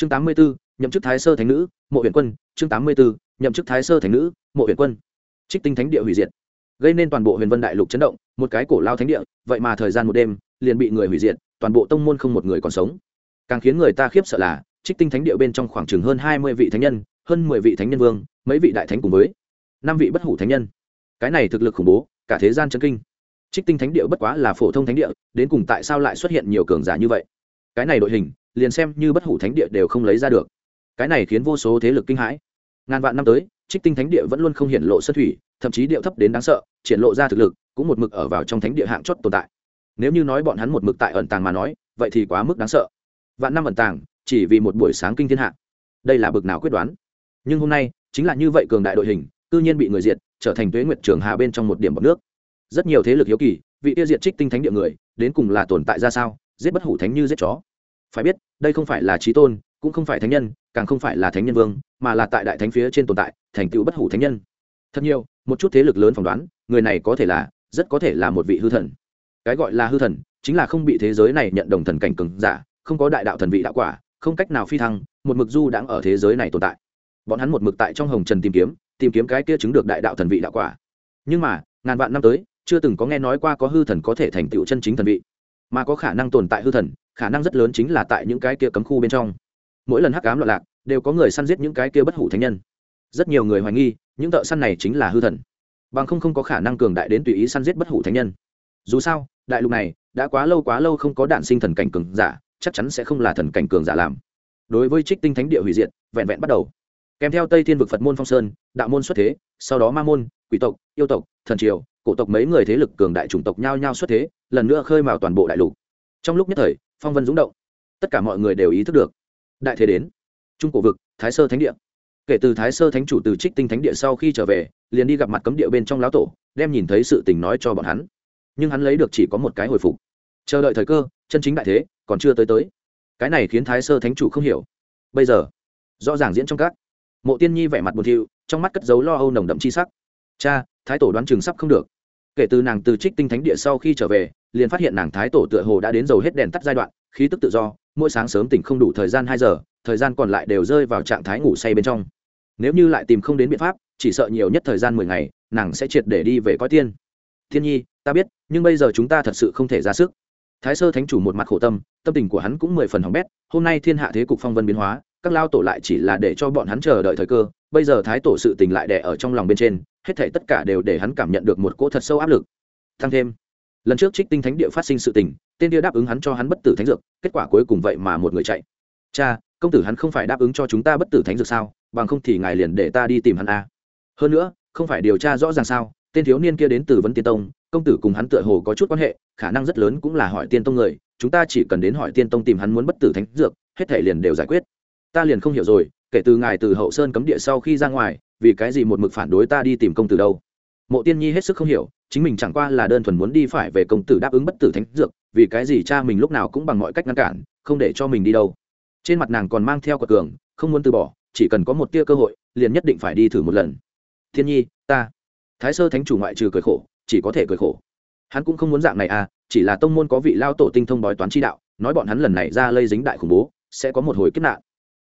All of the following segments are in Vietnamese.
chương tám mươi 84, nhậm chức thái sơ thánh nữ mộ huyện quân. Chương tám mươi 84, nhậm chức thái sơ thánh nữ mộ huyện quân. Trích tinh thánh địa hủy diệt. Gây nên toàn bộ huyền vân đại lục chấn động một cái cổ lao thánh địa vậy mà thời gian một đêm liền bị người hủy diệt toàn bộ tông môn không một người còn sống. Càng khiến người ta khiếp sợ là trích tinh thánh địa bên trong khoảng chừng hơn hai mươi vị thánh nhân hơn mười vị thánh nhân vương mấy vị đại thánh cùng với năm vị bất hủ thánh nhân. Cái này thực lực khủng bố cả thế gian chân kinh. Trích tinh thánh địa bất quá là phổ thông thánh địa đến cùng tại sao lại xuất hiện nhiều cường giả như vậy? Cái này đội hình liền xem như bất hủ thánh địa đều không lấy ra được. Cái này khiến vô số thế lực kinh hãi. Ngàn vạn năm tới, trích tinh thánh địa vẫn luôn không hiện lộ sơ thủy, thậm chí điệu thấp đến đáng sợ, triển lộ ra thực lực, cũng một mực ở vào trong thánh địa hạng chót tồn tại. Nếu như nói bọn hắn một mực tại ẩn tàng mà nói, vậy thì quá mức đáng sợ. Vạn năm ẩn tàng, chỉ vì một buổi sáng kinh thiên hạ. Đây là bực nào quyết đoán? Nhưng hôm nay, chính là như vậy cường đại đội hình tư nhiên bị người diệt, trở thành tuế nguyệt trường hà bên trong một điểm bọc nước. Rất nhiều thế lực hiếu kỳ, vị tiêu diệt trích tinh thánh địa người, đến cùng là tồn tại ra sao? Giết bất hủ thánh như giết chó phải biết, đây không phải là trí tôn, cũng không phải thánh nhân, càng không phải là thánh nhân vương, mà là tại đại thánh phía trên tồn tại, thành tựu bất hủ thánh nhân. Thật nhiều, một chút thế lực lớn phỏng đoán, người này có thể là, rất có thể là một vị hư thần. Cái gọi là hư thần, chính là không bị thế giới này nhận đồng thần cảnh cường giả, không có đại đạo thần vị đạo quả, không cách nào phi thăng, một mực du đãng ở thế giới này tồn tại. Bọn hắn một mực tại trong hồng trần tìm kiếm tìm kiếm cái kia chứng được đại đạo thần vị đạo quả. Nhưng mà, ngàn vạn năm tới, chưa từng có nghe nói qua có hư thần có thể thành tựu chân chính thần vị, mà có khả năng tồn tại hư thần khả năng rất lớn chính là tại những cái kia cấm khu bên trong. Mỗi lần hắc ám loạn lạc, đều có người săn giết những cái kia bất hủ thánh nhân. Rất nhiều người hoài nghi, những thợ săn này chính là hư thần. Bằng không không có khả năng cường đại đến tùy ý săn giết bất hủ thánh nhân. Dù sao, đại lục này, đã quá lâu quá lâu không có đạn sinh thần cảnh cường giả, chắc chắn sẽ không là thần cảnh cường giả làm. Đối với trích tinh thánh địa hủy diệt, vẹn vẹn bắt đầu. Kèm theo tây thiên vực phật môn phong sơn, đạo môn xuất thế, sau đó ma môn, quỷ tộc, yêu tộc, thần triều, cổ tộc mấy người thế lực cường đại chủng tộc nhao nhao xuất thế, lần nữa khơi mào toàn bộ đại lục. Trong lúc nhất thời phong vân dũng động. Tất cả mọi người đều ý thức được. Đại thế đến. Trung cổ vực, thái sơ thánh địa. Kể từ thái sơ thánh chủ từ trích tinh thánh địa sau khi trở về, liền đi gặp mặt cấm địa bên trong lão tổ, đem nhìn thấy sự tình nói cho bọn hắn. Nhưng hắn lấy được chỉ có một cái hồi phục. Chờ đợi thời cơ, chân chính đại thế, còn chưa tới tới. Cái này khiến thái sơ thánh chủ không hiểu. Bây giờ, rõ ràng diễn trong các. Mộ tiên nhi vẻ mặt buồn thiu, trong mắt cất dấu lo âu nồng đậm chi sắc. Cha, thái tổ đoán chừng sắp không được. Kể từ nàng từ trích tinh thánh địa sau khi trở về liền phát hiện nàng thái tổ tựa hồ đã đến dầu hết đèn tắt giai đoạn, khí tức tự do, mỗi sáng sớm tỉnh không đủ thời gian hai giờ, thời gian còn lại đều rơi vào trạng thái ngủ say bên trong. Nếu như lại tìm không đến biện pháp, chỉ sợ nhiều nhất thời gian mười ngày, nàng sẽ triệt để đi về coi tiên. Thiên nhi, ta biết, nhưng bây giờ chúng ta thật sự không thể ra sức. Thái sơ thánh chủ một mặt khổ tâm tâm tình của hắn cũng mười phần hỏng bét, hôm nay thiên hạ thế cục phong vân biến hóa, các lao tổ lại chỉ là để cho bọn hắn chờ đợi thời cơ, bây giờ thái tổ sự tình lại đẻ ở trong lòng bên trên, hết thể tất cả đều để hắn cảm nhận được một cỗ thật sâu áp lực. Thăng thêm lần trước trích tinh thánh địa phát sinh sự tình, tên kia đáp ứng hắn cho hắn bất tử thánh dược, kết quả cuối cùng vậy mà một người chạy. Cha, công tử hắn không phải đáp ứng cho chúng ta bất tử thánh dược sao? Bằng không thì ngài liền để ta đi tìm hắn a à. hơn nữa, không phải điều tra rõ ràng sao? Tên thiếu niên kia đến từ vấn tiên tông, công tử cùng hắn tựa hồ có chút quan hệ, khả năng rất lớn cũng là hỏi tiên tông người, chúng ta chỉ cần đến hỏi tiên tông tìm hắn muốn bất tử thánh dược, hết thể liền đều giải quyết. Ta liền không hiểu rồi, kể từ ngài từ hậu sơn cấm địa sau khi ra ngoài, vì cái gì một mực phản đối ta đi tìm công tử đâu? Mộ tiên nhi hết sức không hiểu, chính mình chẳng qua là đơn thuần muốn đi phải về công tử đáp ứng bất tử thánh dược, vì cái gì cha mình lúc nào cũng bằng mọi cách ngăn cản, không để cho mình đi đâu. Trên mặt nàng còn mang theo quật cường, không muốn từ bỏ, chỉ cần có một tia cơ hội, liền nhất định phải đi thử một lần. Thiên nhi, ta. Thái sơ thánh chủ ngoại trừ cười khổ, chỉ có thể cười khổ. Hắn cũng không muốn dạng này à chỉ là tông môn có vị lao tổ tinh thông bói toán chi đạo, nói bọn hắn lần này ra lây dính đại khủng bố, sẽ có một hồi kiếp nạn.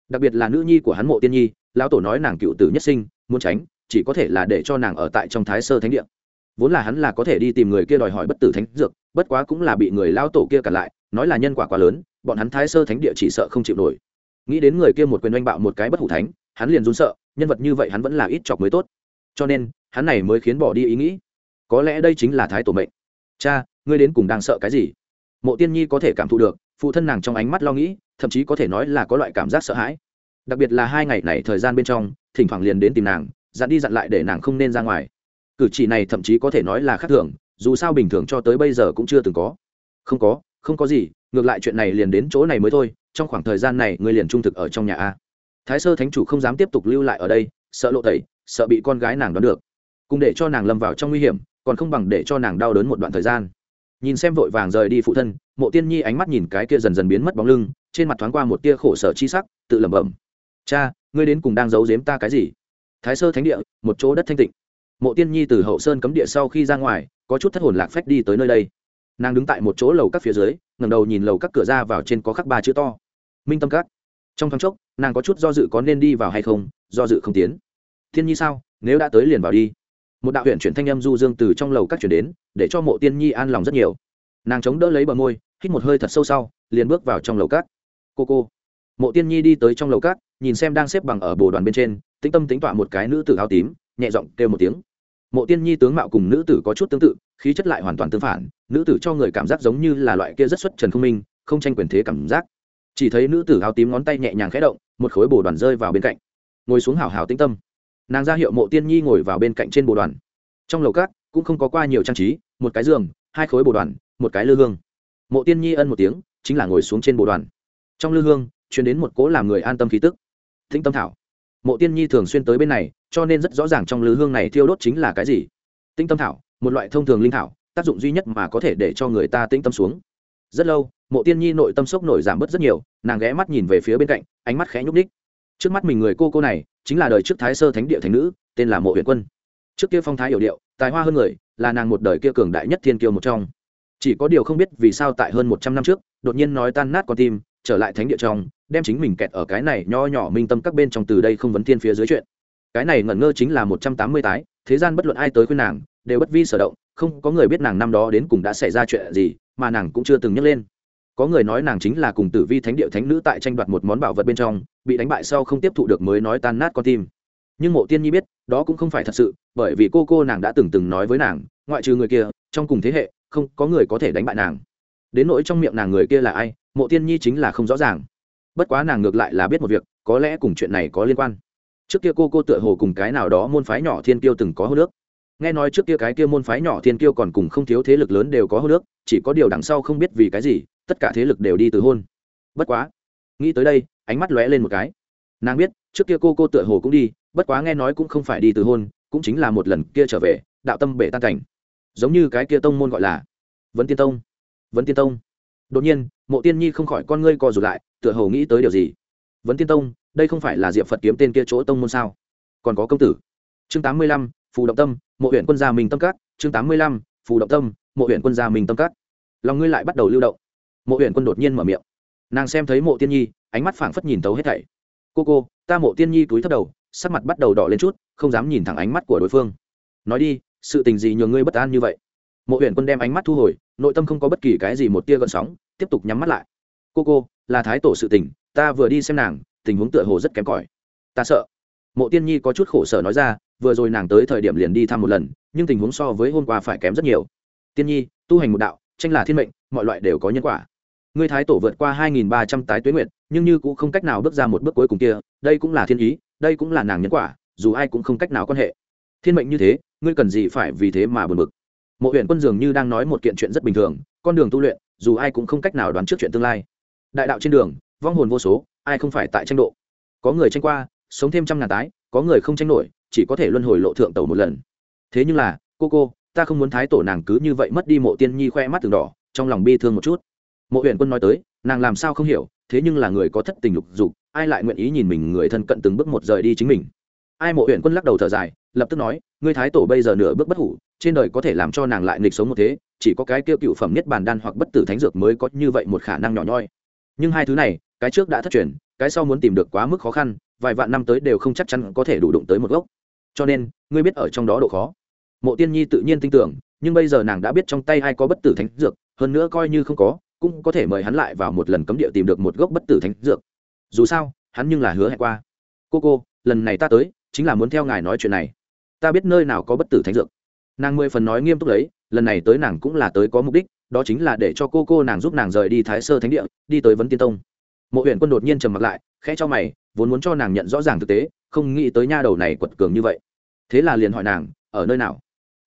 Đặc biệt là nữ nhi của hắn mộ tiên nhi, lão tổ nói nàng cựu tử nhất sinh, muốn tránh chỉ có thể là để cho nàng ở tại trong thái sơ thánh địa. Vốn là hắn là có thể đi tìm người kia đòi hỏi bất tử thánh dược, bất quá cũng là bị người lao tổ kia cản lại, nói là nhân quả quá lớn, bọn hắn thái sơ thánh địa chỉ sợ không chịu nổi. Nghĩ đến người kia một quyền oanh bạo một cái bất hủ thánh, hắn liền run sợ, nhân vật như vậy hắn vẫn là ít chọc mới tốt. Cho nên, hắn này mới khiến bỏ đi ý nghĩ. Có lẽ đây chính là thái tổ mệnh. Cha, ngươi đến cùng đang sợ cái gì? Mộ tiên nhi có thể cảm thụ được, phụ thân nàng trong ánh mắt lo nghĩ, thậm chí có thể nói là có loại cảm giác sợ hãi. Đặc biệt là hai ngày này thời gian bên trong, thỉnh thoảng liền đến tìm nàng dặn đi dặn lại để nàng không nên ra ngoài. Cử chỉ này thậm chí có thể nói là khác thường, dù sao bình thường cho tới bây giờ cũng chưa từng có. Không có không có gì, ngược lại chuyện này liền đến chỗ này mới thôi, trong khoảng thời gian này ngươi liền trung thực ở trong nhà a. Thái sơ thánh chủ không dám tiếp tục lưu lại ở đây, sợ lộ tẩy, sợ bị con gái nàng đoán được. Cùng để cho nàng lâm vào trong nguy hiểm, còn không bằng để cho nàng đau đớn một đoạn thời gian. Nhìn xem vội vàng rời đi phụ thân, mộ tiên nhi ánh mắt nhìn cái kia dần dần biến mất bóng lưng, trên mặt thoáng qua một tia khổ sở chi sắc, tự lẩm bẩm. Cha, ngươi đến cùng đang giấu giếm ta cái gì? Thái sơ thánh địa, một chỗ đất thanh tịnh. Mộ tiên nhi từ hậu sơn cấm địa sau khi ra ngoài, có chút thất hồn lạc phách đi tới nơi đây. Nàng đứng tại một chỗ lầu các phía dưới ngầm đầu nhìn lầu các cửa ra vào trên có khắc ba chữ to. Minh tâm các. Trong thoáng chốc, nàng có chút do dự có nên đi vào hay không, do dự không tiến. Thiên nhi sao, nếu đã tới liền vào đi. Một đạo huyện chuyển thanh âm du dương từ trong lầu các chuyển đến, để cho mộ tiên nhi an lòng rất nhiều. Nàng chống đỡ lấy bờ môi, hít một hơi thật sâu sau, liền bước vào trong lầu các. Cô cô. Mộ tiên nhi đi tới trong lầu các, nhìn xem đang xếp bằng ở bồ đoàn bên trên tĩnh tâm tính tọa một cái nữ tử áo tím, nhẹ giọng kêu một tiếng. Mộ tiên nhi tướng mạo cùng nữ tử có chút tương tự, khí chất lại hoàn toàn tương phản, nữ tử cho người cảm giác giống như là loại kia rất xuất trần không minh, không tranh quyền thế cảm giác. Chỉ thấy nữ tử áo tím ngón tay nhẹ nhàng khẽ động, một khối bồ đoàn rơi vào bên cạnh. Ngồi xuống hào hào tĩnh tâm. Nàng ra hiệu mộ tiên nhi ngồi vào bên cạnh trên bồ đoàn. Trong lầu cát cũng không có qua nhiều trang trí, một cái giường, hai khối bồ đoàn, một cái lư hương. Mộ tiên nhi ân một tiếng, chính là ngồi xuống trên bồ đoàn. Trong lư hương chuyển đến một cố làm người an tâm khí tức. Tĩnh tâm thảo mộ tiên nhi thường xuyên tới bên này, cho nên rất rõ ràng trong lư hương này thiêu đốt chính là cái gì. Tinh tâm thảo, một loại thông thường linh thảo, tác dụng duy nhất mà có thể để cho người ta tĩnh tâm xuống. Rất lâu, mộ tiên nhi nội tâm sốc nổi giảm bớt rất nhiều, nàng ghé mắt nhìn về phía bên cạnh, ánh mắt khẽ nhúc ních trước mắt mình người cô cô này, chính là đời trước thái sơ thánh địa thành nữ, tên là mộ Huyền quân. Trước kia phong thái hiểu điệu, tài hoa hơn người, là nàng một đời kia cường đại nhất thiên kiêu một trong. Chỉ có điều không biết vì sao tại hơn một trăm năm trước, đột nhiên nói tan nát con tim, trở lại thánh địa trong đem chính mình kẹt ở cái này nho nhỏ minh tâm các bên trong từ đây không vấn thiên phía dưới chuyện. Cái này ngẩn ngơ chính là một trăm tám mươi tái, thế gian bất luận ai tới khuyên nàng, đều bất vi sở động, không có người biết nàng năm đó đến cùng đã xảy ra chuyện gì, mà nàng cũng chưa từng nhắc lên. Có người nói nàng chính là cùng tử vi thánh địa thánh nữ tại tranh đoạt một món bảo vật bên trong, bị đánh bại sau không tiếp thụ được mới nói tan nát con tim. Nhưng mộ tiên nhi biết, đó cũng không phải thật sự, bởi vì cô cô nàng đã từng từng nói với nàng, ngoại trừ người kia, trong cùng thế hệ, không có người có thể đánh bại nàng. Đến nỗi trong miệng nàng người kia là ai, mộ tiên nhi chính là không rõ ràng bất quá nàng ngược lại là biết một việc, có lẽ cùng chuyện này có liên quan. Trước kia cô cô tựa hồ cùng cái nào đó môn phái nhỏ thiên kiêu từng có hô nước nghe nói trước kia cái kia môn phái nhỏ thiên kiêu còn cùng không thiếu thế lực lớn đều có hô nước chỉ có điều đằng sau không biết vì cái gì, tất cả thế lực đều đi từ hôn. Bất quá, nghĩ tới đây, ánh mắt lóe lên một cái. Nàng biết, trước kia cô cô tựa hồ cũng đi, bất quá nghe nói cũng không phải đi từ hôn, cũng chính là một lần kia trở về, đạo tâm bể tan cảnh. Giống như cái kia tông môn gọi là vấn tiên tông. Vấn tiên tông. Đột nhiên, mộ tiên nhi không khỏi con ngươi co rụt lại tựa hồ nghĩ tới điều gì. Vấn tiên tông, đây không phải là diệp phật kiếm tên kia chỗ tông môn sao? Còn có công tử. Chương tám mươi lăm, phù động tâm, mộ huyện quân gia mình tâm cát chương tám mươi lăm, phù động tâm, mộ huyện quân gia mình tâm cát lòng ngươi lại bắt đầu lưu động. Mộ huyện quân đột nhiên mở miệng. Nàng xem thấy mộ tiên nhi, ánh mắt phảng phất nhìn tấu hết thảy. Cô cô, ta mộ tiên nhi túi thấp đầu, sắc mặt bắt đầu đỏ lên chút, không dám nhìn thẳng ánh mắt của đối phương. Nói đi, sự tình gì nhường ngươi bất an như vậy? Mộ huyện quân đem ánh mắt thu hồi, nội tâm không có bất kỳ cái gì một tia gợn sóng, tiếp tục nhắm mắt lại. Cô cô là thái tổ sự tình, ta vừa đi xem nàng, tình huống tựa hồ rất kém cỏi. Ta sợ. Mộ tiên nhi có chút khổ sở nói ra, vừa rồi nàng tới thời điểm liền đi thăm một lần, nhưng tình huống so với hôm qua phải kém rất nhiều. Tiên nhi, tu hành một đạo, tranh là thiên mệnh, mọi loại đều có nhân quả. Ngươi thái tổ vượt qua hai nghìn ba trăm tái tuế nguyện nhưng như cũng không cách nào bước ra một bước cuối cùng kia, đây cũng là thiên ý, đây cũng là nàng nhân quả, dù ai cũng không cách nào quan hệ. Thiên mệnh như thế, ngươi cần gì phải vì thế mà buồn bực? Mộ huyện quân dường như đang nói một kiện chuyện rất bình thường, con đường tu luyện, dù ai cũng không cách nào đoán trước chuyện tương lai đại đạo trên đường, vong hồn vô số, ai không phải tại tranh độ. Có người tranh qua, sống thêm trăm ngàn tái, có người không tranh nổi, chỉ có thể luân hồi lộ thượng tàu một lần. Thế nhưng là, cô cô, ta không muốn thái tổ nàng cứ như vậy mất đi mộ tiên nhi khoe mắt từng đỏ, trong lòng bi thương một chút. Mộ huyện quân nói tới, nàng làm sao không hiểu, thế nhưng là người có thất tình lục dục, ai lại nguyện ý nhìn mình người thân cận từng bước một rời đi chính mình? Ai mộ huyện quân lắc đầu thở dài, lập tức nói, ngươi thái tổ bây giờ nửa bước bất hủ, trên đời có thể làm cho nàng lại nghịch sống một thế, chỉ có cái kêu cựu phẩm nhất bàn đan hoặc bất tử thánh dược mới có như vậy một khả năng nhỏ nhoi nhưng hai thứ này, cái trước đã thất truyền, cái sau muốn tìm được quá mức khó khăn, vài vạn năm tới đều không chắc chắn có thể đủ đụng tới một gốc. Cho nên, ngươi biết ở trong đó độ khó. Mộ tiên nhi tự nhiên tin tưởng, nhưng bây giờ nàng đã biết trong tay ai có bất tử thánh dược, hơn nữa coi như không có, cũng có thể mời hắn lại vào một lần cấm địa tìm được một gốc bất tử thánh dược. Dù sao, hắn nhưng là hứa hẹn qua. Cô cô, lần này ta tới, chính là muốn theo ngài nói chuyện này. Ta biết nơi nào có bất tử thánh dược. Nàng mười phần nói nghiêm túc lấy lần này tới nàng cũng là tới có mục đích, đó chính là để cho cô cô nàng giúp nàng rời đi thái sơ thánh địa, đi tới vấn tiên tông. Mộ huyện quân đột nhiên trầm mặc lại, khẽ cho mày, vốn muốn cho nàng nhận rõ ràng thực tế, không nghĩ tới nha đầu này quật cường như vậy. Thế là liền hỏi nàng, ở nơi nào?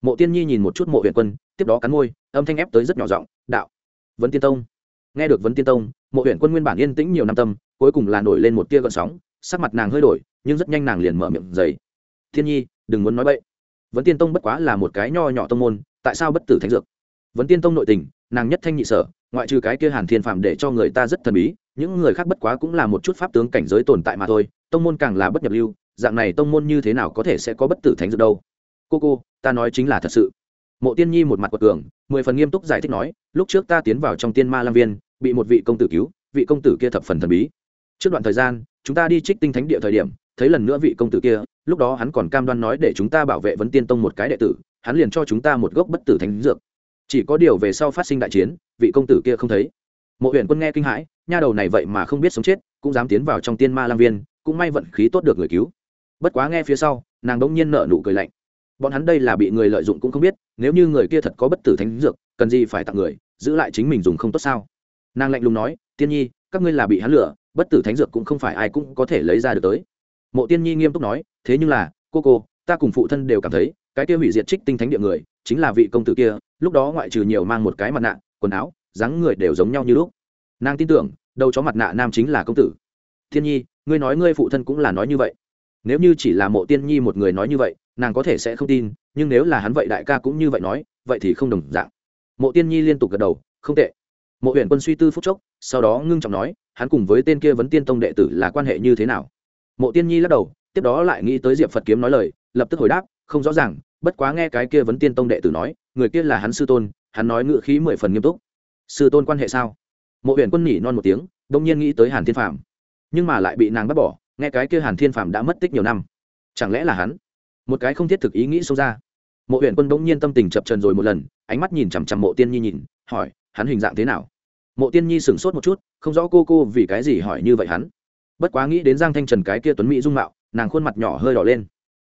Mộ tiên nhi nhìn một chút mộ huyện quân, tiếp đó cắn môi, âm thanh ép tới rất nhỏ giọng, đạo, vấn tiên tông. Nghe được vấn tiên tông, mộ huyện quân nguyên bản yên tĩnh nhiều năm tâm, cuối cùng là nổi lên một tia gợn sóng, sắc mặt nàng hơi đổi, nhưng rất nhanh nàng liền mở miệng dày thiên nhi, đừng muốn nói bậy. Vấn tiên tông bất quá là một cái nho nhỏ tông môn tại sao bất tử thánh dược? Vấn tiên tông nội tình, nàng nhất thanh nhị sở, ngoại trừ cái kia hàn thiên phạm để cho người ta rất thần bí, những người khác bất quá cũng là một chút pháp tướng cảnh giới tồn tại mà thôi, tông môn càng là bất nhập lưu, dạng này tông môn như thế nào có thể sẽ có bất tử thánh dược đâu? Cô cô, ta nói chính là thật sự. Mộ tiên nhi một mặt quật cường, mười phần nghiêm túc giải thích nói, lúc trước ta tiến vào trong tiên ma lam viên, bị một vị công tử cứu, vị công tử kia thập phần thần bí. Trước đoạn thời gian, chúng ta đi trích tinh thánh địa thời điểm, thấy lần nữa vị công tử kia, lúc đó hắn còn cam đoan nói để chúng ta bảo vệ vấn tiên tông một cái đệ tử hắn liền cho chúng ta một gốc bất tử thánh dược. Chỉ có điều về sau phát sinh đại chiến, vị công tử kia không thấy. Mộ huyện quân nghe kinh hãi, nha đầu này vậy mà không biết sống chết, cũng dám tiến vào trong tiên ma lang viên, cũng may vận khí tốt được người cứu. Bất quá nghe phía sau, nàng đống nhiên nợ nụ cười lạnh. Bọn hắn đây là bị người lợi dụng cũng không biết, nếu như người kia thật có bất tử thánh dược, cần gì phải tặng người, giữ lại chính mình dùng không tốt sao? Nàng lạnh lùng nói, tiên nhi, các ngươi là bị hắn lửa bất tử thánh dược cũng không phải ai cũng có thể lấy ra được tới. Mộ tiên nhi nghiêm túc nói, thế nhưng là, cô cô, ta cùng phụ thân đều cảm thấy cái kia hủy diệt trích tinh thánh địa người, chính là vị công tử kia, lúc đó ngoại trừ nhiều mang một cái mặt nạ, quần áo, dáng người đều giống nhau như lúc. Nàng tin tưởng đâu chó mặt nạ nam chính là công tử. Thiên nhi, ngươi nói ngươi phụ thân cũng là nói như vậy. Nếu như chỉ là mộ tiên nhi một người nói như vậy, nàng có thể sẽ không tin, nhưng nếu là hắn vậy đại ca cũng như vậy nói, vậy thì không đồng dạng. Mộ tiên nhi liên tục gật đầu, không tệ. Mộ huyện quân suy tư phúc chốc, sau đó ngưng trọng nói, hắn cùng với tên kia vấn tiên tông đệ tử là quan hệ như thế nào? Mộ tiên nhi lắc đầu, tiếp đó lại nghĩ tới diệp phật kiếm nói lời, lập tức hồi đáp, không rõ ràng bất quá nghe cái kia vấn tiên tông đệ tử nói, người kia là hắn sư tôn, hắn nói ngự khí mười phần nghiêm túc. Sư tôn quan hệ sao? Mộ huyện quân nhỉ non một tiếng, đông nhiên nghĩ tới hàn thiên phạm nhưng mà lại bị nàng bắt bỏ, nghe cái kia hàn thiên phạm đã mất tích nhiều năm. Chẳng lẽ là hắn? Một cái không thiết thực ý nghĩ xông ra. Mộ huyện quân bỗng nhiên tâm tình chập trần rồi một lần, ánh mắt nhìn chằm chằm mộ tiên nhi nhìn, hỏi, hắn hình dạng thế nào? Mộ tiên nhi sửng sốt một chút, không rõ cô cô vì cái gì hỏi như vậy hắn. Bất quá nghĩ đến giang thanh trần cái kia tuấn mỹ dung mạo, nàng khuôn mặt nhỏ hơi đỏ lên.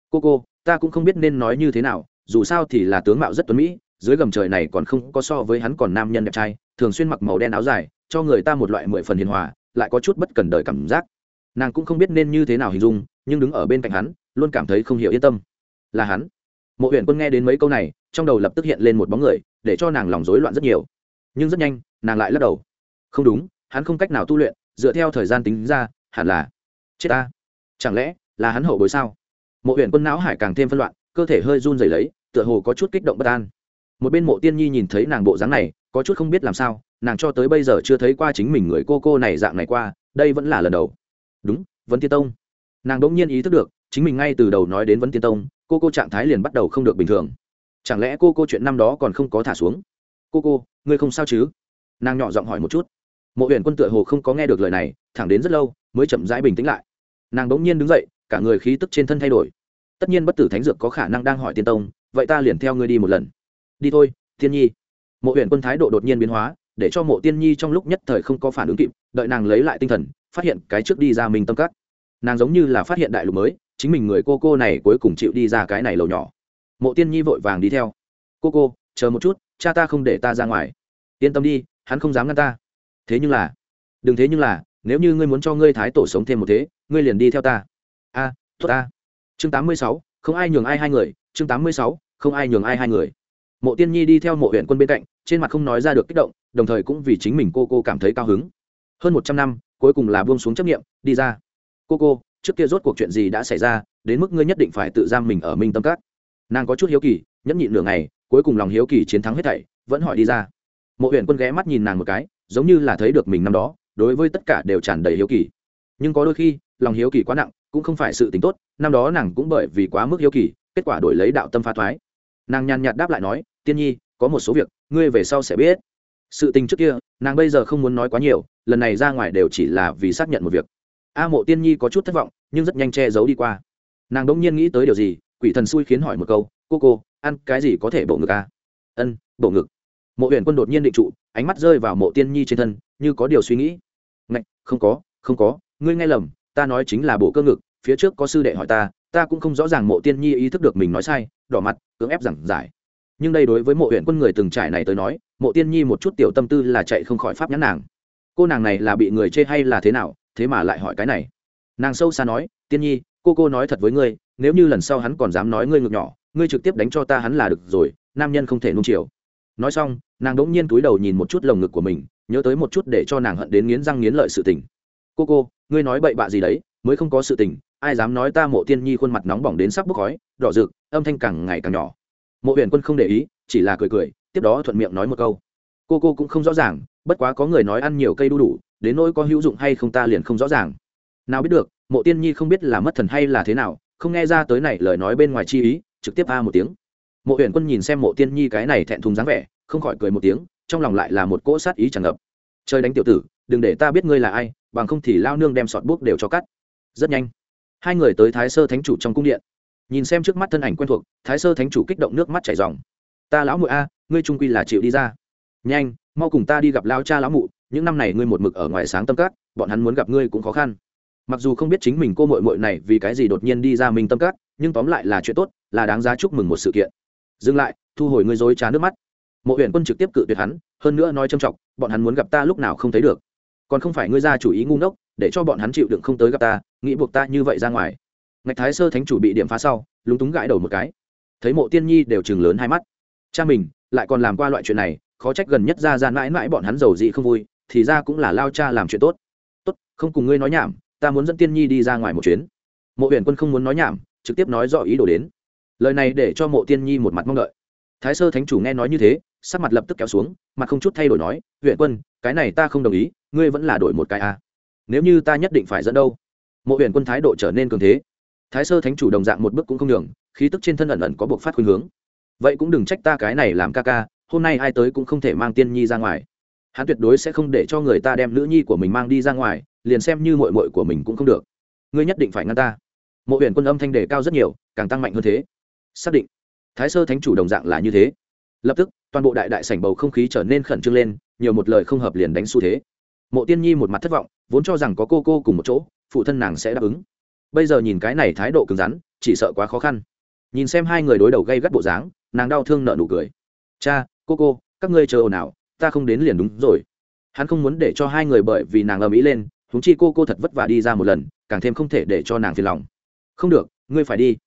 Cô cô ta cũng không biết nên nói như thế nào, dù sao thì là tướng mạo rất tuấn mỹ, dưới gầm trời này còn không có so với hắn còn nam nhân đẹp trai, thường xuyên mặc màu đen áo dài, cho người ta một loại mười phần hiền hòa, lại có chút bất cần đời cảm giác. Nàng cũng không biết nên như thế nào hình dung, nhưng đứng ở bên cạnh hắn, luôn cảm thấy không hiểu yên tâm. Là hắn. Mộ huyện quân nghe đến mấy câu này, trong đầu lập tức hiện lên một bóng người, để cho nàng lòng rối loạn rất nhiều. Nhưng rất nhanh, nàng lại lắc đầu. Không đúng, hắn không cách nào tu luyện, dựa theo thời gian tính ra, hẳn là chết ta. Chẳng lẽ là hắn hậu bối sao? Mộ huyện quân não hải càng thêm phân loạn, cơ thể hơi run rẩy lấy, tựa hồ có chút kích động bất an. Một bên mộ tiên nhi nhìn thấy nàng bộ dáng này, có chút không biết làm sao, nàng cho tới bây giờ chưa thấy qua chính mình người cô cô này dạng này qua, đây vẫn là lần đầu. Đúng vấn tiên tông. Nàng đ ỗ n g nhiên ý thức được, chính mình ngay từ đầu nói đến vấn tiên tông, cô cô trạng thái liền bắt đầu không được bình thường. Chẳng lẽ cô cô chuyện năm đó còn không có thả xuống? Cô cô, ngươi không sao chứ? Nàng nhỏ giọng hỏi một chút. Mộ huyện quân tựa hồ không có nghe được lời này, thẳng đến rất lâu, mới chậm rãi bình tĩnh lại. Nàng đ ỗ n g nhiên đứng dậy cả người khí tức trên thân thay đổi. Tất nhiên bất tử thánh dược có khả năng đang hỏi tiên tông, vậy ta liền theo ngươi đi một lần. Đi thôi, tiên nhi. Mộ huyện quân thái độ đột nhiên biến hóa, để cho mộ tiên nhi trong lúc nhất thời không có phản ứng kịp, đợi nàng lấy lại tinh thần, phát hiện cái trước đi ra mình tâm cắt nàng giống như là phát hiện đại lục mới, chính mình người cô cô này cuối cùng chịu đi ra cái này lầu nhỏ. Mộ tiên nhi vội vàng đi theo. Cô cô, chờ một chút, cha ta không để ta ra ngoài. Yên tâm đi, hắn không dám ngăn ta. Thế nhưng là, đừng thế nhưng là, nếu như ngươi muốn cho ngươi thái tổ sống thêm một thế, ngươi liền đi theo ta a à, tốt ta chương tám mươi sáu không ai nhường ai hai người. Chương tám mươi sáu không ai nhường ai hai người. Mộ tiên nhi đi theo mộ huyện quân bên cạnh trên mặt không nói ra được kích động đồng thời cũng vì chính mình cô cô cảm thấy cao hứng. Hơn một trăm năm cuối cùng là buông xuống chấp nghiệm đi ra. Cô cô trước kia rốt cuộc chuyện gì đã xảy ra đến mức ngươi nhất định phải tự giam mình ở minh tâm cát nàng có chút hiếu kỳ nhẫn nhịn nửa ngày cuối cùng lòng hiếu kỳ chiến thắng hết thảy vẫn hỏi đi ra. Mộ huyện quân ghé mắt nhìn nàng một cái giống như là thấy được mình năm đó đối với tất cả đều tràn đầy hiếu kỳ. Nhưng có đôi khi lòng hiếu kỳ quá nặng cũng không phải sự tính tốt, năm đó nàng cũng bởi vì quá mức hiếu kỳ, kết quả đổi lấy đạo tâm phá thoái. Nàng nhàn nhạt đáp lại nói, tiên nhi, có một số việc, ngươi về sau sẽ biết. Sự tình trước kia, nàng bây giờ không muốn nói quá nhiều, lần này ra ngoài đều chỉ là vì xác nhận một việc. A mộ tiên nhi có chút thất vọng, nhưng rất nhanh che giấu đi qua. Nàng đông nhiên nghĩ tới điều gì, quỷ thần xui khiến hỏi một câu, cô cô, ăn cái gì có thể bổ ngực a à? ân, bổ ngực. Mộ huyền quân đột nhiên định trụ, ánh mắt rơi vào mộ tiên nhi trên thân, như có điều suy nghĩ. Ngạch, không có không có, ngươi nghe lầm ta nói chính là bộ cơ ngực, phía trước có sư đệ hỏi ta ta cũng không rõ ràng mộ tiên nhi ý thức được mình nói sai, đỏ mặt, cưỡng ép giảng giải. Nhưng đây đối với mộ huyện quân người từng trải này tới nói, mộ tiên nhi một chút tiểu tâm tư là chạy không khỏi pháp nhãn nàng. Cô nàng này là bị người chê hay là thế nào, thế mà lại hỏi cái này. Nàng sâu xa nói, tiên nhi, cô cô nói thật với ngươi, nếu như lần sau hắn còn dám nói ngươi ngược nhỏ, ngươi trực tiếp đánh cho ta hắn là được rồi, nam nhân không thể nung chiều. Nói xong, nàng đỗng nhiên túi đầu nhìn một chút lồng ngực của mình, nhớ tới một chút để cho nàng hận đến nghiến răng nghiến lợi sự tình cô cô, ngươi nói bậy bạ gì đấy, mới không có sự tình, ai dám nói ta mộ tiên nhi khuôn mặt nóng bỏng đến sắp bốc khói, đỏ rực, âm thanh càng ngày càng nhỏ. Mộ huyền quân không để ý, chỉ là cười cười, tiếp đó thuận miệng nói một câu. Cô cô cũng không rõ ràng, bất quá có người nói ăn nhiều cây đu đủ, đến nỗi có hữu dụng hay không ta liền không rõ ràng. Nào biết được, mộ tiên nhi không biết là mất thần hay là thế nào, không nghe ra tới này lời nói bên ngoài chi ý, trực tiếp a một tiếng. Mộ huyền quân nhìn xem mộ tiên nhi cái này thẹn thùng dáng vẻ, không khỏi cười một tiếng, trong lòng lại là một cỗ sát ý tràn ngập. Chơi đánh tiểu tử đừng để ta biết ngươi là ai, bằng không thì lao nương đem sọt bút đều cho cắt. Rất nhanh, hai người tới thái sơ thánh chủ trong cung điện. Nhìn xem trước mắt thân ảnh quen thuộc, thái sơ thánh chủ kích động nước mắt chảy dòng ta lão mụ a, ngươi trung quy là chịu đi ra. Nhanh, mau cùng ta đi gặp lao cha lão mụ, những năm này ngươi một mực ở ngoài sáng tâm cát bọn hắn muốn gặp ngươi cũng khó khăn. Mặc dù không biết chính mình cô mội mội này vì cái gì đột nhiên đi ra mình tâm cát nhưng tóm lại là chuyện tốt, là đáng giá chúc mừng một sự kiện. Dừng lại, thu hồi ngươi dối trá nước mắt. Mộ huyện quân trực tiếp cự tuyệt hắn, hơn nữa nói trầm trọng, bọn hắn muốn gặp ta lúc nào không thấy được còn không phải ngươi ra chủ ý ngu ngốc, để cho bọn hắn chịu đựng không tới gặp ta, nghĩ buộc ta như vậy ra ngoài. Ngạch thái sơ thánh chủ bị điểm phá sau, lúng túng gãi đầu một cái. Thấy mộ tiên nhi đều chừng lớn hai mắt. Cha mình, lại còn làm qua loại chuyện này, khó trách gần nhất ra ra mãi mãi bọn hắn giàu dị không vui, thì ra cũng là lao cha làm chuyện tốt. Tốt, không cùng ngươi nói nhảm, ta muốn dẫn tiên nhi đi ra ngoài một chuyến. Mộ huyền quân không muốn nói nhảm, trực tiếp nói rõ ý đồ đến. Lời này để cho mộ tiên nhi một mặt mong đợi. Thái sơ thánh chủ nghe nói như thế, sắc mặt lập tức kéo xuống, mặt không chút thay đổi nói huyện quân cái này ta không đồng ý, ngươi vẫn là đổi một cái a. À. nếu như ta nhất định phải dẫn đâu, mộ huyện quân thái độ trở nên cường thế. Thái sơ thánh chủ đồng dạng một bước cũng không đường khí tức trên thân ẩn ẩn có buộc phát khuynh hướng. Vậy cũng đừng trách ta cái này làm ca ca, hôm nay ai tới cũng không thể mang tiên nhi ra ngoài. Hắn tuyệt đối sẽ không để cho người ta đem nữ nhi của mình mang đi ra ngoài, liền xem như mội mội của mình cũng không được. Ngươi nhất định phải ngăn ta. Mộ huyện quân âm thanh đề cao rất nhiều, càng tăng mạnh hơn thế. Xác định. Thái sơ thánh chủ đồng dạng là như thế lập tức, toàn bộ đại đại sảnh bầu không khí trở nên khẩn trương lên, nhiều một lời không hợp liền đánh xu thế. Mộ tiên nhi một mặt thất vọng, vốn cho rằng có cô cô cùng một chỗ, phụ thân nàng sẽ đáp ứng. Bây giờ nhìn cái này thái độ cứng rắn, chỉ sợ quá khó khăn. Nhìn xem hai người đối đầu gây gắt bộ dáng, nàng đau thương nợ nụ cười. Cha, cô cô, các ngươi chờ ồn ào, ta không đến liền đúng rồi. Hắn không muốn để cho hai người bởi vì nàng ầm ĩ lên húng chi cô cô thật vất vả đi ra một lần, càng thêm không thể để cho nàng phiền lòng. Không được, ngươi phải đi.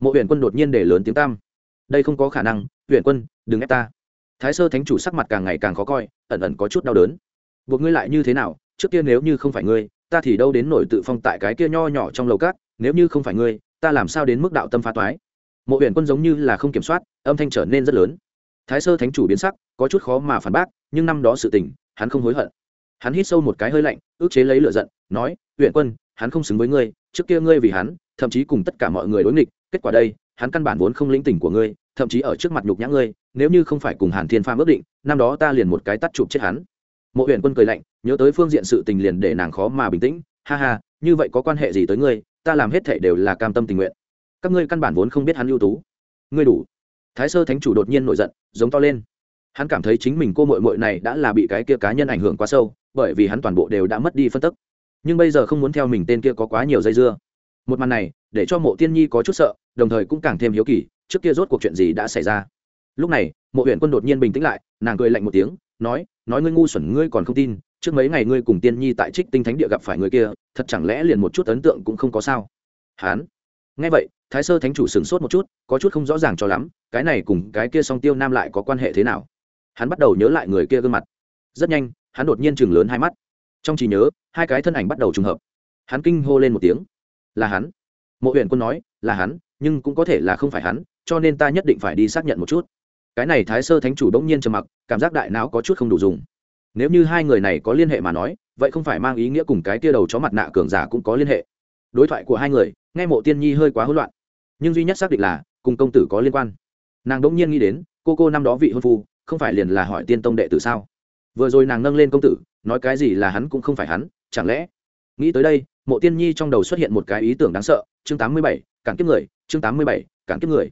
Mộ huyện quân đột nhiên để lớn tiếng tam đây không có khả năng huyện quân, đừng ép ta. Thái sơ thánh chủ sắc mặt càng ngày càng khó coi, ẩn ẩn có chút đau đớn. Buộc ngươi lại như thế nào? Trước kia nếu như không phải ngươi, ta thì đâu đến nổi tự phong tại cái kia nho nhỏ trong lầu cát nếu như không phải ngươi, ta làm sao đến mức đạo tâm phá toái? Mộ huyện quân giống như là không kiểm soát, âm thanh trở nên rất lớn. Thái sơ thánh chủ biến sắc, có chút khó mà phản bác, nhưng năm đó sự tình, hắn không hối hận. Hắn hít sâu một cái hơi lạnh ước chế lấy lửa giận, nói huyện quân, hắn không xứng với ngươi, trước kia ngươi vì hắn, thậm chí cùng tất cả mọi người đối nghịch, kết quả đây, hắn căn bản vốn không lĩnh tình của ngươi thậm chí ở trước mặt nhục nhã ngươi, nếu như không phải cùng hàn thiên phàm ước định, năm đó ta liền một cái tắt chụp chết hắn. Mộ huyện quân cười lạnh, nhớ tới phương diện sự tình liền để nàng khó mà bình tĩnh. Ha ha, như vậy có quan hệ gì tới ngươi? Ta làm hết thể đều là cam tâm tình nguyện. Các ngươi căn bản vốn không biết hắn ưu tú. Ngươi đủ. Thái sơ thánh chủ đột nhiên nổi giận, giống to lên. Hắn cảm thấy chính mình cô mội mội này đã là bị cái kia cá nhân ảnh hưởng quá sâu, bởi vì hắn toàn bộ đều đã mất đi phân tức. Nhưng bây giờ không muốn theo mình tên kia có quá nhiều dây dưa. Một màn này, để cho mộ tiên nhi có chút sợ, đồng thời cũng càng thêm hiếu kỳ trước kia rốt cuộc chuyện gì đã xảy ra? Lúc này, mộ huyện quân đột nhiên bình tĩnh lại, nàng cười lạnh một tiếng, nói nói ngươi ngu xuẩn, ngươi còn không tin, trước mấy ngày ngươi cùng tiên nhi tại trích tinh thánh địa gặp phải người kia, thật chẳng lẽ liền một chút ấn tượng cũng không có sao? Hán. Nghe vậy, thái sơ thánh chủ sửng sốt một chút, có chút không rõ ràng cho lắm, cái này cùng cái kia song tiêu nam lại có quan hệ thế nào? Hắn bắt đầu nhớ lại người kia gương mặt. Rất nhanh, hắn đột nhiên chừng lớn hai mắt. Trong trí nhớ, hai cái thân ảnh bắt đầu trùng hợp. Hắn kinh hô lên một tiếng. Là hắn. Mộ huyện quân nói, là hắn, nhưng cũng có thể là không phải hắn cho nên ta nhất định phải đi xác nhận một chút. Cái này thái sơ thánh chủ đ nhiên trầm mặc, cảm giác đại não có chút không đủ dùng. Nếu như hai người này có liên hệ mà nói, vậy không phải mang ý nghĩa cùng cái tia đầu chó mặt nạ cường giả cũng có liên hệ. Đối thoại của hai người, nghe mộ tiên nhi hơi quá hỗn loạn. Nhưng duy nhất xác định là, cùng công tử có liên quan. Nàng đ ỗ n g nhiên nghĩ đến, cô cô năm đó vị hôn phu, không phải liền là hỏi tiên tông đệ tử sao? Vừa rồi nàng nâng lên công tử, nói cái gì là hắn cũng không phải hắn, chẳng lẽ? Nghĩ tới đây, mộ tiên nhi trong đầu xuất hiện một cái ý tưởng đáng sợ, chương tám mươi bảy, cản kiếp người, chương tám mươi bảy, cản kiếp người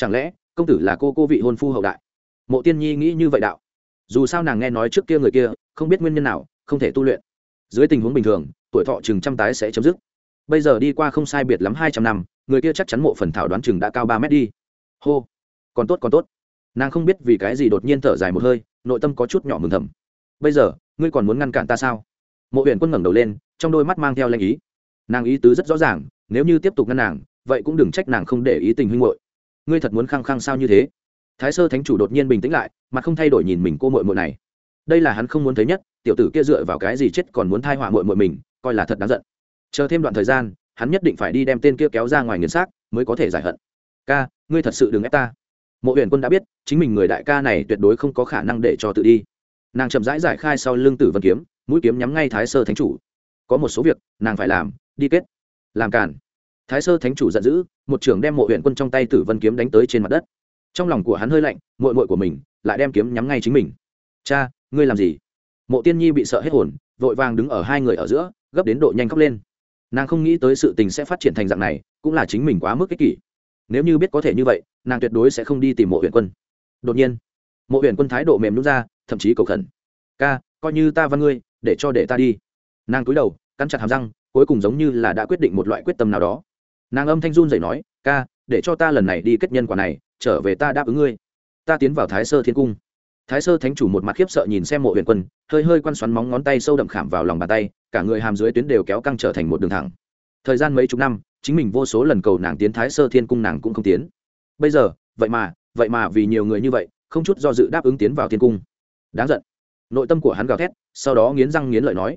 chẳng lẽ, công tử là cô cô vị hôn phu hậu đại? Mộ tiên nhi nghĩ như vậy đạo. Dù sao nàng nghe nói trước kia người kia, không biết nguyên nhân nào, không thể tu luyện. Dưới tình huống bình thường, tuổi thọ chừng trăm tái sẽ chấm dứt. Bây giờ đi qua không sai biệt lắm hai trăm năm, người kia chắc chắn mộ phần thảo đoán chừng đã cao ba mét đi. Hô! Còn tốt còn tốt. Nàng không biết vì cái gì đột nhiên thở dài một hơi, nội tâm có chút nhỏ mừng thầm. Bây giờ, ngươi còn muốn ngăn cản ta sao? Mộ huyện quân ngẩng đầu lên, trong đôi mắt mang theo lanh ý. Nàng ý tứ rất rõ ràng, nếu như tiếp tục ngăn nàng, vậy cũng đừng trách nàng không để ý tình huynh hội ngươi thật muốn khăng khăng sao như thế? Thái sơ thánh chủ đột nhiên bình tĩnh lại mà không thay đổi nhìn mình cô mội mội này. Đây là hắn không muốn thấy nhất, tiểu tử kia dựa vào cái gì chết còn muốn thai họa mội mội mình, coi là thật đáng giận. Chờ thêm đoạn thời gian, hắn nhất định phải đi đem tên kia kéo ra ngoài nghiền xác, mới có thể giải hận. Ca, ngươi thật sự đừng ép ta. Mộ huyền quân đã biết, chính mình người đại ca này tuyệt đối không có khả năng để cho tự đi. Nàng chậm rãi giải khai sau lưng tử vân kiếm, mũi kiếm nhắm ngay thái sơ thánh chủ. Có một số việc, nàng phải làm, đi kết. Làm cản thái sơ thánh chủ giận dữ, một trưởng đem mộ huyện quân trong tay tử vân kiếm đánh tới trên mặt đất. Trong lòng của hắn hơi lạnh mội mội của mình lại đem kiếm nhắm ngay chính mình. Cha, ngươi làm gì? Mộ tiên nhi bị sợ hết hồn, vội vàng đứng ở hai người ở giữa, gấp đến độ nhanh khóc lên. Nàng không nghĩ tới sự tình sẽ phát triển thành dạng này, cũng là chính mình quá mức ích kỷ. Nếu như biết có thể như vậy, nàng tuyệt đối sẽ không đi tìm mộ huyện quân. Đột nhiên, mộ huyện quân thái độ mềm nhún ra, thậm chí cầu khẩn. Ca, coi như ta văn ngươi, để cho để ta đi. Nàng cúi đầu, cắn chặt hàm răng, cuối cùng giống như là đã quyết định một loại quyết tâm nào đó nàng âm thanh run dậy nói, ca, để cho ta lần này đi kết nhân quả này, trở về ta đáp ứng ngươi. Ta tiến vào thái sơ thiên cung. Thái sơ thánh chủ một mặt khiếp sợ nhìn xem mộ huyền quân, hơi hơi quăn xoắn móng ngón tay sâu đậm khảm vào lòng bàn tay, cả người hàm dưới tuyến đều kéo căng trở thành một đường thẳng. Thời gian mấy chục năm, chính mình vô số lần cầu nàng tiến thái sơ thiên cung nàng cũng không tiến. Bây giờ, vậy mà vậy mà vì nhiều người như vậy, không chút do dự đáp ứng tiến vào thiên cung. Đáng giận. Nội tâm của hắn gào thét, sau đó nghiến răng nghiến lợi nói,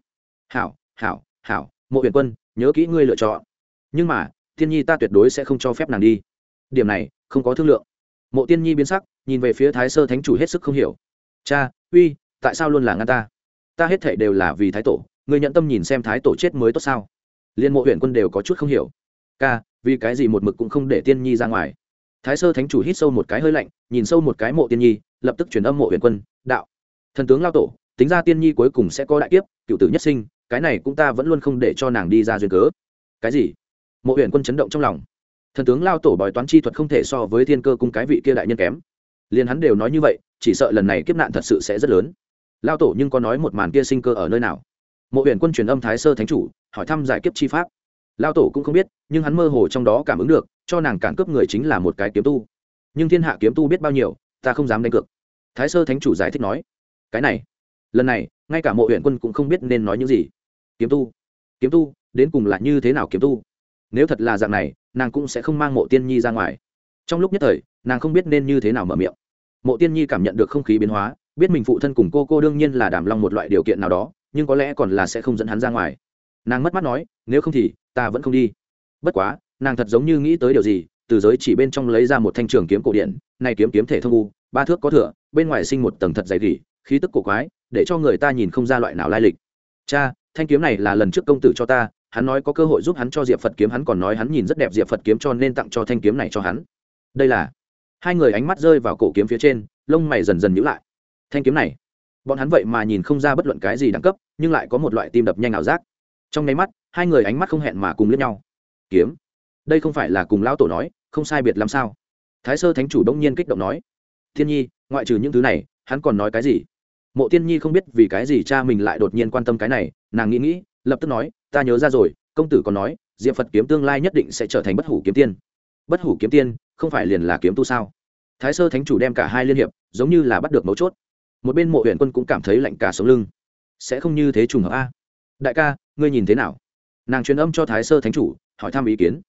hảo hảo hảo, mộ huyền quân, nhớ kỹ ngươi lựa chọn. Nhưng mà thiên nhi ta tuyệt đối sẽ không cho phép nàng đi. Điểm này, không có thương lượng. Mộ tiên nhi biến sắc, nhìn về phía thái sơ thánh chủ hết sức không hiểu. Cha, uy, tại sao luôn là ngăn ta? Ta hết thể đều là vì thái tổ người nhận tâm nhìn xem thái tổ chết mới tốt sao? Liên mộ huyện quân đều có chút không hiểu. Ca, vì cái gì một mực cũng không để tiên nhi ra ngoài? Thái sơ thánh chủ hít sâu một cái hơi lạnh, nhìn sâu một cái mộ tiên nhi, lập tức chuyển âm mộ huyện quân, đạo. Thần tướng lao tổ, tính ra tiên nhi cuối cùng sẽ có đại kiếp, cựu tử nhất sinh, cái này cũng ta vẫn luôn không để cho nàng đi ra duyên cớ. Cái gì? Mộ huyện quân chấn động trong lòng. Thần tướng lao tổ bói toán chi thuật không thể so với thiên cơ cung cái vị kia đại nhân kém. Liền hắn đều nói như vậy, chỉ sợ lần này kiếp nạn thật sự sẽ rất lớn. Lao tổ nhưng có nói một màn kia sinh cơ ở nơi nào? Mộ huyện quân truyền âm thái sơ thánh chủ, hỏi thăm giải kiếp chi pháp. Lao tổ cũng không biết, nhưng hắn mơ hồ trong đó cảm ứng được, cho nàng cản cướp người chính là một cái kiếm tu. Nhưng thiên hạ kiếm tu biết bao nhiêu, ta không dám đánh cược. Thái sơ thánh chủ giải thích nói, cái này, lần này, ngay cả mộ huyện quân cũng không biết nên nói những gì. Kiếm tu kiếm tu, đến cùng là như thế nào kiếm tu? Nếu thật là dạng này, nàng cũng sẽ không mang mộ tiên nhi ra ngoài. Trong lúc nhất thời, nàng không biết nên như thế nào mở miệng. Mộ tiên nhi cảm nhận được không khí biến hóa, biết mình phụ thân cùng cô cô đương nhiên là đảm long một loại điều kiện nào đó, nhưng có lẽ còn là sẽ không dẫn hắn ra ngoài. Nàng mất mắt nói, nếu không thì, ta vẫn không đi. Bất quá, nàng thật giống như nghĩ tới điều gì, từ giới chỉ bên trong lấy ra một thanh trường kiếm cổ điện này kiếm kiếm thể thông u, ba thước có thửa bên ngoài sinh một tầng thật dày gỉ, khí tức cổ quái, để cho người ta nhìn không ra loại nào lai lịch. Cha, thanh kiếm này là lần trước công tử cho ta hắn nói có cơ hội giúp hắn cho diệp phật kiếm, hắn còn nói hắn nhìn rất đẹp diệp phật kiếm cho nên tặng cho thanh kiếm này cho hắn. Đây là, hai người ánh mắt rơi vào cổ kiếm phía trên, lông mày dần dần nhữ lại. Thanh kiếm này, bọn hắn vậy mà nhìn không ra bất luận cái gì đẳng cấp, nhưng lại có một loại tim đập nhanh ảo giác. Trong nháy mắt, hai người ánh mắt không hẹn mà cùng lướt nhau. Kiếm, đây không phải là cùng lão tổ nói, không sai biệt làm sao? Thái sơ thánh chủ đông nhiên kích động nói. Thiên nhi, ngoại trừ những thứ này, hắn còn nói cái gì? Mộ tiên nhi không biết vì cái gì cha mình lại đột nhiên quan tâm cái này, nàng nghĩ nghĩ lập tức nói, ta nhớ ra rồi, công tử còn nói, diệp phật kiếm tương lai nhất định sẽ trở thành bất hủ kiếm tiên. Bất hủ kiếm tiên, không phải liền là kiếm tu sao? Thái sơ thánh chủ đem cả hai liên hiệp, giống như là bắt được mấu chốt. Một bên mộ huyện quân cũng cảm thấy lạnh cả sống lưng. Sẽ không như thế trùng hợp a? Đại ca, ngươi nhìn thế nào? Nàng truyền âm cho thái sơ thánh chủ, hỏi thăm ý kiến.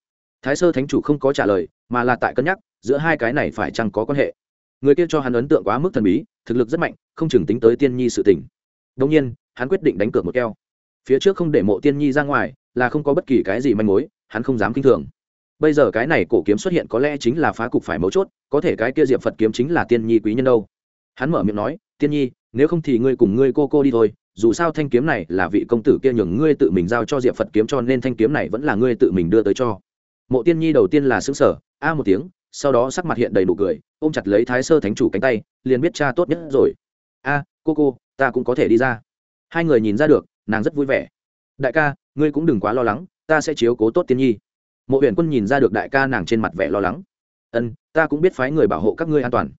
Thái sơ thánh chủ không có trả lời, mà là tại cân nhắc, giữa hai cái này phải chăng có quan hệ. Người kia cho hắn ấn tượng quá mức thần bí, thực lực rất mạnh, không chừng tính tới tiên nhi sự tình. Đông nhiên, hắn quyết định đánh cược một keo phía trước không để mộ tiên nhi ra ngoài, là không có bất kỳ cái gì manh mối, hắn không dám kinh thường. Bây giờ cái này cổ kiếm xuất hiện có lẽ chính là phá cục phải mấu chốt, có thể cái kia diệp phật kiếm chính là tiên nhi quý nhân đâu. Hắn mở miệng nói, tiên nhi, nếu không thì ngươi cùng ngươi cô cô đi thôi, dù sao thanh kiếm này là vị công tử kia nhường ngươi tự mình giao cho diệp phật kiếm cho nên thanh kiếm này vẫn là ngươi tự mình đưa tới cho. Mộ tiên nhi đầu tiên là xứng sở a một tiếng, sau đó sắc mặt hiện đầy nụ cười, ôm chặt lấy thái sơ thánh chủ cánh tay, liền biết cha tốt nhất rồi. A, cô cô, ta cũng có thể đi ra. Hai người nhìn ra được nàng rất vui vẻ. Đại ca, ngươi cũng đừng quá lo lắng, ta sẽ chiếu cố tốt tiên nhi. Mộ huyện quân nhìn ra được đại ca nàng trên mặt vẻ lo lắng. Ân, ta cũng biết phái người bảo hộ các ngươi an toàn.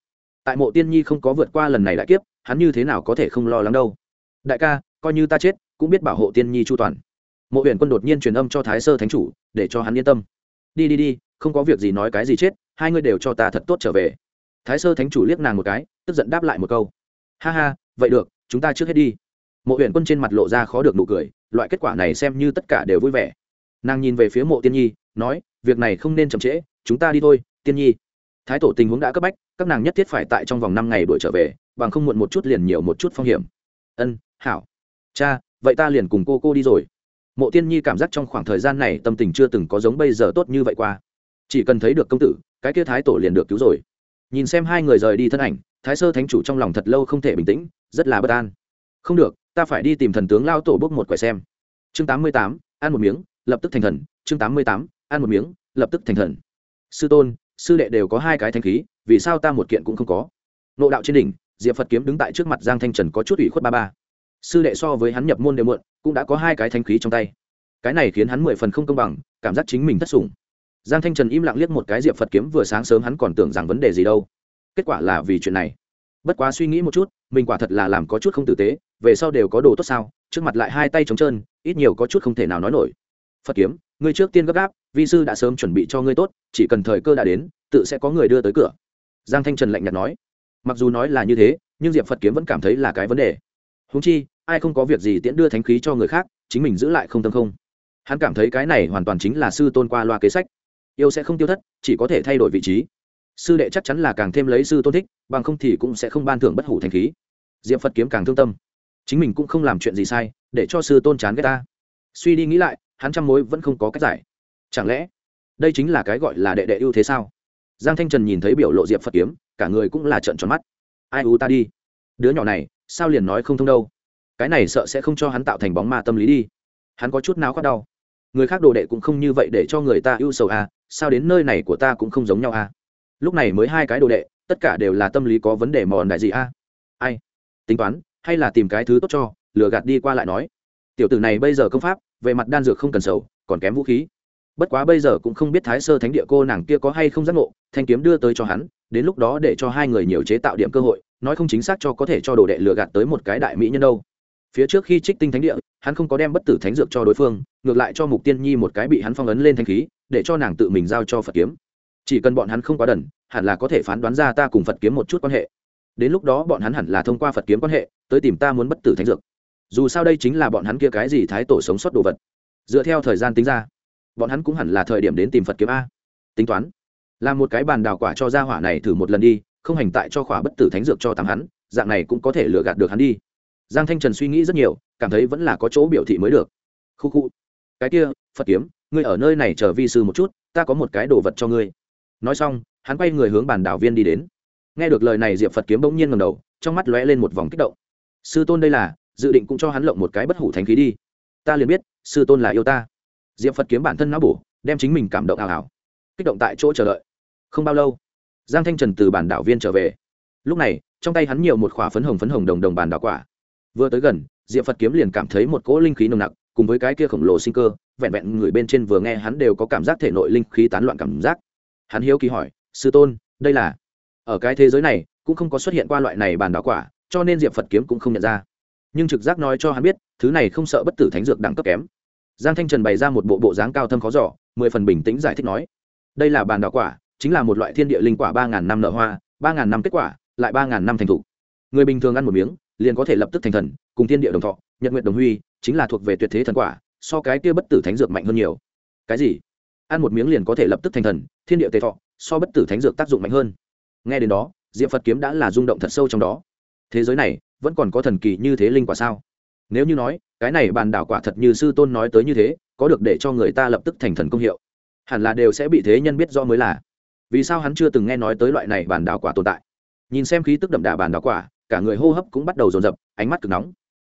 Tại mộ tiên nhi không có vượt qua lần này đại kiếp, hắn như thế nào có thể không lo lắng đâu. Đại ca, coi như ta chết, cũng biết bảo hộ tiên nhi chu toàn. Mộ huyện quân đột nhiên truyền âm cho thái sơ thánh chủ, để cho hắn yên tâm. Đi đi đi, không có việc gì nói cái gì chết, hai ngươi đều cho ta thật tốt trở về. Thái sơ thánh chủ liếc nàng một cái, tức giận đáp lại một câu. Ha ha, vậy được, chúng ta trước hết đi mộ huyện quân trên mặt lộ ra khó được nụ cười, loại kết quả này xem như tất cả đều vui vẻ. Nàng nhìn về phía mộ tiên nhi, nói, việc này không nên chậm trễ, chúng ta đi thôi, tiên nhi. Thái tổ tình huống đã cấp bách, các nàng nhất thiết phải tại trong vòng năm ngày đuổi trở về, bằng không muộn một chút liền nhiều một chút phong hiểm. Ân, hảo. Cha, vậy ta liền cùng cô cô đi rồi. Mộ tiên nhi cảm giác trong khoảng thời gian này tâm tình chưa từng có giống bây giờ tốt như vậy qua. Chỉ cần thấy được công tử, cái kia thái tổ liền được cứu rồi. Nhìn xem hai người rời đi thân ảnh, thái sơ thánh chủ trong lòng thật lâu không thể bình tĩnh, rất là bất an. Không được ta phải đi tìm thần tướng lao tổ bốc một quẻ xem. Chương tám mươi tám, ăn một miếng, lập tức thành thần. Chương tám mươi tám, ăn một miếng, lập tức thành thần. Sư tôn, sư đệ đều có hai cái thanh khí, vì sao ta một kiện cũng không có? Nộ đạo trên đỉnh, diệp phật kiếm đứng tại trước mặt giang thanh trần có chút ủy khuất ba ba. Sư đệ so với hắn nhập môn đều muộn, cũng đã có hai cái thanh khí trong tay. Cái này khiến hắn mười phần không công bằng, cảm giác chính mình thất sủng. Giang thanh trần im lặng liếc một cái diệp phật kiếm, vừa sáng sớm hắn còn tưởng rằng vấn đề gì đâu. Kết quả là vì chuyện này bất quá suy nghĩ một chút, mình quả thật là làm có chút không tử tế, về sau đều có đồ tốt sao? Trước mặt lại hai tay trống trơn, ít nhiều có chút không thể nào nói nổi. Phật kiếm, ngươi trước tiên gấp gáp, vi sư đã sớm chuẩn bị cho ngươi tốt, chỉ cần thời cơ đã đến, tự sẽ có người đưa tới cửa. Giang thanh trần lạnh nhạt nói. Mặc dù nói là như thế, nhưng diệp phật kiếm vẫn cảm thấy là cái vấn đề. Húng chi, ai không có việc gì tiễn đưa thánh khí cho người khác, chính mình giữ lại không tâm không. Hắn cảm thấy cái này hoàn toàn chính là sư tôn qua loa kế sách. Yêu sẽ không tiêu thất, chỉ có thể thay đổi vị trí sư đệ chắc chắn là càng thêm lấy sư tôn thích, bằng không thì cũng sẽ không ban thưởng bất hủ thành khí. Diệp phật kiếm càng thương tâm. Chính mình cũng không làm chuyện gì sai, để cho sư tôn chán ghét ta. Suy đi nghĩ lại, hắn trăm mối vẫn không có cách giải. Chẳng lẽ, đây chính là cái gọi là đệ đệ ưu thế sao? Giang thanh trần nhìn thấy biểu lộ diệp phật kiếm, cả người cũng là trận tròn mắt. Ai u ta đi? Đứa nhỏ này, sao liền nói không thông đâu? Cái này sợ sẽ không cho hắn tạo thành bóng ma tâm lý đi. Hắn có chút nào khoát đau. Người khác đồ đệ cũng không như vậy để cho người ta ưu sầu à sao đến nơi này của ta cũng không giống nhau à? Lúc này mới hai cái đồ đệ, tất cả đều là tâm lý có vấn đề mòn đại gì à ai? Tính toán, hay là tìm cái thứ tốt cho, lừa gạt đi qua lại nói. Tiểu tử này bây giờ công pháp, về mặt đan dược không cần sầu, còn kém vũ khí. Bất quá bây giờ cũng không biết thái sơ thánh địa cô nàng kia có hay không giác ngộ, thanh kiếm đưa tới cho hắn, đến lúc đó để cho hai người nhiều chế tạo điểm cơ hội, nói không chính xác cho có thể cho đồ đệ lừa gạt tới một cái đại mỹ nhân đâu. Phía trước khi trích tinh thánh địa, hắn không có đem bất tử thánh dược cho đối phương, ngược lại cho mục tiên nhi một cái bị hắn phong ấn lên thanh khí, để cho nàng tự mình giao cho phật kiếm chỉ cần bọn hắn không quá đần, hẳn là có thể phán đoán ra ta cùng phật kiếm một chút quan hệ. Đến lúc đó bọn hắn hẳn là thông qua phật kiếm quan hệ, tới tìm ta muốn bất tử thánh dược. Dù sao đây chính là bọn hắn kia cái gì thái tổ sống sót đồ vật. Dựa theo thời gian tính ra, bọn hắn cũng hẳn là thời điểm đến tìm phật kiếm a. Tính toán làm một cái bàn đào quả cho gia hỏa này thử một lần đi, không hành tại cho khỏa bất tử thánh dược cho tám hắn, dạng này cũng có thể lừa gạt được hắn đi. Giang thanh trần suy nghĩ rất nhiều, cảm thấy vẫn là có chỗ biểu thị mới được. Khu khu, cái kia, phật kiếm, ngươi ở nơi này chờ vi sư một chút, ta có một cái đồ vật cho ngươi nói xong, hắn quay người hướng bàn đảo viên đi đến. Nghe được lời này, diệp phật kiếm bỗng nhiên ngầm đầu, trong mắt lóe lên một vòng kích động. Sư tôn đây là, dự định cũng cho hắn lộng một cái bất hủ thánh khí đi. Ta liền biết, sư tôn là yêu ta. Diệp phật kiếm bản thân não bổ, đem chính mình cảm động ảo ảo kích động tại chỗ chờ đợi. Không bao lâu, giang thanh trần từ bản đảo viên trở về. Lúc này, trong tay hắn nhiều một khỏa phấn hồng phấn hồng đồng đồng bàn đảo quả. Vừa tới gần, diệp phật kiếm liền cảm thấy một cỗ linh khí nồng nặc, cùng với cái kia khổng lồ sinh cơ, vẹn vẹn người bên trên vừa nghe hắn đều có cảm giác thể nội linh khí tán loạn cảm giác hắn hiếu kỳ hỏi, sư tôn, đây là ở cái thế giới này, cũng không có xuất hiện qua loại này bàn đảo quả, cho nên diệp phật kiếm cũng không nhận ra. Nhưng trực giác nói cho hắn biết, thứ này không sợ bất tử thánh dược đẳng cấp kém. Giang thanh trần bày ra một bộ bộ dáng cao thâm khó giỏ mười phần bình tĩnh giải thích nói, đây là bàn đảo quả, chính là một loại thiên địa linh quả ba ngàn năm nở hoa, ba ngàn năm kết quả, lại ba ngàn năm thành thục. Người bình thường ăn một miếng, liền có thể lập tức thành thần, cùng thiên địa đồng thọ, nhật nguyện đồng huy, chính là thuộc về tuyệt thế thần quả, so cái kia bất tử thánh dược mạnh hơn nhiều. Cái gì? Ăn một miếng liền có thể lập tức thành thần thiên địa tề thọ so bất tử thánh dược tác dụng mạnh hơn. Nghe đến đó diệm phật kiếm đã là rung động thật sâu trong đó. Thế giới này vẫn còn có thần kỳ như thế linh quả sao? Nếu như nói cái này bàn đảo quả thật như sư tôn nói tới như thế có được để cho người ta lập tức thành thần công hiệu. Hẳn là đều sẽ bị thế nhân biết rõ mới là. Vì sao hắn chưa từng nghe nói tới loại này bàn đảo quả tồn tại? Nhìn xem khí tức đậm đà bàn đảo quả cả người hô hấp cũng bắt đầu rồn rập, ánh mắt cực nóng.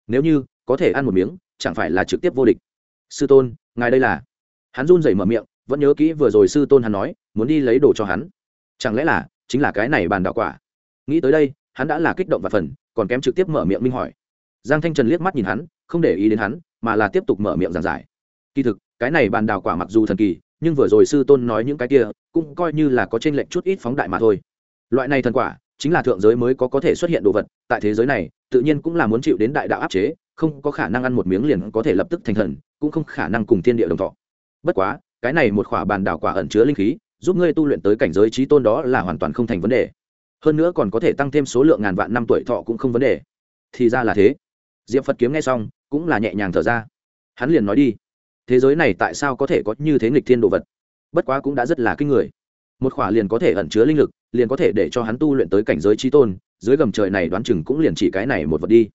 Nếu như có thể ăn một miếng chẳng phải là trực tiếp vô địch. Sư tôn ngài đây là? Hắn run rẩy mở miệng vẫn nhớ kỹ vừa rồi sư tôn hắn nói, muốn đi lấy đồ cho hắn. Chẳng lẽ là, chính là cái này bàn đạo quả? Nghĩ tới đây, hắn đã là kích động và phần, còn kém trực tiếp mở miệng minh hỏi. Giang thanh trần liếc mắt nhìn hắn, không để ý đến hắn, mà là tiếp tục mở miệng giảng giải. Kỳ thực, cái này bàn đào quả mặc dù thần kỳ, nhưng vừa rồi sư tôn nói những cái kia, cũng coi như là có t r ê n lệch chút ít phóng đại mà thôi. Loại này thần quả, chính là thượng giới mới có có thể xuất hiện đồ vật, tại thế giới này, tự nhiên cũng là muốn chịu đến đại đạo áp chế, không có khả năng ăn một miếng liền có thể lập tức thành thần, cũng không khả năng cùng thiên địa đồng thọ. Bất quá cái này một khỏa bàn đảo quả ẩn chứa linh khí, giúp ngươi tu luyện tới cảnh giới trí tôn đó là hoàn toàn không thành vấn đề. Hơn nữa còn có thể tăng thêm số lượng ngàn vạn năm tuổi thọ cũng không vấn đề. Thì ra là thế. Diệp phật kiếm nghe xong, cũng là nhẹ nhàng thở ra. Hắn liền nói đi, thế giới này tại sao có thể có như thế nghịch thiên đồ vật? Bất quá cũng đã rất là kinh người. Một khỏa liền có thể ẩn chứa linh lực, liền có thể để cho hắn tu luyện tới cảnh giới trí tôn, dưới gầm trời này đoán chừng cũng liền chỉ cái này một vật đi.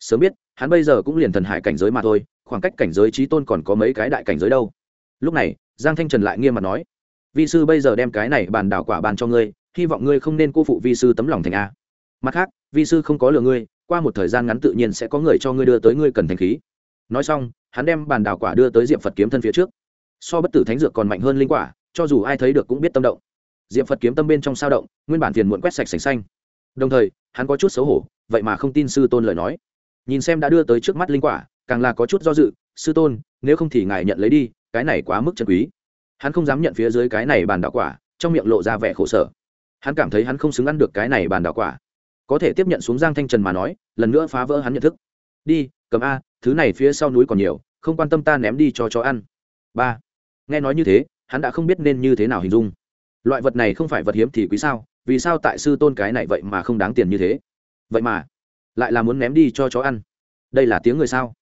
Sớm biết, hắn bây giờ cũng liền thần hải cảnh giới mà thôi, khoảng cách cảnh giới trí tôn còn có mấy cái đại cảnh giới đâu lúc này, giang thanh trần lại nghiêm mặt nói, vi sư bây giờ đem cái này bàn đảo quả bàn cho ngươi, hy vọng ngươi không nên cô phụ vi sư tấm lòng thành a. Mặt khác, vi sư không có lừa ngươi, qua một thời gian ngắn tự nhiên sẽ có người cho ngươi đưa tới ngươi cần thành khí. Nói xong, hắn đem bàn đảo quả đưa tới diệm phật kiếm thân phía trước. So bất tử thánh dược còn mạnh hơn linh quả, cho dù ai thấy được cũng biết tâm động. Diệm phật kiếm tâm bên trong sao động, nguyên bản phiền muộn quét sạch sành xanh. Đồng thời, hắn có chút xấu hổ, vậy mà không tin sư tôn lời nói. Nhìn xem đã đưa tới trước mắt linh quả, càng là có chút do dự, sư tôn, nếu không thì ngài nhận lấy đi cái này quá mức chân quý. Hắn không dám nhận phía dưới cái này bàn đảo quả, trong miệng lộ ra vẻ khổ sở. Hắn cảm thấy hắn không xứng ăn được cái này bàn đảo quả. Có thể tiếp nhận xuống giang thanh trần mà nói, lần nữa phá vỡ hắn nhận thức. Đi, cầm a, thứ này phía sau núi còn nhiều, không quan tâm ta ném đi cho chó ăn. Ba. Nghe nói như thế, hắn đã không biết nên như thế nào hình dung. Loại vật này không phải vật hiếm thì quý sao, vì sao tại sư tôn cái này vậy mà không đáng tiền như thế? Vậy mà, lại là muốn ném đi cho chó ăn. Đây là tiếng người sao?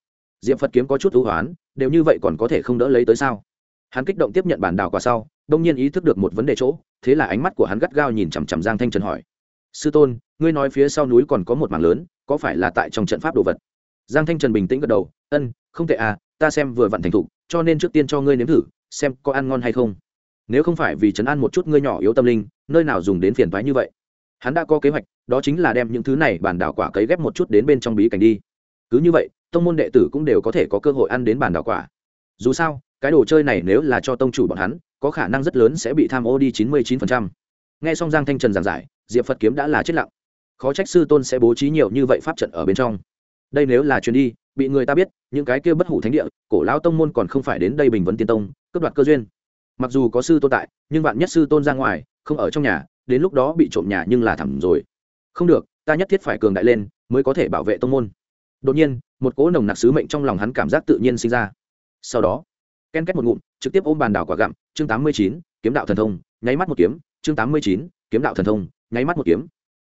Diệp phật kiếm có chút ưu hoán, đều như vậy còn có thể không đỡ lấy tới sao? Hắn kích động tiếp nhận bản đào quả sau, đông nhiên ý thức được một vấn đề chỗ, thế là ánh mắt của hắn gắt gao nhìn chằm chằm giang thanh trần hỏi. Sư tôn, ngươi nói phía sau núi còn có một mảng lớn, có phải là tại trong trận pháp đồ vật? Giang thanh trần bình tĩnh gật đầu, ân, không tệ à ta xem vừa vặn thành thục, cho nên trước tiên cho ngươi nếm thử, xem có ăn ngon hay không. Nếu không phải vì chấn an một chút ngươi nhỏ yếu tâm linh, nơi nào dùng đến phiền thoái như vậy? Hắn đã có kế hoạch, đó chính là đem những thứ này bản đảo quả cấy ghép một chút đến bên trong bí cảnh đi. Cứ như vậy tông môn đệ tử cũng đều có thể có cơ hội ăn đến bản đảo quả. Dù sao, cái đồ chơi này nếu là cho tông chủ bọn hắn, có khả năng rất lớn sẽ bị tham ô đi chín mươi chín phần trăm. Nghe xong giang thanh trần giảng giải, diệp phật kiếm đã là chết lặng. Khó trách sư tôn sẽ bố trí nhiều như vậy pháp trận ở bên trong. Đây nếu là chuyến đi, bị người ta biết, những cái kia bất hủ thánh địa, cổ lão tông môn còn không phải đến đây bình vấn tiên tông, cướp đoạt cơ duyên. Mặc dù có sư tôn tại, nhưng bạn nhất sư tôn ra ngoài, không ở trong nhà, đến lúc đó bị trộm nhà nhưng là thẳng rồi. Không được, ta nhất thiết phải cường đại lên, mới có thể bảo vệ tông môn đột nhiên, một cỗ nồng nặc sứ mệnh trong lòng hắn cảm giác tự nhiên sinh ra. Sau đó, ken két một ngụm, trực tiếp ôm bàn đảo quả gặm, chương tám mươi chín, kiếm đạo thần thông, nháy mắt một kiếm, chương tám mươi chín, kiếm đạo thần thông, nháy mắt một kiếm.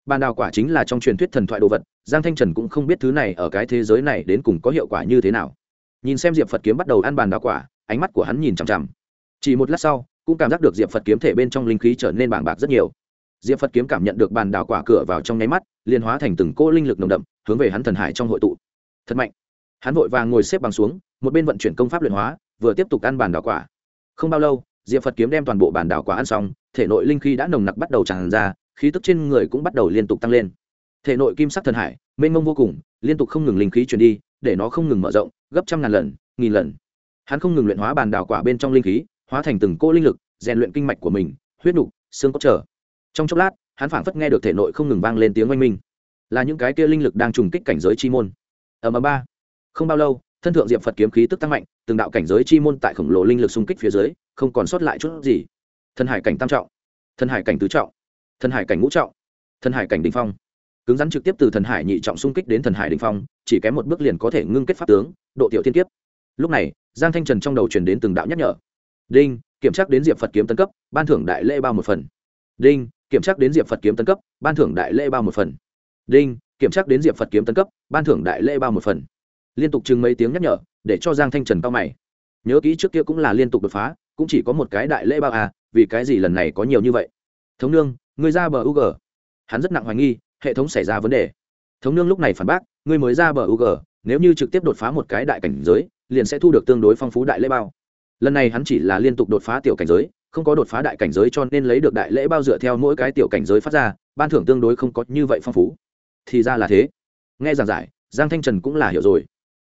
Bàn đào quả chính là trong truyền thuyết thần thoại đồ vật, giang thanh trần cũng không biết thứ này ở cái thế giới này đến cùng có hiệu quả như thế nào. Nhìn xem diệp phật kiếm bắt đầu ăn bàn đào quả, ánh mắt của hắn nhìn chằm chằm. Chỉ một lát sau, cũng cảm giác được diệp phật kiếm thể bên trong linh khí trở nên bàng bạc rất nhiều diệp phật kiếm cảm nhận được bàn đào quả cửa vào trong nháy mắt, liền hóa thành từng cỗ linh lực nồng đậm, hướng về hắn thần hải trong hội tụ. Thật mạnh. Hắn vội vàng ngồi xếp bằng xuống, một bên vận chuyển công pháp luyện hóa, vừa tiếp tục ăn bàn đào quả. Không bao lâu, diệp phật kiếm đem toàn bộ bàn đào quả ăn xong, thể nội linh khí đã nồng nặc bắt đầu tràn ra, khí tức trên người cũng bắt đầu liên tục tăng lên. Thể nội kim sắc thần hải, mênh mông vô cùng, liên tục không ngừng linh khí truyền đi, để nó không ngừng mở rộng, gấp trăm ngàn lần, nghìn lần. Hắn không ngừng luyện hóa bàn đào quả bên trong linh khí, hóa thành từng cô linh lực, rèn luyện kinh mạch của mình, huyết nục, xương cốt trở trong chốc lát, hắn phảng phất nghe được thể nội không ngừng vang lên tiếng oanh minh. Là những cái kia linh lực đang trùng kích cảnh giới chi môn. Ở mờ ba. Không bao lâu, thân thượng diệp phật kiếm khí tức tăng mạnh, từng đạo cảnh giới chi môn tại khổng lồ linh lực xung kích phía dưới, không còn sót lại chút gì. Thân hải cảnh tam trọng thân hải cảnh tứ trọng thân hải cảnh ngũ trọng thân hải cảnh đình phong. Cứng rắn trực tiếp từ thần hải nhị trọng xung kích đến thần hải đình phong, chỉ kém một bước liền có thể ngưng kết pháp tướng, độ tiểu thiên kiếp. Lúc này, giang thanh trần trong đầu truyền đến từng đạo nhắc nhở. Đinh, kiểm tra đến diệp phật kiếm tân cấp, ban thưởng đại lễ bao một phần. Đinh kiểm tra đến diệp phật kiếm tân cấp, ban thưởng đại lễ bao một phần. Đinh, kiểm tra đến diệp phật kiếm tân cấp, ban thưởng đại lễ bao một phần. Liên tục chừng mấy tiếng nhắc nhở, để cho giang thanh trần cao mày. Nhớ kỹ trước kia cũng là liên tục đột phá, cũng chỉ có một cái đại lễ bao à vì cái gì lần này có nhiều như vậy? Thống nương người ra bờ ug hắn rất nặng hoài nghi, hệ thống xảy ra vấn đề. Thống nương lúc này phản bác người mới ra bờ ug nếu như trực tiếp đột phá một cái đại cảnh giới, liền sẽ thu được tương đối phong phú đại lễ bao. Lần này hắn chỉ là liên tục đột phá tiểu cảnh giới không có đột phá đại cảnh giới cho nên lấy được đại lễ bao dựa theo mỗi cái tiểu cảnh giới phát ra, ban thưởng tương đối không có như vậy phong phú. Thì ra là thế. Nghe giảng giải, giang thanh trần cũng là hiểu rồi.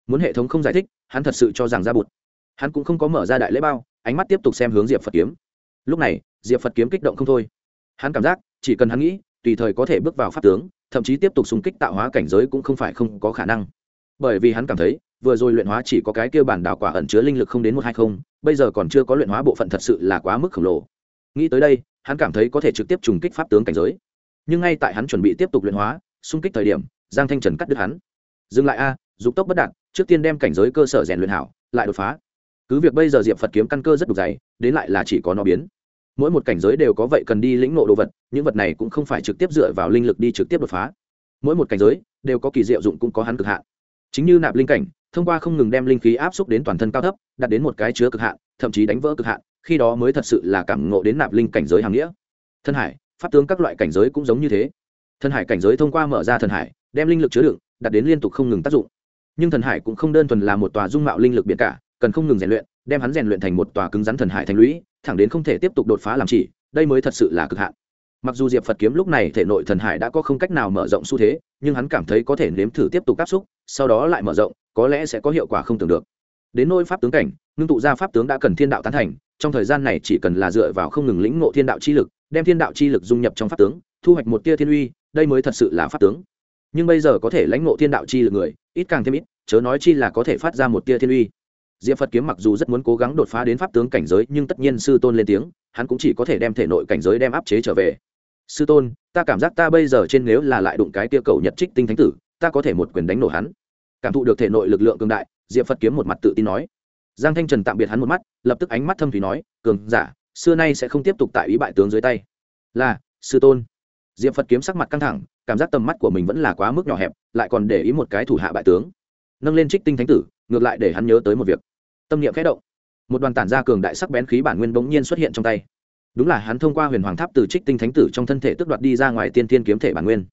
Muốn hệ thống không giải thích, hắn thật sự cho rằng ra bụt. Hắn cũng không có mở ra đại lễ bao, ánh mắt tiếp tục xem hướng diệp phật kiếm. Lúc này, diệp phật kiếm kích động không thôi. Hắn cảm giác, chỉ cần hắn nghĩ, tùy thời có thể bước vào pháp tướng, thậm chí tiếp tục xung kích tạo hóa cảnh giới cũng không phải không có khả năng. Bởi vì hắn cảm thấy, vừa rồi luyện hóa chỉ có cái kêu bản đảo quả ẩn chứa linh lực không đến một hai không bây giờ còn chưa có luyện hóa bộ phận thật sự là quá mức khổng lồ. Nghĩ tới đây, hắn cảm thấy có thể trực tiếp trùng kích pháp tướng cảnh giới. Nhưng ngay tại hắn chuẩn bị tiếp tục luyện hóa, xung kích thời điểm, giang thanh trần cắt đứt hắn. Dừng lại a, dục tốc bất đạt, trước tiên đem cảnh giới cơ sở rèn luyện hảo, lại đột phá. Cứ việc bây giờ diệp phật kiếm căn cơ rất đục dày, đến lại là chỉ có nó biến. Mỗi một cảnh giới đều có vậy cần đi lĩnh ngộ đồ vật, những vật này cũng không phải trực tiếp dựa vào linh lực đi trực tiếp đột phá. Mỗi một cảnh giới đều có kỳ diệu dụng cũng có hắn cực hạn. Chính như nạp linh cảnh thông qua không ngừng đem linh khí áp xúc đến toàn thân cao thấp, đạt đến một cái chứa cực hạn, thậm chí đánh vỡ cực hạn, khi đó mới thật sự là cảm ngộ đến nạp linh cảnh giới hàng nghĩa. Thân hải, pháp tướng các loại cảnh giới cũng giống như thế. Thân hải cảnh giới thông qua mở ra thần hải, đem linh lực chứa đựng, đạt đến liên tục không ngừng tác dụng. Nhưng thần hải cũng không đơn thuần là một tòa dung mạo linh lực biển cả, cần không ngừng rèn luyện, đem hắn rèn luyện thành một tòa cứng rắn thần hải thành lũy, thẳng đến không thể tiếp tục đột phá làm chỉ, đây mới thật sự là cực hạn mặc dù diệp phật kiếm lúc này thể nội thần hải đã có không cách nào mở rộng xu thế, nhưng hắn cảm thấy có thể nếm thử tiếp tục áp xúc, sau đó lại mở rộng, có lẽ sẽ có hiệu quả không tưởng được. Đến nôi pháp tướng cảnh, ngưng tụ ra pháp tướng đã cần thiên đạo tán thành, trong thời gian này chỉ cần là dựa vào không ngừng lĩnh ngộ thiên đạo chi lực, đem thiên đạo chi lực dung nhập trong pháp tướng, thu hoạch một tia thiên uy, đây mới thật sự là pháp tướng. Nhưng bây giờ có thể lãnh ngộ thiên đạo chi lực người, ít càng thêm ít, chớ nói chi là có thể phát ra một tia thiên uy. Diệp phật kiếm mặc dù rất muốn cố gắng đột phá đến pháp tướng cảnh giới, nhưng tất nhiên sư tôn lên tiếng, hắn cũng chỉ có thể đem thể nội cảnh giới đem áp chế trở về sư tôn, ta cảm giác ta bây giờ trên nếu là lại đụng cái tia cầu nhật trích tinh thánh tử, ta có thể một quyền đánh nổ hắn. Cảm thụ được thể nội lực lượng cường đại, diệp phật kiếm một mặt tự tin nói. Giang thanh trần tạm biệt hắn một mắt, lập tức ánh mắt thâm thủy nói, cường giả, xưa nay sẽ không tiếp tục tại ý bại tướng dưới tay. Là, sư tôn. Diệp phật kiếm sắc mặt căng thẳng, cảm giác tầm mắt của mình vẫn là quá mức nhỏ hẹp, lại còn để ý một cái thủ hạ bại tướng. Nâng lên trích tinh thánh tử, ngược lại để hắn nhớ tới một việc. Tâm niệm khẽ động. Một đoàn tản ra cường đại sắc bén khí bản nguyên bỗng nhiên xuất hiện trong tay đúng là hắn thông qua huyền hoàng tháp từ trích tinh thánh tử trong thân thể tước đoạt đi ra ngoài tiên thiên kiếm thể bản nguyên.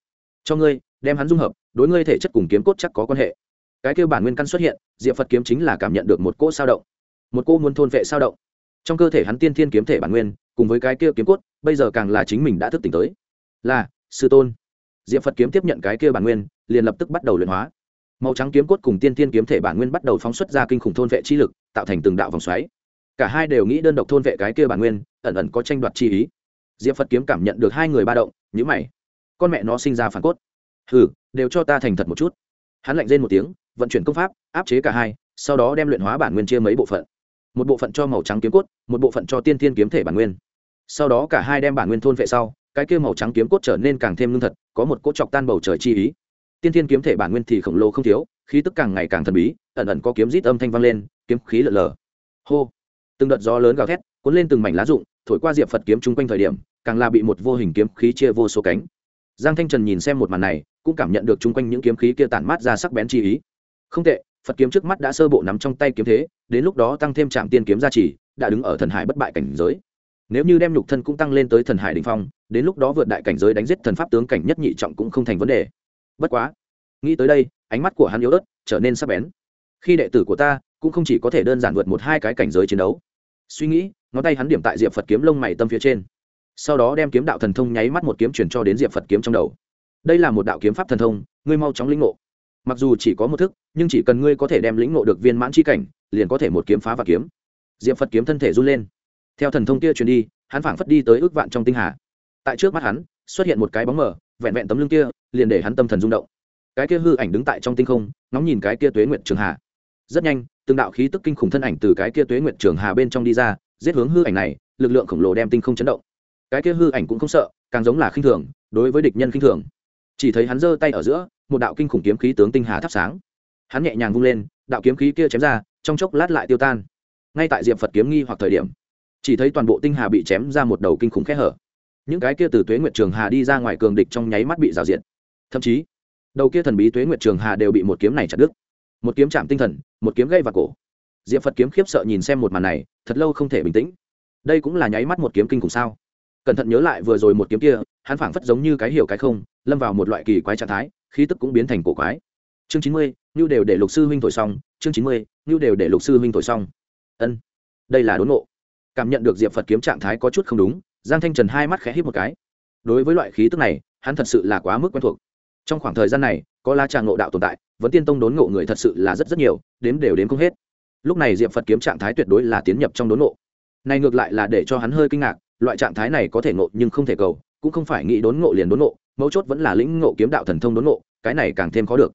Cho ngươi, đem hắn dung hợp, đối ngươi thể chất cùng kiếm cốt chắc có quan hệ. Cái kêu bản nguyên căn xuất hiện, diệp phật kiếm chính là cảm nhận được một cỗ sao động. Một cô muốn thôn vệ sao động. Trong cơ thể hắn tiên thiên kiếm thể bản nguyên, cùng với cái kia kiếm cốt, bây giờ càng là chính mình đã thức tỉnh tới. Là, sư tôn. Diệp phật kiếm tiếp nhận cái kia bản nguyên, liền lập tức bắt đầu luyện hóa. Màu trắng kiếm cốt cùng tiên thiên kiếm thể bản nguyên bắt đầu phóng xuất ra kinh khủng thôn vệ chi lực, tạo thành từng đạo vòng xoáy cả hai đều nghĩ đơn độc thôn vệ cái kia bản nguyên, ẩn ẩn có tranh đoạt chi ý. Diệp phật kiếm cảm nhận được hai người ba động nhữ mày. Con mẹ nó sinh ra phản cốt. Hừ, đều cho ta thành thật một chút. Hắn lạnh rên một tiếng, vận chuyển công pháp, áp chế cả hai, sau đó đem luyện hóa bản nguyên chia mấy bộ phận. Một bộ phận cho màu trắng kiếm cốt, một bộ phận cho tiên thiên kiếm thể bản nguyên. Sau đó cả hai đem bản nguyên thôn vệ sau, cái kia màu trắng kiếm cốt trở nên càng thêm lương thật, có một cốt chọc tan bầu trời chi ý. Tiên thiên kiếm thể bản nguyên thì khổng lồ không thiếu, khí tức càng ngày càng thần bí, ẩn ẩn có kiếm rít âm thanh vang lên, kiếm khí lở lờ. hô từng đợt gió lớn gào thét, cuốn lên từng mảnh lá rụng, thổi qua diệp phật kiếm chung quanh thời điểm, càng là bị một vô hình kiếm khí chia vô số cánh. Giang thanh trần nhìn xem một màn này, cũng cảm nhận được chung quanh những kiếm khí kia tản mát ra sắc bén chi ý. Không tệ, phật kiếm trước mắt đã sơ bộ nắm trong tay kiếm thế, đến lúc đó tăng thêm trạm tiên kiếm gia trì, đã đứng ở thần hải bất bại cảnh giới. Nếu như đem nhục thân cũng tăng lên tới thần hải đình phong, đến lúc đó vượt đại cảnh giới đánh giết thần pháp tướng cảnh nhất nhị trọng cũng không thành vấn đề. Bất quá, nghĩ tới đây, ánh mắt của hắn yếu ớt, trở nên sắc bén. Khi đệ tử của ta, cũng không chỉ có thể đơn giản vượt một hai cái cảnh giới chiến đấu suy nghĩ, ngón tay hắn điểm tại diệp phật kiếm lông mày tâm phía trên. Sau đó đem kiếm đạo thần thông nháy mắt một kiếm chuyển cho đến diệp phật kiếm trong đầu. Đây là một đạo kiếm pháp thần thông, ngươi mau chóng lĩnh ngộ. Mặc dù chỉ có một thức, nhưng chỉ cần ngươi có thể đem lĩnh ngộ được viên mãn c h i cảnh, liền có thể một kiếm phá và kiếm. Diệp phật kiếm thân thể run lên. Theo thần thông kia truyền đi, hắn phảng phất đi tới ước vạn trong tinh hà. Tại trước mắt hắn, xuất hiện một cái bóng mờ, vẹn vẹn tấm lưng kia, liền để hắn tâm thần rung động. Cái kia hư ảnh đứng tại trong tinh không, ngóng nhìn cái kia tuế nguyệt trường hà. Rất nhanh từng đạo khí tức kinh khủng thân ảnh từ cái kia tuế nguyệt trường hà bên trong đi ra, giết hướng hư ảnh này, lực lượng khổng lồ đem tinh không chấn động. Cái kia hư ảnh cũng không sợ, càng giống là khinh thường, đối với địch nhân khinh thường. Chỉ thấy hắn giơ tay ở giữa, một đạo kinh khủng kiếm khí tướng tinh hà thắp sáng. Hắn nhẹ nhàng vung lên, đạo kiếm khí kia chém ra, trong chốc lát lại tiêu tan. Ngay tại diệp phật kiếm nghi hoặc thời điểm, chỉ thấy toàn bộ tinh hà bị chém ra một đầu kinh khủng khe hở. Những cái kia từ tuế nguyệt trường hà đi ra ngoài cường địch trong nháy mắt bị rào diện thậm chí, đầu kia thần bí tuế nguyệt trường hà đều bị một kiếm này chặt đứt một kiếm chạm tinh thần, một kiếm gây vào cổ. Diệp phật kiếm khiếp sợ nhìn xem một màn này, thật lâu không thể bình tĩnh. Đây cũng là nháy mắt một kiếm kinh khủng sao? Cẩn thận nhớ lại vừa rồi một kiếm kia, hắn phảng phất giống như cái hiểu cái không, lâm vào một loại kỳ quái trạng thái, khí tức cũng biến thành cổ quái. Chương chín mươi như đều để lục sư huynh thổi xong. Chương chín mươi như đều để lục sư huynh thổi xong. Ân, đây là đốn ngộ. Cảm nhận được diệp phật kiếm trạng thái có chút không đúng, giang thanh trần hai mắt khẽ hít một cái. Đối với loại khí tức này, hắn thật sự là quá mức quen thuộc trong khoảng thời gian này, có la tràng ngộ đạo tồn tại vẫn tiên tông đốn ngộ người thật sự là rất rất nhiều, đếm đều đếm không hết. Lúc này diệm phật kiếm trạng thái tuyệt đối là tiến nhập trong đốn ngộ. Này ngược lại là để cho hắn hơi kinh ngạc, loại trạng thái này có thể ngộ nhưng không thể cầu, cũng không phải nghĩ đốn ngộ liền đốn ngộ, mấu chốt vẫn là lĩnh ngộ kiếm đạo thần thông đốn ngộ, cái này càng thêm khó được.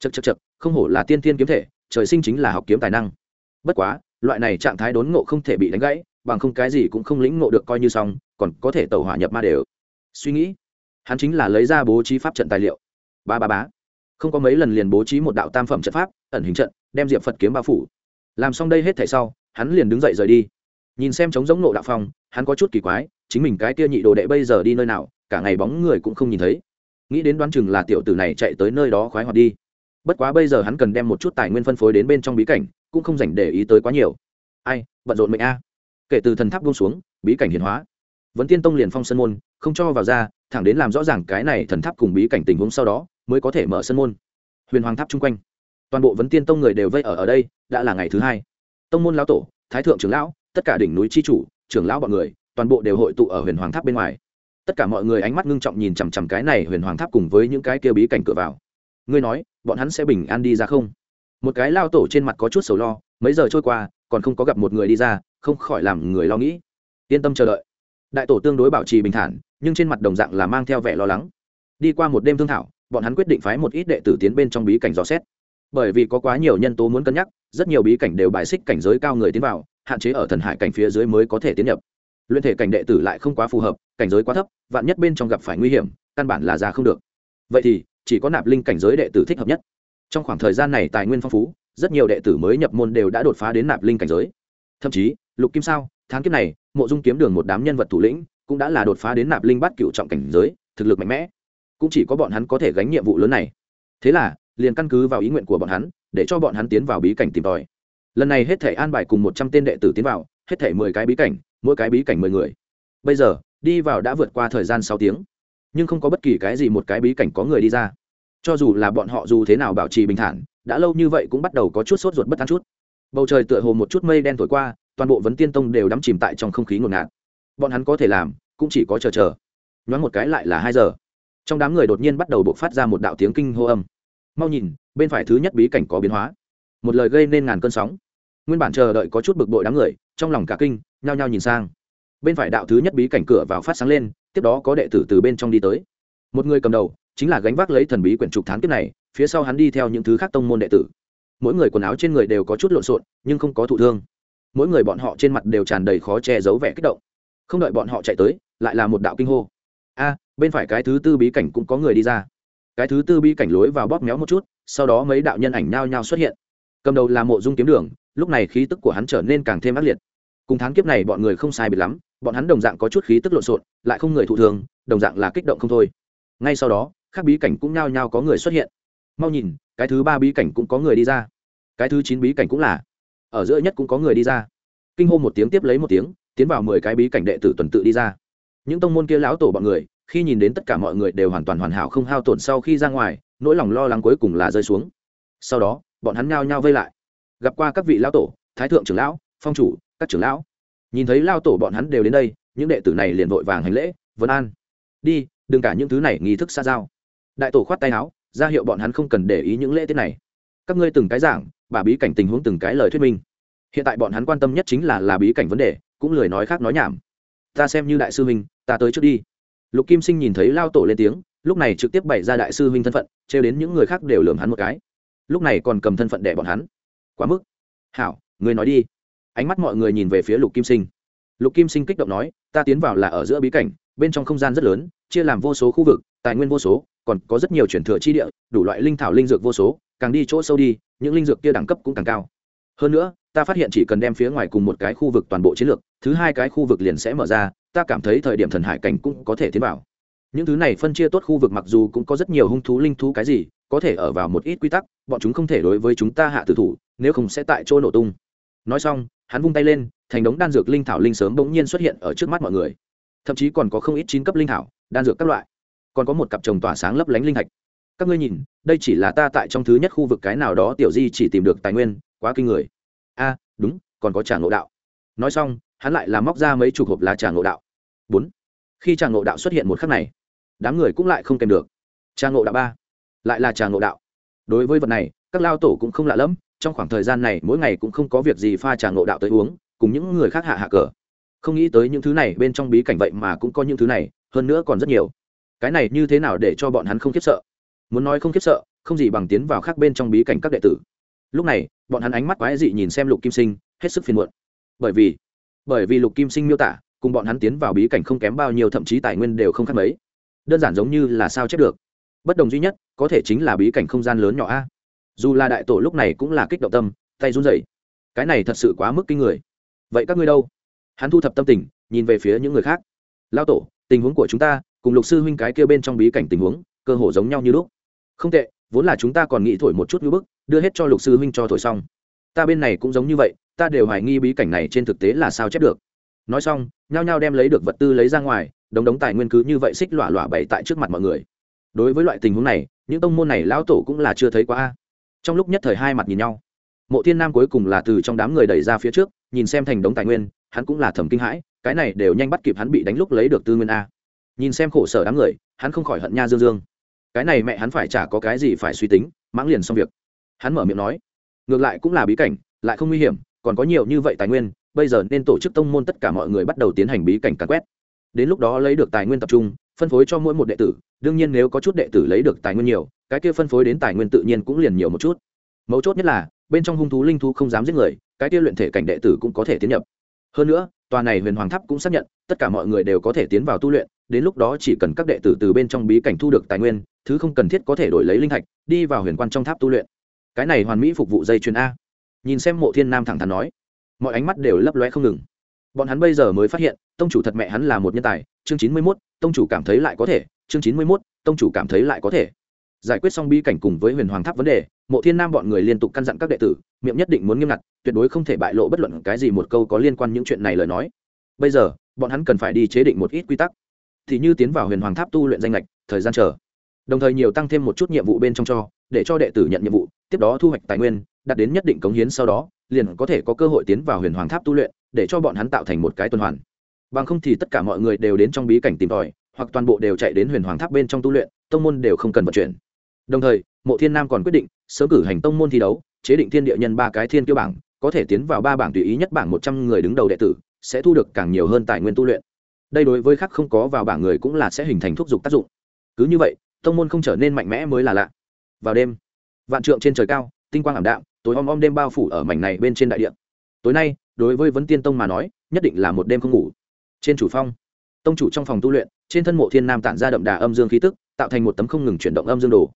Chật chật chật không hổ là tiên tiên kiếm thể, trời sinh chính là học kiếm tài năng. Bất quá, loại này trạng thái đốn ngộ không thể bị đánh gãy, bằng không cái gì cũng không lĩnh ngộ được coi như xong, còn có thể tẩu hỏa nhập ma đều. Suy nghĩ, hắn chính là lấy ra bố trí pháp trận tài liệu ba ba bá không có mấy lần liền bố trí một đạo tam phẩm trận pháp, ẩn hình trận, đem diệp phật kiếm bao phủ. Làm xong đây hết thảy sau, hắn liền đứng dậy rời đi. Nhìn xem trống giống nộ đạo phong, hắn có chút kỳ quái, chính mình cái kia nhị đồ đệ bây giờ đi nơi nào, cả ngày bóng người cũng không nhìn thấy. Nghĩ đến đoán chừng là tiểu tử này chạy tới nơi đó khoái hoạt đi. Bất quá bây giờ hắn cần đem một chút tài nguyên phân phối đến bên trong bí cảnh, cũng không dành để ý tới quá nhiều. Ai, bận rộn mệnh a. Kể từ thần tháp buông xuống, bí cảnh hiển hóa. Vẫn tiên tông liền phong sân môn, không cho vào ra thẳng đến làm rõ ràng cái này thần tháp cùng bí cảnh tình huống sau đó, mới có thể mở sân môn. Huyền hoàng tháp chung quanh, toàn bộ vấn tiên tông người đều vây ở ở đây, đã là ngày thứ hai. Tông môn lão tổ, thái thượng trưởng lão, tất cả đỉnh núi chi chủ, trưởng lão bọn người, toàn bộ đều hội tụ ở huyền hoàng tháp bên ngoài. Tất cả mọi người ánh mắt ngưng trọng nhìn chằm chằm cái này huyền hoàng tháp cùng với những cái kia bí cảnh cửa vào. Ngươi nói, bọn hắn sẽ bình an đi ra không? Một cái lao tổ trên mặt có chút sầu lo, mấy giờ trôi qua, còn không có gặp một người đi ra, không khỏi làm người lo nghĩ. Yên tâm chờ đợi đại tổ tương đối bảo trì bình thản, nhưng trên mặt đồng dạng là mang theo vẻ lo lắng. Đi qua một đêm thương thảo, bọn hắn quyết định phái một ít đệ tử tiến bên trong bí cảnh dò xét. Bởi vì có quá nhiều nhân tố muốn cân nhắc, rất nhiều bí cảnh đều bài xích cảnh giới cao người tiến vào, hạn chế ở thần hải cảnh phía dưới mới có thể tiến nhập. Luyện thể cảnh đệ tử lại không quá phù hợp, cảnh giới quá thấp, vạn nhất bên trong gặp phải nguy hiểm, căn bản là ra không được. Vậy thì, chỉ có nạp linh cảnh giới đệ tử thích hợp nhất. Trong khoảng thời gian này tài nguyên phong phú, rất nhiều đệ tử mới nhập môn đều đã đột phá đến nạp linh cảnh giới. Thậm chí, lục kim sao tháng kiếp này, mộ dung kiếm đường một đám nhân vật thủ lĩnh cũng đã là đột phá đến nạp linh bát cựu trọng cảnh giới, thực lực mạnh mẽ. Cũng chỉ có bọn hắn có thể gánh nhiệm vụ lớn này. Thế là, liền căn cứ vào ý nguyện của bọn hắn, để cho bọn hắn tiến vào bí cảnh tìm tòi. Lần này hết thể an bài cùng một trăm tên đệ tử tiến vào, hết thể mười cái bí cảnh, mỗi cái bí cảnh mười người. Bây giờ, đi vào đã vượt qua thời gian sáu tiếng. Nhưng không có bất kỳ cái gì một cái bí cảnh có người đi ra. Cho dù là bọn họ dù thế nào bảo trì bình thản, đã lâu như vậy cũng bắt đầu có chút sốt ruột bất an chút. Bầu trời tựa hồ một chút mây đen thổi qua toàn bộ vấn tiên tông đều đắm chìm tại trong không khí ngột ngạt. Bọn hắn có thể làm, cũng chỉ có chờ chờ. Nhoáng một cái lại là hai giờ. Trong đám người đột nhiên bắt đầu bộc phát ra một đạo tiếng kinh hô âm. Mau nhìn, bên phải thứ nhất bí cảnh có biến hóa. Một lời gây nên ngàn cơn sóng. Nguyên bản chờ đợi có chút bực bội đám người, trong lòng cả kinh, nhao nhao nhìn sang. Bên phải đạo thứ nhất bí cảnh cửa vào phát sáng lên, tiếp đó có đệ tử từ bên trong đi tới. Một người cầm đầu, chính là gánh vác lấy thần bí quyển trục thán kiếp này, phía sau hắn đi theo những thứ khác tông môn đệ tử. Mỗi người quần áo trên người đều có chút lộn xộn, nhưng không có thụ thương mỗi người bọn họ trên mặt đều tràn đầy khó che giấu vẻ kích động. Không đợi bọn họ chạy tới, lại là một đạo kinh hô. A, bên phải cái thứ tư bí cảnh cũng có người đi ra. Cái thứ tư bí cảnh lối vào bóp méo một chút, sau đó mấy đạo nhân ảnh nhao nhao xuất hiện. Cầm đầu là mộ dung kiếm đường, lúc này khí tức của hắn trở nên càng thêm ác liệt. Cùng tháng kiếp này bọn người không sai biệt lắm, bọn hắn đồng dạng có chút khí tức lộn xộn, lại không người thụ thường, đồng dạng là kích động không thôi. Ngay sau đó các bí cảnh cũng nhao nhao có người xuất hiện. Mau nhìn, cái thứ ba bí cảnh cũng có người đi ra. Cái thứ chín bí cảnh cũng là ở giữa nhất cũng có người đi ra. Kinh hô một tiếng tiếp lấy một tiếng, tiến vào mười cái bí cảnh đệ tử tuần tự đi ra. Những tông môn kia lão tổ bọn người, khi nhìn đến tất cả mọi người đều hoàn toàn hoàn hảo không hao tổn sau khi ra ngoài, nỗi lòng lo lắng cuối cùng là rơi xuống. Sau đó, bọn hắn nhao nhao vây lại. Gặp qua các vị lão tổ, thái thượng trưởng lão, phong chủ, các trưởng lão. Nhìn thấy lao tổ bọn hắn đều đến đây, những đệ tử này liền vội vàng hành lễ vấn an, đi, đừng cả những thứ này nghi thức xa giao. Đại tổ khoát tay áo, ra hiệu bọn hắn không cần để ý những lễ tiết này. Các ngươi từng cái giảng bà bí cảnh tình huống từng cái lời thuyết minh. Hiện tại bọn hắn quan tâm nhất chính là là bí cảnh vấn đề, cũng lười nói khác nói nhảm. Ta xem như đại sư huynh, ta tới trước đi. Lục kim sinh nhìn thấy lao tổ lên tiếng, lúc này trực tiếp bày ra đại sư huynh thân phận, trêu đến những người khác đều lường hắn một cái. Lúc này còn cầm thân phận để bọn hắn. Quá mức. Hảo người nói đi. Ánh mắt mọi người nhìn về phía lục kim sinh. Lục kim sinh kích động nói, ta tiến vào là ở giữa bí cảnh, bên trong không gian rất lớn, chia làm vô số khu vực, tài nguyên vô số, còn có rất nhiều chuyển thừa chi địa, đủ loại linh thảo linh dược vô số càng đi chỗ sâu đi, những linh dược kia đẳng cấp cũng càng cao. Hơn nữa, ta phát hiện chỉ cần đem phía ngoài cùng một cái khu vực toàn bộ chiến lược, thứ hai cái khu vực liền sẽ mở ra, ta cảm thấy thời điểm thần hải cảnh cũng có thể tiến vào. Những thứ này phân chia tốt khu vực mặc dù cũng có rất nhiều hung thú, linh thú cái gì, có thể ở vào một ít quy tắc, bọn chúng không thể đối với chúng ta hạ tử thủ, nếu không sẽ tại chỗ nổ tung. Nói xong, hắn vung tay lên, thành đống đan dược linh thảo linh sớm bỗng nhiên xuất hiện ở trước mắt mọi người. Thậm chí còn có không ít chín cấp linh thảo, đan dược các loại. Còn có một cặp chồng tỏa sáng lấp lánh linh thạch các ngươi nhìn, đây chỉ là ta tại trong thứ nhất khu vực cái nào đó tiểu di chỉ tìm được tài nguyên, quá kinh người. A, đúng, còn có trà ngộ đạo. Nói xong, hắn lại làm móc ra mấy chục hộp lá trà ngộ đạo. Bốn, khi trà ngộ đạo xuất hiện một khắc này, đám người cũng lại không kèm được. Trà ngộ đạo ba, lại là trà ngộ đạo. Đối với vật này, các lao tổ cũng không lạ lẫm, trong khoảng thời gian này mỗi ngày cũng không có việc gì pha trà ngộ đạo tới uống, cùng những người khác hạ hạ cờ. Không nghĩ tới những thứ này, bên trong bí cảnh vậy mà cũng có những thứ này, hơn nữa còn rất nhiều. Cái này như thế nào để cho bọn hắn không khiếp sợ? Muốn nói không khiếp sợ, không gì bằng tiến vào khác bên trong bí cảnh các đệ tử. Lúc này, bọn hắn ánh mắt quái dị nhìn xem lục kim sinh, hết sức phiền muộn. Bởi vì bởi vì lục kim sinh miêu tả, cùng bọn hắn tiến vào bí cảnh không kém bao nhiêu, thậm chí tài nguyên đều không khác mấy. Đơn giản giống như là sao chép được. Bất đồng duy nhất, có thể chính là bí cảnh không gian lớn nhỏ a. Dù là đại tổ lúc này cũng là kích động tâm, tay run rẩy. Cái này thật sự quá mức kinh người. Vậy các ngươi đâu? Hắn thu thập tâm tình, nhìn về phía những người khác. Lao tổ, tình huống của chúng ta, cùng lục sư huynh cái kia bên trong bí cảnh tình huống, cơ hồ giống nhau như lúc không tệ, vốn là chúng ta còn nghĩ thổi một chút như bức, đưa hết cho lục sư huynh cho thổi xong. Ta bên này cũng giống như vậy, ta đều hoài nghi bí cảnh này trên thực tế là sao chép được. Nói xong, nhao nhao đem lấy được vật tư lấy ra ngoài, đống đống tài nguyên cứ như vậy xích lọa lọa bày tại trước mặt mọi người. Đối với loại tình huống này, những tông môn này lão tổ cũng là chưa thấy quá trong lúc nhất thời hai mặt nhìn nhau, mộ thiên nam cuối cùng là từ trong đám người đẩy ra phía trước, nhìn xem thành đống tài nguyên, hắn cũng là thầm kinh hãi, cái này đều nhanh bắt kịp hắn bị đánh lúc lấy được tư nguyên a. Nhìn xem khổ sở đám người, hắn không khỏi hận nha dương dương cái này mẹ hắn phải chả có cái gì phải suy tính, mãng liền xong việc. Hắn mở miệng nói, ngược lại cũng là bí cảnh, lại không nguy hiểm, còn có nhiều như vậy tài nguyên, bây giờ nên tổ chức tông môn tất cả mọi người bắt đầu tiến hành bí cảnh càn quét. Đến lúc đó lấy được tài nguyên tập trung, phân phối cho mỗi một đệ tử, đương nhiên nếu có chút đệ tử lấy được tài nguyên nhiều, cái kia phân phối đến tài nguyên tự nhiên cũng liền nhiều một chút. Mấu chốt nhất là, bên trong hung thú linh thú không dám giết người, cái kia luyện thể cảnh đệ tử cũng có thể tiến nhập. Hơn nữa, tòa này huyền hoàng tháp cũng xác nhận, tất cả mọi người đều có thể tiến vào tu luyện đến lúc đó chỉ cần các đệ tử từ bên trong bí cảnh thu được tài nguyên, thứ không cần thiết có thể đổi lấy linh thạch, đi vào huyền quan trong tháp tu luyện. Cái này hoàn mỹ phục vụ dây chuyền a. Nhìn xem mộ thiên nam thẳng thắn nói, mọi ánh mắt đều lấp loe không ngừng. Bọn hắn bây giờ mới phát hiện, tông chủ thật mẹ hắn là một nhân tài, chương chín mươi mốt, tông chủ cảm thấy lại có thể, chương chín mươi mốt, tông chủ cảm thấy lại có thể. Giải quyết xong bi cảnh cùng với huyền hoàng tháp vấn đề, mộ thiên nam bọn người liên tục căn dặn các đệ tử, miệng nhất định muốn nghiêm ngặt, tuyệt đối không thể bại lộ bất luận cái gì một câu có liên quan những chuyện này lời nói. Bây giờ, bọn hắn cần phải đi chế định một ít quy tắc thì như tiến vào huyền hoàng tháp tu luyện danh lệch, thời gian chờ. Đồng thời nhiều tăng thêm một chút nhiệm vụ bên trong cho, để cho đệ tử nhận nhiệm vụ, tiếp đó thu hoạch tài nguyên, đạt đến nhất định cống hiến sau đó, liền có thể có cơ hội tiến vào huyền hoàng tháp tu luyện, để cho bọn hắn tạo thành một cái tuần hoàn. Bằng không thì tất cả mọi người đều đến trong bí cảnh tìm tòi, hoặc toàn bộ đều chạy đến huyền hoàng tháp bên trong tu luyện, tông môn đều không cần vận chuyển. Đồng thời, mộ thiên nam còn quyết định sớm cử hành tông môn thi đấu, chế định thiên địa nhân ba cái thiên kiêu bảng, có thể tiến vào ba bảng tùy ý nhất bảng một trăm người đứng đầu đệ tử, sẽ thu được càng nhiều hơn tài nguyên tu luyện đây đối với khác không có vào bảng người cũng là sẽ hình thành thúc giục tác dụng. Cứ như vậy, tông môn không trở nên mạnh mẽ mới là lạ. Vào đêm, vạn trượng trên trời cao, tinh quang ảm đạm, tối om om đêm bao phủ ở mảnh này bên trên đại địa. Tối nay, đối với vấn tiên tông mà nói, nhất định là một đêm không ngủ. Trên chủ phong, tông chủ trong phòng tu luyện, trên thân mộ thiên nam tản ra đậm đà âm dương khí tức, tạo thành một tấm không ngừng chuyển động âm dương đồ.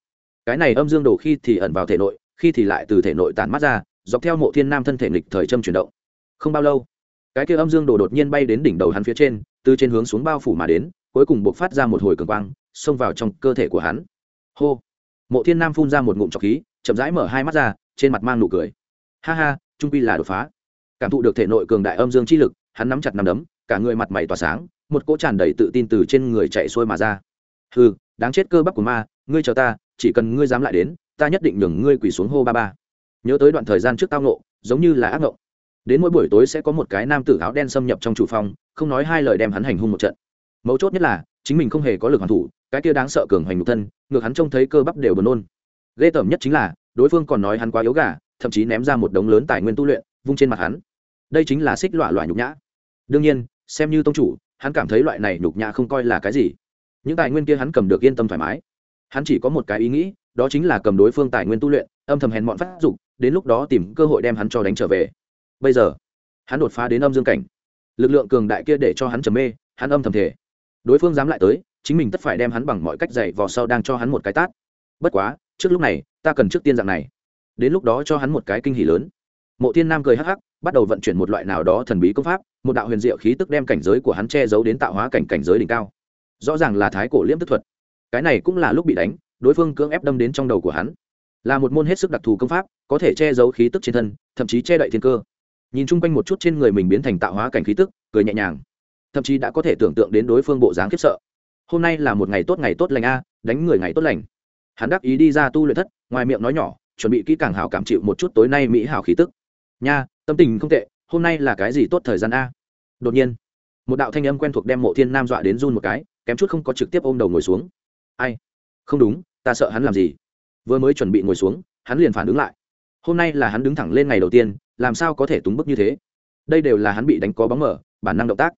Cái này âm dương đồ khi thì ẩn vào thể nội, khi thì lại từ thể nội tản mắt ra, dọc theo mộ thiên nam thân thể nghịch thời châm chuyển động. Không bao lâu, cái kia âm dương đồ đột nhiên bay đến đỉnh đầu hắn phía trên từ trên hướng xuống bao phủ mà đến, cuối cùng buộc phát ra một hồi cường quang, xông vào trong cơ thể của hắn. Hô! Mộ thiên nam phun ra một ngụm trọc khí, chậm rãi mở hai mắt ra, trên mặt mang nụ cười. Ha ha, trung pi là đột phá. Cảm thụ được thể nội cường đại âm dương chi lực, hắn nắm chặt nắm đấm, cả người mặt mày tỏa sáng, một cỗ tràn đầy tự tin từ trên người chạy xuôi mà ra. Hừ, đáng chết cơ bắp của ma, ngươi chờ ta, chỉ cần ngươi dám lại đến, ta nhất định nhường ngươi quỳ xuống hô ba ba. Nhớ tới đoạn thời gian trước tao nộ giống như là ác nộ đến mỗi buổi tối sẽ có một cái nam tử áo đen xâm nhập trong chủ phòng không nói hai lời đem hắn hành hung một trận. Mấu chốt nhất là, chính mình không hề có lực hoàn thủ, cái kia đáng sợ cường hoành nhục thân, ngược hắn trông thấy cơ bắp đều buồn nôn. Ghê tởm nhất chính là, đối phương còn nói hắn quá yếu gà, thậm chí ném ra một đống lớn tài nguyên tu luyện, vung trên mặt hắn. Đây chính là xích loại loại nhục nhã. Đương nhiên, xem như tông chủ, hắn cảm thấy loại này nhục nhã không coi là cái gì. Những tài nguyên kia hắn cầm được yên tâm thoải mái. Hắn chỉ có một cái ý nghĩ, đó chính là cầm đối phương tài nguyên tu luyện, âm thầm hèn mọn phát dục, đến lúc đó tìm cơ hội đem hắn cho đánh trở về. Bây giờ, hắn đột phá đến âm dương cảnh lực lượng cường đại kia để cho hắn trầm mê, hắn âm thầm thể đối phương dám lại tới, chính mình tất phải đem hắn bằng mọi cách dạy vò sau đang cho hắn một cái tát. Bất quá, trước lúc này, ta cần trước tiên dạng này. Đến lúc đó cho hắn một cái kinh hỉ lớn. Mộ thiên nam cười hắc hắc, bắt đầu vận chuyển một loại nào đó thần bí công pháp, một đạo huyền diệu khí tức đem cảnh giới của hắn che giấu đến tạo hóa cảnh cảnh giới đỉnh cao. Rõ ràng là thái cổ liễm tức thuật. Cái này cũng là lúc bị đánh, đối phương cưỡng ép đâm đến trong đầu của hắn. Là một môn hết sức đặc thù công pháp, có thể che giấu khí tức trên thân, thậm chí che đậy thiên cơ nhìn chung quanh một chút trên người mình biến thành tạo hóa cảnh khí tức, cười nhẹ nhàng. Thậm chí đã có thể tưởng tượng đến đối phương bộ dáng khiếp sợ. Hôm nay là một ngày tốt ngày tốt lành a, đánh người ngày tốt lành. Hắn đắc ý đi ra tu luyện thất, ngoài miệng nói nhỏ, chuẩn bị kỹ càng hảo cảm chịu một chút tối nay mỹ hảo khí tức. Nha, tâm tình không tệ, hôm nay là cái gì tốt thời gian a? Đột nhiên, một đạo thanh âm quen thuộc đem mộ thiên nam dọa đến run một cái, kém chút không có trực tiếp ôm đầu ngồi xuống. Ai? Không đúng, ta sợ hắn làm gì? Vừa mới chuẩn bị ngồi xuống, hắn liền phản ứng lại. Hôm nay là hắn đứng thẳng lên ngày đầu tiên làm sao có thể túng bức như thế? Đây đều là hắn bị đánh có bóng mở bản năng động tác.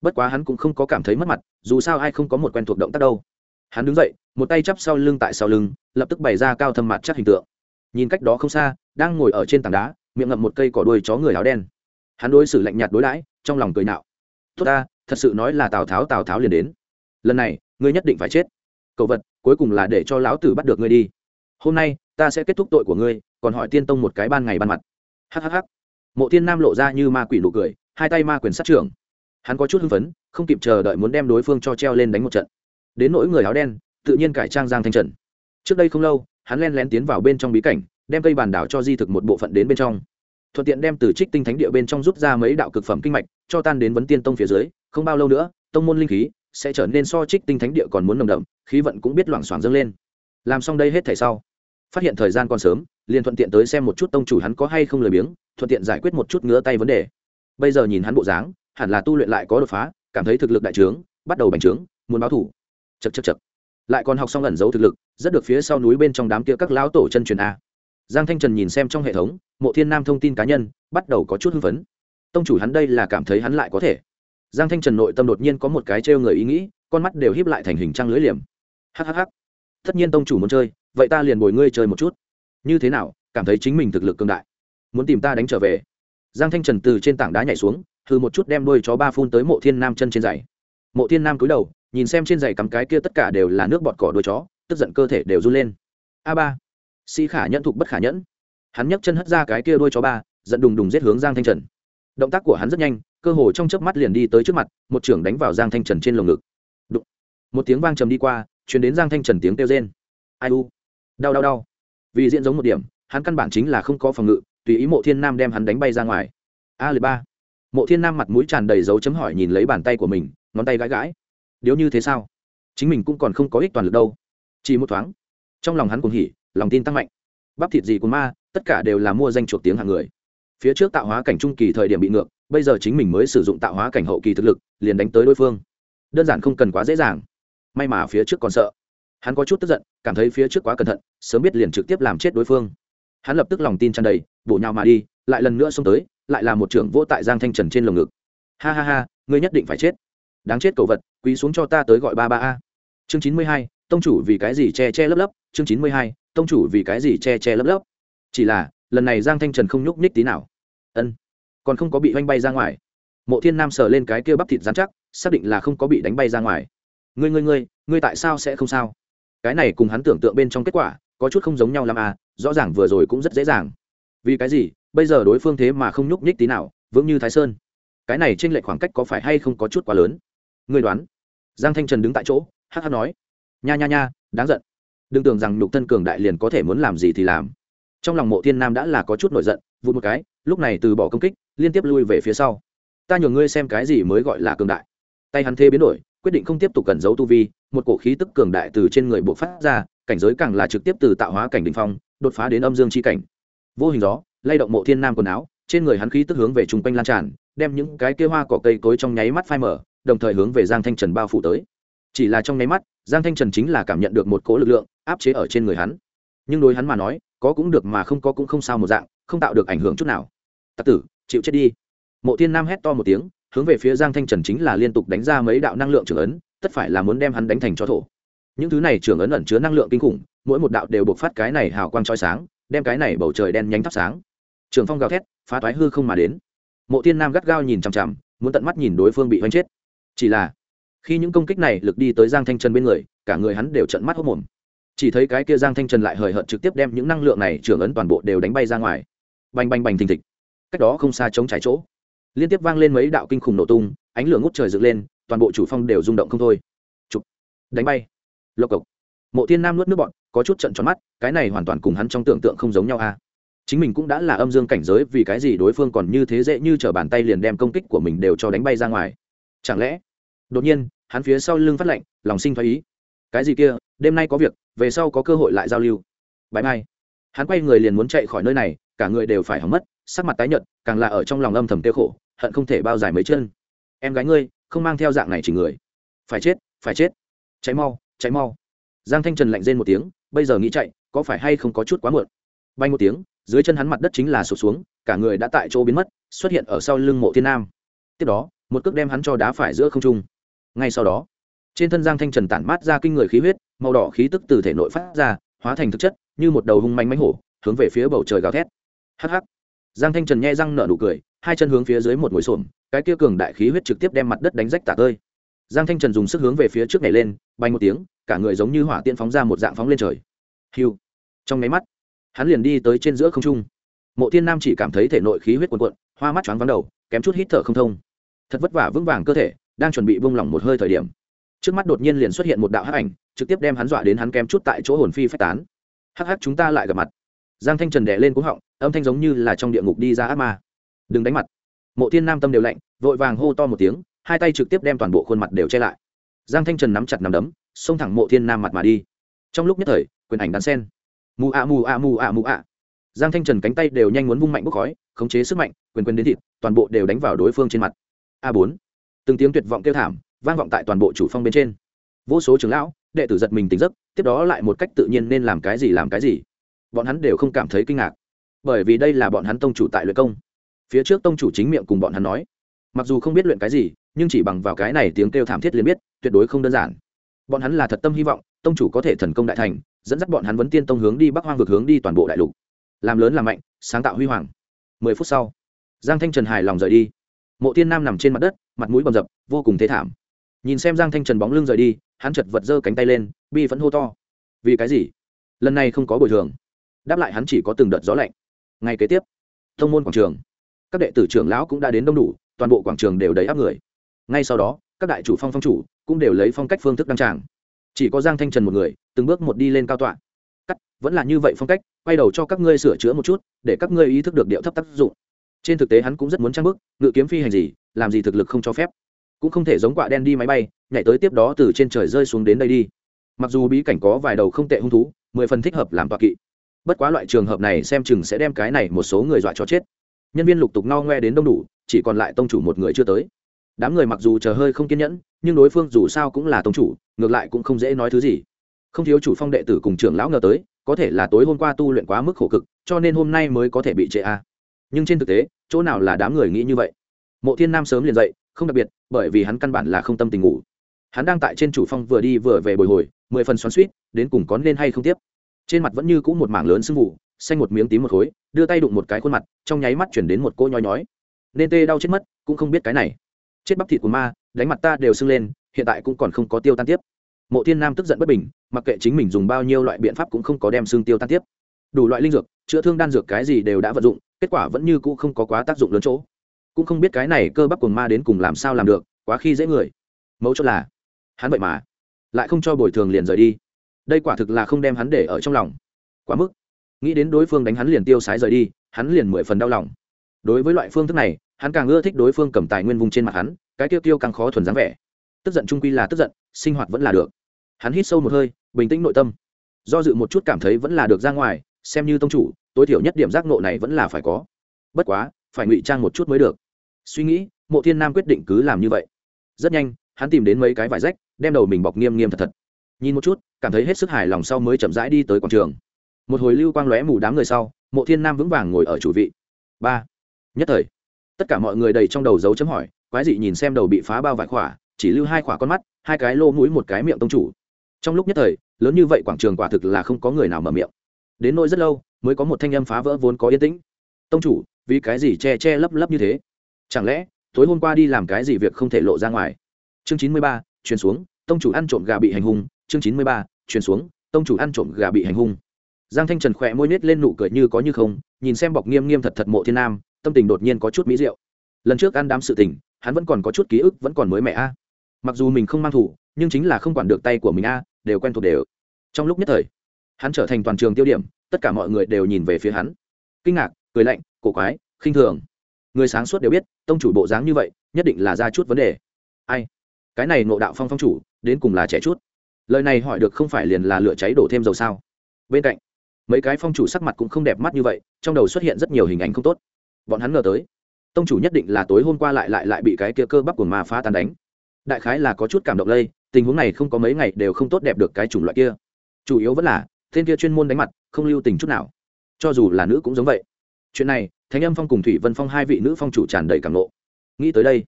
Bất quá hắn cũng không có cảm thấy mất mặt, dù sao ai không có một quen thuộc động tác đâu. Hắn đứng dậy, một tay chắp sau lưng tại sau lưng, lập tức bày ra cao thâm mặt chắc hình tượng. Nhìn cách đó không xa, đang ngồi ở trên tảng đá, miệng ngậm một cây cỏ đuôi chó người áo đen. Hắn đối xử lạnh nhạt đối đãi, trong lòng cười nạo. Tốt ta, thật sự nói là tào tháo tào tháo liền đến. Lần này, ngươi nhất định phải chết. Cậu vật, cuối cùng là để cho lão tử bắt được ngươi đi. Hôm nay, ta sẽ kết thúc tội của ngươi, còn hỏi tiên tông một cái ban ngày ban mặt hhh mộ tiên nam lộ ra như ma quỷ nụ cười, hai tay ma quyền sát trưởng. Hắn có chút hưng phấn, không kịp chờ đợi muốn đem đối phương cho treo lên đánh một trận. Đến nỗi người áo đen, tự nhiên cải trang giang thanh trần. Trước đây không lâu, hắn len lén tiến vào bên trong bí cảnh, đem cây bàn đảo cho di thực một bộ phận đến bên trong. Thuận tiện đem từ trích tinh thánh địa bên trong rút ra mấy đạo cực phẩm kinh mạch, cho tan đến vấn tiên tông phía dưới, không bao lâu nữa, tông môn linh khí sẽ trở nên so trích tinh thánh địa còn muốn nồng đậm, khí vận cũng biết loảng xoảng dâng lên. Làm xong đây hết thảy sau phát hiện thời gian còn sớm, liền thuận tiện tới xem một chút tông chủ hắn có hay không lười biếng, thuận tiện giải quyết một chút ngứa tay vấn đề. Bây giờ nhìn hắn bộ dáng, hẳn là tu luyện lại có đột phá, cảm thấy thực lực đại trướng, bắt đầu bành trướng, muốn báo thủ. Chật chật chật lại còn học xong ẩn giấu thực lực, rất được phía sau núi bên trong đám kia các lão tổ chân truyền a. Giang thanh trần nhìn xem trong hệ thống, mộ thiên nam thông tin cá nhân, bắt đầu có chút hưng phấn. Tông chủ hắn đây là cảm thấy hắn lại có thể. Giang thanh trần nội tâm đột nhiên có một cái trêu người ý nghĩ, con mắt đều híp lại thành hình trăng lưới liềm. Hhh tất nhiên tông chủ muốn chơi vậy ta liền bồi ngươi chơi một chút. Như thế nào, cảm thấy chính mình thực lực cương đại. Muốn tìm ta đánh trở về. Giang thanh trần từ trên tảng đá nhảy xuống thử một chút đem đôi chó ba phun tới mộ thiên nam chân trên giày. Mộ thiên nam cúi đầu, nhìn xem trên giày cắm cái kia tất cả đều là nước bọt cỏ đôi chó, tức giận cơ thể đều run lên. A ba. Sĩ khả nhẫn thục bất khả nhẫn. Hắn nhấc chân hất ra cái kia đôi chó ba, giận đùng đùng giết hướng giang thanh trần. Động tác của hắn rất nhanh, cơ hồ trong chớp mắt liền đi tới trước mặt, một trưởng đánh vào giang thanh trần trên lồng ngực. Đụng. một tiếng vang trầm đi qua chuyển đến giang thanh trần tiếng kêu rên. Ai u? Đau đau đau. Vì diễn giống một điểm, hắn căn bản chính là không có phòng ngự, tùy ý mộ thiên nam đem hắn đánh bay ra ngoài. A lười ba. Mộ thiên nam mặt mũi tràn đầy dấu chấm hỏi nhìn lấy bàn tay của mình, ngón tay gãi gãi. Điếu như thế sao? Chính mình cũng còn không có ích toàn lực đâu. Chỉ một thoáng. Trong lòng hắn cùng hỉ, lòng tin tăng mạnh. Bắp thịt gì của ma, tất cả đều là mua danh chuộc tiếng hàng người. Phía trước tạo hóa cảnh trung kỳ thời điểm bị ngược, bây giờ chính mình mới sử dụng tạo hóa cảnh hậu kỳ thực lực, liền đánh tới đối phương. Đơn giản không cần quá dễ dàng. May mà phía trước còn sợ hắn có chút tức giận, cảm thấy phía trước quá cẩn thận, sớm biết liền trực tiếp làm chết đối phương. Hắn lập tức lòng tin tràn đầy, bổ nhào mà đi, lại lần nữa xông tới, lại là một trưởng vô tại giang thanh trần trên lồng ngực. Ha ha ha, ngươi nhất định phải chết. Đáng chết cầu vật quý xuống cho ta tới gọi ba ba a. Chương chín mươi hai, tông chủ vì cái gì che che lấp lấp? Chương chín mươi hai, tông chủ vì cái gì che che lấp lấp? Chỉ là, lần này giang thanh trần không nhúc nhích tí nào. Ân, còn không có bị oanh bay ra ngoài. Mộ thiên nam sờ lên cái kia bắp thịt dán chắc, xác định là không có bị đánh bay ra ngoài. Ngươi ngươi ngươi ngươi tại sao sẽ không sao? Cái này cùng hắn tưởng tượng bên trong kết quả, có chút không giống nhau làm à rõ ràng vừa rồi cũng rất dễ dàng. Vì cái gì, bây giờ đối phương thế mà không nhúc nhích tí nào, vững như thái sơn. Cái này trên lệch khoảng cách có phải hay không có chút quá lớn? Người đoán. Giang thanh trần đứng tại chỗ hh nói. Nha nha nha, đáng giận. Đừng tưởng rằng nhục thân cường đại liền có thể muốn làm gì thì làm. Trong lòng mộ thiên nam đã là có chút nổi giận, vụt một cái, lúc này từ bỏ công kích, liên tiếp lui về phía sau. Ta nhường ngươi xem cái gì mới gọi là cường đại. Tay hắn thê biến đổi, quyết định không tiếp tục cẩn giấu tu vi một cổ khí tức cường đại từ trên người buộc phát ra, cảnh giới càng là trực tiếp từ tạo hóa cảnh đ ỉ n h phong, đột phá đến âm dương c h i cảnh. Vô hình gió, lay động mộ thiên nam quần áo, trên người hắn khí tức hướng về chung quanh lan tràn, đem những cái kia hoa cỏ cây cối trong nháy mắt phai mở đồng thời hướng về giang thanh trần bao phủ tới. Chỉ là trong nháy mắt, giang thanh trần chính là cảm nhận được một cỗ lực lượng áp chế ở trên người hắn. Nhưng đối hắn mà nói, có cũng được mà không có cũng không sao một dạng, không tạo được ảnh hưởng chút nào. Tặc tử, chịu chết đi. Mộ thiên nam hét to một tiếng, hướng về phía giang thanh trần chính là liên tục đánh ra mấy đạo năng lượng trưởng ấn tất phải là muốn đem hắn đánh thành cho thổ. Những thứ này trưởng ấn ẩn chứa năng lượng kinh khủng, mỗi một đạo đều buộc phát cái này hào quang trói sáng, đem cái này bầu trời đen nhánh thắp sáng. Trường phong gào thét, phá toái hư không mà đến. Mộ thiên nam gắt gao nhìn chằm chằm, muốn tận mắt nhìn đối phương bị hoanh chết. Chỉ là, khi những công kích này lực đi tới giang thanh trần bên người, cả người hắn đều trận mắt hốc mồm. Chỉ thấy cái kia giang thanh trần lại hời hợt trực tiếp đem những năng lượng này trưởng ấn toàn bộ đều đánh bay ra ngoài. Bành bành bành thình thịch. Cách đó không xa chống trải chỗ. Liên tiếp vang lên mấy đạo kinh khủng nổ tung, ánh lửa ngút trời dựng lên toàn bộ chủ phong đều rung động không thôi. Chụp. Đánh bay. Lộc cộc. Mộ thiên nam nuốt nước bọn, có chút trận tròn mắt, cái này hoàn toàn cùng hắn trong tưởng tượng không giống nhau a. À. chính mình cũng đã là âm dương cảnh giới, vì cái gì đối phương còn như thế dễ như t r ở bàn tay liền đem công kích của mình đều cho đánh bay ra ngoài? Chẳng lẽ? Đột nhiên, hắn phía sau lưng phát lệnh lòng sinh thoái ý. Cái gì kia, đêm nay có việc, về sau có cơ hội lại giao lưu. Bãi mai hắn quay người liền muốn chạy khỏi nơi này, cả người đều phải hỏng mất, sắc mặt tái nhợt, càng là ở trong lòng âm thầm tiêu khổ, hận không thể bao dài mấy chân. Em gái ngươi không mang theo dạng này chỉ người. Phải chết phải chết. Cháy mau cháy mau. Giang thanh trần lạnh rên một tiếng, bây giờ nghĩ chạy, có phải hay không có chút quá muộn? Bay một tiếng, dưới chân hắn mặt đất chính là sụt xuống, cả người đã tại chỗ biến mất, xuất hiện ở sau lưng mộ thiên nam. Tiếp đó, một cước đem hắn cho đá phải giữa không trung. Ngay sau đó, trên thân giang thanh trần tản mát ra kinh người khí huyết, màu đỏ khí tức từ thể nội phát ra, hóa thành thực chất, như một đầu hung manh mánh hổ, hướng về phía bầu trời gào thét. Hắc hắc. Giang thanh trần nhẹ răng nở nụ cười, hai chân hướng phía dưới một ngồi xổm cái kia cường đại khí huyết trực tiếp đem mặt đất đánh rách tả tơi. Giang thanh trần dùng sức hướng về phía trước này lên, bay một tiếng, cả người giống như hỏa tiễn phóng ra một dạng phóng lên trời. Hiu. Trong nháy mắt, hắn liền đi tới trên giữa không trung. Mộ thiên nam chỉ cảm thấy thể nội khí huyết cuồn cuộn, hoa mắt choáng vắng đầu, kém chút hít thở không thông. Thật vất vả vững vàng cơ thể, đang chuẩn bị vung lỏng một hơi thời điểm. Trước mắt đột nhiên liền xuất hiện một đạo hắc ảnh, trực tiếp đem hắn dọa đến hắn kém chút tại chỗ hồn phi phách tán. Hắc hắc, chúng ta lại gặp mặt. Giang thanh trần đè lên cúng họng, âm thanh giống như là trong địa ngục đi ra ác ma. Đừng đánh mặt mộ thiên nam tâm đều lạnh, vội vàng hô to một tiếng, hai tay trực tiếp đem toàn bộ khuôn mặt đều che lại. Giang thanh trần nắm chặt nắm đấm, xông thẳng mộ thiên nam mặt mà đi. Trong lúc nhất thời, quyền ảnh đàn sen. Mù ạ mù ạ mù ạ mù ạ. Giang thanh trần cánh tay đều nhanh muốn vung mạnh bốc khói, khống chế sức mạnh, quyền quyền đến thịt, toàn bộ đều đánh vào đối phương trên mặt. A bốn. Từng tiếng tuyệt vọng kêu thảm, vang vọng tại toàn bộ chủ phong bên trên. Vô số trưởng lão, đệ tử giật mình tỉnh giấc, tiếp đó lại một cách tự nhiên nên làm cái gì làm cái gì. Bọn hắn đều không cảm thấy kinh ngạc. Bởi vì đây là bọn hắn tông chủ tại luyện công phía trước tông chủ chính miệng cùng bọn hắn nói, mặc dù không biết luyện cái gì, nhưng chỉ bằng vào cái này tiếng kêu thảm thiết liền biết, tuyệt đối không đơn giản. Bọn hắn là thật tâm hy vọng, tông chủ có thể thần công đại thành, dẫn dắt bọn hắn vấn tiên tông hướng đi bắc hoang vực hướng đi toàn bộ đại lục. Làm lớn làm mạnh, sáng tạo huy hoàng. Mười phút sau, giang thanh trần hài lòng rời đi. Mộ tiên nam nằm trên mặt đất, mặt mũi bầm dập, vô cùng thế thảm. Nhìn xem giang thanh trần bóng lưng rời đi, hắn chật vật giơ cánh tay lên, bi vẫn hô to. Vì cái gì? Lần này không có bồi thường. Đáp lại hắn chỉ có từng đợt gió lạnh. Ngay kế tiếp thông môn quảng trường các đệ tử trưởng lão cũng đã đến đông đủ, toàn bộ quảng trường đều đầy áp người. Ngay sau đó, các đại chủ phong phong chủ cũng đều lấy phong cách phương thức đăng tràng. Chỉ có giang thanh trần một người, từng bước một đi lên cao tọa. Cắt, vẫn là như vậy phong cách, quay đầu cho các ngươi sửa chữa một chút, để các ngươi ý thức được điệu thấp tác dụng. Trên thực tế hắn cũng rất muốn trang bức, ngự kiếm phi hành gì, làm gì thực lực không cho phép. Cũng không thể giống quạ đen đi máy bay, nhảy tới tiếp đó từ trên trời rơi xuống đến đây đi. Mặc dù bí cảnh có vài đầu không tệ hung thú, mười phần thích hợp làm tọa kỵ. Bất quá loại trường hợp này xem chừng sẽ đem cái này một số người dọa cho chết nhân viên lục tục no ngoe đến đông đủ, chỉ còn lại tông chủ một người chưa tới. Đám người mặc dù chờ hơi không kiên nhẫn, nhưng đối phương dù sao cũng là tông chủ, ngược lại cũng không dễ nói thứ gì. Không thiếu chủ phong đệ tử cùng trưởng lão ngờ tới, có thể là tối hôm qua tu luyện quá mức khổ cực, cho nên hôm nay mới có thể bị trệ a. Nhưng trên thực tế, chỗ nào là đám người nghĩ như vậy? Mộ thiên nam sớm liền dậy, không đặc biệt, bởi vì hắn căn bản là không tâm tình ngủ. Hắn đang tại trên chủ phong vừa đi vừa về bồi hồi, mười phần xoắn suýt đến cùng có nên hay không tiếp. Trên mặt vẫn như cũ một mảng lớn sưng vụ xanh một miếng tím một khối, đưa tay đụng một cái khuôn mặt, trong nháy mắt chuyển đến một cô nhói nhói. Nên tê đau chết mất, cũng không biết cái này. Chết bắp thịt của ma, đánh mặt ta đều sưng lên, hiện tại cũng còn không có tiêu tan tiếp. Mộ thiên nam tức giận bất bình, mặc kệ chính mình dùng bao nhiêu loại biện pháp cũng không có đem xương tiêu tan tiếp. Đủ loại linh dược, chữa thương đan dược cái gì đều đã vận dụng, kết quả vẫn như cũ không có quá tác dụng lớn chỗ. Cũng không biết cái này cơ bắp của ma đến cùng làm sao làm được, quá khi dễ người. Mấu chốt là, hắn vậy mà lại không cho bồi thường liền rời đi. Đây quả thực là không đem hắn để ở trong lòng. Quá mức nghĩ đến đối phương đánh hắn liền tiêu sái rời đi, hắn liền mười phần đau lòng. Đối với loại phương thức này, hắn càng ưa thích đối phương cầm tài nguyên vùng trên mặt hắn, cái tiêu tiêu càng khó thuần dáng vẻ. Tức giận trung quy là tức giận, sinh hoạt vẫn là được. Hắn hít sâu một hơi, bình tĩnh nội tâm. Do dự một chút cảm thấy vẫn là được ra ngoài, xem như tông chủ, tối thiểu nhất điểm giác nộ này vẫn là phải có. Bất quá, phải ngụy trang một chút mới được. Suy nghĩ, mộ thiên nam quyết định cứ làm như vậy. Rất nhanh, hắn tìm đến mấy cái vải rách, đem đầu mình bọc nghiêm nghiêm thật thật. Nhìn một chút, cảm thấy hết sức hài lòng sau mới chậm rãi đi tới quảng trường một hồi lưu quang lóe mù đám người sau, mộ thiên nam vững vàng ngồi ở chủ vị. Ba. Nhất thời, tất cả mọi người đầy trong đầu dấu chấm hỏi, quái dị nhìn xem đầu bị phá bao vải khỏa, chỉ lưu hai khỏa con mắt, hai cái lô mũi một cái miệng tông chủ. Trong lúc nhất thời, lớn như vậy quảng trường quả thực là không có người nào mở miệng. Đến nỗi rất lâu, mới có một thanh âm phá vỡ vốn có yên tĩnh. Tông chủ, vì cái gì che che lấp lấp như thế? Chẳng lẽ, tối hôm qua đi làm cái gì việc không thể lộ ra ngoài? Chương chín mươi ba truyền xuống, tông chủ ăn trộm gà bị hành hung. Chương chín mươi ba truyền xuống, tông chủ ăn trộm gà bị hành hung giang thanh trần khỏe môi nết lên nụ cười như có như không, nhìn xem bọc nghiêm nghiêm thật thật mộ thiên nam, tâm tình đột nhiên có chút mỹ rượu lần trước ăn đám sự tình, hắn vẫn còn có chút ký ức vẫn còn mới mẹ a. Mặc dù mình không mang thủ, nhưng chính là không quản được tay của mình a, đều quen thuộc đều. Trong lúc nhất thời, hắn trở thành toàn trường tiêu điểm, tất cả mọi người đều nhìn về phía hắn. Kinh ngạc, cười lạnh, cổ quái, khinh thường. Người sáng suốt đều biết, tông chủ bộ dáng như vậy, nhất định là ra chút vấn đề. Ai? Cái này ngộ đạo phong phong chủ, đến cùng là trẻ chút. Lời này hỏi được không phải liền là lửa cháy đổ thêm dầu sao? Bên cạnh mấy cái phong chủ sắc mặt cũng không đẹp mắt như vậy, trong đầu xuất hiện rất nhiều hình ảnh không tốt. Bọn hắn ngờ tới, tông chủ nhất định là tối hôm qua lại lại lại bị cái kia cơ bắp của ma phá tan đánh. Đại khái là có chút cảm động lây, tình huống này không có mấy ngày đều không tốt đẹp được cái chủng loại kia. Chủ yếu vẫn là, tên kia chuyên môn đánh mặt, không lưu tình chút nào. Cho dù là nữ cũng giống vậy. Chuyện này, thánh âm phong cùng thủy vân phong hai vị nữ phong chủ tràn đầy cảm nộ nghĩ tới đây,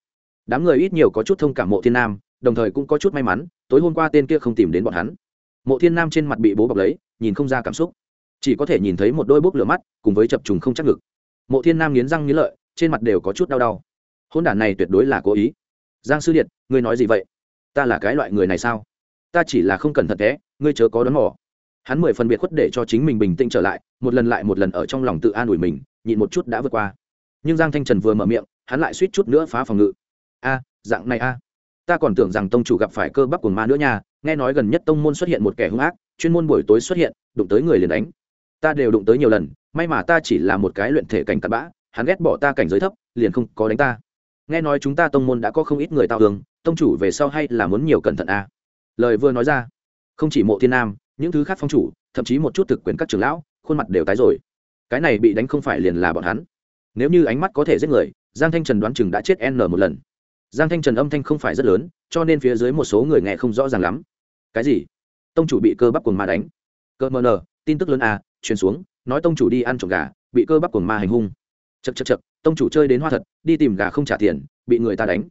đám người ít nhiều có chút thông cảm mộ thiên nam, đồng thời cũng có chút may mắn, tối hôm qua tên kia không tìm đến bọn hắn. Mộ thiên nam trên mặt bị bố bọc lấy, nhìn không ra cảm xúc chỉ có thể nhìn thấy một đôi bốc lửa mắt, cùng với chập trùng không chắc ngực. Mộ thiên nam nghiến răng nghiến lợi, trên mặt đều có chút đau đau. Hôn đản này tuyệt đối là cố ý. Giang sư điện ngươi nói gì vậy? Ta là cái loại người này sao? Ta chỉ là không cẩn thận té ngươi chớ có đón mò. Hắn mười phần biệt khuất để cho chính mình bình tĩnh trở lại, một lần lại một lần ở trong lòng tự an ủi mình, nhịn một chút đã vượt qua. Nhưng giang thanh trần vừa mở miệng, hắn lại suýt chút nữa phá phòng ngự. A, dạng này a. Ta còn tưởng rằng tông chủ gặp phải cơ bắp của ma nữa nha, nghe nói gần nhất tông môn xuất hiện một kẻ hung ác, chuyên môn buổi tối xuất hiện, đụng tới người liền đánh ta đều đụng tới nhiều lần, may mà ta chỉ là một cái luyện thể cảnh cặn bã, hắn ghét bỏ ta cảnh giới thấp, liền không có đánh ta. Nghe nói chúng ta tông môn đã có không ít người tao tường tông chủ về sau hay là muốn nhiều cẩn thận a lời vừa nói ra, không chỉ mộ thiên nam, những thứ khác phong chủ, thậm chí một chút thực quyền các trưởng lão, khuôn mặt đều tái rồi. Cái này bị đánh không phải liền là bọn hắn. Nếu như ánh mắt có thể giết người, giang thanh trần đoán chừng đã chết n một lần. Giang thanh trần âm thanh không phải rất lớn, cho nên phía dưới một số người nghe không rõ ràng lắm. Cái gì? Tông chủ bị cơ bắp cồn ma đánh. Cơ mờ nờ, tin tức lớn à truyền xuống, nói tông chủ đi ăn trộm gà, bị cơ bắp cuồng ma hành hung. Chật chật chật tông chủ chơi đến hoa thật, đi tìm gà không trả tiền, bị người ta đánh.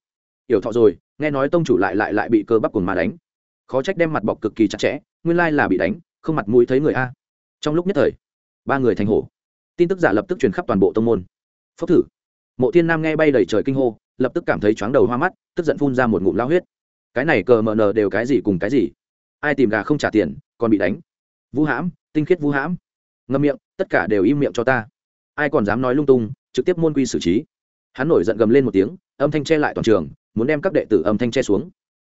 Yểu thọ rồi, nghe nói tông chủ lại lại lại bị cơ bắp cuồng ma đánh. Khó trách đem mặt bọc cực kỳ chặt chẽ, nguyên lai là bị đánh, không mặt mũi thấy người a. Trong lúc nhất thời, ba người thành hổ. Tin tức giả lập tức truyền khắp toàn bộ tông môn. Phốc thử. Mộ thiên nam nghe bay đầy trời kinh hô, lập tức cảm thấy chóng đầu hoa mắt, tức giận phun ra một ngụm lao huyết. Cái này cờ mờ nờ đều cái gì cùng cái gì? Ai tìm gà không trả tiền, còn bị đánh? Vũ hãm, tinh khiết vũ hãm ngâm miệng, tất cả đều im miệng cho ta. Ai còn dám nói lung tung, trực tiếp môn quy xử trí. Hắn nổi giận gầm lên một tiếng, âm thanh che lại toàn trường, muốn đem các đệ tử âm thanh che xuống.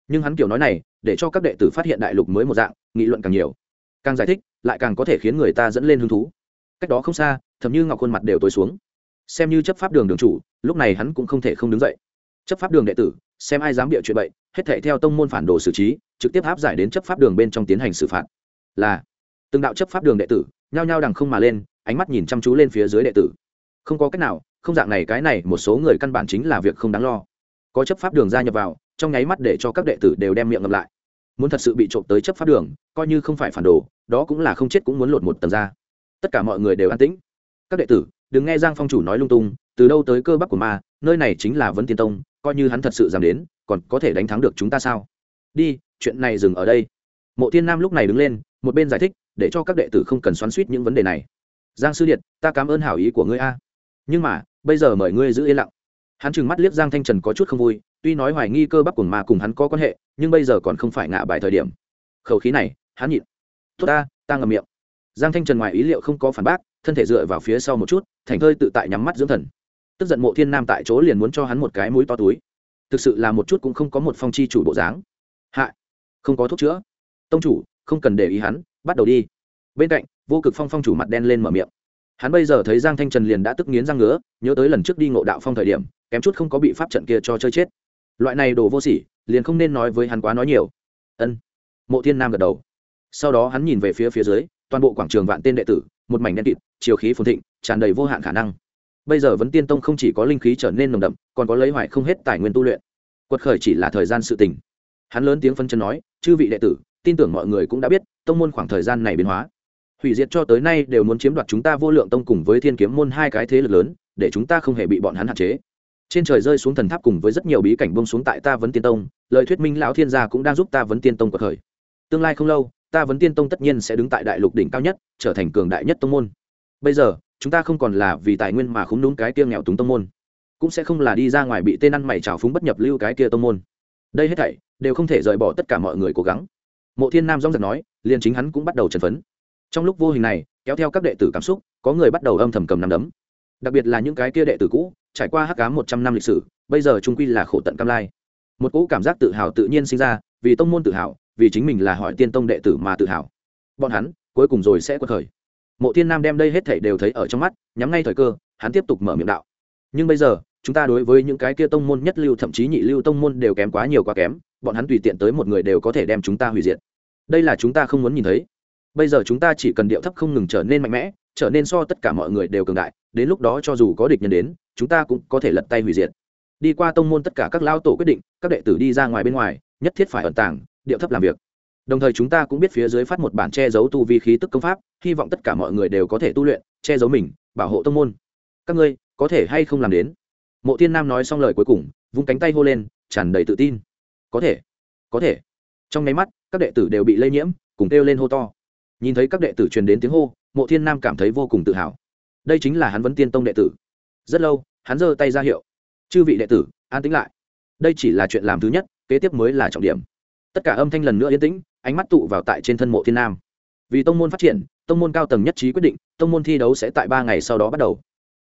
Nhưng hắn kiểu nói này, để cho các đệ tử phát hiện đại lục mới một dạng, nghị luận càng nhiều. Càng giải thích, lại càng có thể khiến người ta dẫn lên hứng thú. Cách đó không xa, thầm như ngọc khuôn mặt đều tối xuống. Xem như chấp pháp đường đường chủ, lúc này hắn cũng không thể không đứng dậy. Chấp pháp đường đệ tử, xem ai dám bịa chuyện bậy, hết thể theo tông môn phản đồ xử trí, trực tiếp áp giải đến chấp pháp đường bên trong tiến hành xử phạt. Là, từng đạo chấp pháp đường đệ tử nhao nhao đằng không mà lên, ánh mắt nhìn chăm chú lên phía dưới đệ tử. Không có cách nào, không dạng này, cái này một số người căn bản chính là việc không đáng lo. Có chấp pháp đường gia nhập vào, trong nháy mắt để cho các đệ tử đều đem miệng ngập lại. Muốn thật sự bị trộm tới chấp pháp đường, coi như không phải phản đồ, đó cũng là không chết cũng muốn lột một tầng ra. Tất cả mọi người đều an tĩnh. Các đệ tử, đừng nghe giang phong chủ nói lung tung, từ đâu tới cơ bắp của ma, nơi này chính là vấn tiên tông, coi như hắn thật sự dám đến, còn có thể đánh thắng được chúng ta sao? Đi, chuyện này dừng ở đây. Mộ thiên nam lúc này đứng lên, một bên giải thích để cho các đệ tử không cần xoắn suýt những vấn đề này. Giang sư điện ta cảm ơn hảo ý của ngươi a. Nhưng mà, bây giờ mời ngươi giữ yên lặng. Hắn trừng mắt liếc giang thanh trần có chút không vui, tuy nói hoài nghi cơ bắp cùng ma cùng hắn có quan hệ, nhưng bây giờ còn không phải ngạ bài thời điểm. Khẩu khí này, hắn nhịn. Tốt ta ta ngầm miệng. Giang thanh trần ngoài ý liệu không có phản bác, thân thể dựa vào phía sau một chút, thành thơi tự tại nhắm mắt dưỡng thần. Tức giận mộ thiên nam tại chỗ liền muốn cho hắn một cái mũi to túi. Thực sự là một chút cũng không có một phong chi chủ bộ dáng. Hạ không có thuốc chữa. Tông chủ, không cần để ý hắn bắt đầu đi. Bên cạnh, vô cực phong phong chủ mặt đen lên mở miệng. Hắn bây giờ thấy giang thanh trần liền đã tức nghiến răng ngứa, nhớ tới lần trước đi ngộ đạo phong thời điểm, kém chút không có bị pháp trận kia cho chơi chết. Loại này đồ vô sỉ, liền không nên nói với hắn quá nói nhiều. Ân. Mộ thiên nam gật đầu. Sau đó hắn nhìn về phía phía dưới, toàn bộ quảng trường vạn tên đệ tử, một mảnh đen kịt, chiều khí phồn thịnh, tràn đầy vô hạn khả năng. Bây giờ vấn tiên tông không chỉ có linh khí trở nên nồng đậm, còn có lấy hoại không hết tài nguyên tu luyện. Quật khởi chỉ là thời gian sự tình. Hắn lớn tiếng phân chân nói, chư vị đệ tử tin tưởng mọi người cũng đã biết, tông môn khoảng thời gian này biến hóa. Hủy diệt cho tới nay đều muốn chiếm đoạt chúng ta vô lượng tông cùng với thiên kiếm môn hai cái thế lực lớn, để chúng ta không hề bị bọn hắn hạn chế. Trên trời rơi xuống thần tháp cùng với rất nhiều bí cảnh bông xuống tại ta vấn tiên tông, lời thuyết minh lão thiên gia cũng đang giúp ta vấn tiên tông cuộc khởi. Tương lai không lâu, ta vấn tiên tông tất nhiên sẽ đứng tại đại lục đỉnh cao nhất, trở thành cường đại nhất tông môn. Bây giờ, chúng ta không còn là vì tài nguyên mà khúng đúng cái kia nghèo túng tông môn, cũng sẽ không là đi ra ngoài bị tên ăn mày trào phúng bất nhập lưu cái kia tông môn. Đây hết thảy đều không thể rời bỏ tất cả mọi người cố gắng mộ thiên nam dóng giật nói, liền chính hắn cũng bắt đầu chấn phấn. Trong lúc vô hình này, kéo theo các đệ tử cảm xúc, có người bắt đầu âm thầm cầm nắm đấm. Đặc biệt là những cái kia đệ tử cũ, trải qua hắc cám một trăm năm lịch sử, bây giờ trung quy là khổ tận cam lai. Một cỗ cảm giác tự hào tự nhiên sinh ra, vì tông môn tự hào, vì chính mình là hỏi tiên tông đệ tử mà tự hào. Bọn hắn, cuối cùng rồi sẽ quật khởi. Mộ thiên nam đem đây hết thảy đều thấy ở trong mắt, nhắm ngay thời cơ, hắn tiếp tục mở miệng đạo. Nhưng bây giờ, chúng ta đối với những cái kia tông môn nhất lưu thậm chí nhị lưu tông môn đều kém quá nhiều quá kém bọn hắn tùy tiện tới một người đều có thể đem chúng ta hủy diệt. Đây là chúng ta không muốn nhìn thấy. Bây giờ chúng ta chỉ cần điệu thấp không ngừng trở nên mạnh mẽ, trở nên so tất cả mọi người đều cường đại, đến lúc đó cho dù có địch nhân đến, chúng ta cũng có thể lật tay hủy diệt. Đi qua tông môn tất cả các lao tổ quyết định, các đệ tử đi ra ngoài bên ngoài, nhất thiết phải ẩn tàng, điệu thấp làm việc. Đồng thời chúng ta cũng biết phía dưới phát một bản che giấu tu vi khí tức công pháp, hy vọng tất cả mọi người đều có thể tu luyện, che giấu mình, bảo hộ tông môn. Các ngươi, có thể hay không làm đến? Mộ thiên nam nói xong lời cuối cùng, vung cánh tay hô lên, tràn đầy tự tin có thể. Có thể. Trong nháy mắt, các đệ tử đều bị lây nhiễm, cùng kêu lên hô to. Nhìn thấy các đệ tử truyền đến tiếng hô, mộ thiên nam cảm thấy vô cùng tự hào. Đây chính là hắn vấn tiên tông đệ tử. Rất lâu, hắn giơ tay ra hiệu. Chư vị đệ tử, an tĩnh lại. Đây chỉ là chuyện làm thứ nhất, kế tiếp mới là trọng điểm. Tất cả âm thanh lần nữa yên tĩnh, ánh mắt tụ vào tại trên thân mộ thiên nam. Vì tông môn phát triển, tông môn cao tầng nhất trí quyết định, tông môn thi đấu sẽ tại ba ngày sau đó bắt đầu.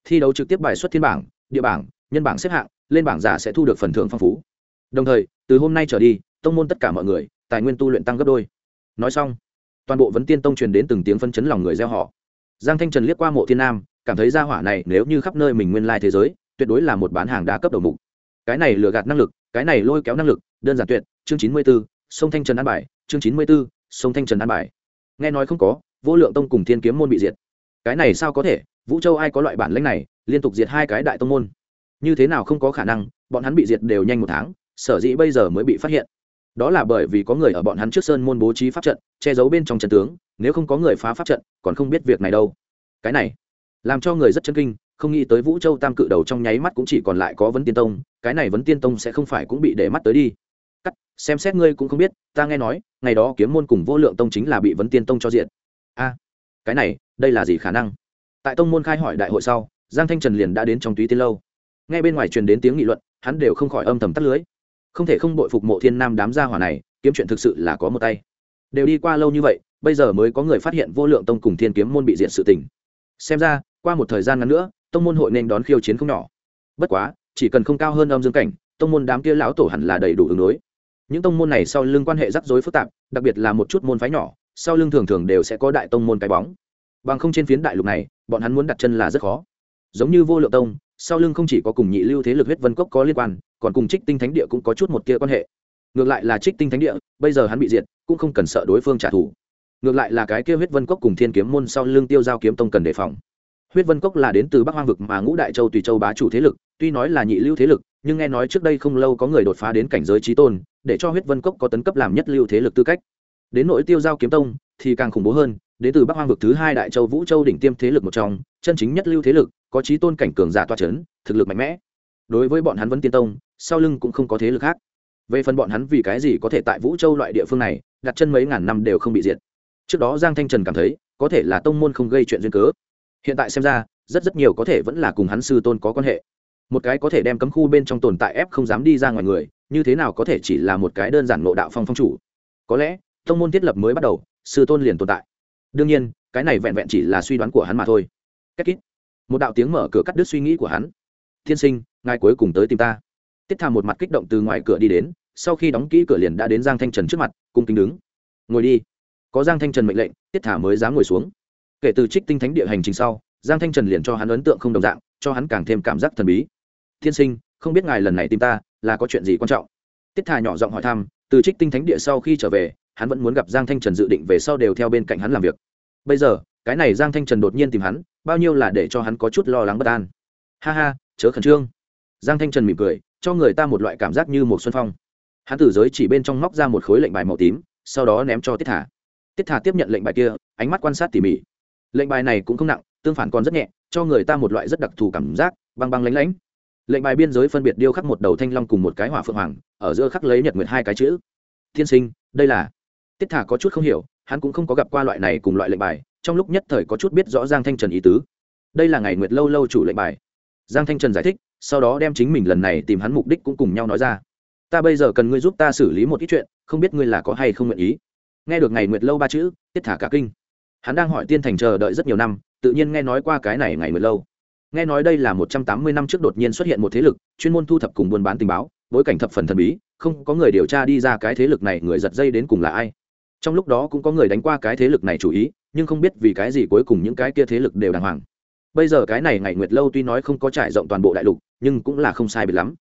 Thi đấu trực tiếp bài xuất thiên bảng, địa bảng, nhân bảng xếp hạng, lên bảng giả sẽ thu được phần thưởng phong phú đồng thời, từ hôm nay trở đi, tông môn tất cả mọi người, tài nguyên tu luyện tăng gấp đôi. Nói xong, toàn bộ vấn tiên tông truyền đến từng tiếng phân chấn lòng người gieo họ giang thanh trần liếc qua mộ thiên nam, cảm thấy gia hỏa này nếu như khắp nơi mình nguyên lai thế giới, tuyệt đối là một bán hàng đa cấp đầu mục. Cái này lừa gạt năng lực, cái này lôi kéo năng lực, đơn giản tuyệt, chương chín mươi b ố sông thanh trần an bài, chương chín mươi b ố sông thanh trần an bài. Nghe nói không có, vô lượng tông cùng thiên kiếm môn bị diệt. Cái này sao có thể, vũ châu ai có loại bản lãnh này, liên tục diệt hai cái đại tông môn. Như thế nào không có khả năng, bọn hắn bị diệt đều nhanh một tháng sở dĩ bây giờ mới bị phát hiện. Đó là bởi vì có người ở bọn hắn trước sơn môn bố trí pháp trận, che giấu bên trong trận tướng, nếu không có người phá pháp trận, còn không biết việc này đâu. Cái này, làm cho người rất chân kinh, không nghĩ tới vũ châu tam cự đầu trong nháy mắt cũng chỉ còn lại có vấn tiên tông, cái này vấn tiên tông sẽ không phải cũng bị để mắt tới đi. Cắt, xem xét ngươi cũng không biết, ta nghe nói, ngày đó kiếm môn cùng vô lượng tông chính là bị vấn tiên tông cho diện a, cái này, đây là gì khả năng? Tại tông môn khai hỏi đại hội sau, giang thanh trần liền đã đến trong túy tiên lâu. Ngay bên ngoài truyền đến tiếng nghị luận, hắn đều không khỏi âm thầm tắt lưới không thể không bội phục mộ thiên nam đám gia hỏa này, kiếm chuyện thực sự là có một tay. Đều đi qua lâu như vậy, bây giờ mới có người phát hiện vô lượng tông cùng thiên kiếm môn bị diện sự tình. Xem ra, qua một thời gian ngắn nữa, tông môn hội nên đón khiêu chiến không nhỏ. Bất quá, chỉ cần không cao hơn âm dương cảnh, tông môn đám kia lão tổ hẳn là đầy đủ ứng đối. Những tông môn này sau lưng quan hệ rắc rối phức tạp, đặc biệt là một chút môn phái nhỏ, sau lưng thường thường đều sẽ có đại tông môn cái bóng. Bằng không trên phiến đại lục này, bọn hắn muốn đặt chân là rất khó. Giống như vô lượng tông, sau lưng không chỉ có cùng nhị lưu thế lực huyết vân cốc có liên quan còn cùng trích tinh thánh địa cũng có chút một kia quan hệ. Ngược lại là trích tinh thánh địa, bây giờ hắn bị diệt, cũng không cần sợ đối phương trả thù. Ngược lại là cái kia huyết vân cốc cùng thiên kiếm môn sau lưng tiêu giao kiếm tông cần đề phòng. Huyết vân cốc là đến từ bắc hoang vực mà ngũ đại châu tùy châu bá chủ thế lực, tuy nói là nhị lưu thế lực, nhưng nghe nói trước đây không lâu có người đột phá đến cảnh giới trí tôn, để cho huyết vân cốc có tấn cấp làm nhất lưu thế lực tư cách. Đến nội tiêu giao kiếm tông thì càng khủng bố hơn, đến từ bắc hoang vực thứ hai đại châu vũ châu đỉnh tiêm thế lực một trong, chân chính nhất lưu thế lực, có trí tôn cảnh cường giả toa c h ấ n thực lực mạnh mẽ. Đối với bọn hắn vẫn tiên tông sau lưng cũng không có thế lực khác. Về phần bọn hắn vì cái gì có thể tại vũ châu loại địa phương này, đặt chân mấy ngàn năm đều không bị diệt. Trước đó giang thanh trần cảm thấy, có thể là tông môn không gây chuyện duyên cớ. Hiện tại xem ra, rất rất nhiều có thể vẫn là cùng hắn sư tôn có quan hệ. Một cái có thể đem cấm khu bên trong tồn tại ép không dám đi ra ngoài người, như thế nào có thể chỉ là một cái đơn giản ngộ đạo phong phong chủ? Có lẽ, tông môn thiết lập mới bắt đầu, sư tôn liền tồn tại. Đương nhiên, cái này vẹn vẹn chỉ là suy đoán của hắn mà thôi. Cách kít. Một đạo tiếng mở cửa cắt đứt suy nghĩ của hắn. Tiên sinh, ngài cuối cùng tới tìm ta tiết thà một mặt kích động từ ngoài cửa đi đến, sau khi đóng kỹ cửa liền đã đến giang thanh trần trước mặt, cung kính đứng. Ngồi đi. Có giang thanh trần mệnh lệnh, tiết thà mới dám ngồi xuống. Kể từ trích tinh thánh địa hành trình sau, giang thanh trần liền cho hắn ấn tượng không đồng dạng, cho hắn càng thêm cảm giác thần bí. Thiên sinh, không biết ngài lần này tìm ta là có chuyện gì quan trọng? Tiết thà nhỏ giọng hỏi thăm, từ trích tinh thánh địa sau khi trở về, hắn vẫn muốn gặp giang thanh trần dự định về sau đều theo bên cạnh hắn làm việc. Bây giờ, cái này giang thanh trần đột nhiên tìm hắn, bao nhiêu là để cho hắn có chút lo lắng bất an. Ha ha, chớ khẩn trương. Giang thanh trần mỉm cười cho người ta một loại cảm giác như một xuân phong. Hắn tử giới chỉ bên trong móc ra một khối lệnh bài màu tím, sau đó ném cho tiết thả. Tiết thả tiếp nhận lệnh bài kia, ánh mắt quan sát tỉ mỉ. Lệnh bài này cũng không nặng, tương phản còn rất nhẹ, cho người ta một loại rất đặc thù cảm giác, băng băng lánh lánh. Lệnh bài biên giới phân biệt điêu khắc một đầu thanh long cùng một cái hỏa phượng hoàng, ở giữa khắc lấy nhật nguyệt hai cái chữ. Tiên sinh, đây là. Tiết thả có chút không hiểu, hắn cũng không có gặp qua loại này cùng loại lệnh bài, trong lúc nhất thời có chút biết rõ giang thanh trần ý tứ. Đây là ngày nguyệt lâu lâu chủ lệnh bài. Giang thanh trần giải thích sau đó đem chính mình lần này tìm hắn mục đích cũng cùng nhau nói ra. Ta bây giờ cần ngươi giúp ta xử lý một ít chuyện, không biết ngươi là có hay không nguyện ý. Nghe được ngày nguyệt lâu ba chữ, tiết thả cả kinh. Hắn đang hỏi tiên thành chờ đợi rất nhiều năm, tự nhiên nghe nói qua cái này ngày nguyệt lâu. Nghe nói đây là một trăm tám mươi năm trước đột nhiên xuất hiện một thế lực, chuyên môn thu thập cùng buôn bán tình báo, bối cảnh thập phần thần bí, không có người điều tra đi ra cái thế lực này người giật dây đến cùng là ai. Trong lúc đó cũng có người đánh qua cái thế lực này chủ ý, nhưng không biết vì cái gì cuối cùng những cái kia thế lực đều đàng hoàng bây giờ cái này ngày nguyệt lâu tuy nói không có trải rộng toàn bộ đại lục, nhưng cũng là không sai biệt lắm.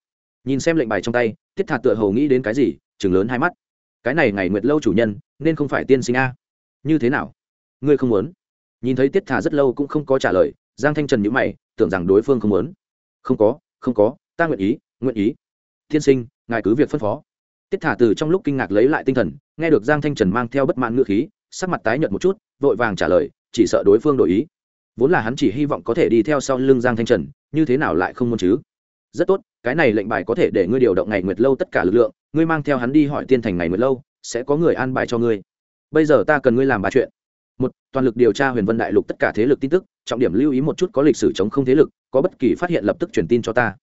Nhìn xem lệnh bài trong tay, tiết thạt tựa hầu nghĩ đến cái gì chừng lớn hai mắt. Cái này ngày nguyệt lâu chủ nhân, nên không phải tiên sinh a. Như thế nào? Ngươi không muốn? Nhìn thấy tiết thà rất lâu cũng không có trả lời, giang thanh trần nhữ mày, tưởng rằng đối phương không muốn. Không có không có, ta nguyện ý nguyện ý. Tiên sinh, ngài cứ việc phân phó. Tiết thả từ trong lúc kinh ngạc lấy lại tinh thần, nghe được giang thanh trần mang theo bất mãn ngựa khí, sắc mặt tái nhợt một chút, vội vàng trả lời, chỉ sợ đối phương đổi ý vốn là hắn chỉ hy vọng có thể đi theo sau lưng giang thanh trần, như thế nào lại không muốn chứ? Rất tốt, cái này lệnh bài có thể để ngươi điều động ngày nguyệt lâu tất cả lực lượng, ngươi mang theo hắn đi hỏi tiên thành ngày nguyệt lâu, sẽ có người an bài cho ngươi. Bây giờ ta cần ngươi làm ba chuyện. Một, toàn lực điều tra huyền vân đại lục tất cả thế lực tin tức, trọng điểm lưu ý một chút có lịch sử chống không thế lực, có bất kỳ phát hiện lập tức truyền tin cho ta.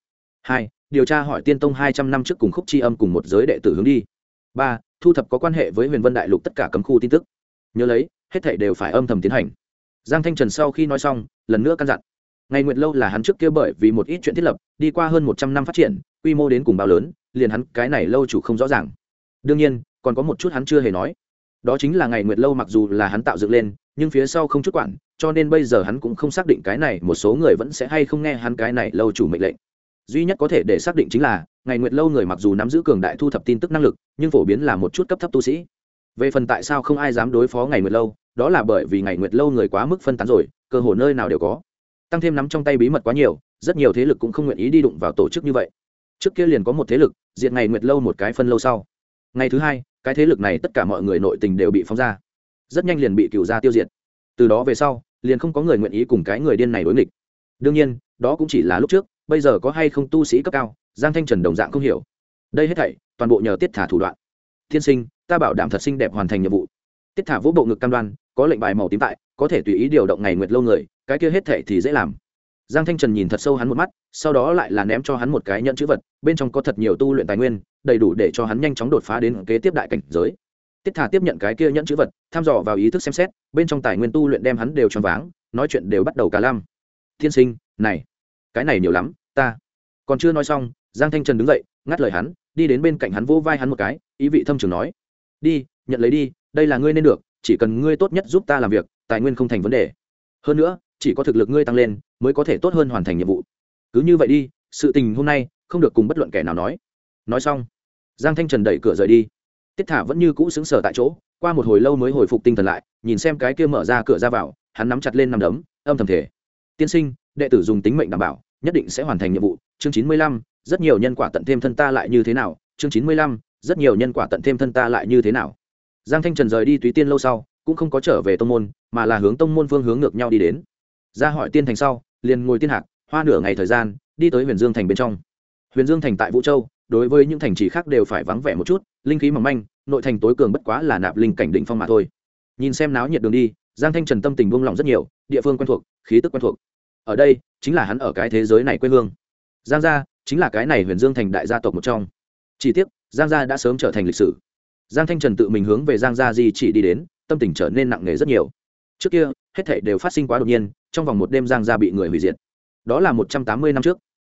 Hai, điều tra hỏi tiên tông hai trăm năm trước cùng khúc chi âm cùng một giới đệ tử hướng đi. Ba, thu thập có quan hệ với huyền vân đại lục tất cả cấm khu tin tức. Nhớ lấy, hết thảy đều phải âm thầm tiến hành giang thanh trần sau khi nói xong, lần nữa căn dặn. Ngày nguyệt lâu là hắn trước kia bởi vì một ít chuyện thiết lập, đi qua hơn một trăm năm phát triển, quy mô đến cùng bao lớn, liền hắn cái này lâu chủ không rõ ràng. Đương nhiên, còn có một chút hắn chưa hề nói. Đó chính là ngày nguyệt lâu mặc dù là hắn tạo dựng lên, nhưng phía sau không chút quản, cho nên bây giờ hắn cũng không xác định cái này một số người vẫn sẽ hay không nghe hắn cái này lâu chủ mệnh lệnh. Duy nhất có thể để xác định chính là, ngày nguyệt lâu người mặc dù nắm giữ cường đại thu thập tin tức năng lực, nhưng phổ biến là một chút cấp thấp tu sĩ. Về phần tại sao không ai dám đối phó ngày nguyệt lâu đó là bởi vì ngày nguyệt lâu người quá mức phân tán rồi, cơ hồ nơi nào đều có. Tăng thêm nắm trong tay bí mật quá nhiều, rất nhiều thế lực cũng không nguyện ý đi đụng vào tổ chức như vậy. Trước kia liền có một thế lực diện ngày nguyệt lâu một cái phân lâu sau. Ngày thứ hai, cái thế lực này tất cả mọi người nội tình đều bị phóng ra. Rất nhanh liền bị cựu gia tiêu diệt. Từ đó về sau, liền không có người nguyện ý cùng cái người điên này đối nghịch. Đương nhiên, đó cũng chỉ là lúc trước, bây giờ có hay không tu sĩ cấp cao, giang thanh trần đồng dạng không hiểu. Đây hết thảy, toàn bộ nhờ tiết thả thủ đoạn. Thiên sinh, ta bảo đảm thật xinh đẹp hoàn thành nhiệm vụ. Tiết thả vũ bộ ngực cam đoan có lệnh bài màu tím tại, có thể tùy ý điều động ngày nguyệt lâu người, cái kia hết thệ thì dễ làm. Giang thanh trần nhìn thật sâu hắn một mắt, sau đó lại là ném cho hắn một cái nhẫn chữ vật, bên trong có thật nhiều tu luyện tài nguyên, đầy đủ để cho hắn nhanh chóng đột phá đến kế tiếp đại cảnh giới. Tiết thả tiếp nhận cái kia nhẫn chữ vật thăm dò vào ý thức xem xét, bên trong tài nguyên tu luyện đem hắn đều cho váng, nói chuyện đều bắt đầu cả lam thiên sinh, này, cái này nhiều lắm, ta còn chưa nói xong, giang thanh trần đứng dậy, ngắt lời hắn, đi đến bên cạnh hắn vỗ vai hắn một cái, ý vị thâm trường nói, đi, nhận lấy đi, đây là ngươi nên được chỉ cần ngươi tốt nhất giúp ta làm việc, tài nguyên không thành vấn đề. Hơn nữa, chỉ có thực lực ngươi tăng lên, mới có thể tốt hơn hoàn thành nhiệm vụ. Cứ như vậy đi, sự tình hôm nay không được cùng bất luận kẻ nào nói. Nói xong, giang thanh trần đẩy cửa rời đi. Tiết thả vẫn như cũ xứng sở tại chỗ, qua một hồi lâu mới hồi phục tinh thần lại, nhìn xem cái kia mở ra cửa ra vào, hắn nắm chặt lên nằm đấm, âm thầm thể tiên sinh, đệ tử dùng tính mệnh đảm bảo, nhất định sẽ hoàn thành nhiệm vụ. Chương chín mươi lăm, rất nhiều nhân quả tận thêm thân ta lại như thế nào? Chương chín mươi lăm, rất nhiều nhân quả tận thêm thân ta lại như thế nào? Giang thanh trần rời đi túy tiên lâu sau, cũng không có trở về tông môn, mà là hướng tông môn phương hướng ngược nhau đi đến. Ra hỏi tiên thành sau, liền ngồi tiên hạc, hoa nửa ngày thời gian, đi tới huyền dương thành bên trong. Huyền dương thành tại vũ châu, đối với những thành trì khác đều phải vắng vẻ một chút, linh khí mỏng manh, nội thành tối cường bất quá là nạp linh cảnh định phong mà thôi. Nhìn xem náo nhiệt đường đi, giang thanh trần tâm tình buông lỏng rất nhiều, địa phương quen thuộc, khí tức quen thuộc. Ở đây, chính là hắn ở cái thế giới này quê hương. Giang gia chính là cái này huyền dương thành đại gia tộc một trong. Chỉ tiếc, giang gia đã sớm trở thành lịch sử giang thanh trần tự mình hướng về giang gia di chỉ đi đến, tâm tình trở nên nặng nề rất nhiều. Trước kia, hết thảy đều phát sinh quá đột nhiên, trong vòng một đêm giang gia bị người hủy diệt. Đó là một trăm tám mươi năm trước.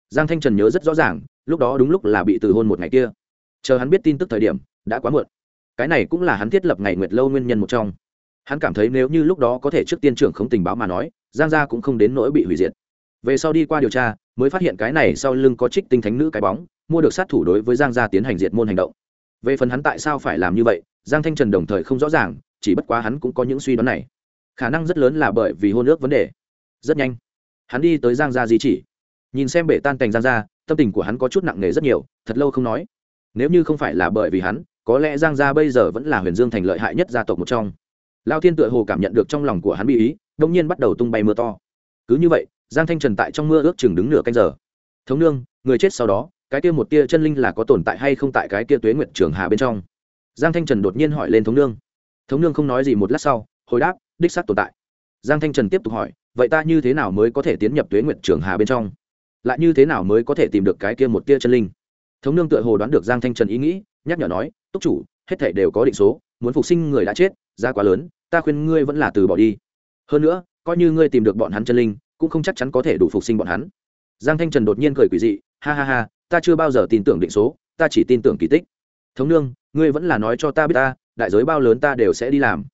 Giang thanh trần nhớ rất rõ ràng, lúc đó đúng lúc là bị từ hôn một ngày kia. Chờ hắn biết tin tức thời điểm, đã quá muộn. Cái này cũng là hắn thiết lập ngày nguyệt lâu nguyên nhân một trong. Hắn cảm thấy nếu như lúc đó có thể trước tiên trưởng không tình báo mà nói, giang gia cũng không đến nỗi bị hủy diệt. Về sau đi qua điều tra, mới phát hiện cái này sau lưng có trích tinh thánh nữ cái bóng, mua được sát thủ đối với giang gia tiến hành diệt môn hành động về phần hắn tại sao phải làm như vậy, giang thanh trần đồng thời không rõ ràng, chỉ bất quá hắn cũng có những suy đoán này. Khả năng rất lớn là bởi vì hôn ước vấn đề. Rất nhanh, hắn đi tới giang gia di chỉ. Nhìn xem bể tan cành giang gia, tâm tình của hắn có chút nặng nề rất nhiều, thật lâu không nói. Nếu như không phải là bởi vì hắn, có lẽ giang gia bây giờ vẫn là huyền dương thành lợi hại nhất gia tộc một trong. Lao thiên tựa hồ cảm nhận được trong lòng của hắn bị ý đông nhiên bắt đầu tung bay mưa to. Cứ như vậy, giang thanh trần tại trong mưa ước chừng đứng nửa canh giờ. Thống nương, người chết sau đó cái kia một tia chân linh là có tồn tại hay không tại cái kia tuế nguyệt trường hà bên trong? Giang thanh trần đột nhiên hỏi lên thống nương. Thống nương không nói gì một lát sau, hồi đáp, đích xác tồn tại. Giang thanh trần tiếp tục hỏi, vậy ta như thế nào mới có thể tiến nhập tuế nguyệt trường hà bên trong? Lại như thế nào mới có thể tìm được cái kia một tia chân linh? Thống nương tựa hồ đoán được giang thanh trần ý nghĩ, nhắc nhở nói, túc chủ, hết thể đều có định số, muốn phục sinh người đã chết ra quá lớn, ta khuyên ngươi vẫn là từ bỏ đi. Hơn nữa, coi như ngươi tìm được bọn hắn chân linh, cũng không chắc chắn có thể đủ phục sinh bọn hắn. Giang thanh trần đột nhiên cười quỷ dị, ha ha ha ta chưa bao giờ tin tưởng định số, ta chỉ tin tưởng kỳ tích. Thống nương, ngươi vẫn là nói cho ta biết ta, đại giới bao lớn ta đều sẽ đi làm.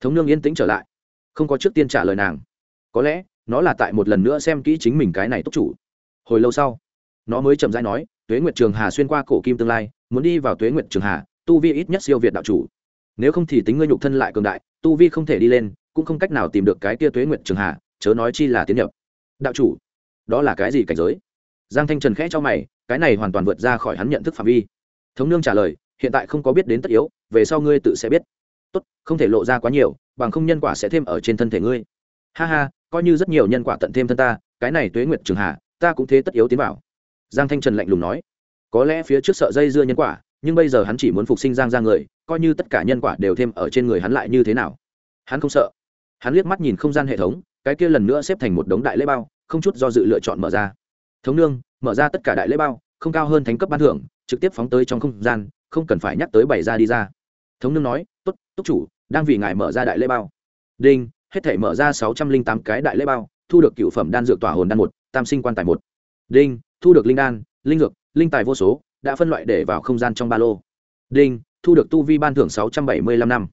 Thống nương yên tĩnh trở lại. Không có trước tiên trả lời nàng. Có lẽ, nó là tại một lần nữa xem kỹ chính mình cái này túc chủ. Hồi lâu sau, nó mới chậm rãi nói, tuế nguyệt trường hà xuyên qua cổ kim tương lai, muốn đi vào tuế nguyệt trường hà, tu vi ít nhất siêu việt đạo chủ. Nếu không thì tính ngươi nhục thân lại cường đại, tu vi không thể đi lên, cũng không cách nào tìm được cái kia tuế nguyệt trường hà, chớ nói chi là tiến nhập. Đạo chủ, đó là cái gì cảnh giới? Giang thanh trần khẽ cho mày cái này hoàn toàn vượt ra khỏi hắn nhận thức phạm vi. Thống nương trả lời, hiện tại không có biết đến tất yếu, về sau ngươi tự sẽ biết. Tốt, không thể lộ ra quá nhiều, bằng không nhân quả sẽ thêm ở trên thân thể ngươi. Ha ha, coi như rất nhiều nhân quả tận thêm thân ta, cái này tuế nguyệt trường hạ, ta cũng thế tất yếu tiến vào. Giang thanh trần lạnh lùng nói. Có lẽ phía trước sợ dây dưa nhân quả, nhưng bây giờ hắn chỉ muốn phục sinh giang ra người, coi như tất cả nhân quả đều thêm ở trên người hắn lại như thế nào? Hắn không sợ. Hắn liếc mắt nhìn không gian hệ thống, cái kia lần nữa xếp thành một đống đại lễ bao, không chút do dự lựa chọn mở ra thống nương, mở ra tất cả đại lễ bao, không cao hơn thánh cấp ban thưởng, trực tiếp phóng tới trong không gian, không cần phải nhắc tới bày ra đi ra. Thống nương nói t ố t túc chủ, đang vì ngài mở ra đại lễ bao. Đinh, hết thể mở ra sáu trăm linh tám cái đại lễ bao, thu được cựu phẩm đan dược tỏa hồn đan một, tam sinh quan tài một. Đinh, thu được linh đan, linh dược, linh tài vô số, đã phân loại để vào không gian trong ba lô. Đinh, thu được tu vi ban thưởng sáu trăm bảy mươi lăm năm.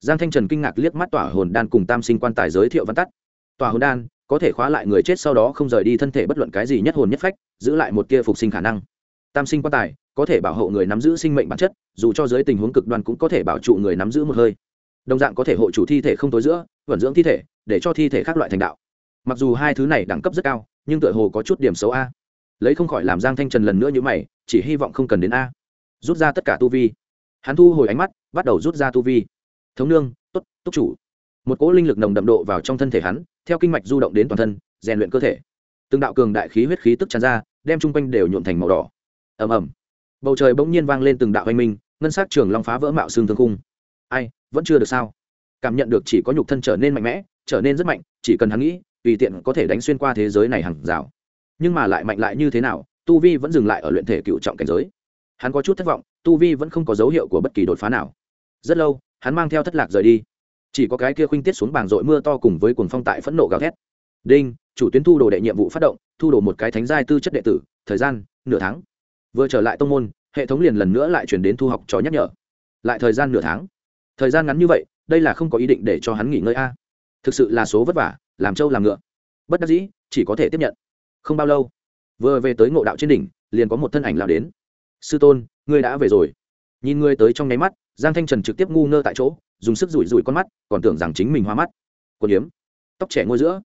Giang thanh trần kinh ngạc liếc mắt tỏa hồn đan cùng tam sinh quan tài giới thiệu văn tắt. Tỏa hồn đan có thể khóa lại người chết sau đó không rời đi thân thể bất luận cái gì nhất hồn nhất phách, giữ lại một kia phục sinh khả năng. Tam sinh quan tài, có thể bảo hộ người nắm giữ sinh mệnh bản chất, dù cho dưới tình huống cực đoan cũng có thể bảo trụ người nắm giữ một hơi. Đồng dạng có thể hộ chủ thi thể không tối giữa, vận dưỡng thi thể, để cho thi thể khác loại thành đạo. Mặc dù hai thứ này đẳng cấp rất cao, nhưng tựa hồ có chút điểm xấu a. Lấy không khỏi làm giang thanh trần lần nữa như mày, chỉ hy vọng không cần đến a. Rút ra tất cả tu vi. Hắn thu hồi ánh mắt, bắt đầu rút ra tu vi. Thống nương t ố t túc chủ một cỗ linh lực nồng đậm độ vào trong thân thể hắn, theo kinh mạch du động đến toàn thân, rèn luyện cơ thể. Từng đạo cường đại khí huyết khí tức tràn ra, đem chung quanh đều nhuộn thành màu đỏ. Ầm ầm. Bầu trời bỗng nhiên vang lên từng đạo oanh minh, ngân sát trường long phá vỡ mạo xương thương cung ai, vẫn chưa được sao? Cảm nhận được chỉ có nhục thân trở nên mạnh mẽ, trở nên rất mạnh, chỉ cần hắn nghĩ, tùy tiện có thể đánh xuyên qua thế giới này hàng rào. Nhưng mà lại mạnh lại như thế nào, tu vi vẫn dừng lại ở luyện thể cựu trọng cảnh giới. Hắn có chút thất vọng, tu vi vẫn không có dấu hiệu của bất kỳ đột phá nào. Rất lâu, hắn mang theo thất lạc rời đi chỉ có cái kia khuynh tiết xuống bảng dội mưa to cùng với cuồng phong tại phẫn nộ gào thét. Đinh, chủ tuyến thu đồ đệ nhiệm vụ phát động, thu đồ một cái thánh giai tư chất đệ tử, thời gian, nửa tháng. Vừa trở lại tông môn, hệ thống liền lần nữa lại chuyển đến thu học trò nhắc nhở. Lại thời gian nửa tháng. Thời gian ngắn như vậy, đây là không có ý định để cho hắn nghỉ ngơi a. Thực sự là số vất vả, làm trâu làm ngựa. Bất đắc dĩ, chỉ có thể tiếp nhận. Không bao lâu, vừa về tới ngộ đạo trên đỉnh, liền có một thân ảnh lao đến. Sư tôn, ngươi đã về rồi. Nhìn ngươi tới trong nháy mắt, giang thanh trần trực tiếp ngu ngơ tại chỗ dùng sức rủi rủi con mắt còn tưởng rằng chính mình hoa mắt. Quần yếm tóc trẻ ngôi giữa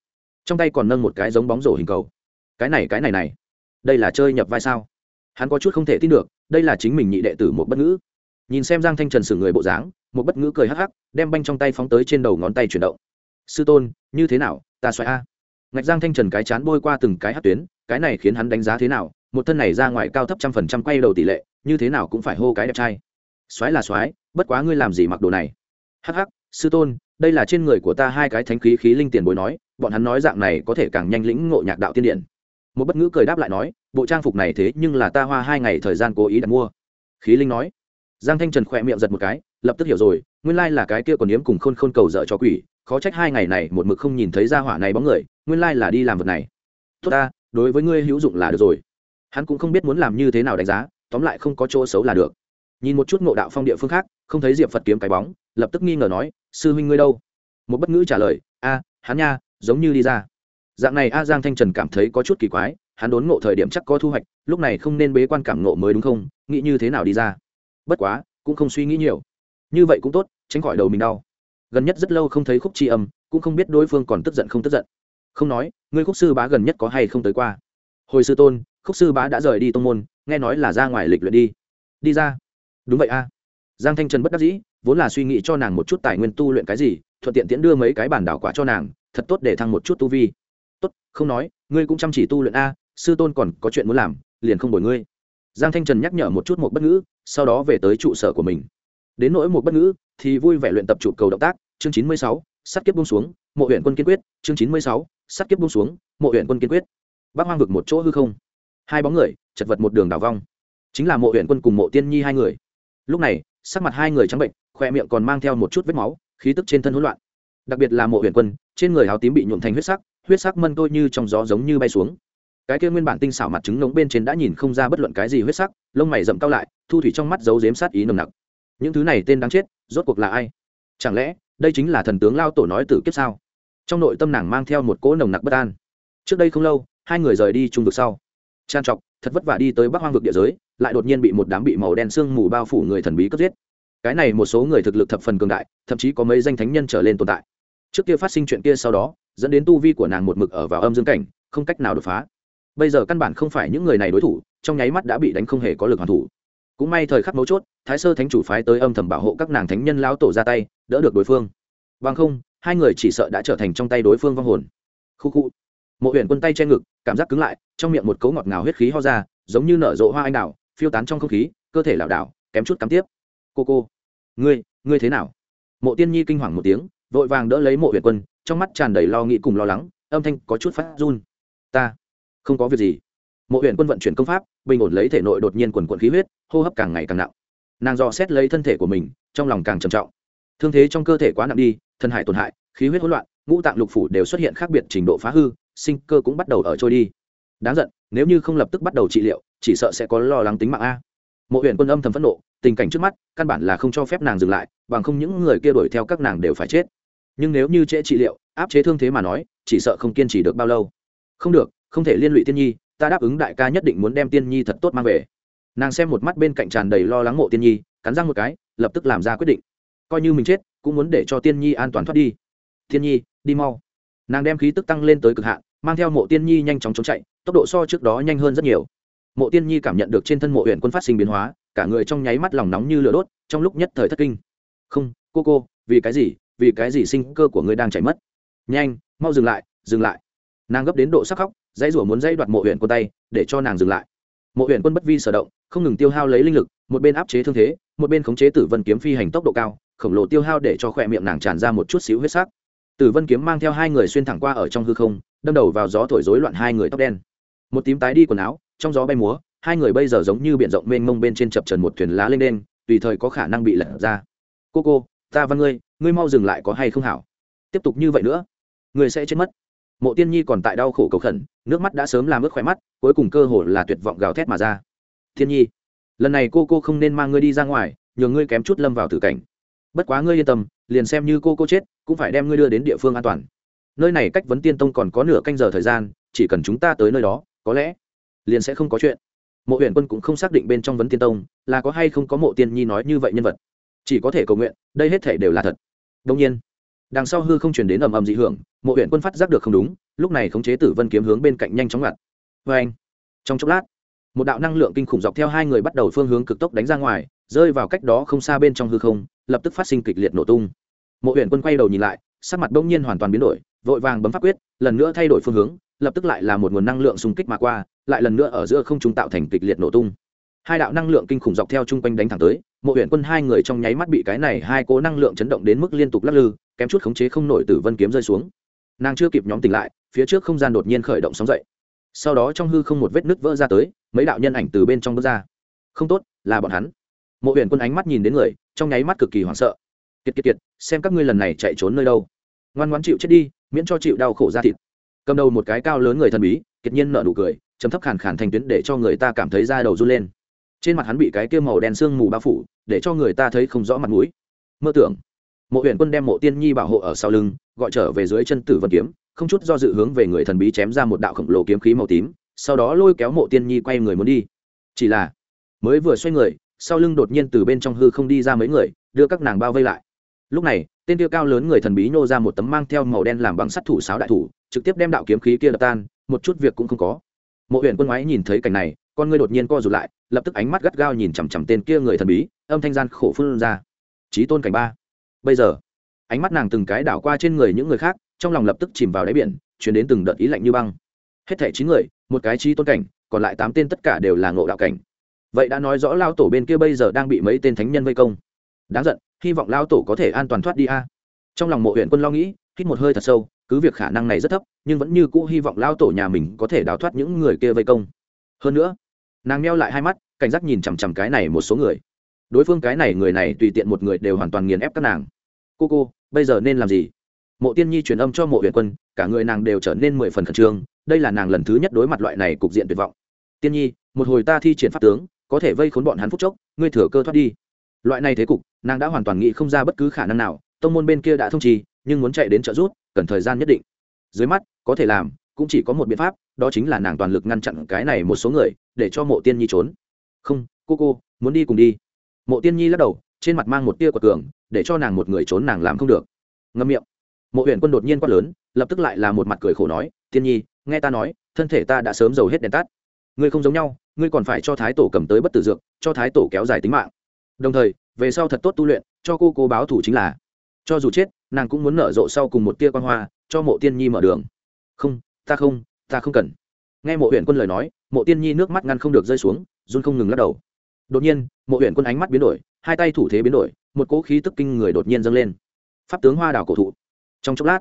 trong tay còn nâng một cái giống bóng rổ hình cầu. Cái này cái này này đây là chơi nhập vai sao? Hắn có chút không thể tin được đây là chính mình nhị đệ tử một bất ngữ. Nhìn xem giang thanh trần xử người bộ dáng một bất ngữ cười hắc hắc đem banh trong tay phóng tới trên đầu ngón tay chuyển động. Sư tôn như thế nào? Ta xoài a. Ngạch giang thanh trần cái chán bôi qua từng cái hát tuyến cái này khiến hắn đánh giá thế nào? Một thân này ra ngoài cao thấp trăm phần trăm quay đầu tỷ lệ như thế nào cũng phải hô cái đẹp trai. Xoáy là xoáy, bất quá ngươi làm gì mặc đồ này? Hắc hắc, sư tôn, đây là trên người của ta hai cái thánh khí khí linh tiền bối nói, bọn hắn nói dạng này có thể càng nhanh lĩnh ngộ nhạc đạo tiên điện. Một bất ngữ cười đáp lại nói, bộ trang phục này thế nhưng là ta hoa hai ngày thời gian cố ý đặt mua. Khí linh nói. Giang thanh trần khỏe miệng giật một cái, lập tức hiểu rồi, nguyên lai là cái kia còn yếm cùng khôn khôn cầu dở cho quỷ, khó trách hai ngày này một mực không nhìn thấy ra hỏa này bóng người, nguyên lai là đi làm vật này. Tốt ta, đối với ngươi hữu dụng là được rồi. Hắn cũng không biết muốn làm như thế nào đánh giá, tóm lại không có chỗ xấu là được. Nhìn một chút ngộ đạo phong địa phương khác không thấy diệp phật kiếm cái bóng, lập tức nghi ngờ nói, sư huynh ngươi đâu? Một bất ngữ trả lời, a, hắn nha, giống như đi ra. Dạng này a giang thanh trần cảm thấy có chút kỳ quái, hắn đốn ngộ thời điểm chắc có thu hoạch, lúc này không nên bế quan cảm ngộ mới đúng không? Nghĩ như thế nào đi ra? Bất quá, cũng không suy nghĩ nhiều. Như vậy cũng tốt, tránh khỏi đầu mình đau. Gần nhất rất lâu không thấy khúc tri âm, cũng không biết đối phương còn tức giận không tức giận. Không nói, ngươi khúc sư bá gần nhất có hay không tới qua? Hồi sư tôn, khúc sư bá đã rời đi tông môn, nghe nói là ra ngoài lịch luyện đi. Đi ra. Đúng vậy a giang thanh trần bất đắc dĩ, vốn là suy nghĩ cho nàng một chút tài nguyên tu luyện cái gì, thuận tiện tiễn đưa mấy cái bản đảo quả cho nàng, thật tốt để thăng một chút tu vi. Tốt, không nói, ngươi cũng chăm chỉ tu luyện a, sư tôn còn có chuyện muốn làm, liền không bồi ngươi. Giang thanh trần nhắc nhở một chút một bất ngữ, sau đó về tới trụ sở của mình. Đến nỗi một bất ngữ, thì vui vẻ luyện tập trụ cầu động tác, chương chín mươi sáu, sắt kiếp bung xuống, mộ huyện quân kiên quyết, chương chín mươi sáu, sắt kiếp bung xuống, mộ huyện quân kiên quyết. Bác hoang vực một chỗ hư không. Hai bóng người, chật vật một đường đào vong. Chính là mộ huyện quân cùng mộ tiên nhi hai người. Lúc này sắc mặt hai người trắng bệnh, khoe miệng còn mang theo một chút vết máu, khí tức trên thân hỗn loạn. Đặc biệt là mộ huyền quân, trên người áo tím bị nhuộm thành huyết sắc huyết sắc mân tôi như trong gió giống như bay xuống. Cái kia nguyên bản tinh xảo mặt trứng nóng bên trên đã nhìn không ra bất luận cái gì huyết sắc, lông mày rậm cao lại, thu thủy trong mắt giấu dếm sát ý nồng nặc. Những thứ này tên đáng chết, rốt cuộc là ai? Chẳng lẽ, đây chính là thần tướng lao tổ nói tử kiếp sao? Trong nội tâm nàng mang theo một cỗ nồng nặc bất an. Trước đây không lâu, hai người rời đi trung vực sau. Trang trọc thật vất vả đi tới bắc hoang vực địa giới lại đột nhiên bị một đám bị màu đen sương mù bao phủ người thần bí cướp giết. Cái này một số người thực lực thập phần cường đại, thậm chí có mấy danh thánh nhân trở lên tồn tại. Trước kia phát sinh chuyện kia sau đó, dẫn đến tu vi của nàng một mực ở vào âm dương cảnh, không cách nào đột phá. Bây giờ căn bản không phải những người này đối thủ, trong nháy mắt đã bị đánh không hề có lực hoàn thủ. Cũng may thời khắc mấu chốt, thái sơ thánh chủ phái tới âm thầm bảo hộ các nàng thánh nhân lão tổ ra tay, đỡ được đối phương. Bằng không, hai người chỉ sợ đã trở thành trong tay đối phương vong hồn. Khu khu. Mộ huyện quân tay che ngực, cảm giác cứng lại, trong miệng một cấu ngọt ngào huyết khí ho ra, giống như nở rộ hoa anh đào phiêu tán trong không khí, cơ thể lảo đảo, kém chút cắm tiếp. Cô cô, ngươi ngươi thế nào? Mộ tiên nhi kinh hoàng một tiếng, vội vàng đỡ lấy mộ huyện quân, trong mắt tràn đầy lo nghĩ cùng lo lắng, âm thanh có chút phát run. Ta không có việc gì. Mộ huyện quân vận chuyển công pháp, bình ổn lấy thể nội đột nhiên quần quận khí huyết, hô hấp càng ngày càng nặng. Nàng dò xét lấy thân thể của mình, trong lòng càng trầm trọng. Thương thế trong cơ thể quá nặng đi, thân hại tổn hại, khí huyết hỗn loạn, ngũ tạng lục phủ đều xuất hiện khác biệt trình độ phá hư, sinh cơ cũng bắt đầu ở trôi đi. Đáng giận, nếu như không lập tức bắt đầu trị liệu chỉ sợ sẽ có lo lắng tính mạng a. Mộ huyện quân âm thầm phẫn nộ, tình cảnh trước mắt, căn bản là không cho phép nàng dừng lại, bằng không những người kia đuổi theo các nàng đều phải chết. Nhưng nếu như trễ trị liệu, áp chế thương thế mà nói, chỉ sợ không kiên trì được bao lâu. Không được, không thể liên lụy tiên nhi, ta đáp ứng đại ca nhất định muốn đem tiên nhi thật tốt mang về. Nàng xem một mắt bên cạnh tràn đầy lo lắng mộ tiên nhi, cắn răng một cái, lập tức làm ra quyết định. Coi như mình chết, cũng muốn để cho tiên nhi an toàn thoát đi. Tiên nhi, đi mau. Nàng đem khí tức tăng lên tới cực hạn, mang theo mộ tiên nhi nhanh chóng trốn chạy, tốc độ so trước đó nhanh hơn rất nhiều mộ tiên nhi cảm nhận được trên thân mộ huyện quân phát sinh biến hóa, cả người trong nháy mắt lòng nóng như lửa đốt, trong lúc nhất thời thất kinh. Không, cô cô, vì cái gì, vì cái gì sinh cơ của ngươi đang chảy mất? Nhanh, mau dừng lại dừng lại. Nàng gấp đến độ sắc khóc, dãy rủa muốn dãy đoạt mộ huyện quân tay, để cho nàng dừng lại. Mộ huyện quân bất vi sở động, không ngừng tiêu hao lấy linh lực, một bên áp chế thương thế, một bên khống chế tử vân kiếm phi hành tốc độ cao, khổng lồ tiêu hao để cho khỏe miệng nàng tràn ra một chút xíu huyết sắc. Tử vân kiếm mang theo hai người xuyên thẳng qua ở trong hư không, đâm đầu vào gió thổi rối loạn hai người tóc đen một tím tái đi quần áo, trong gió bay múa, hai người bây giờ giống như biển rộng mênh mông bên trên chập trần một thuyền lá lên đen tùy thời có khả năng bị lật ra. Cô cô, ta văn ngươi ngươi mau dừng lại có hay không hảo? Tiếp tục như vậy nữa, ngươi sẽ chết mất. Mộ tiên nhi còn tại đau khổ cầu khẩn, nước mắt đã sớm làm ướt khỏe mắt, cuối cùng cơ hồ là tuyệt vọng gào thét mà ra. Thiên nhi, lần này cô cô không nên mang ngươi đi ra ngoài, nhờ ngươi kém chút lâm vào tử cảnh. Bất quá ngươi yên tâm, liền xem như cô cô chết, cũng phải đem ngươi đưa đến địa phương an toàn. Nơi này cách vấn tiên tông còn có nửa canh giờ thời gian, chỉ cần chúng ta tới nơi đó có lẽ liền sẽ không có chuyện. Mộ huyện quân cũng không xác định bên trong vấn tiên tông là có hay không có mộ tiên nhi nói như vậy nhân vật. Chỉ có thể cầu nguyện, đây hết thể đều là thật. Đông nhiên, đằng sau hư không chuyển đến ầm ầm dị hưởng, mộ huyện quân phát giác được không đúng, lúc này khống chế tử vân kiếm hướng bên cạnh nhanh chóng ngặt. Vê anh, trong chốc lát, một đạo năng lượng kinh khủng dọc theo hai người bắt đầu phương hướng cực tốc đánh ra ngoài, rơi vào cách đó không xa bên trong hư không, lập tức phát sinh kịch liệt nổ tung. Mộ huyện quân quay đầu nhìn lại, sắc mặt đông nhiên hoàn toàn biến đổi, vội vàng bấm pháp quyết, lần nữa thay đổi phương hướng lập tức lại là một nguồn năng lượng xung kích mà qua, lại lần nữa ở giữa không trung tạo thành kịch liệt nổ tung. Hai đạo năng lượng kinh khủng dọc theo chung quanh đánh thẳng tới, mộ huyện quân hai người trong nháy mắt bị cái này hai cố năng lượng chấn động đến mức liên tục lắc lư, kém chút khống chế không nổi tử vân kiếm rơi xuống. Nàng chưa kịp nhóm tỉnh lại, phía trước không gian đột nhiên khởi động sóng dậy. Sau đó trong hư không một vết nứt vỡ ra tới, mấy đạo nhân ảnh từ bên trong bước ra. Không tốt, là bọn hắn. Mộ huyện quân ánh mắt nhìn đến người, trong nháy mắt cực kỳ hoảng sợ. Kiệt kiệt kiệt, xem các ngươi lần này chạy trốn nơi đâu. Ngoan ngoan chịu chết đi, miễn cho chịu đau khổ ra thịt cầm đầu một cái cao lớn người thần bí, kiệt nhiên nở nụ cười chấm thấp khàn khàn thành tuyến để cho người ta cảm thấy da đầu run lên. Trên mặt hắn bị cái kia màu đen sương mù bao phủ, để cho người ta thấy không rõ mặt mũi. Mơ tưởng. Mộ huyện quân đem mộ tiên nhi bảo hộ ở sau lưng, gọi trở về dưới chân tử vân kiếm, không chút do dự hướng về người thần bí chém ra một đạo khổng lồ kiếm khí màu tím, sau đó lôi kéo mộ tiên nhi quay người muốn đi. Chỉ là, mới vừa xoay người, sau lưng đột nhiên từ bên trong hư không đi ra mấy người, đưa các nàng bao vây lại. Lúc này, tên tiêu cao lớn người thần bí nô ra một tấm mang theo màu đen làm bằng sắt thủ sáo đại thủ trực tiếp đem đạo kiếm khí kia đập tan, một chút việc cũng không có. Mộ huyện quân ngoái nhìn thấy cảnh này, con ngươi đột nhiên co rụt lại, lập tức ánh mắt gắt gao nhìn chằm chằm tên kia người thần bí, âm thanh gian khổ phương ra. Trí tôn cảnh ba. Bây giờ, ánh mắt nàng từng cái đảo qua trên người những người khác, trong lòng lập tức chìm vào đáy biển, chuyển đến từng đợt ý lạnh như băng. Hết thẻ chín người, một cái trí tôn cảnh, còn lại tám tên tất cả đều là ngộ đạo cảnh. Vậy đã nói rõ lao tổ bên kia bây giờ đang bị mấy tên thánh nhân vây công. Đáng giận, hy vọng lao tổ có thể an toàn thoát đi a. Trong lòng mộ huyện quân lo nghĩ hít một hơi thật sâu, cứ việc khả năng này rất thấp, nhưng vẫn như cũ hy vọng lao tổ nhà mình có thể đào thoát những người kia vây công. Hơn nữa, nàng meo lại hai mắt, cảnh giác nhìn chằm chằm cái này một số người. Đối phương cái này người này tùy tiện một người đều hoàn toàn nghiền ép các nàng. Cô cô, bây giờ nên làm gì? Mộ tiên nhi truyền âm cho mộ huyện quân, cả người nàng đều trở nên mười phần khẩn trương, đây là nàng lần thứ nhất đối mặt loại này cục diện tuyệt vọng. Tiên nhi, một hồi ta thi triển pháp tướng, có thể vây khốn bọn hắn phút chốc, ngươi thừa cơ thoát đi. Loại này thế cục, nàng đã hoàn toàn nghĩ không ra bất cứ khả năng nào, tông môn bên kia đã thông trì nhưng muốn chạy đến trợ rút cần thời gian nhất định. Dưới mắt, có thể làm, cũng chỉ có một biện pháp, đó chính là nàng toàn lực ngăn chặn cái này một số người, để cho mộ tiên nhi trốn. Không, cô cô, muốn đi cùng đi. Mộ tiên nhi lắc đầu, trên mặt mang một tia của cường, để cho nàng một người trốn nàng làm không được. Ngâm miệng. Mộ huyện quân đột nhiên quát lớn, lập tức lại là một mặt cười khổ nói, tiên nhi, nghe ta nói, thân thể ta đã sớm giàu hết đèn tắt. Ngươi không giống nhau, ngươi còn phải cho thái tổ cầm tới bất tử dược, cho thái tổ kéo dài tính mạng. Đồng thời, về sau thật tốt tu luyện, cho cô cô báo thủ chính là cho dù chết, nàng cũng muốn nở rộ sau cùng một tia quan hoa, cho mộ tiên nhi mở đường. Không, ta không ta không cần. Nghe mộ huyện quân lời nói, mộ tiên nhi nước mắt ngăn không được rơi xuống, run không ngừng lắc đầu. Đột nhiên, mộ huyện quân ánh mắt biến đổi, hai tay thủ thế biến đổi, một cỗ khí tức kinh người đột nhiên dâng lên. Pháp tướng hoa đảo cổ thụ. Trong chốc lát,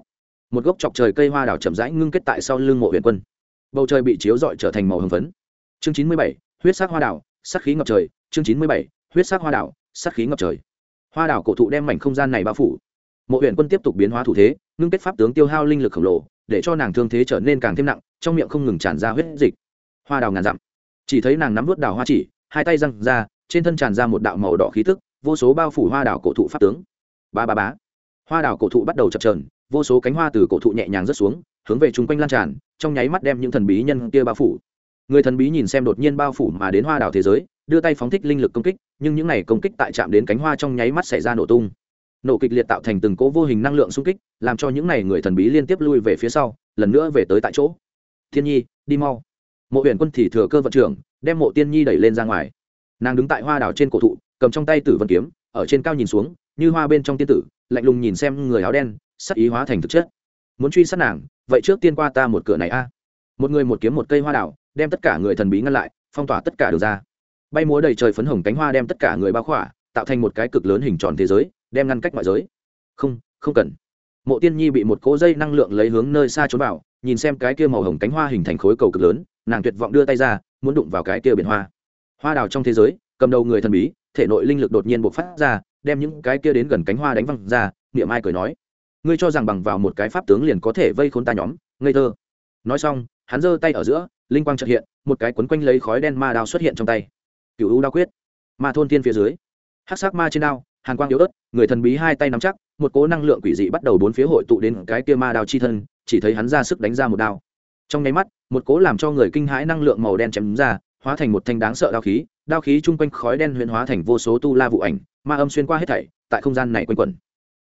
một gốc chọc trời cây hoa đảo chậm rãi ngưng kết tại sau lưng mộ huyện quân. Bầu trời bị chiếu rọi trở thành màu hồng phấn. Chương chín mươi bảy, huyết sắc hoa đảo, sắc khí ngập trời. Chương chín mươi bảy, huyết sắc hoa đảo, sắc khí ngập trời. Hoa đảo cổ thụ đem mảnh không gian này bao phủ mộ huyện quân tiếp tục biến hóa thủ thế, ngưng kết pháp tướng tiêu hao linh lực khổng lồ, để cho nàng thương thế trở nên càng thêm nặng, trong miệng không ngừng tràn ra huyết dịch. Hoa đào ngàn dặm. Chỉ thấy nàng nắm vút đào hoa chỉ, hai tay răng ra, trên thân tràn ra một đạo màu đỏ khí tức, vô số bao phủ hoa đào cổ thụ pháp tướng. Ba ba bá hoa đào cổ thụ bắt đầu chập trờn vô số cánh hoa từ cổ thụ nhẹ nhàng rớt xuống, hướng về chung quanh lan tràn, trong nháy mắt đem những thần bí nhân kia bao phủ. Người thần bí nhìn xem đột nhiên bao phủ mà đến hoa đào thế giới, đưa tay phóng thích linh lực công kích, nhưng những này công kích tại chạm đến cánh hoa trong nháy mắt xảy ra nổ tung nổ kịch liệt tạo thành từng cỗ vô hình năng lượng xung kích, làm cho những n à y người thần bí liên tiếp lui về phía sau, lần nữa về tới tại chỗ. Thiên nhi, đi mau. Mộ huyện quân thì thừa cơ vận trưởng, đem mộ tiên nhi đẩy lên ra ngoài. Nàng đứng tại hoa đảo trên cổ thụ, cầm trong tay tử vân kiếm, ở trên cao nhìn xuống, như hoa bên trong tiên tử, lạnh lùng nhìn xem người áo đen, sắc ý hóa thành thực chất. Muốn truy sát nàng, vậy trước tiên qua ta một cửa này a. Một người một kiếm một cây hoa đảo, đem tất cả người thần bí ngăn lại, phong tỏa tất cả đường ra. Bay múa đầy trời phấn hồng cánh hoa đem tất cả người bao khỏa, tạo thành một cái cực lớn hình tròn thế giới đem ngăn cách ngoại giới. Không không cần. Mộ tiên nhi bị một cỗ dây năng lượng lấy hướng nơi xa trốn vào, nhìn xem cái kia màu hồng cánh hoa hình thành khối cầu cực lớn, nàng tuyệt vọng đưa tay ra, muốn đụng vào cái kia biển hoa. Hoa đào trong thế giới, cầm đầu người thần bí, thể nội linh lực đột nhiên bộc phát ra, đem những cái kia đến gần cánh hoa đánh văng ra, niệm ai cười nói, ngươi cho rằng bằng vào một cái pháp tướng liền có thể vây khốn ta nhóm, ngây thơ. Nói xong, hắn giơ tay ở giữa, linh quang trợ hiện, một cái quấn quanh lấy khói đen ma đao xuất hiện trong tay. Cựu u đao quyết, ma thôn tiên phía dưới. Hắc sắc ma trên đao hàn quang yếu ớt, người thần bí hai tay nắm chắc, một cố năng lượng quỷ dị bắt đầu bốn phía hội tụ đến cái kia ma đao chi thân, chỉ thấy hắn ra sức đánh ra một đao. Trong nháy mắt, một cố làm cho người kinh hãi năng lượng màu đen chém ra, hóa thành một thanh đáng sợ đao khí đao khí chung quanh khói đen huyền hóa thành vô số tu la vụ ảnh, ma âm xuyên qua hết thảy, tại không gian này quanh quẩn.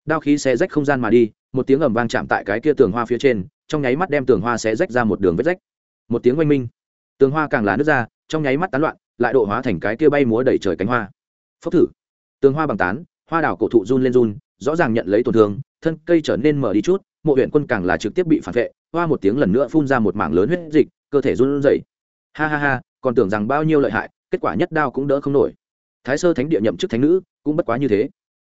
Đao khí xé rách không gian mà đi, một tiếng ầm vang chạm tại cái kia tường hoa phía trên, trong nháy mắt đem tường hoa xé rách ra một đường vết rách. Một tiếng oanh minh, tường hoa càng là nước ra, trong nháy mắt tán loạn, lại độ hóa thành cái kia bay múa đầy trời cánh hoa. Phốc thử tường hoa bằng tán, hoa đảo cổ thụ run lên run, rõ ràng nhận lấy tổn thương, thân cây trở nên mở đi chút, mộ huyện quân càng là trực tiếp bị phản vệ, hoa một tiếng lần nữa phun ra một mảng lớn huyết dịch, cơ thể run rẩy. Ha ha ha, còn tưởng rằng bao nhiêu lợi hại, kết quả nhất đao cũng đỡ không nổi. Thái sơ thánh địa nhậm chức thánh nữ, cũng bất quá như thế.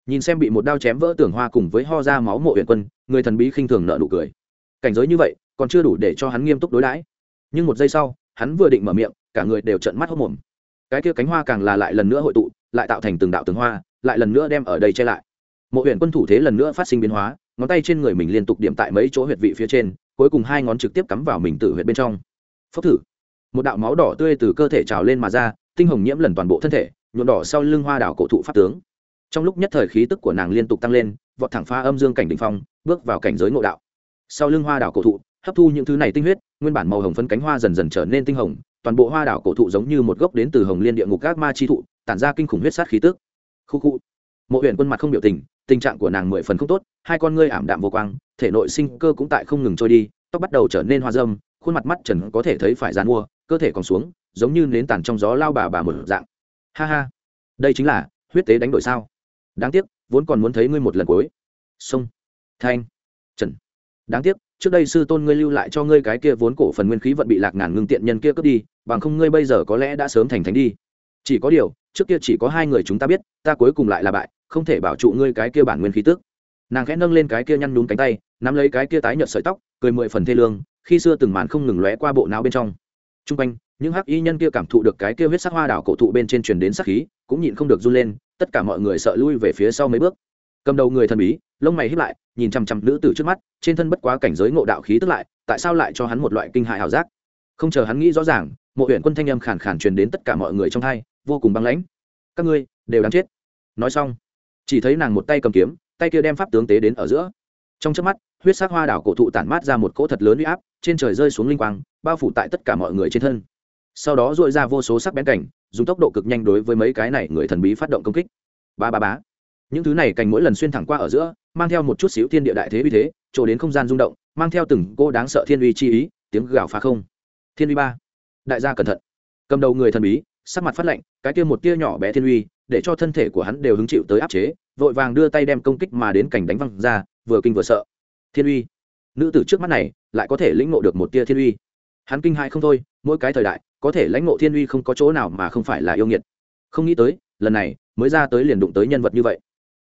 Nhìn xem bị một đao chém vỡ tường hoa cùng với ho ra máu mộ huyện quân, người thần bí khinh thường nợ nụ cười. Cảnh giới như vậy, còn chưa đủ để cho hắn nghiêm túc đối đãi. Nhưng một giây sau, hắn vừa định mở miệng, cả người đều trợn mắt hốc mồm. Cái kia cánh hoa càng là lại lần nữa hội tụ lại tạo thành từng đạo tường hoa, lại lần nữa đem ở đây che lại. Mộ huyện quân thủ thế lần nữa phát sinh biến hóa, ngón tay trên người mình liên tục điểm tại mấy chỗ huyệt vị phía trên, cuối cùng hai ngón trực tiếp cắm vào mình tự huyệt bên trong. Phốc thử. Một đạo máu đỏ tươi từ cơ thể trào lên mà ra, tinh hồng nhiễm lần toàn bộ thân thể, nhuộm đỏ sau lưng hoa đảo cổ thụ pháp tướng. Trong lúc nhất thời khí tức của nàng liên tục tăng lên, vọt thẳng pha âm dương cảnh đỉnh phong, bước vào cảnh giới ngộ đạo. Sau lưng hoa đảo cổ thụ, hấp thu những thứ này tinh huyết, nguyên bản màu hồng phấn cánh hoa dần dần trở nên tinh hồng toàn bộ hoa đảo cổ thụ giống như một gốc đến từ hồng liên địa ngục các ma chi thụ, tản ra kinh khủng huyết sát khí tức. Khu khu. Mộ huyện quân mặt không biểu tình tình trạng của nàng mười phần không tốt, hai con ngươi ảm đạm vô quang, thể nội sinh cơ cũng tại không ngừng trôi đi, tóc bắt đầu trở nên hoa dâm, khuôn mặt mắt trần có thể thấy phải dàn mua cơ thể còn xuống, giống như nến tàn trong gió lao bà bà một dạng. Ha ha. Đây chính là, huyết tế đánh đổi sao? Đáng tiếc, vốn còn muốn thấy ngươi một lần cuối. Sông. Thanh. Trần. Đáng tiếc, trước đây sư tôn ngươi lưu lại cho ngươi cái kia vốn cổ phần nguyên khí vận bị lạc ngàn ngưng tiện nhân kia cướp đi bằng không ngươi bây giờ có lẽ đã sớm thành thánh đi. Chỉ có điều, trước kia chỉ có hai người chúng ta biết, ta cuối cùng lại là bại, không thể bảo trụ ngươi cái kia bản nguyên khí tức. Nàng khẽ nâng lên cái kia nhăn nhún cánh tay, nắm lấy cái kia tái nhợt sợi tóc, cười mười phần thê lương, khi xưa từng màn không ngừng lóe qua bộ não bên trong. T r u n g quanh, những hắc y nhân kia cảm thụ được cái kia huyết sắc hoa đảo cổ thụ bên trên truyền đến sắc khí, cũng nhịn không được run lên, tất cả mọi người sợ lui về phía sau mấy bước. Cầm đầu người thần bí, lông mày hít lại, nhìn chằm chằm nữ tử trước mắt, trên thân bất quá cảnh giới ngộ đạo khí tức lại, tại sao lại cho hắn một loại kinh hại ảo giác? Không chờ hắn nghĩ rõ ràng mộ huyện quân thanh âm khàn khàn truyền đến tất cả mọi người trong thai vô cùng băng lãnh. Các ngươi, đều đáng chết. Nói xong, chỉ thấy nàng một tay cầm kiếm, tay kia đem pháp tướng tế đến ở giữa. Trong trước mắt, huyết sắc hoa đảo cổ thụ tản mát ra một cỗ thật lớn u y áp, trên trời rơi xuống linh quang, bao phủ tại tất cả mọi người trên thân. Sau đó dội ra vô số sắc bén cảnh, dùng tốc độ cực nhanh đối với mấy cái này người thần bí phát động công kích. Ba ba bá những thứ này cành mỗi lần xuyên thẳng qua ở giữa, mang theo một chút xíu thiên địa đại thế uy thế trổ đến không gian rung động, mang theo từng cô đáng sợ thiên uy chi ý, tiếng gào phá không. Thiên uy ba đại gia cẩn thận. Cầm đầu người thần bí, sắc mặt phát lạnh, cái kia một tia nhỏ bé thiên uy, để cho thân thể của hắn đều hứng chịu tới áp chế, vội vàng đưa tay đem công kích mà đến cảnh đánh văng ra, vừa kinh vừa sợ. Thiên uy. Nữ tử trước mắt này, lại có thể lĩnh ngộ được một tia thiên uy. Hắn kinh hại không thôi, mỗi cái thời đại, có thể lãnh ngộ thiên uy không có chỗ nào mà không phải là yêu nghiệt. Không nghĩ tới, lần này, mới ra tới liền đụng tới nhân vật như vậy.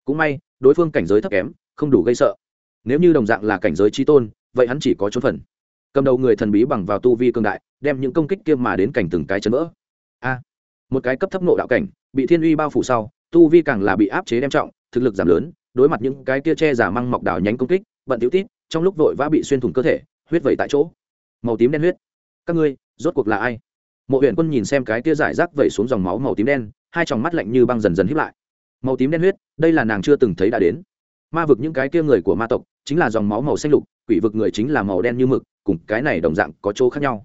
Cũng may, đối phương cảnh giới thấp kém, không đủ gây sợ. Nếu như đồng dạng là cảnh giới trí tôn, vậy hắn chỉ có trốn phần cầm đầu người thần bí bằng vào tu vi cương đại, đem những công kích kia mà đến cảnh từng cái chấn vỡ. A, một cái cấp thấp nộ đạo cảnh, bị thiên uy bao phủ sau, tu vi càng là bị áp chế đem trọng, thực lực giảm lớn, đối mặt những cái kia che giả măng mọc đảo nhánh công kích, bận tiểu tít, trong lúc vội vã bị xuyên thủng cơ thể, huyết vẩy tại chỗ. Màu tím đen huyết. Các ngươi, rốt cuộc là ai? Mộ huyện quân nhìn xem cái kia giải rác vẩy xuống dòng máu màu tím đen, hai tròng mắt lạnh như băng dần dần hiếp lại. Màu tím đen huyết, đây là nàng chưa từng thấy đã đến. Ma vực những cái kia người của ma tộc, chính là dòng máu màu xanh lục, quỷ vực người chính là màu đen như mực cùng cái này đồng dạng có chỗ khác nhau.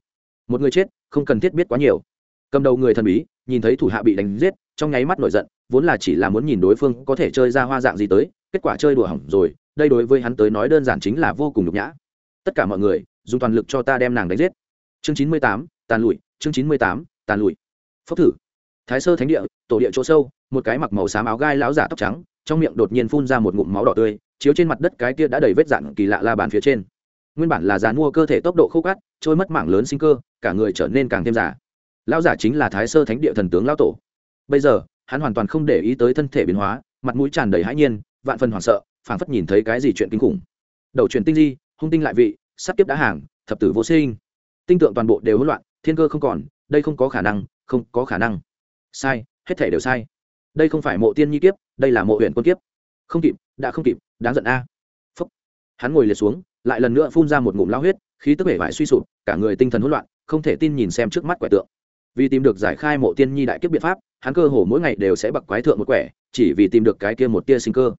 Một người chết, không cần thiết biết quá nhiều. Cầm đầu người thần bí, nhìn thấy thủ hạ bị đánh giết, trong nháy mắt nổi giận, vốn là chỉ là muốn nhìn đối phương có thể chơi ra hoa dạng gì tới, kết quả chơi đùa hỏng rồi, đây đối với hắn tới nói đơn giản chính là vô cùng nhục nhã. Tất cả mọi người, dùng toàn lực cho ta đem nàng đánh giết. Chương chín mươi tám, tàn lụi, chương chín mươi tám, tàn lụi. Phốc thử. Thái sơ thánh địa, tổ địa chỗ sâu, một cái mặc màu xám áo gai láo giả tóc trắng, trong miệng đột nhiên phun ra một ngụm máu đỏ tươi, chiếu trên mặt đất cái kia đã đầy vết dạn kỳ lạ la bàn phía trên nguyên bản là già mua cơ thể tốc độ khô cát, trôi mất mảng lớn sinh cơ, cả người trở nên càng thêm giả lão giả chính là thái sơ thánh địa thần tướng lão tổ. Bây giờ, hắn hoàn toàn không để ý tới thân thể biến hóa, mặt mũi tràn đầy hãi nhiên, vạn phần hoảng sợ, phảng phất nhìn thấy cái gì chuyện kinh khủng. Đầu chuyển tinh di, hung tinh lại vị, sắp tiếp đã hàng, thập tử vô sinh. Tinh tượng toàn bộ đều hỗn loạn, thiên cơ không còn, đây không có khả năng, không có khả năng. Sai, hết thể đều sai. Đây không phải mộ tiên nhi kiếp, đây là mộ huyện quân kiếp. Không kịp, đã không kịp, đáng giận a. Phúc. Hắn ngồi liệt xuống lại lần nữa phun ra một ngụm lao huyết, khí tức bể vải suy sụp, cả người tinh thần hỗn loạn, không thể tin nhìn xem trước mắt quẻ tượng. Vì tìm được giải khai mộ tiên nhi đại kiếp biện pháp, hắn cơ hồ mỗi ngày đều sẽ bậc quái thượng một quẻ, chỉ vì tìm được cái kia một tia sinh cơ.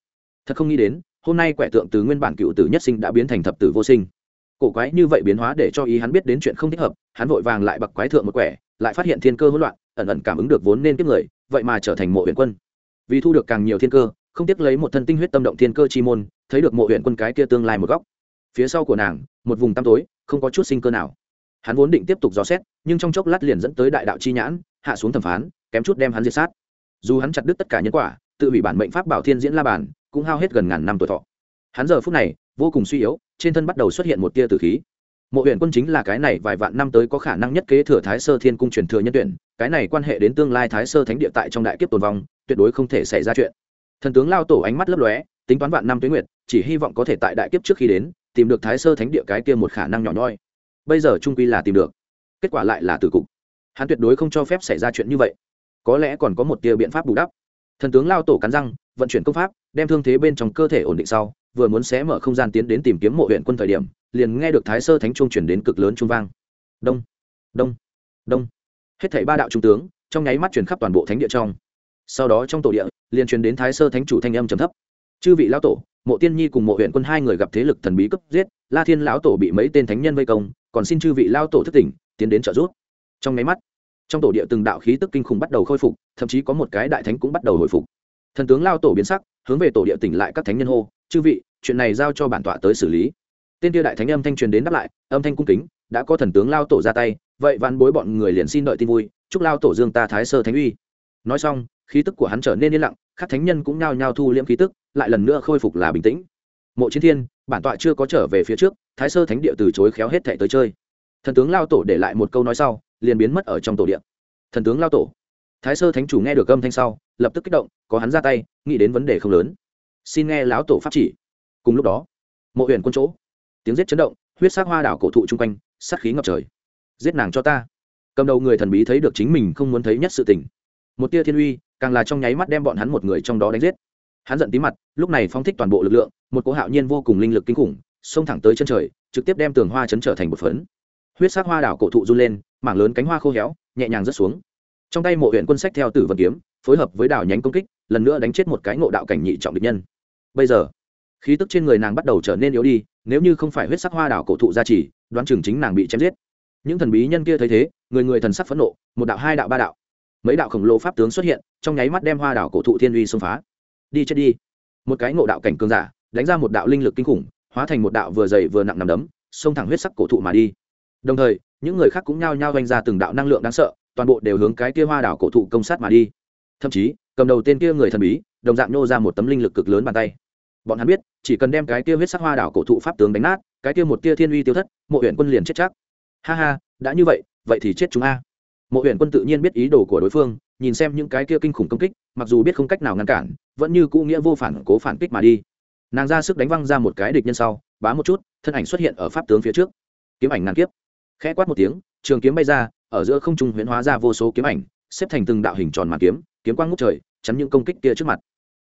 Thật không nghĩ đến, hôm nay quẻ tượng từ nguyên bản cựu tử nhất sinh đã biến thành thập tử vô sinh. Cổ quái như vậy biến hóa để cho ý hắn biết đến chuyện không thích hợp, hắn vội vàng lại bậc quái thượng một quẻ, lại phát hiện thiên cơ hỗn loạn, ẩn ẩn cảm ứng được vốn nên kiếp người, vậy mà trở thành mộ huyện quân. Vì thu được càng nhiều thiên cơ, không tiếc lấy một thân tinh huyết tâm động thiên cơ chi môn, thấy được mộ huyện quân cái kia tương lai một góc phía sau của nàng, một vùng tăm tối, không có chút sinh cơ nào. Hắn vốn định tiếp tục dò xét, nhưng trong chốc lát liền dẫn tới đại đạo chi nhãn, hạ xuống thẩm phán, kém chút đem hắn diệt sát. Dù hắn chặt đứt tất cả nhân quả, tự hủy bản mệnh pháp bảo thiên diễn la bàn, cũng hao hết gần ngàn năm tuổi thọ. Hắn giờ phút này, vô cùng suy yếu, trên thân bắt đầu xuất hiện một tia tử khí. Mộ huyện quân chính là cái này vài vạn năm tới có khả năng nhất kế thừa thái sơ thiên cung truyền thừa nhân tuyển, cái này quan hệ đến tương lai thái sơ thánh địa tại trong đại kiếp tồn vong, tuyệt đối không thể xảy ra chuyện. Thần tướng lao tổ ánh mắt lấp lóe, tính toán vạn năm tuế nguyệt, chỉ hy vọng có thể tại đại kiếp trước khi đến tìm được thái sơ thánh địa cái kia một khả năng nhỏ nhoi. Bây giờ trung quy là tìm được. Kết quả lại là từ cục. Hắn tuyệt đối không cho phép xảy ra chuyện như vậy. Có lẽ còn có một tia biện pháp bù đắp. Thần tướng lao tổ cắn răng, vận chuyển công pháp, đem thương thế bên trong cơ thể ổn định sau, vừa muốn xé mở không gian tiến đến tìm kiếm mộ huyện quân thời điểm, liền nghe được thái sơ thánh trung chuyển đến cực lớn trung vang. Đông đông đông. Hết thảy ba đạo trung tướng, trong nháy mắt chuyển khắp toàn bộ thánh địa trong. Sau đó trong tổ địa, liền truyền đến thái sơ thánh chủ thanh âm trầm thấp. Chư vị lão tổ mộ tiên nhi cùng mộ huyện quân hai người gặp thế lực thần bí cấp giết, la thiên lão tổ bị mấy tên thánh nhân vây công, còn xin chư vị lao tổ thất tỉnh, tiến đến trợ giúp. Trong nháy mắt, trong tổ địa từng đạo khí tức kinh khủng bắt đầu khôi phục, thậm chí có một cái đại thánh cũng bắt đầu hồi phục. Thần tướng lao tổ biến sắc, hướng về tổ địa tỉnh lại các thánh nhân hô, chư vị, chuyện này giao cho bản tọa tới xử lý. Tên kia đại thánh âm thanh truyền đến đáp lại, âm thanh cung kính, đã có thần tướng lao tổ ra tay, vậy văn bối bọn người liền xin đợi tin vui, chúc lao tổ dương ta thái sơ thánh uy. Nói xong, khí tức của hắn trở nên yên lặng, các thánh nhân cũng nhao nhao thu liễm khí tức lại lần nữa khôi phục là bình tĩnh. Mộ chiến thiên, bản tọa chưa có trở về phía trước, thái sơ thánh địa từ chối khéo hết thảy tới chơi. Thần tướng lao tổ để lại một câu nói sau, liền biến mất ở trong tổ điện thần tướng lao tổ. Thái sơ thánh chủ nghe được âm thanh sau, lập tức kích động, có hắn ra tay, nghĩ đến vấn đề không lớn. Xin nghe lão tổ pháp chỉ. Cùng lúc đó, mộ huyện quân chỗ, tiếng giết chấn động, huyết sắc hoa đảo cổ thụ chung quanh, sát khí ngập trời. Giết nàng cho ta. Cầm đầu người thần bí thấy được chính mình không muốn thấy nhất sự tình. Một tia thiên uy, càng là trong nháy mắt đem bọn hắn một người trong đó đánh giết hắn giận tí mặt, lúc này phóng thích toàn bộ lực lượng, một cỗ hạo nhiên vô cùng linh lực kinh khủng, xông thẳng tới chân trời, trực tiếp đem tường hoa chấn trở thành một phấn. Huyết sắc hoa đảo cổ thụ run lên, mảng lớn cánh hoa khô héo, nhẹ nhàng rớt xuống. Trong tay mộ huyện quân sách theo tử vân kiếm, phối hợp với đảo nhánh công kích, lần nữa đánh chết một cái ngộ đạo cảnh nhị trọng địch nhân. Bây giờ, khí tức trên người nàng bắt đầu trở nên yếu đi, nếu như không phải huyết sắc hoa đảo cổ thụ gia trì, đoán chừng chính nàng bị chém giết. Những thần bí nhân kia thấy thế, người người thần sắc phẫn nộ, một đạo hai đạo ba đạo. Mấy đạo khổng lồ pháp tướng xuất hiện, trong nháy mắt đem hoa đảo cổ thụ thiên uy xông phá đi chết đi. Một cái ngộ đạo cảnh cường giả, đánh ra một đạo linh lực kinh khủng, hóa thành một đạo vừa dày vừa nặng nằm đấm, xông thẳng huyết sắc cổ thụ mà đi. Đồng thời, những người khác cũng nhao nhao vanh ra từng đạo năng lượng đáng sợ, toàn bộ đều hướng cái kia hoa đảo cổ thụ công sát mà đi. Thậm chí, cầm đầu tên kia người thần bí, đồng dạng nô ra một tấm linh lực cực lớn bàn tay. Bọn hắn biết, chỉ cần đem cái kia huyết sắc hoa đảo cổ thụ pháp tướng đánh nát, cái kia một tia thiên uy tiêu thất, mộ huyện quân liền chết chắc. Ha ha, đã như vậy vậy thì chết chúng a mộ huyện quân tự nhiên biết ý đồ của đối phương, nhìn xem những cái kia kinh khủng công kích, mặc dù biết không cách nào ngăn cản, vẫn như cũ nghĩa vô phản, cố phản kích mà đi. Nàng ra sức đánh văng ra một cái địch nhân sau, bá một chút, thân ảnh xuất hiện ở pháp tướng phía trước. Kiếm ảnh ngàn kiếp. Khẽ quát một tiếng, trường kiếm bay ra, ở giữa không trung huyễn hóa ra vô số kiếm ảnh, xếp thành từng đạo hình tròn màn kiếm kiếm quang ngút trời, chắn những công kích kia trước mặt.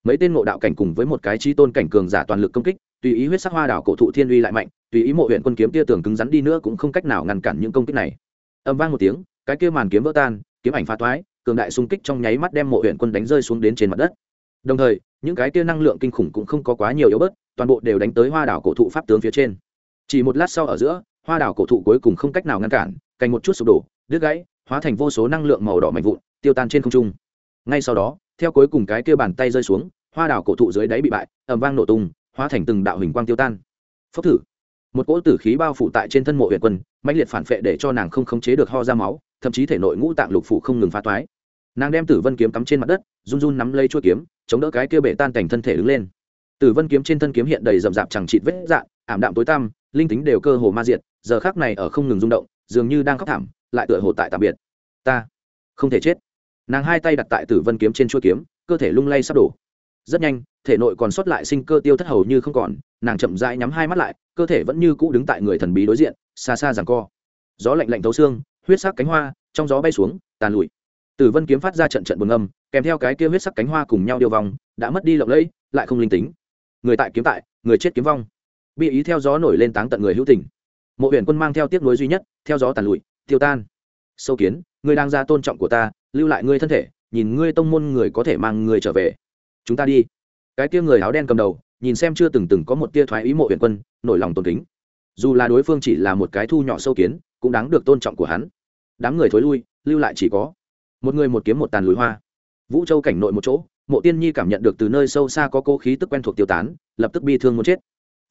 Mấy tên ngộ đạo cảnh cùng với một cái trí tôn cảnh cường giả toàn lực công kích, tùy ý huyết sắc hoa đảo cổ thụ thiên uy lại mạnh, tùy ý mộ huyện quân kiếm kia tưởng cứng rắn đi nữa cũng không cách nào ngăn cản những công kích này. Âm vang một tiếng cái kia màn kiếm vỡ tan, kiếm ảnh phá toái, cường đại xung kích trong nháy mắt đem mộ huyện quân đánh rơi xuống đến trên mặt đất. Đồng thời, những cái kia năng lượng kinh khủng cũng không có quá nhiều yếu bớt, toàn bộ đều đánh tới hoa đảo cổ thụ pháp tướng phía trên. Chỉ một lát sau ở giữa, hoa đảo cổ thụ cuối cùng không cách nào ngăn cản, cành một chút sụp đổ, đứt gãy, hóa thành vô số năng lượng màu đỏ mạnh vụn, tiêu tan trên không trung. Ngay sau đó, theo cuối cùng cái kia bàn tay rơi xuống, hoa đảo cổ thụ dưới đáy bị bại ẩm vang nổ tung, hóa thành từng đạo hình quang tiêu tan. Phốc thử. Một cỗ tử khí bao phủ tại trên thân mộ huyện quân mạnh liệt phản phệ để cho nàng không khống chế được ho ra máu thậm chí thể nội ngũ tạng lục phủ không ngừng phá toái. Nàng đem tử vân kiếm cắm trên mặt đất, run run nắm lấy chuôi kiếm, chống đỡ cái kia bể tan cảnh thân thể đứng lên. Tử vân kiếm trên thân kiếm hiện đầy rậm rạp chẳng chịt vết dạn ảm đạm tối tăm, linh tính đều cơ hồ ma diệt, giờ khác này ở không ngừng rung động, dường như đang khóc thảm, lại tựa hồ tại tạm biệt. Ta không thể chết. Nàng hai tay đặt tại tử vân kiếm trên chuôi kiếm, cơ thể lung lay sắp đổ. Rất nhanh, thể nội còn sót lại sinh cơ tiêu thất hầu như không còn, nàng chậm rãi nhắm hai mắt lại, cơ thể vẫn như cũ đứng tại người thần bí đối diện, xa xa rằng co. Gió lạnh lạnh thấu xương huyết sắc cánh hoa, trong gió bay xuống, tàn lụi. Tử vân kiếm phát ra trận trận bừng âm, kèm theo cái kia huyết sắc cánh hoa cùng nhau điêu vòng đã mất đi lộng lẫy, lại không linh tính. Người tại kiếm tại, người chết kiếm vong. Bị ý theo gió nổi lên táng tận người hữu tình. Mộ huyện quân mang theo tiếc nuối duy nhất, theo gió tàn lụi, tiêu tan. Sâu kiến ngươi đang ra tôn trọng của ta, lưu lại ngươi thân thể, nhìn ngươi tông môn người có thể mang người trở về. Chúng ta đi. Cái kia người áo đen cầm đầu, nhìn xem chưa từng từng có một tia thoái ý mộ huyện quân, nổi lòng tôn kính. Dù là đối phương chỉ là một cái thu nhỏ sâu kiến, cũng đáng được tôn trọng của hắn đám người thối lui, lưu lại chỉ có một người một kiếm một tàn lùi hoa. Vũ châu cảnh nội một chỗ, mộ tiên nhi cảm nhận được từ nơi sâu xa có cô khí tức quen thuộc tiêu tán, lập tức bi thương muốn chết.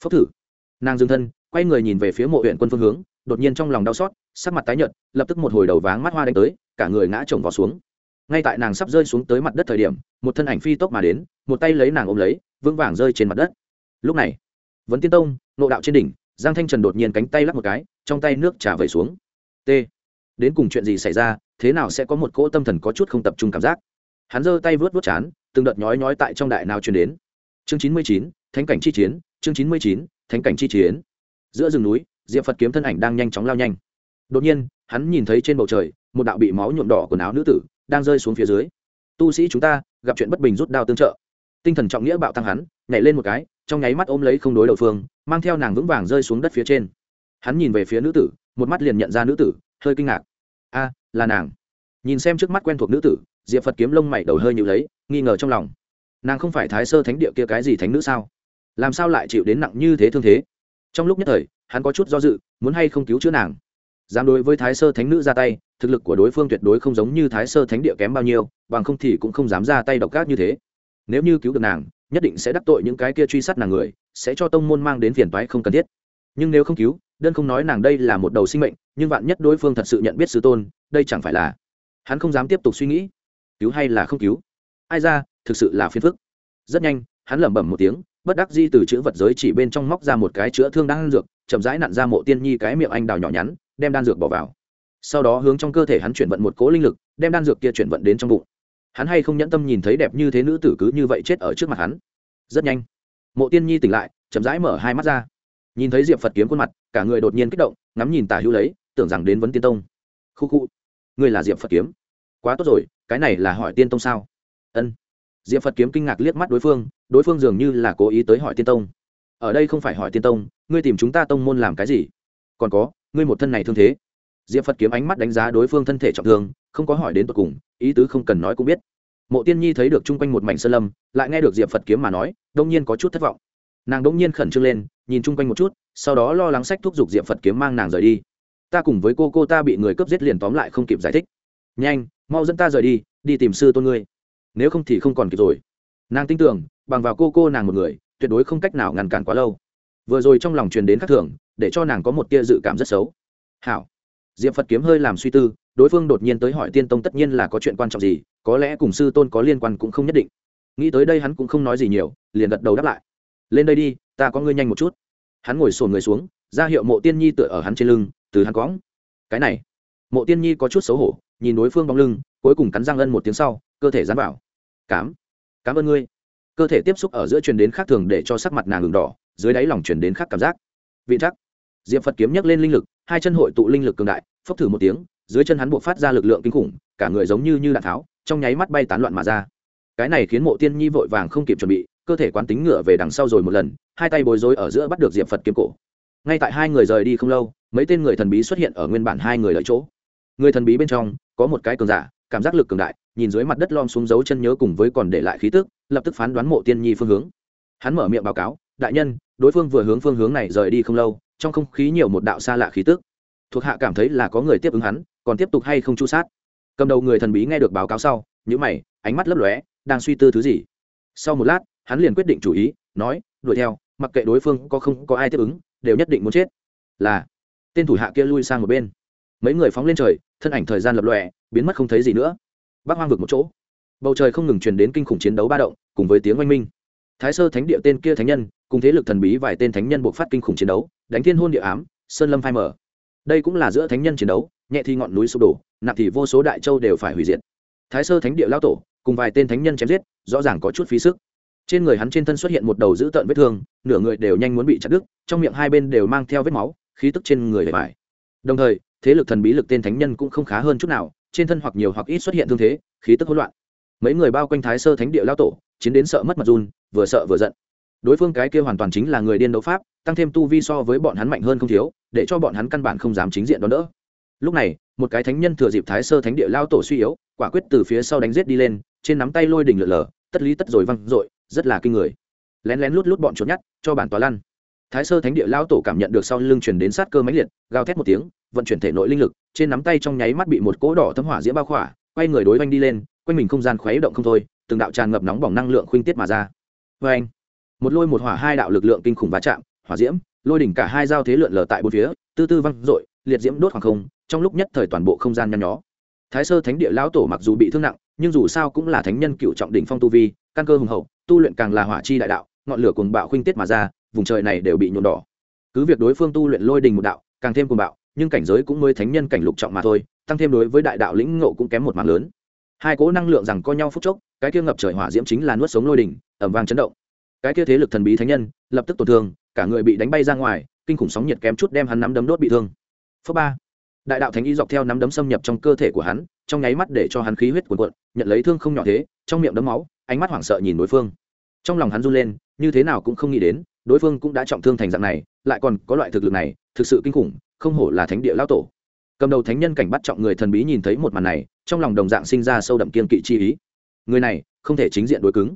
Phốc thử. Nàng dừng thân, quay người nhìn về phía mộ huyện quân phương hướng, đột nhiên trong lòng đau xót, sắc mặt tái nhợt, lập tức một hồi đầu váng mắt hoa đánh tới, cả người ngã chồng vào xuống. Ngay tại nàng sắp rơi xuống tới mặt đất thời điểm, một thân ảnh phi tốc mà đến, một tay lấy nàng ôm lấy, vững vàng rơi trên mặt đất. Lúc này, vấn tiên tông nộ đạo trên đỉnh, giang thanh trần đột nhiên cánh tay lắc một cái, trong tay nước trà vẩy xuống. T đến cùng chuyện gì xảy ra, thế nào sẽ có một cỗ tâm thần có chút không tập trung cảm giác. Hắn giơ tay vớt vớt chán, từng đợt nhói nhói tại trong đại nào truyền đến. Chương chín mươi chín, thánh cảnh chi chiến, chương chín mươi chín, thánh cảnh chi chiến. Giữa rừng núi, diệp phật kiếm thân ảnh đang nhanh chóng lao nhanh. Đột nhiên, hắn nhìn thấy trên bầu trời, một đạo bị máu nhuộm đỏ quần áo nữ tử đang rơi xuống phía dưới. Tu sĩ chúng ta, gặp chuyện bất bình rút đao tương trợ. Tinh thần trọng nghĩa bạo tăng hắn, nhảy lên một cái, trong nháy mắt ôm lấy không đối đầu phương, mang theo nàng vững vàng rơi xuống đất phía trên. Hắn nhìn về phía nữ tử, một mắt liền nhận ra nữ tử hơi kinh ngạc. A, là nàng. Nhìn xem trước mắt quen thuộc nữ tử, diệp phật kiếm lông mày đầu hơi nhịu lấy, nghi ngờ trong lòng. Nàng không phải thái sơ thánh địa kia cái gì thánh nữ sao? Làm sao lại chịu đến nặng như thế thương thế? Trong lúc nhất thời, hắn có chút do dự, muốn hay không cứu chữa nàng? Dám đối với thái sơ thánh nữ ra tay, thực lực của đối phương tuyệt đối không giống như thái sơ thánh địa kém bao nhiêu, bằng không thì cũng không dám ra tay độc ác như thế. Nếu như cứu được nàng, nhất định sẽ đắc tội những cái kia truy sát nàng người, sẽ cho tông môn mang đến phiền toái không cần thiết. Nhưng nếu không cứu, đơn không nói nàng đây là một đầu sinh mệnh nhưng vạn nhất đối phương thật sự nhận biết sư tôn, đây chẳng phải là hắn không dám tiếp tục suy nghĩ. Cứu hay là không cứu? Ai ra, thực sự là phiền phức. Rất nhanh, hắn lẩm bẩm một tiếng, bất đắc di từ chữ vật giới chỉ bên trong móc ra một cái chữa thương đan dược, chậm rãi nặn ra mộ tiên nhi cái miệng anh đào nhỏ nhắn, đem đan dược bỏ vào. Sau đó hướng trong cơ thể hắn chuyển vận một cố linh lực, đem đan dược kia chuyển vận đến trong bụng. Hắn hay không nhẫn tâm nhìn thấy đẹp như thế nữ tử cứ như vậy chết ở trước mặt hắn. Rất nhanh, mộ tiên nhi tỉnh lại, chậm rãi mở hai mắt ra. Nhìn thấy diệp phật kiếm khuôn mặt, cả người đột nhiên kích động, ngắm nhìn tả hữu lấy tưởng rằng đến vấn tiên tông. Khu khu, ngươi là diệp phật kiếm. Quá tốt rồi, cái này là hỏi tiên tông sao? Ân. Diệp phật kiếm kinh ngạc liếc mắt đối phương đối phương dường như là cố ý tới hỏi tiên tông. Ở đây không phải hỏi tiên tông, ngươi tìm chúng ta tông môn làm cái gì? Còn có, ngươi một thân này thương thế. Diệp phật kiếm ánh mắt đánh giá đối phương thân thể trọng thương, không có hỏi đến tột cùng, ý tứ không cần nói cũng biết. Mộ tiên nhi thấy được chung quanh một mảnh sơn lâm, lại nghe được diệp phật kiếm mà nói, đông nhiên có chút thất vọng. Nàng đông nhiên khẩn trương lên, nhìn chung quanh một chút, sau đó lo lắng sách thúc giục diệp phật kiếm mang nàng rời đi ta cùng với cô cô ta bị người cướp giết liền tóm lại không kịp giải thích. Nhanh, mau dẫn ta rời đi đi tìm sư tôn ngươi. Nếu không thì không còn kịp rồi. Nàng tin tưởng, bằng vào cô cô nàng một người, tuyệt đối không cách nào ngăn cản quá lâu. Vừa rồi trong lòng truyền đến khắc thường, để cho nàng có một tia dự cảm rất xấu. Hảo. Diệp phật kiếm hơi làm suy tư, đối phương đột nhiên tới hỏi tiên tông tất nhiên là có chuyện quan trọng gì, có lẽ cùng sư tôn có liên quan cũng không nhất định. Nghĩ tới đây hắn cũng không nói gì nhiều, liền gật đầu đáp lại. Lên đây đi, ta có ngươi nhanh một chút. Hắn ngồi sồn người xuống, ra hiệu mộ tiên nhi tựa ở hắn trên lưng từ hắn cóng cái này, mộ tiên nhi có chút xấu hổ, nhìn đối phương bóng lưng, cuối cùng cắn răng ân một tiếng sau, cơ thể dán vào. Cám cám ơn ngươi. Cơ thể tiếp xúc ở giữa truyền đến khác thường để cho sắc mặt nàng ngừng đỏ, dưới đáy lòng truyền đến khác cảm giác. Vị chắc. Diệp phật kiếm nhấc lên linh lực, hai chân hội tụ linh lực cường đại, phốc thử một tiếng, dưới chân hắn buộc phát ra lực lượng kinh khủng, cả người giống như như đạn tháo, trong nháy mắt bay tán loạn mà ra. Cái này khiến mộ tiên nhi vội vàng không kịp chuẩn bị, cơ thể quán tính ngựa về đằng sau rồi một lần, hai tay bối rối ở giữa bắt được diệp phật kiếm cổ ngay tại hai người rời đi không lâu, mấy tên người thần bí xuất hiện ở nguyên bản hai người lợi chỗ. Người thần bí bên trong, có một cái cường giả, cảm giác lực cường đại, nhìn dưới mặt đất lom xuống dấu chân nhớ cùng với còn để lại khí tức, lập tức phán đoán mộ tiên nhi phương hướng. Hắn mở miệng báo cáo, đại nhân, đối phương vừa hướng phương hướng này rời đi không lâu, trong không khí nhiều một đạo xa lạ khí tức. Thuộc hạ cảm thấy là có người tiếp ứng hắn, còn tiếp tục hay không chu sát? Cầm đầu người thần bí nghe được báo cáo sau nhữ mày, ánh mắt lấp lóe, đang suy tư thứ gì. Sau một lát, hắn liền quyết định chủ ý, nói, đuổi theo mặc kệ đối phương có không có ai tiếp ứng, đều nhất định muốn chết. Là, tên thủ hạ kia lui sang một bên. Mấy người phóng lên trời, thân ảnh thời gian lập lòe, biến mất không thấy gì nữa. Bác hoang vực một chỗ. Bầu trời không ngừng truyền đến kinh khủng chiến đấu ba động, cùng với tiếng oanh minh. Thái sơ thánh địa tên kia thánh nhân, cùng thế lực thần bí vài tên thánh nhân buộc phát kinh khủng chiến đấu, đánh thiên hôn địa ám, sơn lâm phai mở đây cũng là giữa thánh nhân chiến đấu, nhẹ thì ngọn núi sụp đổ, nặng thì vô số đại châu đều phải hủy diệt. Thái sơ thánh địa lao tổ, cùng vài tên thánh nhân chém giết, rõ ràng có chút phí sức trên người hắn trên thân xuất hiện một đầu dữ tợn vết thương, nửa người đều nhanh muốn bị chặt đứt, trong miệng hai bên đều mang theo vết máu, khí tức trên người để phải đồng thời, thế lực thần bí lực tên thánh nhân cũng không khá hơn chút nào, trên thân hoặc nhiều hoặc ít xuất hiện thương thế, khí tức hỗn loạn. Mấy người bao quanh thái sơ thánh địa lao tổ, chiến đến sợ mất mặt run, vừa sợ vừa giận. Đối phương cái kia hoàn toàn chính là người điên đấu pháp, tăng thêm tu vi so với bọn hắn mạnh hơn không thiếu, để cho bọn hắn căn bản không dám chính diện đón đỡ. Lúc này, một cái thánh nhân thừa dịp thái sơ thánh địa lao tổ suy yếu, quả quyết từ phía sau đánh giết đi lên, trên nắm tay lôi đỉnh lở lở tất lý tất rồi văng rồi rất là kinh người. Lén lén lút lút bọn trốn nhát cho bản tòa lăn. Thái sơ thánh địa lao tổ cảm nhận được sau lưng chuyển đến sát cơ máy liệt, gào thét một tiếng, vận chuyển thể nội linh lực, trên nắm tay trong nháy mắt bị một cỗ đỏ thấm hỏa diễm bao khỏa, quay người đối oanh đi lên, quanh mình không gian khuấy động không thôi, từng đạo tràn ngập nóng bỏng năng lượng khuynh tiết mà ra. Vê anh một lôi một hỏa hai đạo lực lượng kinh khủng va chạm, hỏa diễm, lôi đỉnh cả hai giao thế lượn lờ tại bốn phía, tư tư văng dội, liệt diễm đốt hoàng không, trong lúc nhất thời toàn bộ không gian nhăn nhó. Thái sơ thánh địa lão tổ mặc dù bị thương nặng, nhưng dù sao cũng là thánh nhân cựu trọng đỉnh phong tu vi, căn cơ hùng hậu tu luyện càng là hỏa chi đại đạo ngọn lửa cuồng bạo khuynh tiết mà ra vùng trời này đều bị nhuộm đỏ. Cứ việc đối phương tu luyện lôi đình một đạo càng thêm cuồng bạo nhưng cảnh giới cũng mới thánh nhân cảnh lục trọng mà thôi tăng thêm đối với đại đạo lĩnh ngộ cũng kém một mảng lớn. Hai cỗ năng lượng rằng co nhau phút chốc cái kia ngập trời hỏa diễm chính là nuốt sống lôi đình, ẩm vang chấn động. Cái kia thế lực thần bí thánh nhân lập tức tổn thương cả người bị đánh bay ra ngoài kinh khủng sóng nhiệt kém chút đem hắn nắm đấm đốt bị thương. Phước ba. Đại đạo thánh y dọc theo nắm đấm xâm nhập trong cơ thể của hắn trong nháy mắt để cho hắn khí huyết cuồn cuộn nhận lấy thương không nhỏ thế trong miệng đấm máu ánh mắt hoảng sợ nhìn đối phương. Trong lòng hắn run lên, như thế nào cũng không nghĩ đến, đối phương cũng đã trọng thương thành dạng này, lại còn có loại thực lực này, thực sự kinh khủng, không hổ là thánh địa lão tổ. Cầm đầu thánh nhân cảnh bắt trọng người thần bí nhìn thấy một màn này, trong lòng đồng dạng sinh ra sâu đậm kiên kỵ chi ý. Người này, không thể chính diện đối cứng.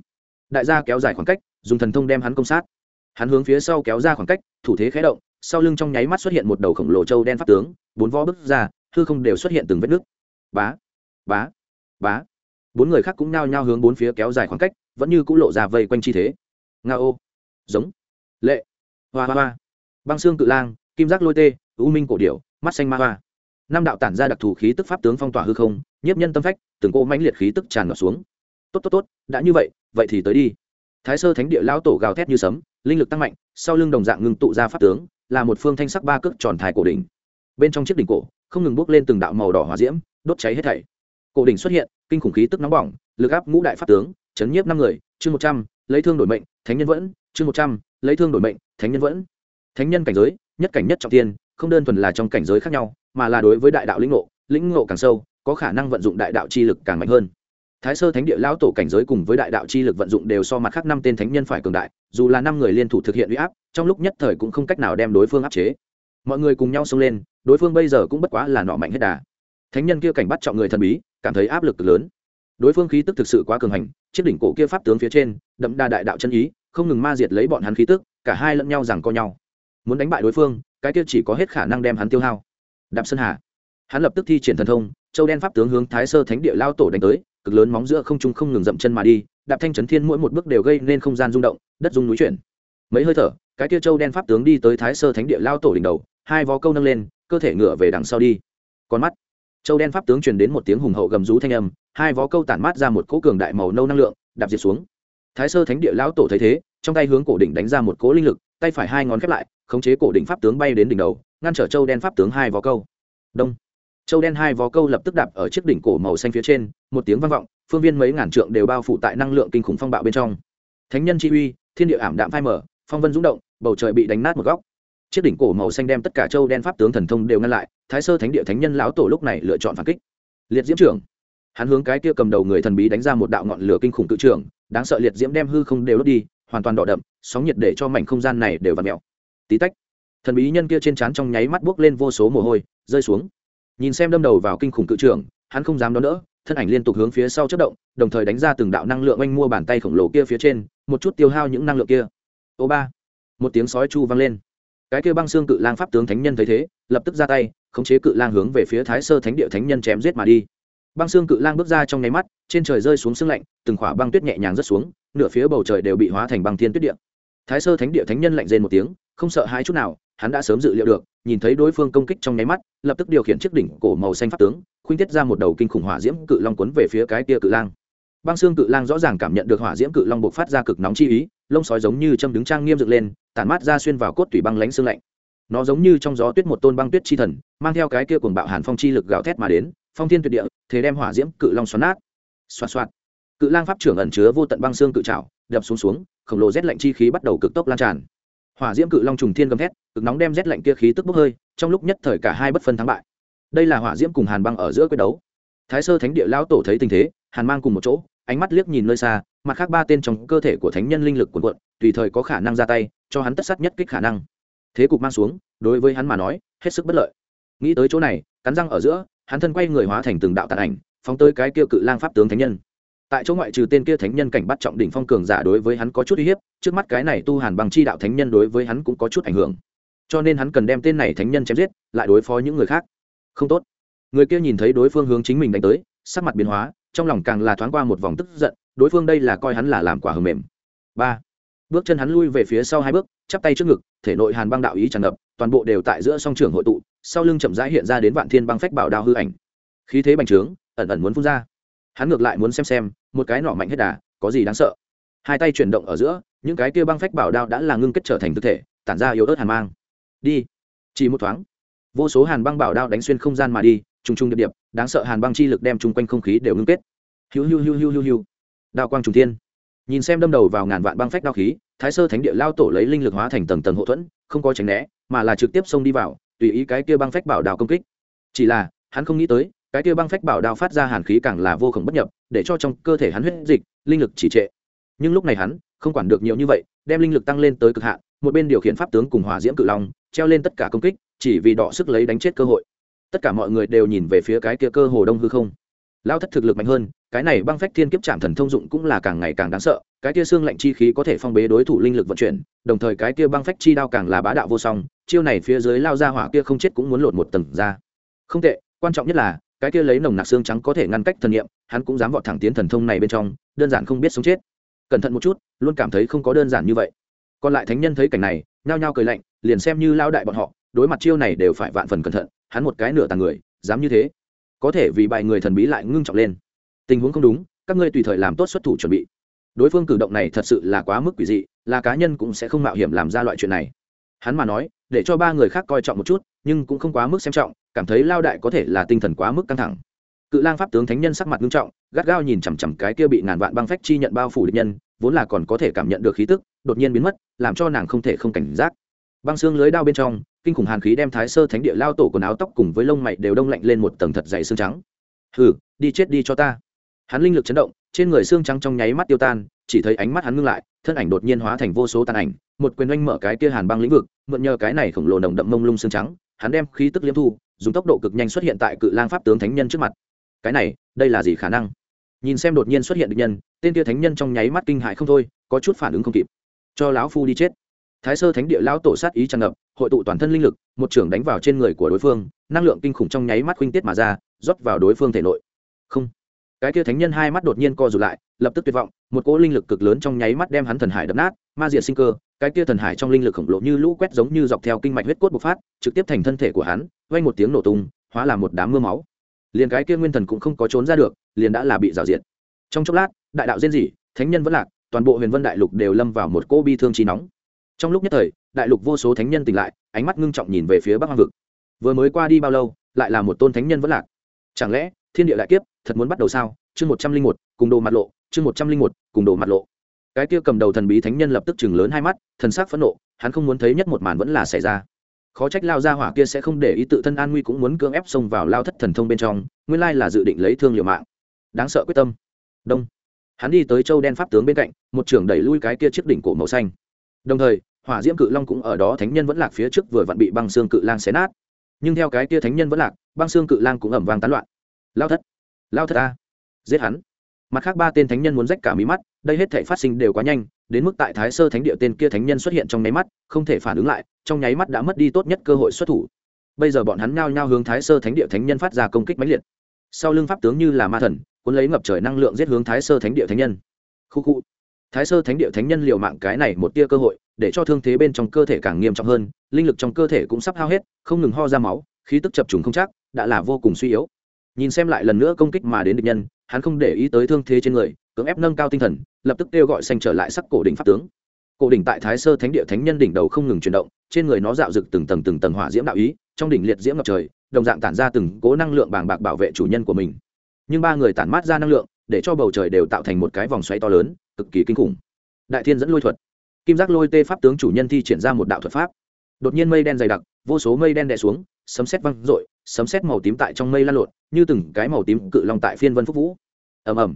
Đại gia kéo dài khoảng cách, dùng thần thông đem hắn công sát. Hắn hướng phía sau kéo ra khoảng cách, thủ thế khé động, sau lưng trong nháy mắt xuất hiện một đầu khổng lồ trâu đen pháp tướng, bốn vó bước ra, hư không đều xuất hiện từng vết nứt. Bá bá bá bốn người khác cũng nao nhao hướng bốn phía kéo dài khoảng cách, vẫn như cũng lộ ra vây quanh chi thế. Nga ô. Giống. Lệ. Hoa hoa hoa. Băng xương cự lang, kim giác lôi tê, u minh cổ điểu, mắt xanh ma hoa. Năm đạo tản ra đặc thù khí tức pháp tướng phong tỏa hư không, nhiếp nhân tâm phách, từng cỗ mãnh liệt khí tức tràn ngập xuống. Tốt tốt tốt, đã như vậy vậy thì tới đi. Thái sơ thánh địa lão tổ gào thét như sấm, linh lực tăng mạnh, sau lưng đồng dạng ngưng tụ ra pháp tướng, là một phương thanh sắc ba cước tròn thai cổ đỉnh. Bên trong chiếc đỉnh cổ, không ngừng bước lên từng đạo màu đỏ hỏa diễm, đốt cháy hết thảy cổ đỉnh xuất hiện, kinh khủng khí tức nóng bỏng, lực áp ngũ đại pháp tướng, chấn nhiếp năm người, chương một trăm, lấy thương đổi mệnh, thánh nhân vẫn, chương một trăm, lấy thương đổi mệnh, thánh nhân vẫn. Thánh nhân cảnh giới, nhất cảnh nhất trọng tiên không đơn thuần là trong cảnh giới khác nhau, mà là đối với đại đạo lĩnh ngộ lĩnh ngộ càng sâu, có khả năng vận dụng đại đạo chi lực càng mạnh hơn. Thái sơ thánh địa lão tổ cảnh giới cùng với đại đạo chi lực vận dụng đều so mặt khác năm tên thánh nhân phải cường đại, dù là năm người liên thủ thực hiện uy áp, trong lúc nhất thời cũng không cách nào đem đối phương áp chế. Mọi người cùng nhau xông lên, đối phương bây giờ cũng bất quá là nọ mạnh hết đà thánh nhân kia cảnh bắt trọng người thần bí, cảm thấy áp lực lớn. Đối phương khí tức thực sự quá cường hành, chiếc đỉnh cổ kia pháp tướng phía trên, đậm đa đại đạo chân ý, không ngừng ma diệt lấy bọn hắn khí tức, cả hai lẫn nhau rằng co nhau. Muốn đánh bại đối phương, cái kia chỉ có hết khả năng đem hắn tiêu hao. Đạp sơn hà. Hắn lập tức thi triển thần thông, châu đen pháp tướng hướng thái sơ thánh địa lao tổ đánh tới, cực lớn móng giữa không trung không ngừng dậm chân mà đi, đạp thanh chấn thiên mỗi một bước đều gây nên không gian rung động, đất rung núi chuyển. Mấy hơi thở, cái kia châu đen pháp tướng đi tới thái sơ thánh địa lao tổ đỉnh đầu, hai vó câu nâng lên, cơ thể ngựa về đằng sau đi. Con mắt châu đen pháp tướng truyền đến một tiếng hùng hậu gầm rú thanh âm, hai vó câu tản mát ra một cỗ cường đại màu nâu năng lượng, đạp diệt xuống. Thái sơ thánh địa lão tổ thấy thế, trong tay hướng cổ đỉnh đánh ra một cỗ linh lực, tay phải hai ngón khép lại, khống chế cổ đỉnh pháp tướng bay đến đỉnh đầu, ngăn trở châu đen pháp tướng hai vó câu. Đông. Châu đen hai vó câu lập tức đạp ở chiếc đỉnh cổ màu xanh phía trên, một tiếng vang vọng, phương viên mấy ngàn trượng đều bao phủ tại năng lượng kinh khủng phong bạo bên trong. Thánh nhân chi uy, thiên địa ảm đạm phai mở phong vân rung động, bầu trời bị đánh nát một góc. Chiếc đỉnh cổ màu xanh đem tất cả châu đen pháp tướng thần thông đều ngăn lại thái sơ thánh địa thánh nhân lão tổ lúc này lựa chọn phản kích. Liệt diễm trưởng. Hắn hướng cái kia cầm đầu người thần bí đánh ra một đạo ngọn lửa kinh khủng tự trưởng đáng sợ liệt diễm đem hư không đều đốt đi, hoàn toàn đỏ đậm, sóng nhiệt để cho mảnh không gian này đều v ặ mẹo tí tách, thần bí nhân kia trên trán trong nháy mắt buốc lên vô số mồ hôi, rơi xuống. Nhìn xem đâm đầu vào kinh khủng cự trưởng hắn không dám đón đỡ, thân ảnh liên tục hướng phía sau chất động, đồng thời đánh ra từng đạo năng lượng oanh mua bàn tay khổng lồ kia phía trên, một chút tiêu hao những năng lượng kia. Ô ba, một tiếng sói chu vang lên. Cái kia băng xương cự lang pháp tướng thánh nhân thấy thế, lập tức ra tay khống chế cự lang hướng về phía thái sơ thánh địa thánh nhân chém giết mà đi. Băng xương cự lang bước ra trong nháy mắt, trên trời rơi xuống sương lạnh, từng khỏa băng tuyết nhẹ nhàng rớt xuống, nửa phía bầu trời đều bị hóa thành băng thiên tuyết địa. Thái sơ thánh địa thánh nhân lạnh rên một tiếng, không sợ hai chút nào, hắn đã sớm dự liệu được, nhìn thấy đối phương công kích trong nháy mắt, lập tức điều khiển chiếc đỉnh cổ màu xanh pháp tướng, khuynh tiết ra một đầu kinh khủng hỏa diễm cự long cuốn về phía cái tia cự lang. Băng xương cự lang rõ ràng cảm nhận được hỏa diễm cự long buộc phát ra cực nóng chi ý, lông sói giống như châm đứng trang nghiêm dựng lên, tản mát ra xuyên vào cốt tủy băng lánh xương lạnh nó giống như trong gió tuyết một tôn băng tuyết chi thần, mang theo cái kia cuồng bạo hàn phong chi lực gào thét mà đến, phong thiên tuyệt địa, thế đem hỏa diễm cự long xoắn nát. Xoạt xoạt. Cự lang pháp trưởng ẩn chứa vô tận băng xương cự trào đập xuống xuống, khổng lồ rét lạnh chi khí bắt đầu cực tốc lan tràn. Hỏa diễm cự long trùng thiên gầm thét, cực nóng đem rét lạnh kia khí tức bốc hơi, trong lúc nhất thời cả hai bất phân thắng bại. Đây là hỏa diễm cùng hàn băng ở giữa quyết đấu. Thái sơ thánh địa lão tổ thấy tình thế, hàn mang cùng một chỗ, ánh mắt liếc nhìn nơi xa, mặt khác ba tên trong cơ thể của thánh nhân linh lực cuồn cuộn, tùy thời có khả năng ra tay, cho hắn tất sát nhất kích khả năng thế cục mang xuống, đối với hắn mà nói, hết sức bất lợi. Nghĩ tới chỗ này, cắn răng ở giữa, hắn thân quay người hóa thành từng đạo tàn ảnh, phóng tới cái kia cự lang pháp tướng thánh nhân. Tại chỗ ngoại trừ tên kia thánh nhân cảnh bắt trọng đỉnh phong cường giả đối với hắn có chút uy hiếp, trước mắt cái này tu hàn bằng chi đạo thánh nhân đối với hắn cũng có chút ảnh hưởng. Cho nên hắn cần đem tên này thánh nhân chém giết, lại đối phó những người khác. Không tốt. Người kia nhìn thấy đối phương hướng chính mình đánh tới, sắc mặt biến hóa, trong lòng càng là thoáng qua một vòng tức giận, đối phương đây là coi hắn là làm quả hầm mềm. Ba. Bước chân hắn lui về phía sau hai bước chắp tay trước ngực, thể nội hàn băng đạo ý tràn ngập, toàn bộ đều tại giữa song trường hội tụ, sau lưng chậm rãi hiện ra đến vạn thiên băng phách bảo đao hư ảnh. Khí thế bành trướng, ẩn ẩn muốn phun ra. Hắn ngược lại muốn xem xem, một cái nỏ mạnh hết đà, có gì đáng sợ. Hai tay chuyển động ở giữa, những cái kia băng phách bảo đao đã là ngưng kết trở thành thực thể, tản ra yếu ớt hàn mang. Đi. Chỉ một thoáng, vô số hàn băng bảo đao đánh xuyên không gian mà đi, trùng trùng điệp điệp, đáng sợ hàn băng chi lực đem chung quanh không khí đều ngưng kết. Hiu hiu hiu hiu hiu hiu. Đao quang trùng thiên. Nhìn xem đâm đầu vào ngàn vạn băng phách đao khí thái sơ thánh địa lao tổ lấy linh lực hóa thành tầng tầng hậu thuẫn, không có tránh né, mà là trực tiếp xông đi vào, tùy ý cái kia băng phách bảo đao công kích. Chỉ là, hắn không nghĩ tới, cái kia băng phách bảo đao phát ra hàn khí càng là vô khổng bất nhập, để cho trong cơ thể hắn huyết dịch, linh lực chỉ trệ. Nhưng lúc này hắn, không quản được nhiều như vậy, đem linh lực tăng lên tới cực hạn, một bên điều khiển pháp tướng cùng hỏa diễm cự long, treo lên tất cả công kích, chỉ vì đọ sức lấy đánh chết cơ hội. Tất cả mọi người đều nhìn về phía cái kia cơ hồ đông hư không lao thất thực lực mạnh hơn, cái này băng phách thiên kiếp chạm thần thông dụng cũng là càng ngày càng đáng sợ, cái tia xương lạnh chi khí có thể phong bế đối thủ linh lực vận chuyển, đồng thời cái tia băng phách chi đao càng là bá đạo vô song, chiêu này phía dưới lao ra hỏa kia không chết cũng muốn lột một tầng ra. Không tệ, quan trọng nhất là, cái kia lấy nồng nặc xương trắng có thể ngăn cách thần nghiệm hắn cũng dám vọt thẳng tiến thần thông này bên trong, đơn giản không biết sống chết. Cẩn thận một chút, luôn cảm thấy không có đơn giản như vậy. Còn lại thánh nhân thấy cảnh này, nhao nhao cười lạnh, liền xem như lao đại bọn họ, đối mặt chiêu này đều phải vạn phần cẩn thận, hắn một cái nửa tàng người, dám như thế có thể vì bài người thần bí lại ngưng trọng lên. Tình huống không đúng, các ngươi tùy thời làm tốt xuất thủ chuẩn bị. Đối phương cử động này thật sự là quá mức quỷ dị, là cá nhân cũng sẽ không mạo hiểm làm ra loại chuyện này. Hắn mà nói, để cho ba người khác coi trọng một chút, nhưng cũng không quá mức xem trọng, cảm thấy lao đại có thể là tinh thần quá mức căng thẳng. Cự lang pháp tướng thánh nhân sắc mặt nghiêm trọng, gắt gao nhìn chằm chằm cái kia bị ngàn vạn băng phách chi nhận bao phủ địch nhân, vốn là còn có thể cảm nhận được khí tức, đột nhiên biến mất, làm cho nàng không thể không cảnh giác. Băng xương lưới đao bên trong kinh khủng hàn khí đem thái sơ thánh địa lao tổ quần áo tóc cùng với lông mày đều đông lạnh lên một tầng thật dày xương trắng. Hừ, đi chết đi cho ta. Hắn linh lực chấn động, trên người xương trắng trong nháy mắt tiêu tan, chỉ thấy ánh mắt hắn ngưng lại, thân ảnh đột nhiên hóa thành vô số tàn ảnh, một quyền oanh mở cái kia hàn băng lĩnh vực, mượn nhờ cái này khổng lồ nồng đậm mông lung xương trắng, hắn đem khí tức liêm thu, dùng tốc độ cực nhanh xuất hiện tại cự lang pháp tướng thánh nhân trước mặt. Cái này, đây là gì khả năng? Nhìn xem đột nhiên xuất hiện được nhân, tên kia thánh nhân trong nháy mắt kinh hại không thôi, có chút phản ứng không kịp. Cho lão phu đi chết thái sơ thánh địa lão tổ sát ý tràn ngập, hội tụ toàn thân linh lực, một trưởng đánh vào trên người của đối phương, năng lượng kinh khủng trong nháy mắt khuynh tiết mà ra, rót vào đối phương thể nội. Không. Cái kia thánh nhân hai mắt đột nhiên co rụt lại, lập tức tuyệt vọng, một cỗ linh lực cực lớn trong nháy mắt đem hắn thần hải đập nát, ma diệt sinh cơ, cái kia thần hải trong linh lực khổng lồ như lũ quét giống như dọc theo kinh mạch huyết cốt bộc phát, trực tiếp thành thân thể của hắn, vang một tiếng nổ tung, hóa làm một đám mưa máu. Liền cái kia nguyên thần cũng không có trốn ra được, liền đã là bị rào diệt. Trong chốc lát, đại đạo diên dị thánh nhân vẫn lạc, toàn bộ huyền vân đại lục đều lâm vào một cỗ bi thương trí nóng trong lúc nhất thời, đại lục vô số thánh nhân tỉnh lại, ánh mắt ngưng trọng nhìn về phía bắc hoang vực. Vừa mới qua đi bao lâu, lại là một tôn thánh nhân vẫn lạc. Chẳng lẽ, thiên địa đại kiếp, thật muốn bắt đầu sao? Chương một trăm linh một, cùng đồ mặt lộ, chương một trăm linh một, cùng đồ mặt lộ. Cái kia cầm đầu thần bí thánh nhân lập tức chừng lớn hai mắt, thần sắc phẫn nộ, hắn không muốn thấy nhất một màn vẫn là xảy ra. Khó trách lao ra hỏa kia sẽ không để ý tự thân an nguy cũng muốn cưỡng ép xông vào lao thất thần thông bên trong, nguyên lai là dự định lấy thương liệu mạng. Đáng sợ quyết tâm. Đông. Hắn đi tới châu đen pháp tướng bên cạnh, một trưởng đẩy lui cái kia chiếc đỉnh cổ màu xanh đồng thời, hỏa diễm cự long cũng ở đó thánh nhân vẫn lạc phía trước vừa vặn bị băng xương cự lang xé nát. Nhưng theo cái kia thánh nhân vẫn lạc, băng xương cự lang cũng ẩm vang tán loạn. Lao thất lao thất a, giết hắn. Mặt khác ba tên thánh nhân muốn rách cả mí mắt, đây hết thể phát sinh đều quá nhanh, đến mức tại thái sơ thánh địa tên kia thánh nhân xuất hiện trong nháy mắt, không thể phản ứng lại, trong nháy mắt đã mất đi tốt nhất cơ hội xuất thủ. Bây giờ bọn hắn nhao nhao hướng thái sơ thánh địa thánh nhân phát ra công kích mãnh liệt. Sau lưng pháp tướng như là ma thần, cuốn lấy ngập trời năng lượng giết hướng thái sơ thánh địa thánh nhân. Khu khu thái sơ thánh địa thánh nhân liều mạng cái này một tia cơ hội, để cho thương thế bên trong cơ thể càng nghiêm trọng hơn, linh lực trong cơ thể cũng sắp hao hết, không ngừng ho ra máu, khí tức chập trùng không chắc, đã là vô cùng suy yếu. Nhìn xem lại lần nữa công kích mà đến địch nhân, hắn không để ý tới thương thế trên người, cưỡng ép nâng cao tinh thần, lập tức kêu gọi xanh trở lại sắc cổ đỉnh pháp tướng. Cổ đỉnh tại thái sơ thánh địa thánh nhân đỉnh đầu không ngừng chuyển động, trên người nó dạo rực từng tầng từng tầng hỏa diễm đạo ý, trong đỉnh liệt diễm ngập trời, đồng dạng tản ra từng cố năng lượng bàng bạc bảo vệ chủ nhân của mình. Nhưng ba người tản mát ra năng lượng, để cho bầu trời đều tạo thành một cái vòng xoáy to lớn cực kỳ kinh khủng. Đại thiên dẫn lôi thuật. Kim giác lôi tê pháp tướng chủ nhân thi triển ra một đạo thuật pháp. Đột nhiên mây đen dày đặc, vô số mây đen đè xuống, sấm sét văng r ộ i sấm sét màu tím tại trong mây lan lộn, như từng cái màu tím cự long tại phiên vân phúc vũ. Ầm ầm.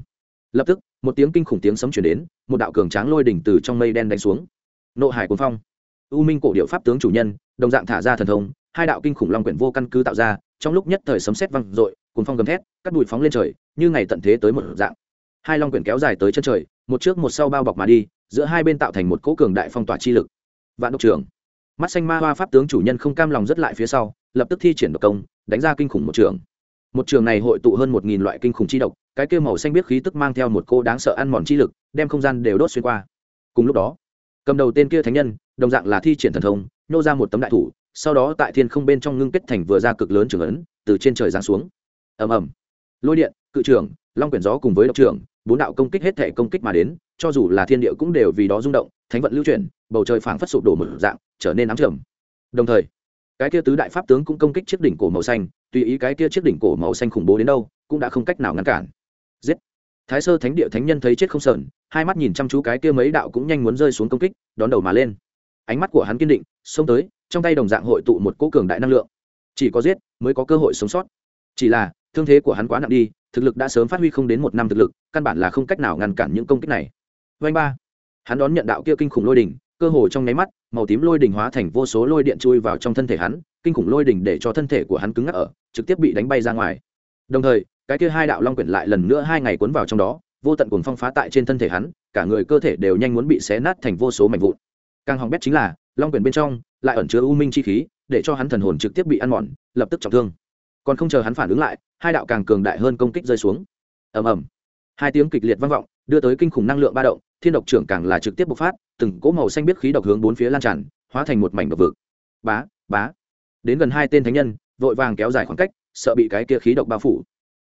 Lập tức, một tiếng kinh khủng tiếng sấm chuyển đến, một đạo cường tráng lôi đỉnh từ trong mây đen đánh xuống. Nộ hải cuốn phong. U minh cổ điệu pháp tướng chủ nhân, đồng dạng thả ra thần thông, hai đạo kinh khủng long quyển vô căn cứ tạo ra, trong lúc nhất thời sấm sét văng r ộ i cuốn phong gầm thét, cắt bụi phóng lên trời, như ngày tận thế tới một dạng hai long quyển kéo dài tới chân trời, một trước một sau bao bọc mà đi, giữa hai bên tạo thành một cỗ cường đại phong tỏa chi lực. Vạn độc trưởng mắt xanh ma hoa pháp tướng chủ nhân không cam lòng rất lại phía sau, lập tức thi triển độc công, đánh ra kinh khủng một trường. Một trường này hội tụ hơn một nghìn loại kinh khủng chi độc, cái kêu màu xanh biết khí tức mang theo một cô đáng sợ ăn mòn chi lực, đem không gian đều đốt xuyên qua. Cùng lúc đó, cầm đầu tên kia thánh nhân, đồng dạng là thi triển thần thông nhô ra một tấm đại thủ, sau đó tại thiên không bên trong ngưng kết thành vừa ra cực lớn trường ấn, từ trên trời giáng xuống. Ầm ầm. Lôi điện, cự trưởng long quyển gió cùng với độc trưởng bốn đạo công kích hết thể công kích mà đến, cho dù là thiên địa cũng đều vì đó rung động, thánh vận lưu chuyển, bầu trời phảng phất sụp đổ một dạng, trở nên ám trầm. Đồng thời, cái kia tứ đại pháp tướng cũng công kích chiếc đỉnh cổ màu xanh, tùy ý cái kia chiếc đỉnh cổ màu xanh khủng bố đến đâu, cũng đã không cách nào ngăn cản. Giết! Thái sơ thánh địa thánh nhân thấy chết không sờn, hai mắt nhìn chăm chú cái kia mấy đạo cũng nhanh muốn rơi xuống công kích, đón đầu mà lên. Ánh mắt của hắn kiên định, xông tới, trong tay đồng dạng hội tụ một cỗ cường đại năng lượng. Chỉ có giết, mới có cơ hội sống sót. Chỉ là, thương thế của hắn quá nặng đi thực lực đã sớm phát huy không đến một năm thực lực, căn bản là không cách nào ngăn cản những công kích này. Vanh ba. Hắn đón nhận đạo kia kinh khủng lôi đỉnh, cơ hồ trong nháy mắt, màu tím lôi đỉnh hóa thành vô số lôi điện chui vào trong thân thể hắn, kinh khủng lôi đỉnh để cho thân thể của hắn cứng ngắc ở, trực tiếp bị đánh bay ra ngoài. Đồng thời, cái kia hai đạo long quyển lại lần nữa hai ngày cuốn vào trong đó, vô tận cuồng phong phá tại trên thân thể hắn, cả người cơ thể đều nhanh muốn bị xé nát thành vô số mảnh vụn. Càng hỏng bét chính là, long quyển bên trong lại ẩn chứa u minh chi khí, để cho hắn thần hồn trực tiếp bị ăn mòn, lập tức trọng thương còn không chờ hắn phản ứng lại, hai đạo càng cường đại hơn công kích rơi xuống. Ầm ầm. Hai tiếng kịch liệt vang vọng, đưa tới kinh khủng năng lượng ba động, thiên độc trưởng càng là trực tiếp bộc phát, từng cỗ màu xanh biết khí độc hướng bốn phía lan tràn, hóa thành một mảnh độc vực. Bá bá. Đến gần hai tên thánh nhân, vội vàng kéo dài khoảng cách, sợ bị cái kia khí độc bao phủ.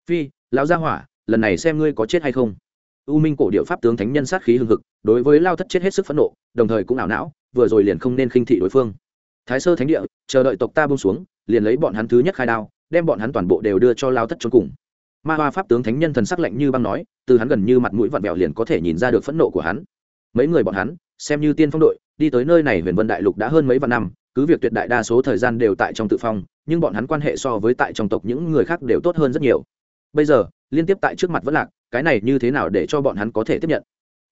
Phi, lão gia hỏa, lần này xem ngươi có chết hay không. U minh cổ điệu pháp tướng thánh nhân sát khí hưng hực, đối với lao thất chết hết sức phẫn nộ, đồng thời cũng ảo não, vừa rồi liền không nên khinh thị đối phương. Thái sơ thánh địa, chờ đợi tộc ta bông xuống, liền lấy bọn hắn thứ nhất khai đao đem bọn hắn toàn bộ đều đưa cho lao thất trốn cùng. Ma hoa pháp tướng thánh nhân thần sắc lạnh như băng nói, từ hắn gần như mặt mũi vặn vẹo liền có thể nhìn ra được phẫn nộ của hắn. Mấy người bọn hắn, xem như tiên phong đội, đi tới nơi này huyền vân đại lục đã hơn mấy vạn năm, cứ việc tuyệt đại đa số thời gian đều tại trong tự phong, nhưng bọn hắn quan hệ so với tại trong tộc những người khác đều tốt hơn rất nhiều. Bây giờ, liên tiếp tại trước mặt vẫn lạc, cái này như thế nào để cho bọn hắn có thể tiếp nhận?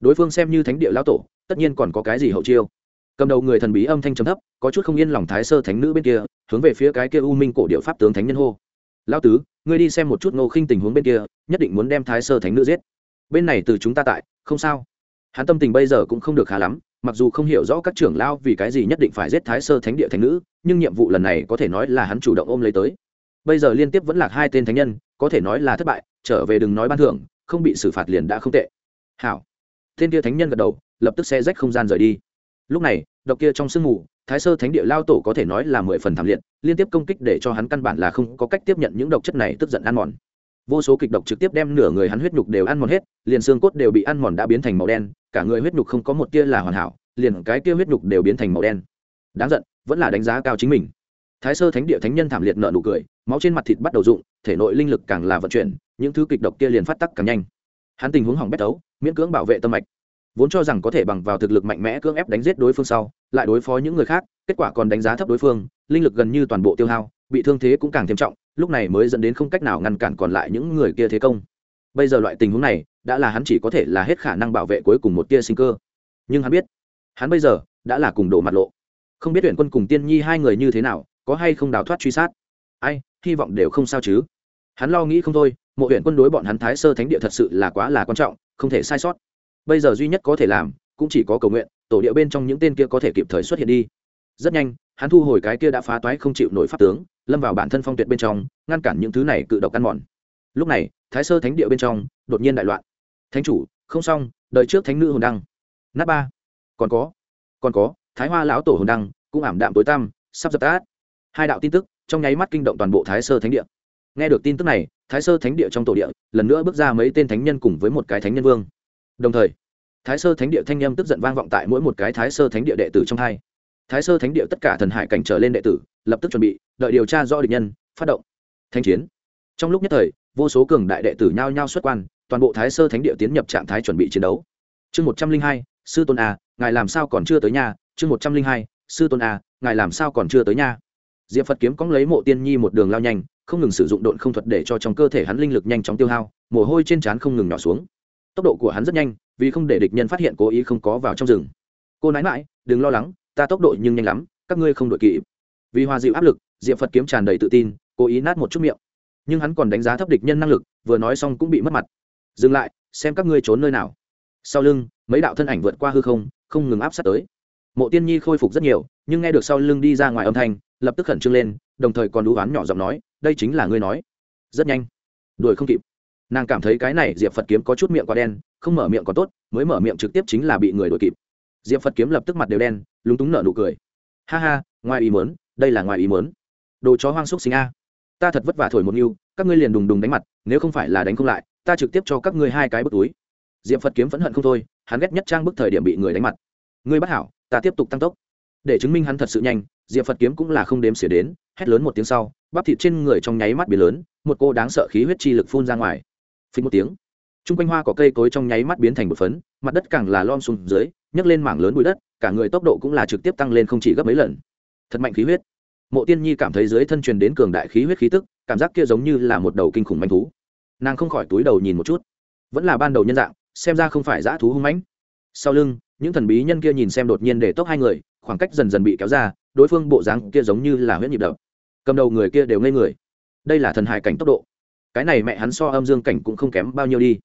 Đối phương xem như thánh địa lão tổ, tất nhiên còn có cái gì hậu chiêu? Cầm đầu người thần bí âm thanh trầm thấp, có chút không yên lòng thái sơ thánh nữ bên kia, hướng về phía cái kia u minh cổ điệu pháp tướng thánh nhân hô. Lão tứ, ngươi đi xem một chút ngô khinh tình huống bên kia, nhất định muốn đem thái sơ thánh nữ giết. Bên này từ chúng ta tại, không sao. Hắn tâm tình bây giờ cũng không được khá lắm, mặc dù không hiểu rõ các trưởng lao vì cái gì nhất định phải giết thái sơ thánh địa thánh nữ, nhưng nhiệm vụ lần này có thể nói là hắn chủ động ôm lấy tới. Bây giờ liên tiếp vẫn là hai tên thánh nhân, có thể nói là thất bại, trở về đừng nói ban thưởng, không bị xử phạt liền đã không tệ. Hảo. Tên kia thánh nhân gật đầu, lập tức xe rách không gian rời đi lúc này, độc kia trong sương mù, thái sơ thánh địa lao tổ có thể nói là mười phần thảm liệt, liên tiếp công kích để cho hắn căn bản là không có cách tiếp nhận những độc chất này tức giận ăn mòn. Vô số kịch độc trực tiếp đem nửa người hắn huyết nhục đều ăn mòn hết, liền xương cốt đều bị ăn mòn đã biến thành màu đen, cả người huyết nhục không có một tia là hoàn hảo, liền cái tia huyết nhục đều biến thành màu đen. Đáng giận, vẫn là đánh giá cao chính mình. Thái sơ thánh địa thánh nhân thảm liệt nợ nụ cười, máu trên mặt thịt bắt đầu rụng, thể nội linh lực càng là vận chuyển, những thứ kịch độc kia liền phát tắc càng nhanh. Hắn tình huống hỏng bét tấu, miễn cưỡng bảo vệ tâm mạch vốn cho rằng có thể bằng vào thực lực mạnh mẽ cưỡng ép đánh giết đối phương sau, lại đối phó những người khác, kết quả còn đánh giá thấp đối phương, linh lực gần như toàn bộ tiêu hao, bị thương thế cũng càng thêm trọng, lúc này mới dẫn đến không cách nào ngăn cản còn lại những người kia thế công. Bây giờ loại tình huống này, đã là hắn chỉ có thể là hết khả năng bảo vệ cuối cùng một tia sinh cơ. Nhưng hắn biết, hắn bây giờ đã là cùng đổ mặt lộ. Không biết tuyển quân cùng tiên nhi hai người như thế nào, có hay không đào thoát truy sát? Ai, hy vọng đều không sao chứ. Hắn lo nghĩ không thôi, mộ huyện quân đối bọn hắn thái sơ thánh địa thật sự là quá là quan trọng, không thể sai sót bây giờ duy nhất có thể làm, cũng chỉ có cầu nguyện, tổ địa bên trong những tên kia có thể kịp thời xuất hiện đi. Rất nhanh, hắn thu hồi cái kia đã phá toái không chịu nổi pháp tướng, lâm vào bản thân phong tuyệt bên trong, ngăn cản những thứ này cự độc ăn mòn. Lúc này, thái sơ thánh địa bên trong, đột nhiên đại loạn. Thánh chủ, không xong đợi trước thánh nữ hồn đăng. Nát ba. Còn có còn có, thái hoa lão tổ hồn đăng, cũng ảm đạm tối tăm, sắp dập tát hai đạo tin tức, trong nháy mắt kinh động toàn bộ thái sơ thánh địa. Nghe được tin tức này, thái sơ thánh địa trong tổ địa, lần nữa bước ra mấy tên thánh nhân cùng với một cái thánh nhân vương đồng thời, thái sơ thánh địa thanh â m tức giận vang vọng tại mỗi một cái thái sơ thánh địa đệ tử trong hai. Thái sơ thánh địa tất cả thần hải cảnh trở lên đệ tử, lập tức chuẩn bị, đợi điều tra do địch nhân, phát động, thanh chiến. Trong lúc nhất thời, vô số cường đại đệ tử nhao nhao xuất quan, toàn bộ thái sơ thánh địa tiến nhập trạng thái chuẩn bị chiến đấu. Chương một trăm linh hai, sư tôn a, ngài làm sao còn chưa tới nhà? Chương một trăm linh hai, sư tôn a, ngài làm sao còn chưa tới nhà? Diệp phật kiếm cóng lấy mộ tiên nhi một đường lao nhanh, không ngừng sử dụng độn không thuật để cho trong cơ thể hắn linh lực nhanh chóng tiêu hao, mồ hôi trên trán không ngừng nhỏ xuống tốc độ của hắn rất nhanh, vì không để địch nhân phát hiện cố ý không có vào trong rừng. Cô nãi mãi đừng lo lắng, ta tốc độ nhưng nhanh lắm, các ngươi không đội kịp. Vì hòa dịu áp lực Diệm phật kiếm tràn đầy tự tin, cố ý nát một chút miệng. Nhưng hắn còn đánh giá thấp địch nhân năng lực, vừa nói xong cũng bị mất mặt. Dừng lại, xem các ngươi trốn nơi nào. Sau lưng, mấy đạo thân ảnh vượt qua hư không không ngừng áp sát tới. Mộ tiên nhi khôi phục rất nhiều, nhưng nghe được sau lưng đi ra ngoài âm thanh, lập tức khẩn trương lên, đồng thời còn đú oán nhỏ giọng nói, đây chính là ngươi nói. Rất nhanh. Đuổi không kịp nàng cảm thấy cái này diệp phật kiếm có chút miệng quá đen không mở miệng còn tốt mới mở miệng trực tiếp chính là bị người đuổi kịp diệp phật kiếm lập tức mặt đều đen lúng túng nở nụ cười ha ha ngoài ý mớn đây là ngoài ý mớn đồ chó hoang xúc sinh a. ta thật vất vả thổi một mưu các ngươi liền đùng đùng đánh mặt, nếu không phải là đánh không lại, ta trực tiếp cho các ngươi hai cái bức túi. diệp phật kiếm phẫn hận không thôi, hắn ghét nhất trang bức thời điểm bị người đánh mặt. ngươi bắt hảo, ta tiếp tục tăng tốc. để chứng minh hắn thật sự nhanh, diệp phật kiếm cũng là không đếm xỉa đến, hét lớn một tiếng sau, bắp thịt trên người trong nháy mắt biến lớn, một cô đáng sợ khí huyết chi lực phun ra ngoài phí một tiếng. T r u n g quanh hoa có cây cối trong nháy mắt biến thành một phấn, mặt đất càng là lom xuống dưới, nhấc lên mảng lớn bụi đất, cả người tốc độ cũng là trực tiếp tăng lên không chỉ gấp mấy lần. Thật mạnh khí huyết. Mộ tiên nhi cảm thấy dưới thân truyền đến cường đại khí huyết khí tức, cảm giác kia giống như là một đầu kinh khủng manh thú. Nàng không khỏi túi đầu nhìn một chút. Vẫn là ban đầu nhân dạng, xem ra không phải dã thú hung mãnh. Sau lưng, những thần bí nhân kia nhìn xem đột nhiên để tốc hai người, khoảng cách dần dần bị kéo ra, đối phương bộ dáng kia giống như là huyết nhịp đập. Cầm đầu người kia đều ngây người. Đây là thần hài cảnh tốc độ cái này mẹ hắn so âm dương cảnh cũng không kém bao nhiêu đi.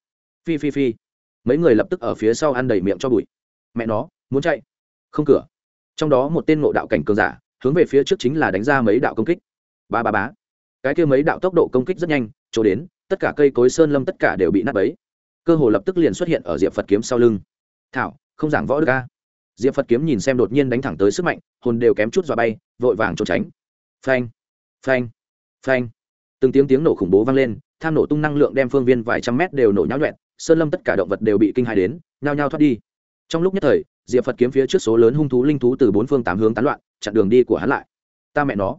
Phi phi phi. Mấy người lập tức ở phía sau ăn đầy miệng cho bụi. Mẹ nó, muốn chạy. Không cửa. Trong đó một tên ngộ đạo cảnh cường giả, hướng về phía trước chính là đánh ra mấy đạo công kích. Ba ba bá cái kia mấy đạo tốc độ công kích rất nhanh, chỗ đến, tất cả cây cối sơn lâm tất cả đều bị nát bấy. Cơ hồ lập tức liền xuất hiện ở diệp phật kiếm sau lưng. Thảo, không giảng võ được ca diệp phật kiếm nhìn xem đột nhiên đánh thẳng tới sức mạnh, hồn đều kém chút dọa bay, vội vàng trốn tránh. Phanh phanh phanh từng tiếng tiếng nổ khủng bố vang lên, tham nổ tung năng lượng đem phương viên vài trăm mét đều nổ nháo nhuẹn, sơn lâm tất cả động vật đều bị kinh hài đến, nhao nhao thoát đi. Trong lúc nhất thời, diệp phật kiếm phía trước số lớn hung thú linh thú từ bốn phương tám hướng tán loạn, chặn đường đi của hắn lại. Ta mẹ nó.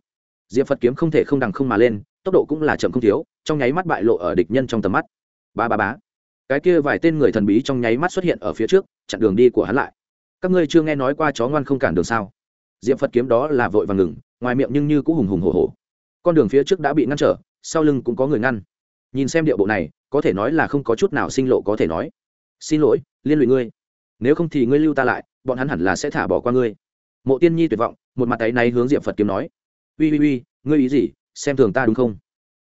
Diệp phật kiếm không thể không đằng không mà lên, tốc độ cũng là chậm không thiếu, trong nháy mắt bại lộ ở địch nhân trong tầm mắt. Ba ba bá cái kia vài tên người thần bí trong nháy mắt xuất hiện ở phía trước, chặn đường đi của hắn lại. Các ngươi chưa nghe nói qua chó ngoan không cản đường sao? Diệp phật kiếm đó là vội và ngừng, ngoài miệng nhưng như cũng hùng hùng hổ hổ. Con đường phía trước đã bị ngăn trở sau lưng cũng có người ngăn. Nhìn xem điệu bộ này, có thể nói là không có chút nào sinh lộ có thể nói. Xin lỗi, liên lụy ngươi. Nếu không thì ngươi lưu ta lại, bọn hắn hẳn là sẽ thả bỏ qua ngươi. Mộ tiên nhi tuyệt vọng, một mặt tay này hướng diệp phật kiếm nói. Uy uy uy, ngươi ý gì? Xem thường ta đúng không?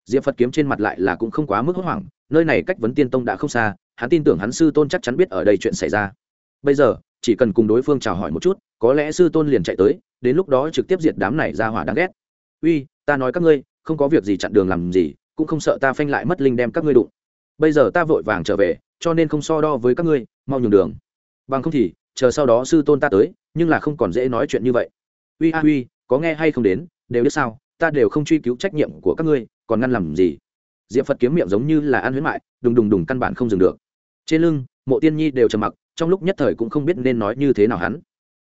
Diệp phật kiếm trên mặt lại là cũng không quá mức hốt hoảng, nơi này cách vấn tiên tông đã không xa, hắn tin tưởng hắn sư tôn chắc chắn biết ở đây chuyện xảy ra. Bây giờ, chỉ cần cùng đối phương chào hỏi một chút, có lẽ sư tôn liền chạy tới, đến lúc đó trực tiếp diệt đám này ra hỏa đáng ghét. Uy, ta nói các ngươi không có việc gì chặn đường làm gì, cũng không sợ ta phanh lại mất linh đem các ngươi đụng. Bây giờ ta vội vàng trở về, cho nên không so đo với các ngươi, mau nhường đường. Bằng không thì, chờ sau đó sư tôn ta tới, nhưng là không còn dễ nói chuyện như vậy. Uy a uy, có nghe hay không đến, đều biết sao, ta đều không truy cứu trách nhiệm của các ngươi, còn ngăn làm gì? Diệp phật kiếm miệng giống như là ăn huyết mại, đùng đùng đùng căn bản không dừng được. Trên lưng, mộ tiên nhi đều trầm mặc, trong lúc nhất thời cũng không biết nên nói như thế nào hắn.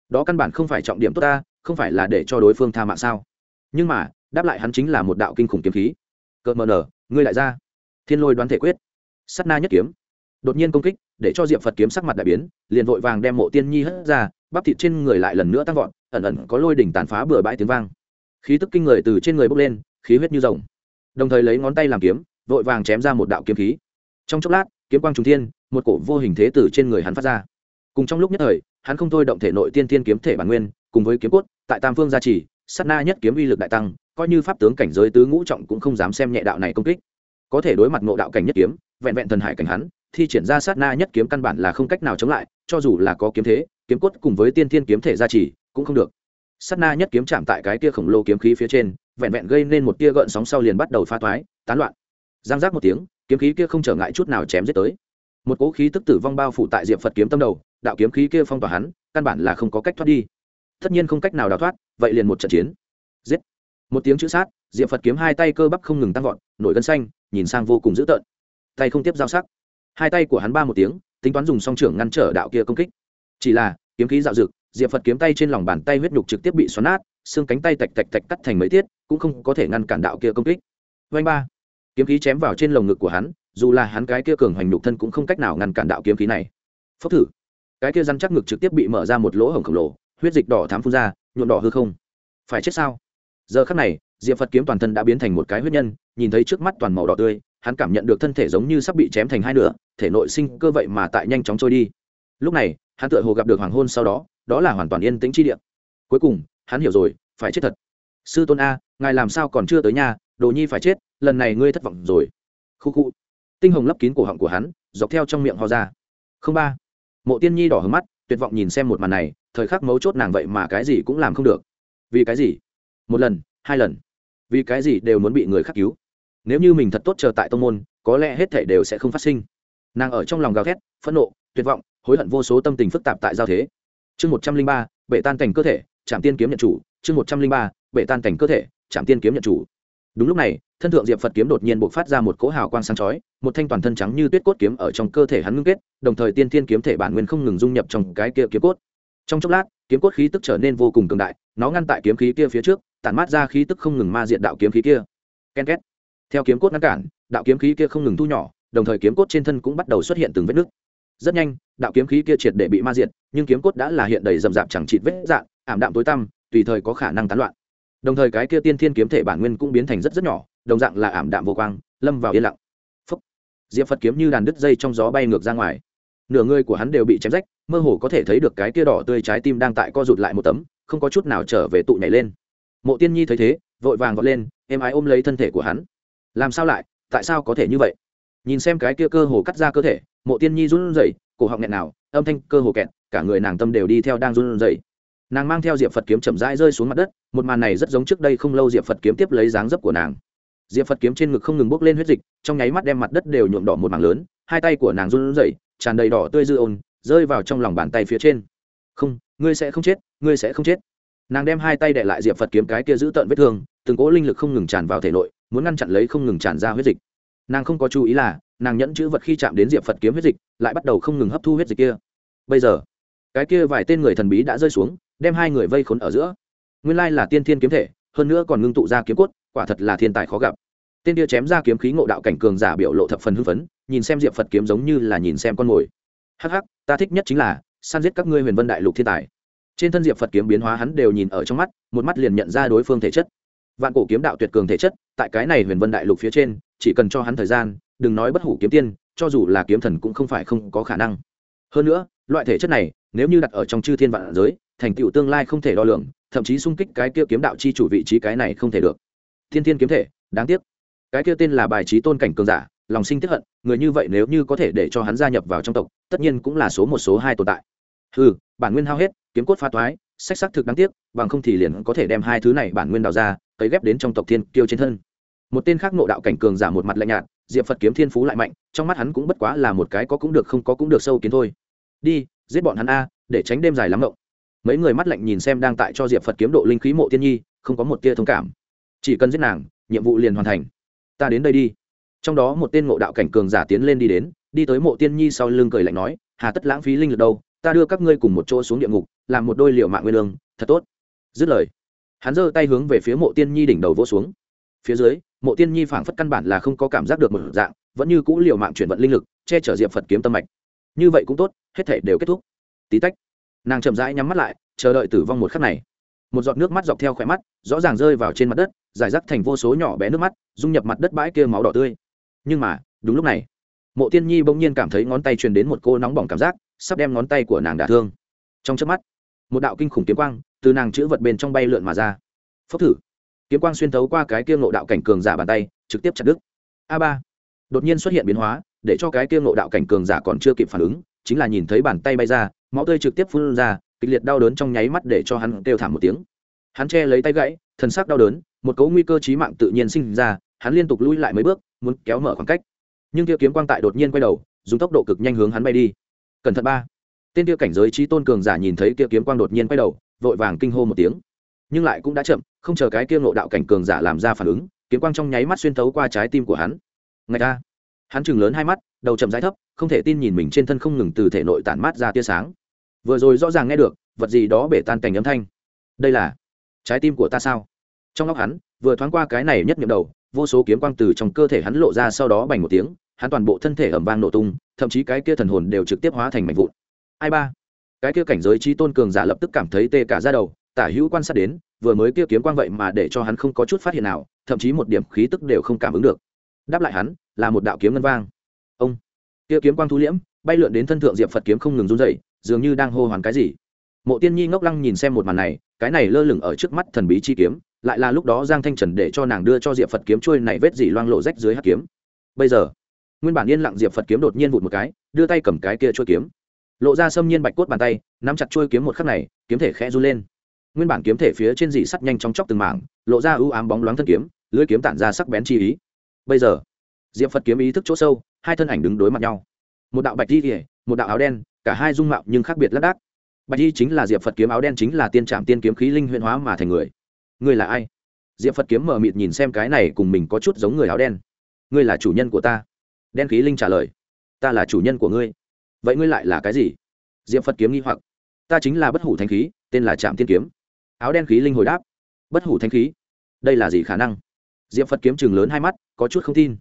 Đó căn bản không phải trọng điểm tốt ta, không phải là để cho đối phương tha mạng sao? Nhưng mà đáp lại hắn chính là một đạo kinh khủng kiếm khí. Cợt mờ nở, ngươi lại ra. Thiên lôi đoán thể quyết. Sắt na nhất kiếm. Đột nhiên công kích, để cho diệm phật kiếm sắc mặt đại biến, liền vội vàng đem mộ tiên nhi hất ra, bắp thịt trên người lại lần nữa tăng vọt, ẩn ẩn có lôi đỉnh tàn phá bừa bãi tiếng vang. Khí tức kinh người từ trên người bốc lên, khí huyết như rồng. Đồng thời lấy ngón tay làm kiếm, vội vàng chém ra một đạo kiếm khí. Trong chốc lát, kiếm quang trung thiên, một cổ vô hình thế từ trên người hắn phát ra. Cùng trong lúc nhất thời, hắn không thôi động thể nội tiên tiên kiếm thể bản nguyên, cùng với kiếm cốt, tại tam phương gia trì, sát na nhất kiếm uy lực đại tăng coi như pháp tướng cảnh giới tứ ngũ trọng cũng không dám xem nhẹ đạo này công kích. Có thể đối mặt ngộ đạo cảnh nhất kiếm, vẹn vẹn thần hải cảnh hắn, thi triển ra sát na nhất kiếm căn bản là không cách nào chống lại, cho dù là có kiếm thế, kiếm cốt cùng với tiên thiên kiếm thể gia trì, cũng không được. Sát na nhất kiếm chạm tại cái tia khổng lồ kiếm khí phía trên, vẹn vẹn gây nên một tia gợn sóng sau liền bắt đầu pha toái, tán loạn. Giang giác một tiếng, kiếm khí kia không trở ngại chút nào chém giết tới. Một cỗ khí tức tử vong bao phủ tại diệp phật kiếm tâm đầu, đạo kiếm khí kia phong tỏa hắn, căn bản là không có cách thoát đi. Tất nhiên không cách nào đào thoát, vậy liền một trận chiến. Giết một tiếng chữ sát, diệp phật kiếm hai tay cơ bắp không ngừng tăng vọt, nổi gân xanh, nhìn sang vô cùng dữ tợn. Tay không tiếp giao sắc. Hai tay của hắn ba một tiếng, tính toán dùng song trưởng ngăn trở đạo kia công kích. Chỉ là, kiếm khí dạo dực, diệp phật kiếm tay trên lòng bàn tay huyết nhục trực tiếp bị xoắn nát, xương cánh tay tạch tạch tạch cắt thành mấy tiết, cũng không có thể ngăn cản đạo kia công kích. Vanh ba. Kiếm khí chém vào trên lồng ngực của hắn, dù là hắn cái kia cường hoành nhục thân cũng không cách nào ngăn cản đạo kiếm khí này. Phốc thử. Cái kia răn chắc ngực trực tiếp bị mở ra một lỗ hổng khổng lồ, huyết dịch đỏ thám phun ra, nhuộm đỏ hư không. Phải chết sao? Giờ khắc này, diệp phật kiếm toàn thân đã biến thành một cái huyết nhân, nhìn thấy trước mắt toàn màu đỏ tươi, hắn cảm nhận được thân thể giống như sắp bị chém thành hai nửa, thể nội sinh cơ vậy mà tại nhanh chóng trôi đi. Lúc này, hắn tựa hồ gặp được hoàng hôn sau đó đó là hoàn toàn yên tĩnh chi địa. Cuối cùng, hắn hiểu rồi, phải chết thật. Sư tôn a, ngài làm sao còn chưa tới nhà, đồ nhi phải chết, lần này ngươi thất vọng rồi. Khu khu. Tinh hồng lấp kín cổ họng của hắn, dọc theo trong miệng ho ra. Không ba. Mộ tiên nhi đỏ hứng mắt, tuyệt vọng nhìn xem một màn này, thời khắc mấu chốt nàng vậy mà cái gì cũng làm không được. Vì cái gì? Một lần, hai lần. Vì cái gì đều muốn bị người khác cứu? Nếu như mình thật tốt chờ tại tông môn, có lẽ hết thể đều sẽ không phát sinh. Nàng ở trong lòng gào thét, phẫn nộ, tuyệt vọng, hối hận vô số tâm tình phức tạp tại giao thế. Chương một trăm linh ba, bệ tan cảnh cơ thể trạm tiên kiếm nhận chủ. Chương một trăm linh ba, bệ tan cảnh cơ thể trạm tiên kiếm nhận chủ. Đúng lúc này, thân thượng diệp phật kiếm đột nhiên b ộ c phát ra một cỗ hào quang sáng chói, một thanh toàn thân trắng như tuyết cốt kiếm ở trong cơ thể hắn ngưng kết, đồng thời tiên thiên kiếm thể bản nguyên không ngừng dung nhập trong cái kia kiếm cốt. Trong chốc lát, kiếm cốt khí tức trở nên vô cùng cường đại, nó ngăn tại kiếm khí kia phía trước tản mát ra khí tức không ngừng ma diện đạo kiếm khí kia. Ken két. Theo kiếm cốt ngăn cản, đạo kiếm khí kia không ngừng thu nhỏ, đồng thời kiếm cốt trên thân cũng bắt đầu xuất hiện từng vết nứt. Rất nhanh, đạo kiếm khí kia triệt để bị ma diệt, nhưng kiếm cốt đã là hiện đầy rậm rạp chẳng chịt vết dạn, ảm đạm tối tăm, tùy thời có khả năng tán loạn. Đồng thời cái kia tiên thiên kiếm thể bản nguyên cũng biến thành rất rất nhỏ, đồng dạng là ảm đạm vô quang, lâm vào yên lặng. Phúc. diệp phật kiếm như đàn đứt dây trong gió bay ngược ra ngoài. Nửa người của hắn đều bị chém rách, mơ hồ có thể thấy được cái kia đỏ tươi trái tim đang tại co rụt lại một tấm, không có chút nào trở về tụ nhảy lên mộ tiên nhi thấy thế, vội vàng vọt lên, em ái ôm lấy thân thể của hắn. Làm sao lại? Tại sao có thể như vậy? Nhìn xem cái kia cơ hồ cắt ra cơ thể, mộ tiên nhi run rẩy, cổ họng nghẹn nào, âm thanh cơ hồ kẹt, cả người nàng tâm đều đi theo đang run rẩy. Nàng mang theo diệp phật kiếm chậm rãi rơi xuống mặt đất, một màn này rất giống trước đây không lâu diệp phật kiếm tiếp lấy dáng dấp của nàng. Diệp phật kiếm trên ngực không ngừng bốc lên huyết dịch, trong nháy mắt đem mặt đất đều nhuộm đỏ một mảng lớn, hai tay của nàng run rẩy, tràn đầy đỏ tươi dư ôn, rơi vào trong lòng bàn tay phía trên. Không, ngươi sẽ không chết, ngươi sẽ không chết nàng đem hai tay đệ lại diệp phật kiếm cái kia giữ tợn vết thương, từng cỗ linh lực không ngừng tràn vào thể nội, muốn ngăn chặn lấy không ngừng tràn ra huyết dịch. Nàng không có chú ý là, nàng nhẫn chữ vật khi chạm đến diệp phật kiếm huyết dịch, lại bắt đầu không ngừng hấp thu huyết dịch kia. Bây giờ, cái kia vài tên người thần bí đã rơi xuống, đem hai người vây khốn ở giữa. Nguyên lai là tiên thiên kiếm thể, hơn nữa còn ngưng tụ ra kiếm cốt, quả thật là thiên tài khó gặp. Tên kia chém ra kiếm khí ngộ đạo cảnh cường giả biểu lộ thập phần hưng phấn, nhìn xem diệp phật kiếm giống như là nhìn xem con mồi. Hắc hắc, ta thích nhất chính là, săn giết các ngươi huyền vân đại lục thiên tài trên thân diệp phật kiếm biến hóa hắn đều nhìn ở trong mắt, một mắt liền nhận ra đối phương thể chất. Vạn cổ kiếm đạo tuyệt cường thể chất, tại cái này huyền vân đại lục phía trên, chỉ cần cho hắn thời gian, đừng nói bất hủ kiếm tiên, cho dù là kiếm thần cũng không phải không có khả năng. Hơn nữa, loại thể chất này, nếu như đặt ở trong chư thiên vạn giới, thành tựu tương lai không thể đo lường, thậm chí sung kích cái kia kiếm đạo chi chủ vị trí cái này không thể được. Thiên thiên kiếm thể, đáng tiếc. Cái kia tên là bài trí tôn cảnh cường giả, lòng sinh tiếp hận, người như vậy nếu như có thể để cho hắn gia nhập vào trong tộc, tất nhiên cũng là số một, số hai tồn tại. Ừ bản nguyên hao hết, kiếm cốt pha toái, sách xác thực đáng tiếc, bằng không thì liền có thể đem hai thứ này bản nguyên đào ra, cấy ghép đến trong tộc thiên kiêu trên thân. Một tên khác nộ đạo cảnh cường giả một mặt lạnh nhạt, diệp phật kiếm thiên phú lại mạnh, trong mắt hắn cũng bất quá là một cái có cũng được không có cũng được sâu kiến thôi. Đi, giết bọn hắn a, để tránh đêm dài lắm ngộng mấy người mắt lạnh nhìn xem đang tại cho diệp phật kiếm độ linh khí mộ tiên nhi, không có một tia thông cảm. Chỉ cần giết nàng, nhiệm vụ liền hoàn thành. Ta đến đây đi. Trong đó một tên ngộ đạo cảnh cường giả tiến lên đi đến, đi tới mộ tiên nhi sau lưng cười lạnh nói, hà tất lãng phí linh lực đâu ta đưa các ngươi cùng một chỗ xuống địa ngục, làm một đôi liệu mạng nguyên lương, thật tốt. Dứt lời, hắn giơ tay hướng về phía mộ tiên nhi đỉnh đầu vỗ xuống. Phía dưới, mộ tiên nhi phảng phất căn bản là không có cảm giác được một dạng, vẫn như cũ liều mạng chuyển vận linh lực, che chở diệp phật kiếm tâm mạch. Như vậy cũng tốt, hết thể đều kết thúc. Tí tách, nàng chậm rãi nhắm mắt lại, chờ đợi tử vong một khắc này. Một giọt nước mắt dọc theo khỏe mắt, rõ ràng rơi vào trên mặt đất, giải rác thành vô số nhỏ bé nước mắt, dung nhập mặt đất bãi kia máu đỏ tươi. Nhưng mà, đúng lúc này, mộ tiên nhi bỗng nhiên cảm thấy ngón tay truyền đến một cô nóng bỏng cảm giác sắp đem ngón tay của nàng đả thương. Trong chớp mắt, một đạo kinh khủng kiếm quang từ nàng chữ vật bên trong bay lượn mà ra. Phốc thử. Kiếm quang xuyên thấu qua cái kia ngộ đạo cảnh cường giả bàn tay, trực tiếp chặt đứt. A ba. Đột nhiên xuất hiện biến hóa, để cho cái kia ngộ đạo cảnh cường giả còn chưa kịp phản ứng, chính là nhìn thấy bàn tay bay ra, máu tươi trực tiếp phun ra, kịch liệt đau đớn trong nháy mắt để cho hắn kêu thảm một tiếng. Hắn che lấy tay gãy thần sắc đau đớn, một cấu nguy cơ chí mạng tự nhiên sinh ra, hắn liên tục lui lại mấy bước, muốn kéo mở khoảng cách. Nhưng kia kiếm quang tại đột nhiên quay đầu, dùng tốc độ cực nhanh hướng hắn bay đi cẩn thận ba. Tên kia cảnh giới trí tôn cường giả nhìn thấy kia kiếm quang đột nhiên quay đầu, vội vàng kinh hô một tiếng. Nhưng lại cũng đã chậm, không chờ cái kia ngộ đạo cảnh cường giả làm ra phản ứng, kiếm quang trong nháy mắt xuyên thấu qua trái tim của hắn. Ngay ta hắn chừng lớn hai mắt, đầu chậm rãi thấp, không thể tin nhìn mình trên thân không ngừng từ thể nội tản mát ra tia sáng. Vừa rồi rõ ràng nghe được, vật gì đó bể tan cảnh âm thanh. Đây là trái tim của ta sao? Trong óc hắn, vừa thoáng qua cái này nhất nhậm đầu, vô số kiếm quang từ trong cơ thể hắn lộ ra sau đó bành một tiếng, hắn toàn bộ thân thể ẩm vang nổ tung thậm chí cái kia thần hồn đều trực tiếp hóa thành mảnh vụn. Ai ba? Cái kia cảnh giới trí tôn cường giả lập tức cảm thấy tê cả ra đầu, tả hữu quan sát đến, vừa mới kia kiếm quang vậy mà để cho hắn không có chút phát hiện nào, thậm chí một điểm khí tức đều không cảm ứng được. Đáp lại hắn, là một đạo kiếm ngân vang. Ông! Kia kiếm quang thu liễm, bay lượn đến thân thượng diệp phật kiếm không ngừng run dậy dường như đang hô hoán cái gì. Mộ tiên nhi ngốc lăng nhìn xem một màn này, cái này lơ lửng ở trước mắt thần bí chi kiếm, lại là lúc đó giang thanh trần để cho nàng đưa cho diệp phật kiếm trôi này vết dỉ loang lộ rách dưới hắc kiếm. Bây giờ nguyên bản yên lặng diệp phật kiếm đột nhiên vụt một cái đưa tay cầm cái kia chuôi kiếm lộ ra xâm nhiên bạch cốt bàn tay nắm chặt chuôi kiếm một khắc này kiếm thể khẽ run lên nguyên bản kiếm thể phía trên dị sắt nhanh chóng chóc từng mảng lộ ra ưu ám bóng loáng thân kiếm lưới kiếm tản ra sắc bén chi ý bây giờ diệp phật kiếm ý thức chỗ sâu hai thân ảnh đứng đối mặt nhau một đạo bạch di kỉa một đạo áo đen cả hai dung mạo nhưng khác biệt lác đác bạch di chính là diệp phật kiếm áo đen chính là tiên trạm tiên kiếm khí linh huyện hóa mà thành người ngươi là ai diệp phật kiếm mờ mịt nhìn xem cái này cùng mình có chút giống người áo đen ngươi là chủ nhân của ta đen khí linh trả lời, ta là chủ nhân của ngươi. Vậy ngươi lại là cái gì? Diệp phật kiếm nghi hoặc, ta chính là bất hủ thanh khí, tên là trạm tiên kiếm. Áo đen khí linh hồi đáp, bất hủ thanh khí, đây là gì khả năng? Diệp phật kiếm chừng lớn hai mắt, có chút không tin,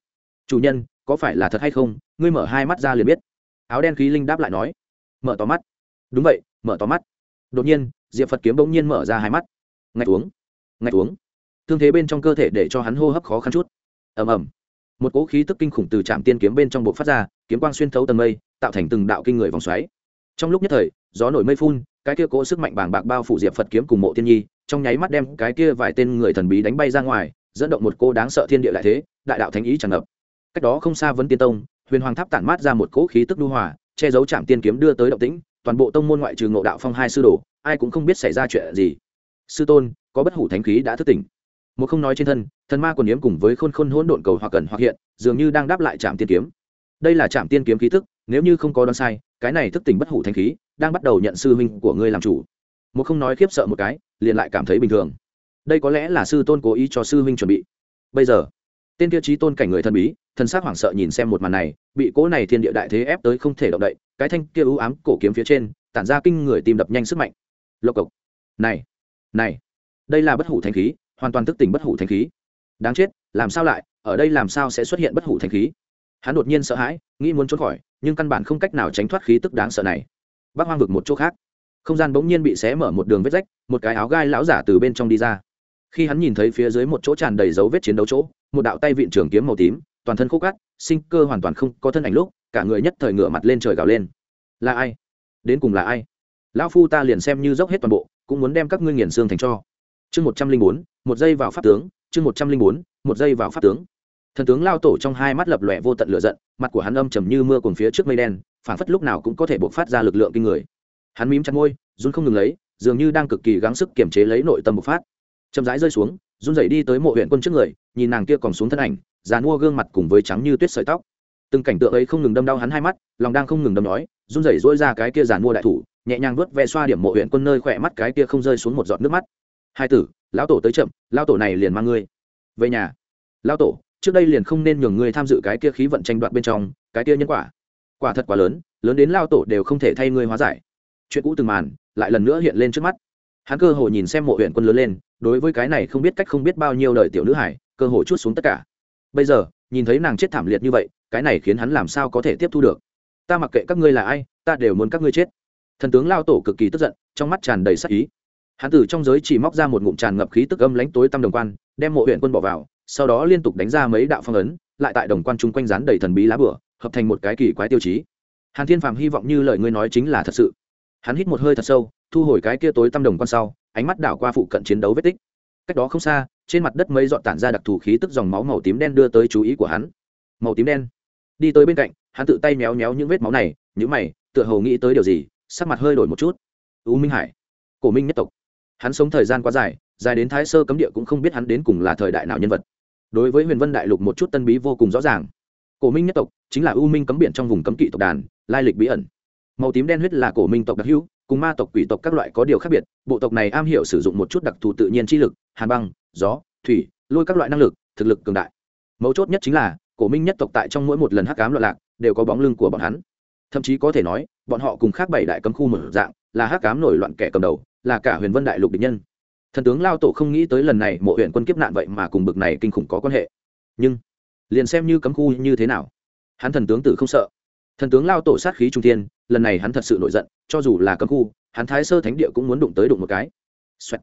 chủ nhân, có phải là thật hay không? Ngươi mở hai mắt ra liền biết. Áo đen khí linh đáp lại nói, mở to mắt. Đúng vậy, mở to mắt. Đột nhiên, diệp phật kiếm bỗng nhiên mở ra hai mắt. Ngạch uống ngạch uống. Thương thế bên trong cơ thể để cho hắn hô hấp khó khăn chút. Ầm ầm một cỗ khí tức kinh khủng từ trạm tiên kiếm bên trong bộ phát ra, kiếm quang xuyên thấu tầng mây, tạo thành từng đạo kinh người vòng xoáy. Trong lúc nhất thời, gió nổi mây phun, cái kia cỗ sức mạnh bàng bạc bao phủ diệp phật kiếm cùng mộ thiên nhi, trong nháy mắt đem cái kia vài tên người thần bí đánh bay ra ngoài, dẫn động một cô đáng sợ thiên địa lại thế, đại đạo thánh ý tràn ngập. Cách đó không xa vấn tiên tông, huyền hoàng tháp tản mát ra một cỗ khí tức lưu hòa, che giấu trạm tiên kiếm đưa tới động tĩnh, toàn bộ tông môn ngoại trừ ngộ đạo phong hai sư đồ, ai cũng không biết xảy ra chuyện gì. Sư tôn, có bất hủ thánh khí đã thức tỉnh một không nói trên thân, thần ma còn yếm cùng với khôn khôn hỗn độn cầu hoặc cần hoặc hiện, dường như đang đáp lại trạm tiên kiếm. Đây là trạm tiên kiếm khí thức nếu như không có đoán sai, cái này thức tỉnh bất hủ thanh khí, đang bắt đầu nhận sư huynh của ngươi làm chủ. Một không nói khiếp sợ một cái, liền lại cảm thấy bình thường. Đây có lẽ là sư tôn cố ý cho sư huynh chuẩn bị. Bây giờ, tên tiêu chí tôn cảnh người thần bí, thần s hoảng sợ nhìn xem một màn này, bị cỗ này thiên địa đại thế ép tới không thể động đậy, cái thanh kia ưu ám cổ kiếm phía trên, tản ra kinh người tìm đập nhanh sức mạnh. Lộc cộc. Này này, đây là bất hủ thanh khí hoàn toàn thức tỉnh bất hủ thanh khí. Đáng chết, làm sao lại, ở đây làm sao sẽ xuất hiện bất hủ thanh khí? Hắn đột nhiên sợ hãi, nghĩ muốn trốn khỏi, nhưng căn bản không cách nào tránh thoát khí tức đáng sợ này. Bác hoang vực một chỗ khác. Không gian bỗng nhiên bị xé mở một đường vết rách, một cái áo gai lão giả từ bên trong đi ra. Khi hắn nhìn thấy phía dưới một chỗ tràn đầy dấu vết chiến đấu chỗ, một đạo tay vịn trường kiếm màu tím, toàn thân khúc cắt sinh cơ hoàn toàn không có thân ảnh lúc, cả người nhất thời ngửa mặt lên trời gào lên. Là ai? Đến cùng là ai? Lão phu ta liền xem như dốc hết toàn bộ, cũng muốn đem các ngươi nghiền xương thành cho chương một trăm linh bốn, một giây vào pháp tướng, chương một trăm linh bốn, một giây vào pháp tướng. Thần tướng lao tổ trong hai mắt lập lòe vô tận lửa giận, mặt của hắn âm trầm như mưa cùng phía trước mây đen phản phất lúc nào cũng có thể buộc phát ra lực lượng kinh người. Hắn mím chặt môi, run không ngừng lấy, dường như đang cực kỳ gắng sức kiềm chế lấy nội tâm bộc phát. Chậm rãi rơi xuống, run rẩy đi tới mộ huyện quân trước người, nhìn nàng kia còn xuống thân ảnh dàn mua gương mặt cùng với trắng như tuyết sợi tóc. Từng cảnh tượng ấy không ngừng đâm đau hắn hai mắt, lòng đang không ngừng đâm nói run rẩy duỗi ra cái kia giàn mua đại thủ, nhẹ nhàng vuốt ve xoa điểm mộ huyện quân nơi khỏe mắt cái kia không rơi xuống một giọt nước mắt hai tử, lão tổ tới chậm, lão tổ này liền mang ngươi. Về nhà. Lão tổ, trước đây liền không nên nhường ngươi tham dự cái kia khí vận tranh đoạt bên trong, cái kia nhân quả. Quả thật quá lớn lớn đến lao tổ đều không thể thay ngươi hóa giải. Chuyện cũ từng màn, lại lần nữa hiện lên trước mắt. Hắn cơ hồ nhìn xem mộ huyện quân lớn lên, đối với cái này không biết cách không biết bao nhiêu đời tiểu nữ hải, cơ hồ chút xuống tất cả. Bây giờ, nhìn thấy nàng chết thảm liệt như vậy, cái này khiến hắn làm sao có thể tiếp thu được? Ta mặc kệ các ngươi là ai, ta đều muốn các ngươi chết. Thần tướng lao tổ cực kỳ tức giận, trong mắt tràn đầy sắc ý hắn từ trong giới chỉ móc ra một ngụm tràn ngập khí tức âm lãnh tối tăm đồng quan, đem mộ huyện quân bỏ vào, sau đó liên tục đánh ra mấy đạo phong ấn, lại tại đồng quan chung quanh rán đầy thần bí lá bửa, hợp thành một cái kỳ quái tiêu chí. Hàn thiên phàm hy vọng như lời ngươi nói chính là thật sự. Hắn hít một hơi thật sâu, thu hồi cái kia tối tăm đồng quan sau, ánh mắt đảo qua phụ cận chiến đấu vết tích. Cách đó không xa, trên mặt đất mây dọn tản ra đặc thù khí tức dòng máu màu tím đen đưa tới chú ý của hắn. Màu tím đen. Đi tới bên cạnh, hắn tự tay méo méo những vết máu này những mày, tựa hồ nghĩ tới điều gì, sắc mặt hơi đổi một chút. U minh hải, cổ minh nhất tộc hắn sống thời gian quá dài dài đến thái sơ cấm địa cũng không biết hắn đến cùng là thời đại nào nhân vật. Đối với huyền vân đại lục một chút tân bí vô cùng rõ ràng. Cổ minh nhất tộc chính là u minh cấm biển trong vùng cấm kỵ tộc đàn, lai lịch bí ẩn. Màu tím đen huyết là cổ minh tộc đặc hữu, cùng ma tộc, quỷ tộc các loại có điều khác biệt, bộ tộc này am hiểu sử dụng một chút đặc thù tự nhiên chi lực, hàn băng, gió, thủy, lôi các loại năng lực, thực lực cường đại. Mấu chốt nhất chính là, cổ minh nhất tộc tại trong mỗi một lần hắc cám loạn lạc, đều có bóng lưng của bọn hắn. Thậm chí có thể nói, bọn họ cùng khác bảy đại cấm khu mở dạng, là hắc cám nổi loạn kẻ cầm đầu là cả huyền vân đại lục địch nhân. Thần tướng lao tổ không nghĩ tới lần này mộ huyện quân kiếp nạn vậy mà cùng bực này kinh khủng có quan hệ. Nhưng, liền xem như cấm khu như thế nào, hắn thần tướng tử không sợ. Thần tướng lao tổ sát khí trung tiên lần này hắn thật sự nổi giận, cho dù là cấm khu, hắn thái sơ thánh địa cũng muốn đụng tới đụng một cái、Xoẹt.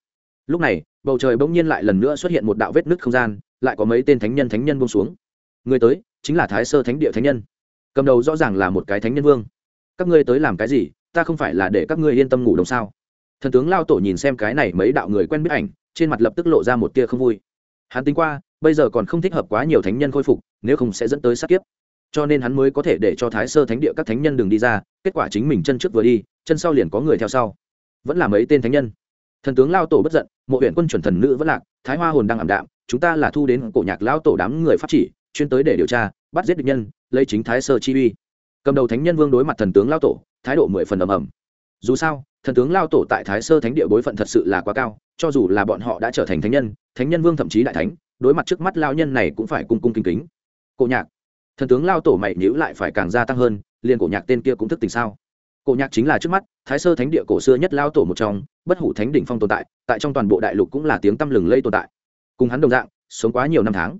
lúc này, bầu trời bỗng nhiên lại lần nữa xuất hiện một đạo vết nứt không gian, lại có mấy tên thánh nhân thánh nhân bông xuống. Người tới, chính là thái sơ thánh địa thánh nhân. Cầm đầu rõ ràng là một cái thánh nhân vương. Các ngươi tới làm cái gì? Ta không phải là để các ngươi yên tâm ngủ đồng sao? Thần tướng lao tổ nhìn xem cái này mấy đạo người quen biết ảnh, trên mặt lập tức lộ ra một tia không vui. Hắn tính qua, bây giờ còn không thích hợp quá nhiều thánh nhân khôi phục, nếu không sẽ dẫn tới sát kiếp. Cho nên hắn mới có thể để cho thái sơ thánh địa các thánh nhân đừng đi ra, kết quả chính mình chân trước vừa đi, chân sau liền có người theo sau. Vẫn là mấy tên thánh nhân. Thần tướng lao tổ bất giận, mộ huyện quân chuẩn thần nữ vẫn lạc, thái hoa hồn đang ảm đạm, chúng ta là thu đến cổ nhạc lao tổ đám người phát chỉ, chuyên tới để điều tra, bắt giết địch nhân, lấy chính thái sơ chi uy. Cầm đầu thánh nhân vương đối mặt thần tướng lao tổ, thái độ mười phần ầm ầm. Dù sao thần tướng lao tổ tại thái sơ thánh địa bối phận thật sự là quá cao, cho dù là bọn họ đã trở thành thánh nhân thánh nhân vương thậm chí đại thánh, đối mặt trước mắt lao nhân này cũng phải cung cung kính kính. Cổ nhạc. Thần tướng lao tổ mày nhữ lại phải càng gia tăng hơn, liền cổ nhạc tên kia cũng thức tình sao? Cổ nhạc chính là trước mắt, thái sơ thánh địa cổ xưa nhất lao tổ một trong, bất hủ thánh đỉnh phong tồn tại tại trong toàn bộ đại lục cũng là tiếng tăm lừng lây tồn tại. Cùng hắn đồng dạng, sống quá nhiều năm tháng.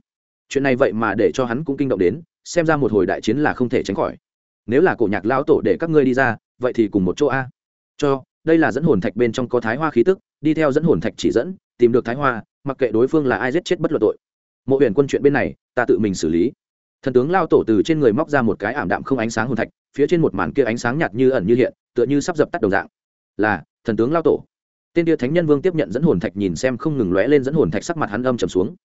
Chuyện này vậy mà để cho hắn cũng kinh động đến, xem ra một hồi đại chiến là không thể tránh khỏi. Nếu là cổ nhạc lao tổ để các ngươi đi ra, vậy thì cùng một chỗ a. Cho đây là dẫn hồn thạch bên trong có thái hoa khí tức, đi theo dẫn hồn thạch chỉ dẫn, tìm được thái hoa, mặc kệ đối phương là ai giết chết bất luận tội. Mộ huyền quân chuyện bên này, ta tự mình xử lý. Thần tướng lao tổ từ trên người móc ra một cái ảm đạm không ánh sáng hồn thạch, phía trên một màn kia ánh sáng nhạt như ẩn như hiện, tựa như sắp dập tắt đồng dạng. Là, thần tướng lao tổ. Tên kia thánh nhân vương tiếp nhận dẫn hồn thạch nhìn xem không ngừng lóe lên dẫn hồn thạch sắc mặt hắn âm trầm xuống.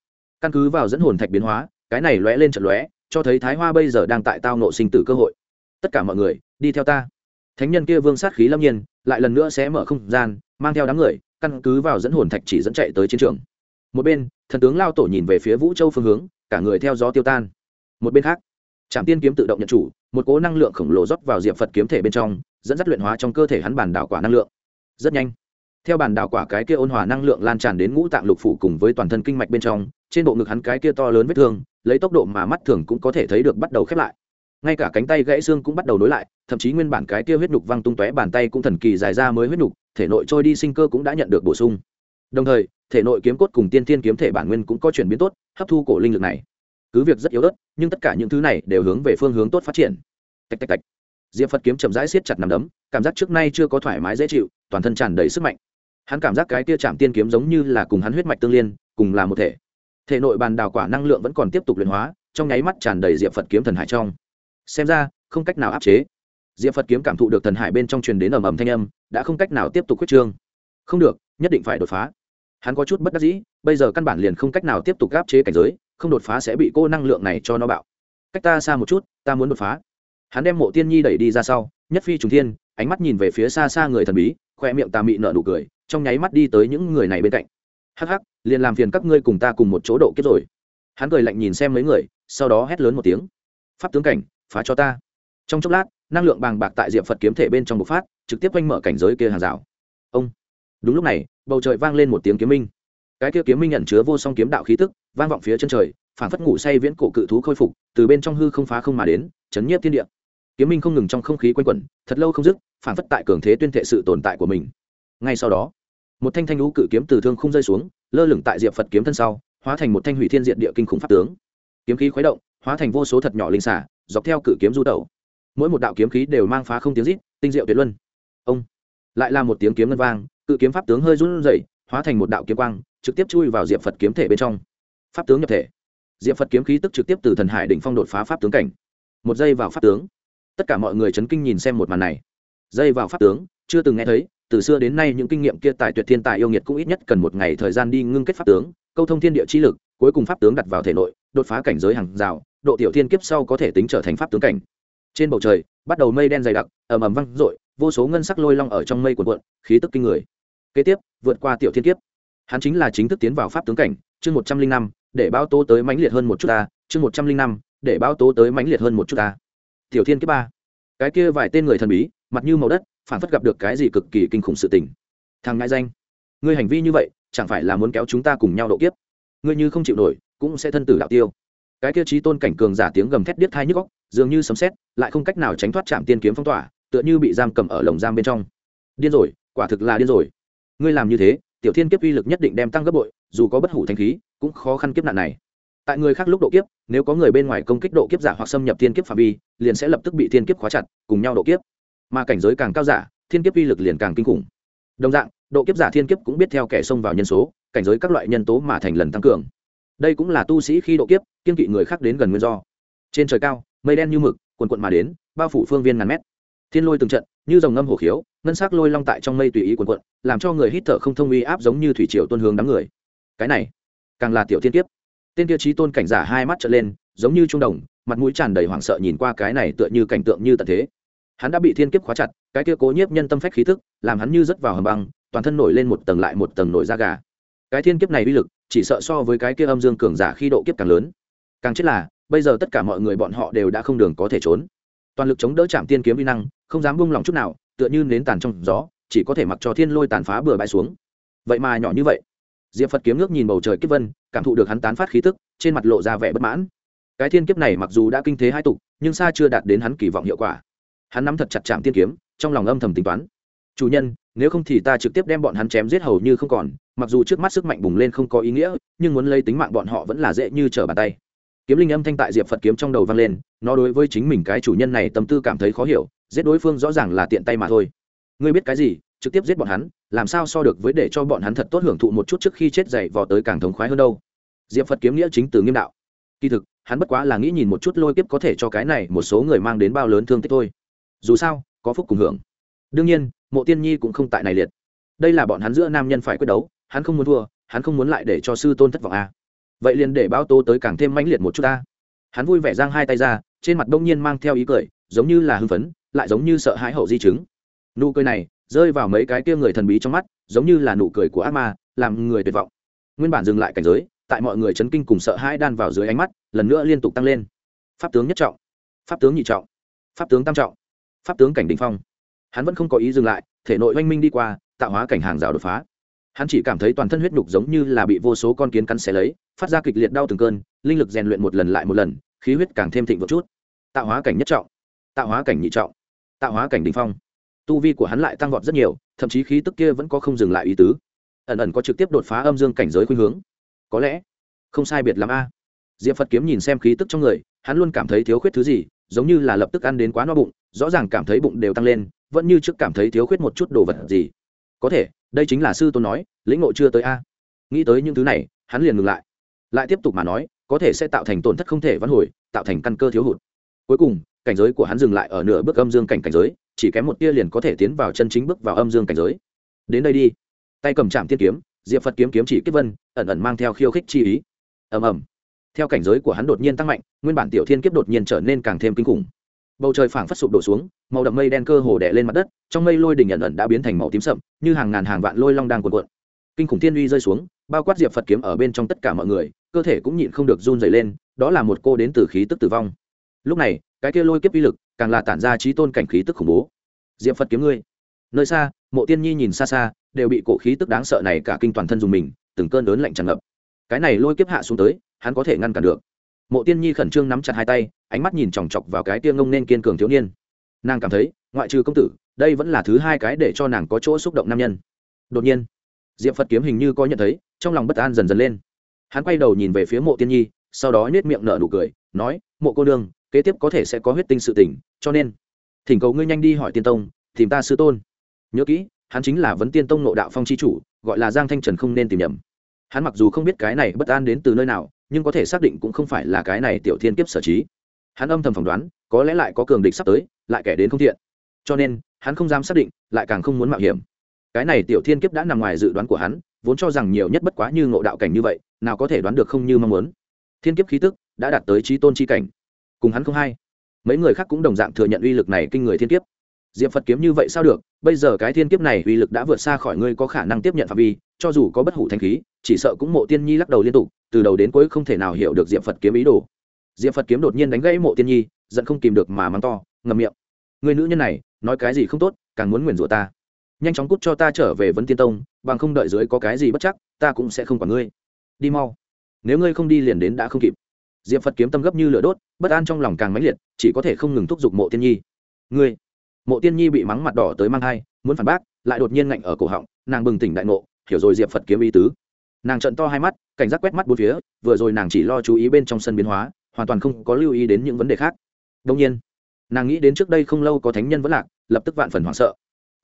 Căn cứ vào dẫn hồn thạch biến hóa, cái này lóe lên trận lóe, cho thấy thái hoa bây giờ đang tại tao nộ sinh tử cơ hội. Tất cả mọi người, đi theo ta thánh nhân kia vương sát khí lâm nhiên, lại lần nữa sẽ mở không gian, mang theo đám người, căn cứ vào dẫn hồn thạch chỉ dẫn chạy tới chiến trường. Một bên, thần tướng lao tổ nhìn về phía vũ châu phương hướng, cả người theo gió tiêu tan. Một bên khác trạm tiên kiếm tự động nhận chủ, một cố năng lượng khổng lồ rót vào diệp phật kiếm thể bên trong, dẫn dắt luyện hóa trong cơ thể hắn bản đảo quả năng lượng. Rất nhanh, theo bản đảo quả cái kia ôn hòa năng lượng lan tràn đến ngũ tạng lục phủ cùng với toàn thân kinh mạch bên trong, trên bộ ngực hắn cái kia to lớn vết thương, lấy tốc độ mà mắt thường cũng có thể thấy được bắt đầu khép lại ngay cả cánh tay gãy xương cũng bắt đầu nối lại, thậm chí nguyên bản cái kia huyết nhục văng tung tóe bàn tay cũng thần kỳ dài ra mới huyết nhục, thể nội trôi đi sinh cơ cũng đã nhận được bổ sung. Đồng thời, thể nội kiếm cốt cùng tiên thiên kiếm thể bản nguyên cũng có chuyển biến tốt, hấp thu cổ linh lực này. Cứ việc rất yếu ớt, nhưng tất cả những thứ này đều hướng về phương hướng tốt phát triển. Tạch tạch tạch. Diệp phật kiếm chậm rãi siết chặt nằm đấm, cảm giác trước nay chưa có thoải mái dễ chịu, toàn thân tràn đầy sức mạnh. Hắn cảm giác cái tia chạm tiên kiếm giống như là cùng hắn huyết mạch tương liên, cùng là một thể. Thể nội bàn đào quả năng lượng vẫn còn tiếp tục luyện hóa, trong nháy mắt tràn đầy diệp phật kiếm thần hải trong xem ra, không cách nào áp chế. Diệp phật kiếm cảm thụ được thần hải bên trong truyền đến ầm ầm thanh âm, đã không cách nào tiếp tục quyết trương. Không được, nhất định phải đột phá. Hắn có chút bất đắc dĩ, bây giờ căn bản liền không cách nào tiếp tục áp chế cảnh giới, không đột phá sẽ bị cô năng lượng này cho nó bạo. Cách ta xa một chút, ta muốn đột phá. Hắn đem mộ tiên nhi đẩy đi ra sau, nhất phi trùng thiên, ánh mắt nhìn về phía xa xa người thần bí, khoe miệng tà mị nợ nụ cười, trong nháy mắt đi tới những người này bên cạnh. Hắc hắc, liền làm phiền các ngươi cùng ta cùng một chỗ độ kiếp rồi. Hắn cười lạnh nhìn xem mấy người, sau đó hét lớn một tiếng. Pháp tướng cảnh phá cho ta. Trong chốc lát, năng lượng bàng bạc tại diệp phật kiếm thể bên trong bộc phát, trực tiếp quanh mở cảnh giới kia hàng rào. Ông. Đúng lúc này, bầu trời vang lên một tiếng kiếm minh. Cái kia kiếm minh nhận chứa vô song kiếm đạo khí tức, vang vọng phía chân trời, phản phất ngủ say viễn cổ cự thú khôi phục, từ bên trong hư không phá không mà đến, chấn nhiếp thiên địa. Kiếm minh không ngừng trong không khí quanh quẩn, thật lâu không dứt, phản phất tại cường thế tuyên thệ sự tồn tại của mình. Ngay sau đó, một thanh thanh lũ cự kiếm từ thương không rơi xuống, lơ lửng tại diệp phật kiếm thân sau, hóa thành một thanh hủy thiên diện địa kinh khủng pháp tướng. Kiếm khí khuấy động, hóa thành vô số thật nhỏ linh xả dọc theo cự kiếm du tẩu. Mỗi một đạo kiếm khí đều mang phá không tiếng rít, tinh diệu tuyệt luân. Ông, lại là một tiếng kiếm ngân vang, cự kiếm pháp tướng hơi run rẩy, hóa thành một đạo kiếm quang, trực tiếp chui vào diệp phật kiếm thể bên trong. Pháp tướng nhập thể. Diệp phật kiếm khí tức trực tiếp từ thần hải đỉnh phong đột phá pháp tướng cảnh. Một giây vào pháp tướng. Tất cả mọi người chấn kinh nhìn xem một màn này. Dây vào pháp tướng, chưa từng nghe thấy, từ xưa đến nay những kinh nghiệm kia tài tuyệt thiên tài yêu nghiệt cũng ít nhất cần một ngày thời gian đi ngưng kết pháp tướng, câu thông thiên địa chi lực, cuối cùng pháp tướng đặt vào thể nội đột phá cảnh giới hàng rào, độ tiểu thiên kiếp sau có thể tính trở thành pháp tướng cảnh. Trên bầu trời, bắt đầu mây đen dày đặc, ầm ầm văng rội vô số ngân sắc lôi long ở trong mây cuộn cuộn, khí tức kinh người. Kế tiếp, vượt qua tiểu thiên kiếp. Hắn chính là chính thức tiến vào pháp tướng cảnh, chương một trăm linh năm, để bao tố tới mãnh liệt hơn một chút ta, chương một trăm linh năm, để bao tố tới mãnh liệt hơn một chút ta. Tiểu thiên kiếp ba. Cái kia vài tên người thần bí, mặt như màu đất, phản phất gặp được cái gì cực kỳ kinh khủng sự tình. Thằng ngại danh, ngươi hành vi như vậy, chẳng phải là muốn kéo chúng ta cùng nhau độ kiếp? Ngươi như không chịu nổi cũng sẽ thân tử đạo tiêu. Cái kia trí tôn cảnh cường giả tiếng gầm thét điếc thai nhức góc dường như sấm xét lại không cách nào tránh thoát chạm tiên kiếm phong tỏa, tựa như bị giam cầm ở lồng giam bên trong. Điên rồi, quả thực là điên rồi. Ngươi làm như thế, tiểu thiên kiếp uy lực nhất định đem tăng gấp bội, dù có bất hủ thanh khí, cũng khó khăn kiếp nạn này. Tại người khác lúc độ kiếp, nếu có người bên ngoài công kích độ kiếp giả hoặc xâm nhập thiên kiếp phạm vi, liền sẽ lập tức bị thiên kiếp khóa chặt, cùng nhau độ kiếp. Mà cảnh giới càng cao giả, thiên kiếp uy lực liền càng kinh khủng. Đồng dạng, độ kiếp giả thiên kiếp cũng biết theo kẻ xông vào nhân số, cảnh giới các loại nhân tố mà thành lần tăng cường đây cũng là tu sĩ khi độ kiếp, kiên kỵ người khác đến gần nguyên do. Trên trời cao, mây đen như mực, quần quận mà đến, bao phủ phương viên ngàn mét. Thiên lôi từng trận, như dòng ngâm hổ khiếu, ngân sắc lôi long tại trong mây tùy ý quần quận, làm cho người hít thở không thông uy áp giống như thủy triều tuân hướng đám người. Cái này, càng là tiểu thiên kiếp. Tên tiêu chí tôn cảnh giả hai mắt trở lên, giống như trung đồng, mặt mũi tràn đầy hoảng sợ nhìn qua cái này tựa như cảnh tượng như tận thế. Hắn đã bị thiên kiếp khóa chặt, cái kia cố nhiếp nhân tâm phách khí thức, làm hắn như rớt vào hầm băng, toàn thân nổi lên một tầng lại một tầng nổi da gà. Cái thiên kiếp này uy lực chỉ sợ so với cái kia âm dương cường giả khi độ kiếp càng lớn. Càng chết là, bây giờ tất cả mọi người bọn họ đều đã không đường có thể trốn. Toàn lực chống đỡ chạm tiên kiếm vi năng, không dám buông lỏng chút nào, tựa như nến tàn trong gió, chỉ có thể mặc cho thiên lôi tàn phá bừa bãi xuống. Vậy mà nhỏ như vậy, diệp phật kiếm nước nhìn bầu trời kiếp vân, cảm thụ được hắn tán phát khí tức, trên mặt lộ ra vẻ bất mãn. Cái thiên kiếp này mặc dù đã kinh thế hai tục, nhưng xa chưa đạt đến hắn kỳ vọng hiệu quả. Hắn nắm thật chặt chạm tiên kiếm, trong lòng âm thầm tính toán. Chủ nhân nếu không thì ta trực tiếp đem bọn hắn chém giết hầu như không còn, mặc dù trước mắt sức mạnh bùng lên không có ý nghĩa, nhưng muốn lấy tính mạng bọn họ vẫn là dễ như trở bàn tay. Kiếm linh âm thanh tại diệp phật kiếm trong đầu vang lên, nó đối với chính mình cái chủ nhân này tâm tư cảm thấy khó hiểu, giết đối phương rõ ràng là tiện tay mà thôi. Ngươi biết cái gì, trực tiếp giết bọn hắn, làm sao so được với để cho bọn hắn thật tốt hưởng thụ một chút trước khi chết dậy vò tới càng thống khoái hơn đâu. Diệp phật kiếm nghĩa chính từ nghiêm đạo. Kỳ thực, hắn bất quá là nghĩ nhìn một chút lôi kiếp có thể cho cái này một số người mang đến bao lớn thương tích thôi. Dù sao, có phúc cùng hưởng. Đương nhiên mộ tiên nhi cũng không tại này liệt. Đây là bọn hắn giữa nam nhân phải quyết đấu, hắn không muốn thua, hắn không muốn lại để cho sư tôn thất vọng a à. vậy liền để báo tô tới càng thêm mãnh liệt một chút ta. Hắn vui vẻ giang hai tay ra, trên mặt đông nhiên mang theo ý cười, giống như là hưng phấn, lại giống như sợ hãi hậu di chứng. Nụ cười này, rơi vào mấy cái kia người thần bí trong mắt, giống như là nụ cười của ác ma, làm người tuyệt vọng. Nguyên bản dừng lại cảnh giới, tại mọi người chấn kinh cùng sợ hãi đan vào dưới ánh mắt, lần nữa liên tục tăng lên. Pháp tướng nhất trọng, pháp tướng nhị trọng, pháp tướng tam trọng, pháp tướng cảnh đình phong. Hắn vẫn không có ý dừng lại thể nội oanh minh đi qua, tạo hóa cảnh hàng rào đột phá. Hắn chỉ cảm thấy toàn thân huyết nhục giống như là bị vô số con kiến cắn xé lấy, phát ra kịch liệt đau từng cơn, linh lực rèn luyện một lần lại một lần, khí huyết càng thêm thịnh một chút. Tạo hóa cảnh nhất trọng, tạo hóa cảnh nhị trọng, tạo hóa cảnh đình phong. Tu vi của hắn lại tăng vọt rất nhiều, thậm chí khí tức kia vẫn có không dừng lại ý tứ. Ẩn ẩn có trực tiếp đột phá âm dương cảnh giới khuynh hướng. Có lẽ, không sai biệt l a. Diệp phật kiếm nhìn xem khí tức trong người, hắn luôn cảm thấy thiếu khuyết thứ gì, giống như là lập tức ăn đến quá no bụng, rõ ràng cảm thấy bụng đều tăng lên vẫn như trước cảm thấy thiếu khuyết một chút đồ vật gì. Có thể, đây chính là sư tôn nói, lĩnh ngộ chưa tới a. Nghĩ tới những thứ này, hắn liền ngừng lại. Lại tiếp tục mà nói, có thể sẽ tạo thành tổn thất không thể vãn hồi, tạo thành căn cơ thiếu hụt. Cuối cùng, cảnh giới của hắn dừng lại ở nửa bước âm dương cảnh cảnh giới, chỉ kém một tia liền có thể tiến vào chân chính bước vào âm dương cảnh giới. Đến đây đi. Tay cầm trạm tiên kiếm, diệp phật kiếm kiếm chỉ kết vân, ẩn ẩn mang theo khiêu khích chi ý. Ầm ầm. Theo cảnh giới của hắn đột nhiên tăng mạnh, nguyên bản tiểu thiên kiếp đột nhiên trở nên càng thêm kinh khủng bầu trời phảng phất sụp đổ xuống, màu đậm mây đen cơ hồ đè lên mặt đất, trong mây lôi đỉnh ẩn ẩn đã biến thành màu tím sậm, như hàng ngàn hàng vạn lôi long đang cuộn cuộn. Kinh khủng thiên uy rơi xuống, bao quát diệp phật kiếm ở bên trong tất cả mọi người, cơ thể cũng nhịn không được run dày lên, đó là một cô đến từ khí tức tử vong. Lúc này, cái kia lôi kiếp uy lực càng là tản ra trí tôn cảnh khí tức khủng bố. Diệp phật kiếm ngươi. Nơi xa, mộ tiên nhi nhìn xa xa, đều bị cổ khí tức đáng sợ này cả kinh toàn thân dùng mình, từng cơn lớn lạnh tràn ngập. Cái này lôi kiếp hạ xuống tới, hắn có thể ngăn cản được mộ tiên nhi khẩn trương nắm chặt hai tay, ánh mắt nhìn chòng chọc vào cái tia ngông nên kiên cường thiếu niên. Nàng cảm thấy, ngoại trừ công tử, đây vẫn là thứ hai cái để cho nàng có chỗ xúc động nam nhân. Đột nhiên, diệp phật kiếm hình như có nhận thấy, trong lòng bất an dần dần lên. Hắn quay đầu nhìn về phía mộ tiên nhi, sau đó nhét miệng nở nụ cười, nói, mộ cô đương kế tiếp có thể sẽ có huyết tinh sự tỉnh cho nên, thỉnh cầu ngươi nhanh đi hỏi tiên tông, tìm ta sư tôn. Nhớ kỹ, hắn chính là vấn tiên tông nộ đạo phong c h i chủ, gọi là giang thanh trần không nên tìm nhầm hắn mặc dù không biết cái này bất an đến từ nơi nào, nhưng có thể xác định cũng không phải là cái này tiểu thiên kiếp sở trí. Hắn âm thầm phỏng đoán, có lẽ lại có cường địch sắp tới, lại kẻ đến không thiện. Cho nên, hắn không dám xác định, lại càng không muốn mạo hiểm. Cái này tiểu thiên kiếp đã nằm ngoài dự đoán của hắn, vốn cho rằng nhiều nhất bất quá như ngộ đạo cảnh như vậy, nào có thể đoán được không như mong muốn. Thiên kiếp khí tức đã đạt tới trí tôn chi cảnh. Cùng hắn không hay. Mấy người khác cũng đồng dạng thừa nhận uy lực này kinh người thiên kiếp diệp phật kiếm như vậy sao được? Bây giờ cái thiên kiếp này uy lực đã vượt xa khỏi ngươi có khả năng tiếp nhận phạm vi, cho dù có bất hủ thanh khí, chỉ sợ cũng mộ tiên nhi lắc đầu liên tục, từ đầu đến cuối không thể nào hiểu được diệp phật kiếm ý đồ. Diệp phật kiếm đột nhiên đánh gãy mộ tiên nhi, giận không kìm được mà mắng to ngầm miệng. Người nữ nhân này, nói cái gì không tốt, càng muốn nguyền rủa ta. Nhanh chóng cút cho ta trở về vấn tiên tông, bằng không đợi dưới có cái gì bất chắc, ta cũng sẽ không quản ngươi. Đi mau. Nếu ngươi không đi liền đến đã không kịp. Diệp phật kiếm tâm gấp như lửa đốt, bất an trong lòng càng mãnh liệt, chỉ có thể không ngừng thúc giục mộ tiên nhi. Ngươi mộ tiên nhi bị mắng mặt đỏ tới mang thai, muốn phản bác, lại đột nhiên ngạnh ở cổ họng, nàng bừng tỉnh đại ngộ, hiểu rồi diệp phật kiếm ý tứ. Nàng trận to hai mắt, cảnh giác quét mắt bốn phía, vừa rồi nàng chỉ lo chú ý bên trong sân biến hóa, hoàn toàn không có lưu ý đến những vấn đề khác. Đông nhiên, nàng nghĩ đến trước đây không lâu có thánh nhân vẫn lạc, lập tức vạn phần hoảng sợ.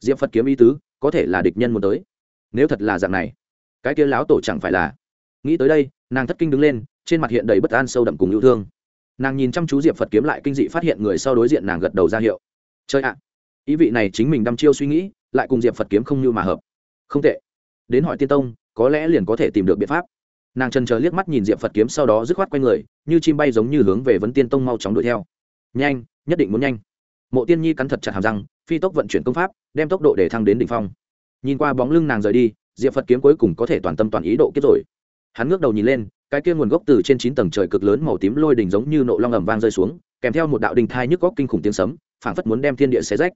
Diệp phật kiếm ý tứ, có thể là địch nhân muốn tới. Nếu thật là dạng này, cái kia láo tổ chẳng phải là. Nghĩ tới đây, nàng thất kinh đứng lên, trên mặt hiện đầy bất an sâu đậm cùng yêu thương. Nàng nhìn chăm chú diệp phật kiếm lại kinh dị phát hiện người sau đối diện nàng gật đầu ra hiệu. Chơi ạ ý vị này chính mình đăm chiêu suy nghĩ, lại cùng diệp phật kiếm không như mà hợp. Không tệ. Đến hỏi tiên tông, có lẽ liền có thể tìm được biện pháp. Nàng trần chờ liếc mắt nhìn diệp phật kiếm sau đó dứt khoát q u a y người, như chim bay giống như hướng về vấn tiên tông mau chóng đuổi theo. Nhanh, nhất định muốn nhanh. Mộ tiên nhi cắn thật chặt hàm răng, phi tốc vận chuyển công pháp, đem tốc độ để thăng đến đ ỉ n h phong. Nhìn qua bóng lưng nàng rời đi, diệp phật kiếm cuối cùng có thể toàn tâm toàn ý độ kết rồi. Hắn ngước đầu nhìn lên, cái kia nguồn gốc từ trên chín tầng trời cực lớn màu tím lôi đỉnh giống như nộ long ầm vang rơi xuống, kèm theo một đạo đình thai nhức góc kinh khủng tiếng sấm, phảng phất muốn đem thiên địa xé rách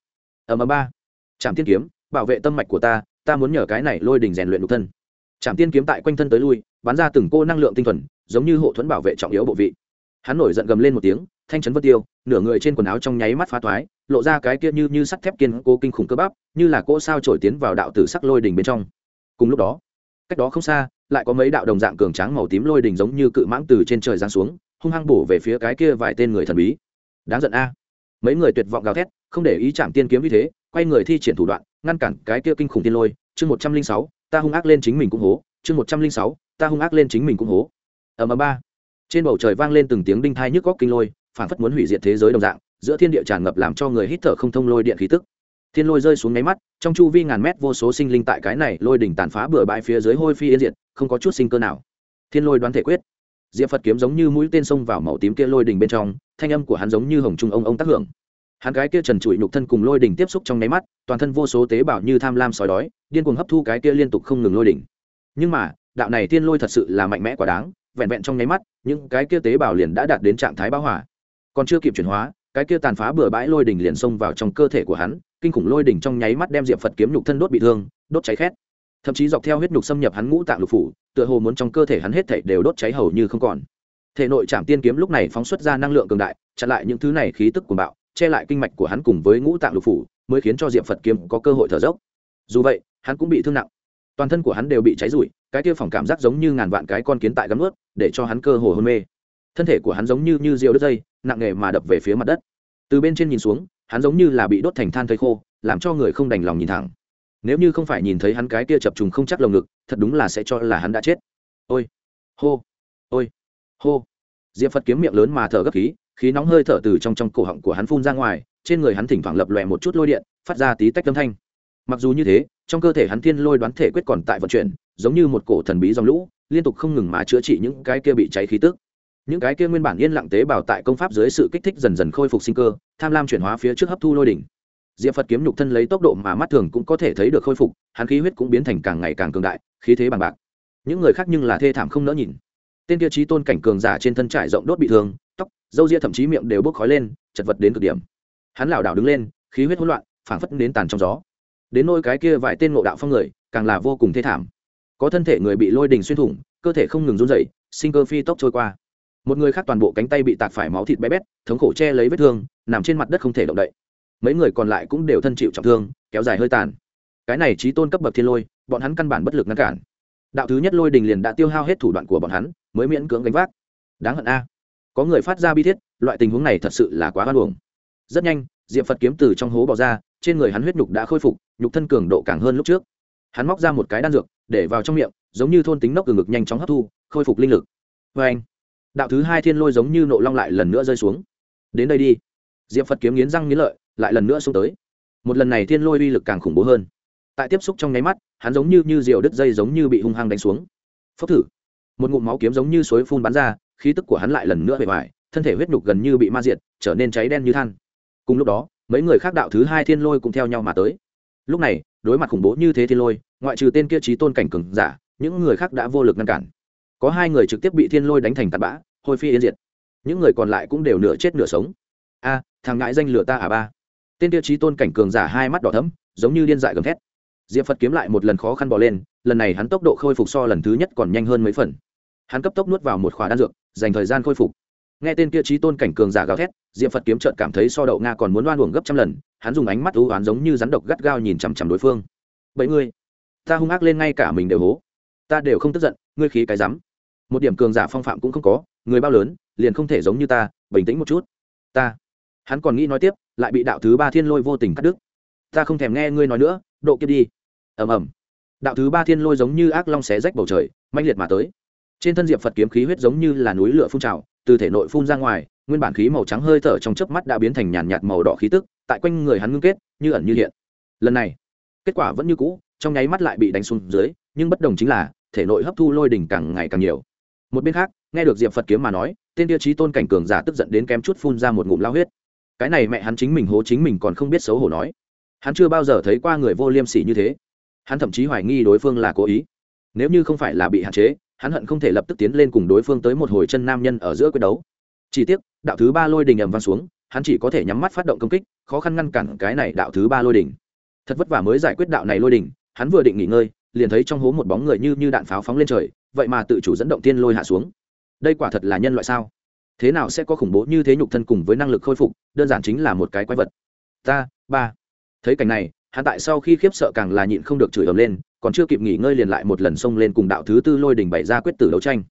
ầm ầm ba. Trạm tiên kiếm, bảo vệ tâm mạch của ta ta muốn nhờ cái này lôi đỉnh rèn luyện nhục thân. Trạm tiên kiếm tại quanh thân tới lui, bắn ra từng cô năng lượng tinh thuần, giống như hộ thuẫn bảo vệ trọng yếu bộ vị. Hắn nổi giận gầm lên một tiếng, thanh chấn vân tiêu, nửa người trên quần áo trong nháy mắt phá toái lộ ra cái kia như như sắt thép kiên cố kinh khủng cơ bắp, như là cỗ sao trổi tiến vào đạo tử sắc lôi đỉnh bên trong. Cùng lúc đó, cách đó không xa, lại có mấy đạo đồng dạng cường tráng màu tím lôi đỉnh giống như cự mãng từ trên trời giáng xuống, hung hăng bổ về phía cái kia vài tên người thần bí. Đáng giận a. Mấy người tuyệt vọng gào thét không để ý chạm tiên kiếm như thế, quay người thi triển thủ đoạn, ngăn cản cái kia kinh khủng tiên lôi. Chương một trăm linh sáu, ta hung ác lên chính mình cũng hố. Chương một trăm linh sáu, ta hung ác lên chính mình cũng hố. Ở mà ba. Trên bầu trời vang lên từng tiếng đinh thai nhức góc kinh lôi, phản phất muốn hủy diệt thế giới đồng dạng, giữa thiên địa tràn ngập làm cho người hít thở không thông lôi điện khí tức. Thiên lôi rơi xuống nháy mắt, trong chu vi ngàn mét vô số sinh linh tại cái này lôi đỉnh tàn phá bừa bãi phía dưới hôi phi yên diệt, không có chút sinh cơ nào. Thiên lôi đoán thể quyết. Diệp phật kiếm giống như mũi tên xông vào màu tím kia lôi đỉnh bên trong, thanh âm của hắn giống như hồng trung ông ông tác hưởng hắn gái kia trần trụi nhục thân cùng lôi đỉnh tiếp xúc trong nháy mắt, toàn thân vô số tế bào như tham lam sói đói, điên cuồng hấp thu cái kia liên tục không ngừng lôi đỉnh. Nhưng mà, đạo này tiên lôi thật sự là mạnh mẽ quá đáng, vẹn vẹn trong nháy mắt, những cái kia tế bào liền đã đạt đến trạng thái bão hỏa còn chưa kịp chuyển hóa, cái kia tàn phá bừa bãi lôi đỉnh liền xông vào trong cơ thể của hắn, kinh khủng lôi đỉnh trong nháy mắt đem diệp phật kiếm nhục thân đốt bị thương, đốt cháy khét. Thậm chí dọc theo huyết nhục xâm nhập hắn ngũ tạng lục phủ, tựa hồ muốn trong cơ thể hắn hết thảy đều đốt cháy hầu như không còn. Thể nội trạm tiên kiếm lúc này phóng xuất ra năng lượng cường đại, chặn lại những thứ này khí tức của bạo che lại kinh mạch của hắn cùng với ngũ tạng lục phủ, mới khiến cho diệp phật kiếm có cơ hội thở dốc. Dù vậy, hắn cũng bị thương nặng. Toàn thân của hắn đều bị cháy rụi, cái kia phòng cảm giác giống như ngàn vạn cái con kiến tại gắm ướt, để cho hắn cơ hồ hôn mê. Thân thể của hắn giống như như rượu đứt dây, nặng nề mà đập về phía mặt đất. Từ bên trên nhìn xuống, hắn giống như là bị đốt thành than thấy khô, làm cho người không đành lòng nhìn thẳng. Nếu như không phải nhìn thấy hắn cái kia chập trùng không chắc lồng ngực, thật đúng là sẽ cho là hắn đã chết. Ôi, hô ôi, hô. Diệp phật kiếm miệng lớn mà thở gấp khí khí nóng hơi thở từ trong trong cổ họng của hắn phun ra ngoài, trên người hắn thỉnh thoảng lập lòe một chút lôi điện, phát ra tí tách âm thanh. Mặc dù như thế, trong cơ thể hắn thiên lôi đoán thể quyết còn tại vận chuyển, giống như một cổ thần bí dòng lũ, liên tục không ngừng mà chữa trị những cái kia bị cháy khí tức. Những cái kia nguyên bản yên lặng tế bào tại công pháp dưới sự kích thích dần dần khôi phục sinh cơ, tham lam chuyển hóa phía trước hấp thu lôi đỉnh. Diệp phật kiếm nhục thân lấy tốc độ mà mắt thường cũng có thể thấy được khôi phục, hắn khí huyết cũng biến thành càng ngày càng cường đại, khí thế bằng bạc. Những người khác nhưng là thê thảm không nỡ nhìn. Tên kia chí tôn cảnh cường giả trên thân trải rộng đốt bị thương tóc dâu ria thậm chí miệng đều bốc khói lên, chật vật đến cực điểm. Hắn lảo đảo đứng lên, khí huyết hỗn loạn, phảng phất đến tàn trong gió. Đến nôi cái kia vài tên ngộ đạo phong người, càng là vô cùng thê thảm. Có thân thể người bị lôi đình xuyên thủng, cơ thể không ngừng run dậy sinh cơ phi tốc trôi qua. Một người khác toàn bộ cánh tay bị tạc phải máu thịt bé bét, thống khổ che lấy vết thương, nằm trên mặt đất không thể động đậy. Mấy người còn lại cũng đều thân chịu trọng thương, kéo dài hơi tàn. Cái này trí tôn cấp bậc thiên lôi, bọn hắn căn bản bất lực ngăn cản. Đạo thứ nhất lôi đình liền đã tiêu hao hết thủ đoạn của bọn hắn, mới miễn cưỡng gánh vác. Đáng hận a có người phát ra bi thiết, loại tình huống này thật sự là quá hoan hồng rất nhanh, diệp phật kiếm từ trong hố bỏ ra, trên người hắn huyết nhục đã khôi phục, nhục thân cường độ càng hơn lúc trước. Hắn móc ra một cái đan dược, để vào trong miệng, giống như thôn tính nốc từ ngực nhanh chóng hấp thu, khôi phục linh lực. Vê anh đạo thứ hai thiên lôi giống như nộ long lại lần nữa rơi xuống. Đến đây đi. Diệp phật kiếm nghiến răng nghiến lợi, lại lần nữa xuống tới. Một lần này thiên lôi uy lực càng khủng bố hơn. Tại tiếp xúc trong nháy mắt, hắn giống như như rượu đứt dây giống như bị hung hăng đánh xuống. Phốc thử! Một ngụm máu kiếm giống như suối phun bắn ra khí tức của hắn lại lần nữa bề ngoài, thân thể huyết nhục gần như bị ma diệt, trở nên cháy đen như than. Cùng lúc đó, mấy người khác đạo thứ hai thiên lôi cũng theo nhau mà tới. Lúc này, đối mặt khủng bố như thế thiên lôi, ngoại trừ tên kia trí tôn cảnh cường giả, những người khác đã vô lực ngăn cản. Có hai người trực tiếp bị thiên lôi đánh thành tạt bã, hôi phi yên diệt. Những người còn lại cũng đều nửa chết nửa sống. A, thằng ngại danh lửa ta à ba. Tên tiêu chí tôn cảnh cường giả hai mắt đỏ thấm giống như điên dại gầm thét. Diệp phật kiếm lại một lần khó khăn bỏ lên, lần này hắn tốc độ khôi phục so lần thứ nhất còn nhanh hơn mấy phần. Hắn cấp tốc nuốt vào một khóa đan dược dành thời gian khôi phục. Nghe tên kia trí tôn cảnh cường giả gào thét, diệp phật kiếm trợt cảm thấy so đậu nga còn muốn đoan uổng gấp trăm lần, hắn dùng ánh mắt ưu oán giống như rắn độc gắt gao nhìn chằm chằm đối phương. Bảy ngươi, ta hung ác lên ngay cả mình đều hố. Ta đều không tức giận, ngươi khí cái rắm. Một điểm cường giả phong phạm cũng không có, người bao lớn, liền không thể giống như ta, bình tĩnh một chút. Ta. Hắn còn nghĩ nói tiếp, lại bị đạo thứ ba thiên lôi vô tình cắt đứt. Ta không thèm nghe ngươi nói nữa, độ kiếp đi. Ầm ầm. Đạo thứ ba thiên lôi giống như ác long xé rách bầu trời manh liệt mà tới trên thân diệp phật kiếm khí huyết giống như là núi lửa phun trào, từ thể nội phun ra ngoài, nguyên bản khí màu trắng hơi thở trong chớp mắt đã biến thành nhàn nhạt màu đỏ khí tức, tại quanh người hắn ngưng kết, như ẩn như hiện. Lần này, kết quả vẫn như cũ, trong nháy mắt lại bị đánh xuống dưới, nhưng bất đồng chính là, thể nội hấp thu lôi đỉnh càng ngày càng nhiều. Một bên khác, nghe được diệp phật kiếm mà nói, tên tiêu chí tôn cảnh cường giả tức giận đến kém chút phun ra một ngụm lao huyết. Cái này mẹ hắn chính mình hố chính mình còn không biết xấu hổ nói. Hắn chưa bao giờ thấy qua người vô liêm sỉ như thế. Hắn thậm chí hoài nghi đối phương là cố ý. Nếu như không phải là bị hạn chế hắn hận không thể lập tức tiến lên cùng đối phương tới một hồi chân nam nhân ở giữa quyết đấu. Chỉ tiếc, đạo thứ ba lôi đình ầm vang xuống, hắn chỉ có thể nhắm mắt phát động công kích, khó khăn ngăn cản cái này đạo thứ ba lôi đình. Thật vất vả mới giải quyết đạo này lôi đình, hắn vừa định nghỉ ngơi, liền thấy trong hố một bóng người như như đạn pháo phóng lên trời, vậy mà tự chủ dẫn động tiên lôi hạ xuống. Đây quả thật là nhân loại sao? Thế nào sẽ có khủng bố như thế nhục thân cùng với năng lực khôi phục, đơn giản chính là một cái quái vật. Ta, ba. Thấy cảnh này hắn tại sau khi khiếp sợ càng là nhịn không được chửi ầm lên, còn chưa kịp nghỉ ngơi liền lại một lần xông lên cùng đạo thứ tư lôi đình bày ra quyết tử đấu tranh.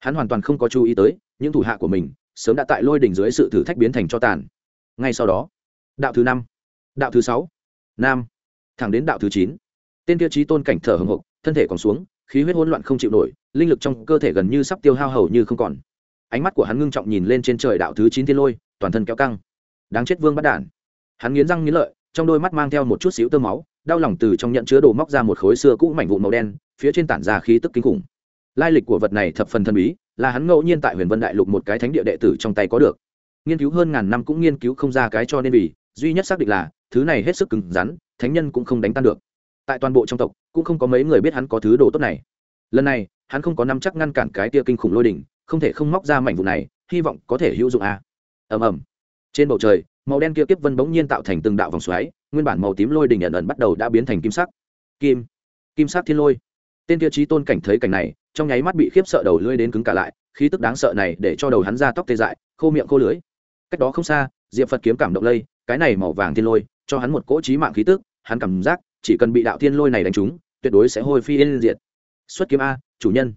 Hắn hoàn toàn không có chú ý tới, những thủ hạ của mình sớm đã tại lôi đình dưới sự thử thách biến thành cho tàn. Ngay sau đó, đạo thứ năm, đạo thứ sáu, nam, thẳng đến đạo thứ chín. Tên tiêu chí tôn cảnh thở hồng hộc thân thể còn xuống, khí huyết hỗn loạn không chịu nổi, linh lực trong cơ thể gần như sắp tiêu hao hầu như không còn. Ánh mắt của hắn ngưng trọng nhìn lên trên trời đạo thứ chín thiên lôi, toàn thân kéo căng. Đáng chết vương bắt đản. Hắn nghiến răng nghiến lợi trong đôi mắt mang theo một chút xíu tơ máu, đau lòng từ trong nhận chứa đồ móc ra một khối xưa cũ mảnh vụn màu đen, phía trên tản ra khí tức kinh khủng. Lai lịch của vật này thập phần thần bí, là hắn ngẫu nhiên tại huyền vân đại lục một cái thánh địa đệ tử trong tay có được. Nghiên cứu hơn ngàn năm cũng nghiên cứu không ra cái cho nên vì, duy nhất xác định là, thứ này hết sức cứng rắn, thánh nhân cũng không đánh tan được. Tại toàn bộ trong tộc, cũng không có mấy người biết hắn có thứ đồ tốt này. Lần này, hắn không có nắm chắc ngăn cản cái tia kinh khủng lôi đỉnh, không thể không móc ra mảnh vụ này, hy vọng có thể hữu dụng a à. ầm ầm. Trên bầu trời màu đen kia kiếp vân bỗng nhiên tạo thành từng đạo vòng xoáy, nguyên bản màu tím lôi đình ẩn ẩn bắt đầu đã biến thành kim sắc. Kim kim sắc thiên lôi. Tên kia trí tôn cảnh thấy cảnh này, trong nháy mắt bị khiếp sợ đầu lưỡi đến cứng cả lại, khí tức đáng sợ này để cho đầu hắn ra tóc tê dại, khô miệng khô lưới cách đó không xa, diệp phật kiếm cảm động lây, cái này màu vàng thiên lôi, cho hắn một cỗ trí mạng khí tức, hắn cảm giác chỉ cần bị đạo thiên lôi này đánh trúng, tuyệt đối sẽ hôi phi yên diệt. Xuất kiếm a, chủ nhân.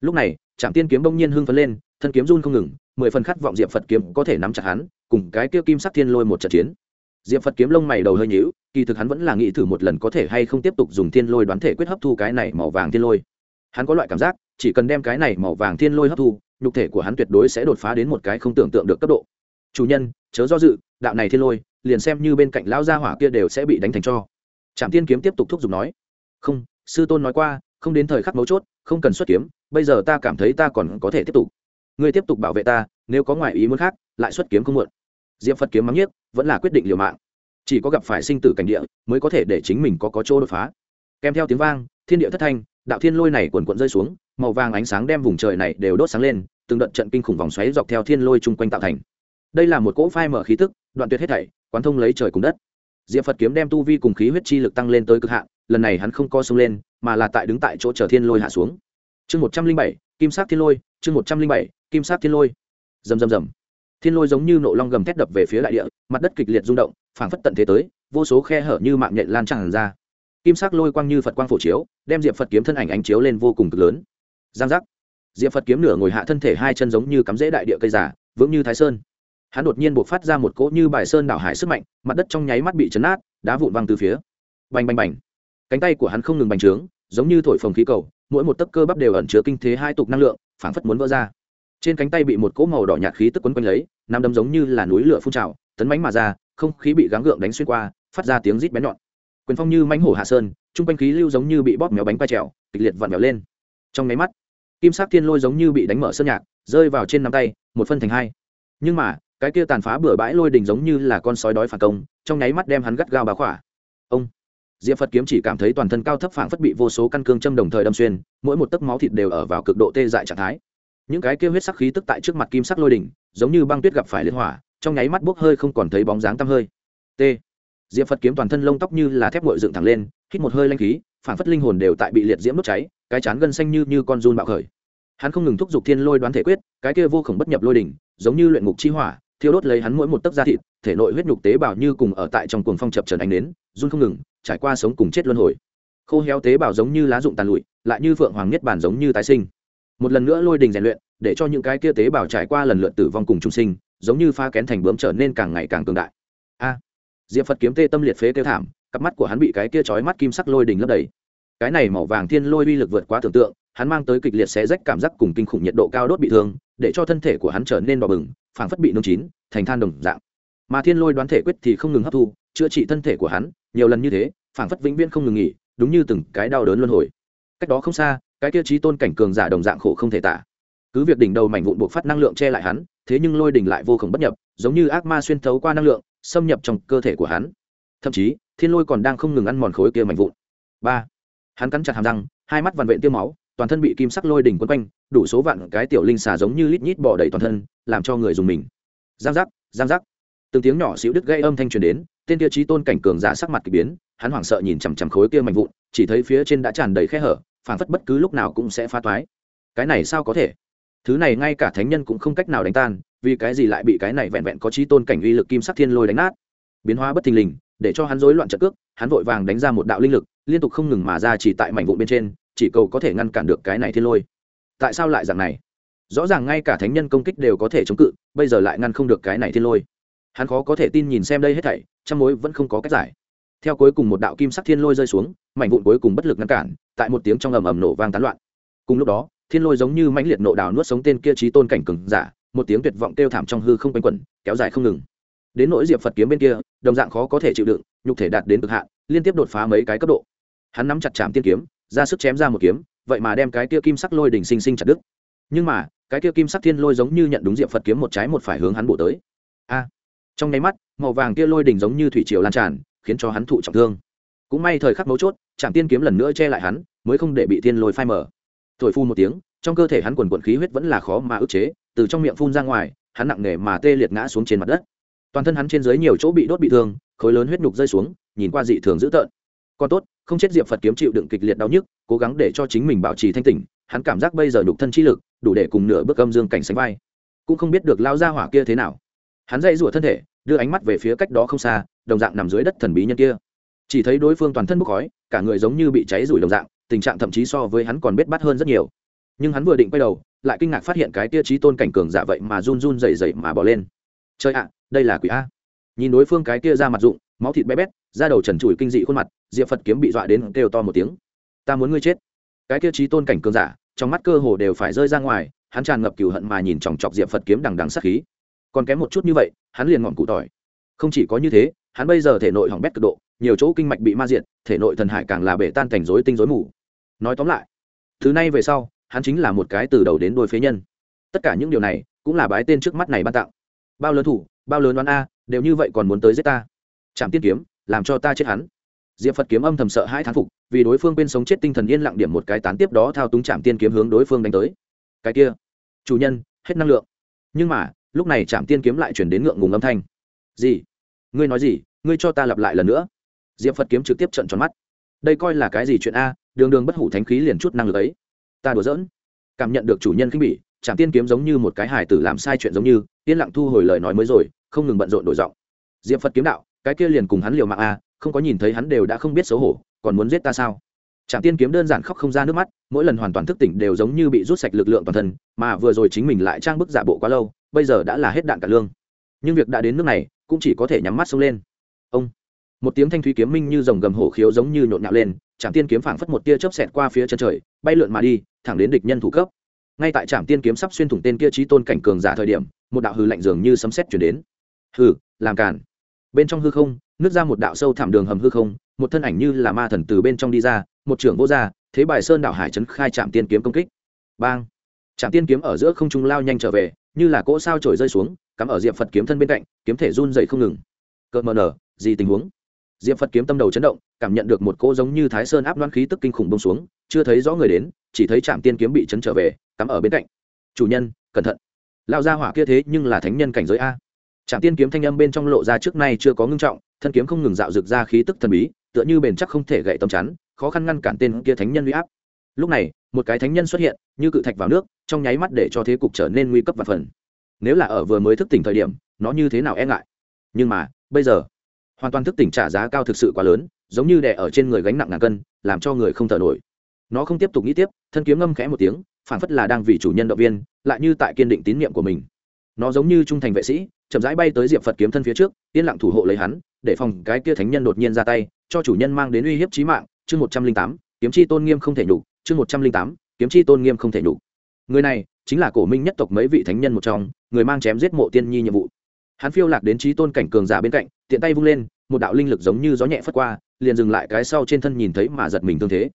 Lúc này trạm tiên kiếm bỗng nhiên hưng phấn lên, thân kiếm run không ngừng mười phần khát vọng diệp phật kiếm có thể nắm chặt hắn, cùng cái kia kim sắc thiên lôi một trận chiến. Diệp phật kiếm lông mày đầu hơi nhíu, kỳ thực hắn vẫn là nghĩ thử một lần có thể hay không tiếp tục dùng thiên lôi đoán thể quyết hấp thu cái này màu vàng thiên lôi. Hắn có loại cảm giác, chỉ cần đem cái này màu vàng thiên lôi hấp thu, nhục thể của hắn tuyệt đối sẽ đột phá đến một cái không tưởng tượng được cấp độ. Chủ nhân, chớ do dự, đạo này thiên lôi, liền xem như bên cạnh lão gia hỏa kia đều sẽ bị đánh thành cho. Trạm tiên kiếm tiếp tục thúc giục nói, không, sư tôn nói qua, không đến thời khắc mấu chốt, không cần xuất kiếm, bây giờ ta cảm thấy ta còn có thể tiếp tục ngươi tiếp tục bảo vệ ta, nếu có ngoại ý muốn khác, lại xuất kiếm không muộn. Diệp phật kiếm mắng nhiếc, vẫn là quyết định liều mạng. Chỉ có gặp phải sinh tử cảnh địa, mới có thể để chính mình có có chỗ đột phá. Kèm theo tiếng vang, thiên địa thất thanh, đạo thiên lôi này quần quận rơi xuống, màu vàng ánh sáng đem vùng trời này đều đốt sáng lên, từng đợt trận kinh khủng vòng xoáy dọc theo thiên lôi chung quanh tạo thành. Đây là một cỗ phai mở khí tức, đoạn tuyệt hết thảy, quán thông lấy trời cùng đất. Diệp phật kiếm đem tu vi cùng khí huyết chi lực tăng lên tới cực hạn, lần này hắn không co sông lên, mà là tại đứng tại chỗ chờ thiên lôi hạ xuống. Chương một trăm linh bảy, kim sắc thiên lôi, chương một trăm linh bảy kim sắc thiên lôi. Rầm rầm rầm. Thiên lôi giống như nộ long gầm thét đập về phía đại địa, mặt đất kịch liệt rung động, phảng phất tận thế tới, vô số khe hở như mạng nhện lan tràn ra. Kim sắc lôi quang như phật quang phổ chiếu, đem diệp phật kiếm thân ảnh ánh chiếu lên vô cùng cực lớn. Giang giác. Diệp phật kiếm nửa ngồi hạ thân thể hai chân giống như cắm rễ đại địa cây giả vững như thái sơn. Hắn đột nhiên buộc phát ra một cỗ như bài sơn đảo hải sức mạnh, mặt đất trong nháy mắt bị chấn át đá vụn văng từ phía. Bành bành bành. Cánh tay của hắn không ngừng bành trướng, giống như thổi phồng khí cầu, mỗi một tấc cơ bắp đều ẩn chứa kinh thế hai tục năng lượng, phảng phất muốn vỡ ra trên cánh tay bị một cỗ màu đỏ nhạt khí tức quấn quanh lấy nằm đấm giống như là núi lửa phun trào, tấn bánh mà ra, không khí bị gắng gượng đánh xuyên qua, phát ra tiếng rít bén nhọn. Quyền phong như mánh hổ hạ sơn, trung quanh khí lưu giống như bị bóp méo bánh quay trèo, kịch liệt vặn vẹo lên. Trong nháy mắt, kim sắc thiên lôi giống như bị đánh mở sơn nhạc, rơi vào trên nắm tay, một phân thành hai. Nhưng mà, cái kia tàn phá bừa bãi lôi đình giống như là con sói đói phản công, trong nháy mắt đem hắn gắt gao bá khỏa. Ông, diệp phật kiếm chỉ cảm thấy toàn thân cao thấp phảng phất bị vô số căn cương châm đồng thời đâm xuyên, mỗi một tấc máu thịt đều ở vào cực độ tê dại trạng thái những cái kia huyết sắc khí tức tại trước mặt kim sắc lôi đỉnh, giống như băng tuyết gặp phải liên hỏa, trong nháy mắt bốc hơi không còn thấy bóng dáng tăm hơi. T. Diệp phật kiếm toàn thân lông tóc như là thép ngội dựng thẳng lên, hít một hơi lanh khí, phản phất linh hồn đều tại bị liệt diễm đốt cháy, cái chán gân xanh như như con run bạo khởi. Hắn không ngừng thúc giục thiên lôi đoán thể quyết, cái kia vô khổng bất nhập lôi đỉnh, giống như luyện ngục chi hỏa, thiêu đốt lấy hắn mỗi một tấc da thịt, thể nội huyết nhục tế bào như cùng ở tại trong cuồng phong chập trần ánh nến, run không ngừng, trải qua sống cùng chết luân hồi. Khô héo tế bào giống như lá rụng tàn lụi, lại như phượng hoàng niết bản giống như tái sinh một lần nữa lôi đình rèn luyện, để cho những cái kia tế bào trải qua lần lượt tử vong cùng trung sinh, giống như pha kén thành bướm trở nên càng ngày càng cường đại. A, diệp phật kiếm tê tâm liệt phế kêu thảm, cặp mắt của hắn bị cái kia chói mắt kim sắc lôi đình lấp đầy. Cái này màu vàng thiên lôi uy lực vượt quá tưởng tượng, hắn mang tới kịch liệt xé rách cảm giác cùng kinh khủng nhiệt độ cao đốt bị thương, để cho thân thể của hắn trở nên đỏ bừng, phảng phất bị nung chín, thành than đồng dạng. Mà thiên lôi đoán thể quyết thì không ngừng hấp thu, chữa trị thân thể của hắn, nhiều lần như thế, phảng phất vĩnh viễn không ngừng nghỉ, đúng như từng cái đau đớn luân hồi. Cách đó không xa cái tiêu chí tôn cảnh cường giả đồng dạng khổ không thể tả. Cứ việc đỉnh đầu mảnh vụn buộc phát năng lượng che lại hắn, thế nhưng lôi đỉnh lại vô cùng bất nhập, giống như ác ma xuyên thấu qua năng lượng, xâm nhập trong cơ thể của hắn. Thậm chí, thiên lôi còn đang không ngừng ăn mòn khối kia mảnh vụn. Ba. Hắn cắn chặt hàm răng, hai mắt vằn vện tiêu máu, toàn thân bị kim sắc lôi đỉnh quấn quanh, đủ số vạn cái tiểu linh xà giống như lít nhít bỏ đầy toàn thân, làm cho người dùng mình. Giang giác giang giác. Từng tiếng nhỏ xíu đứt gây âm thanh truyền đến, tên tiêu chí tôn cảnh cường giả sắc mặt k ỳ biến, hắn hoảng sợ nhìn chằm chằm khối kia mạnh vụn, chỉ thấy phía trên đã tràn đầy khe hở phản phất bất cứ lúc nào cũng sẽ phá toái. Cái này sao có thể? Thứ này ngay cả thánh nhân cũng không cách nào đánh tan, vì cái gì lại bị cái này vẹn vẹn có trí tôn cảnh uy lực kim sắc thiên lôi đánh nát? Biến hóa bất thình lình, để cho hắn rối loạn trận cước, hắn vội vàng đánh ra một đạo linh lực, liên tục không ngừng mà ra chỉ tại mảnh vụn bên trên, chỉ cầu có thể ngăn cản được cái này thiên lôi. Tại sao lại dạng này? Rõ ràng ngay cả thánh nhân công kích đều có thể chống cự, bây giờ lại ngăn không được cái này thiên lôi. Hắn khó có thể tin nhìn xem đây hết thảy, trăm mối vẫn không có cách giải theo cuối cùng một đạo kim sắc thiên lôi rơi xuống, mảnh vụn cuối cùng bất lực ngăn cản, tại một tiếng trong ầm ầm nổ vang tán loạn. Cùng lúc đó, thiên lôi giống như mãnh liệt nộ đào nuốt sống tên kia trí tôn cảnh cừng giả, một tiếng tuyệt vọng kêu thảm trong hư không quanh quẩn, kéo dài không ngừng. Đến nỗi diệp phật kiếm bên kia, đồng dạng khó có thể chịu đựng, nhục thể đạt đến cực hạn, liên tiếp đột phá mấy cái cấp độ. Hắn nắm chặt chạm tiên kiếm, ra sức chém ra một kiếm, vậy mà đem cái kia kim sắc lôi đỉnh sinh sinh chặt đứt. Nhưng mà, cái kia kim sắc thiên lôi giống như nhận đúng diệp phật kiếm một trái một phải hướng hắn bổ tới. A! Trong nháy mắt, màu vàng kia lôi đỉnh giống như thủy triều lan tràn khiến cho hắn thụ trọng thương. Cũng may thời khắc mấu chốt trạm tiên kiếm lần nữa che lại hắn, mới không để bị thiên lôi phai mở thổi phu một tiếng, trong cơ thể hắn quần quần khí huyết vẫn là khó mà ức chế, từ trong miệng phun ra ngoài, hắn nặng nề mà tê liệt ngã xuống trên mặt đất. Toàn thân hắn trên dưới nhiều chỗ bị đốt bị thương, khối lớn huyết nhục rơi xuống, nhìn qua dị thường dữ tợn. Còn tốt, không chết diệp phật kiếm chịu đựng kịch liệt đau nhức, cố gắng để cho chính mình bảo trì thanh tỉnh, hắn cảm giác bây giờ nhục thân chi lực, đủ để cùng nửa bước âm dương cảnh sánh vai. Cũng không biết được lao ra hỏa kia thế nào. Hắn dậy rủa thân thể, đưa ánh mắt về phía cách đó không xa đồng dạng nằm dưới đất thần bí nhân kia. Chỉ thấy đối phương toàn thân bốc khói, cả người giống như bị cháy rủi đồng dạng, tình trạng thậm chí so với hắn còn bết bát hơn rất nhiều. Nhưng hắn vừa định quay đầu, lại kinh ngạc phát hiện cái tia trí tôn cảnh cường giả vậy mà run run dày dày mà bỏ lên. Chơi ạ, đây là quỷ a. Nhìn đối phương cái tia ra mặt rụng máu thịt bé bét, da đầu trần trụi kinh dị khuôn mặt, diệp phật kiếm bị dọa đến kêu to một tiếng. Ta muốn ngươi chết. Cái tia trí tôn cảnh cường giả, trong mắt cơ hồ đều phải rơi ra ngoài, hắn tràn ngập cừu hận mà nhìn chòng chọc diệp phật kiếm đằng đằng sát khí. Còn kém một chút như vậy, hắn liền ngọn cụ tỏi. Không chỉ có như thế hắn bây giờ thể nội hỏng bét cực độ, nhiều chỗ kinh mạch bị ma diện thể nội thần hải càng là bể tan thành rối tinh rối mù. Nói tóm lại, thứ này về sau, hắn chính là một cái từ đầu đến đôi phế nhân. Tất cả những điều này cũng là bái tên trước mắt này ban tặng. Bao lớn thủ, bao lớn đoán a, đều như vậy còn muốn tới giết ta. Chạm tiên kiếm, làm cho ta chết hắn. Diệp phật kiếm âm thầm sợ hai thán phục, vì đối phương bên sống chết tinh thần yên lặng điểm một cái tán tiếp đó thao túng chạm tiên kiếm hướng đối phương đánh tới. Cái kia, chủ nhân, hết năng lượng. Nhưng mà, lúc này chạm tiên kiếm lại chuyển đến ngượng ngùng âm thanh. Gì? Ngươi nói gì, ngươi cho ta lặp lại lần nữa. Diệp phật kiếm trực tiếp trận tròn mắt. Đây coi là cái gì chuyện a? Đường đường bất hủ thánh khí liền chút năng lực ấy. Ta đùa giỡn. Cảm nhận được chủ nhân khinh bỉ chạm tiên kiếm giống như một cái hài tử làm sai chuyện giống như, yên lặng thu hồi lời nói mới rồi, không ngừng bận rộn đổi giọng. Diệp phật kiếm đạo, cái kia liền cùng hắn liều mạng a, không có nhìn thấy hắn đều đã không biết xấu hổ, còn muốn giết ta sao? Trạm tiên kiếm đơn giản khóc không ra nước mắt, mỗi lần hoàn toàn thức tỉnh đều giống như bị rút sạch lực lượng toàn thân, mà vừa rồi chính mình lại trang bức giả bộ quá lâu, bây giờ đã là hết đạn cả lương nhưng việc đã đến nước này cũng chỉ có thể nhắm mắt xông lên. Ông, một tiếng thanh thúy kiếm minh như dòng gầm hổ khiếu giống như nhộn nhạo lên trạm tiên kiếm phảng phất một tia chớp xẹt qua phía chân trời, bay lượn mà đi, thẳng đến địch nhân thủ cấp. Ngay tại trạm tiên kiếm sắp xuyên thủng tên kia trí tôn cảnh cường giả thời điểm, một đạo hư lạnh dường như sấm sét chuyển đến. Hừ, làm cản bên trong hư không nước ra một đạo sâu thảm đường hầm hư không, một thân ảnh như là ma thần từ bên trong đi ra, một trưởng vô gia thế bài sơn đảo hải trấn khai trạm tiên kiếm công kích. Bang. Trạm tiên kiếm ở giữa không trung lao nhanh trở về, như là cỗ sao trổi rơi xuống cắm ở diệp phật kiếm thân bên cạnh, kiếm thể run dậy không ngừng. Cợt mờ nở, gì tình huống? Diệp phật kiếm tâm đầu chấn động, cảm nhận được một cô giống như thái sơn áp đoan khí tức kinh khủng bông xuống, chưa thấy rõ người đến, chỉ thấy trạm tiên kiếm bị chấn trở về, cắm ở bên cạnh. Chủ nhân, cẩn thận. Lao ra hỏa kia thế nhưng là thánh nhân cảnh giới a. Trạm tiên kiếm thanh âm bên trong lộ ra trước nay chưa có ngưng trọng, thân kiếm không ngừng dạo rực ra khí tức thần bí, tựa như bền chắc không thể gậy tầm chắn, khó khăn ngăn cản tên kia thánh nhân huy áp. Lúc này, một cái thánh nhân xuất hiện, như cự thạch vào nước, trong nháy mắt để cho thế cục trở nên nguy cấp và phần nếu là ở vừa mới thức tỉnh thời điểm, nó như thế nào e ngại? Nhưng mà, bây giờ, hoàn toàn thức tỉnh trả giá cao thực sự quá lớn, giống như đè ở trên người gánh nặng ngàn cân, làm cho người không thở nổi. Nó không tiếp tục nghĩ tiếp, thân kiếm ngâm khẽ một tiếng, phản phất là đang vì chủ nhân động viên, lại như tại kiên định tín nhiệm của mình. Nó giống như trung thành vệ sĩ, chậm rãi bay tới diệp phật kiếm thân phía trước, yên lặng thủ hộ lấy hắn, để phòng cái kia thánh nhân đột nhiên ra tay, cho chủ nhân mang đến uy hiếp trí mạng. Chương một trăm linh tám, kiếm chi tôn nghiêm không thể nhục, chương một trăm linh tám, kiếm chi tôn nghiêm không thể nhục. Người này, chính là cổ minh nhất tộc mấy vị thánh nhân một trong người mang chém giết mộ tiên nhi nhiệm vụ. Hắn phiêu lạc đến trí tôn cảnh cường giả bên cạnh, tiện tay vung lên, một đạo linh lực giống như gió nhẹ phất qua, liền dừng lại cái sau trên thân nhìn thấy mà giật mình tương thế.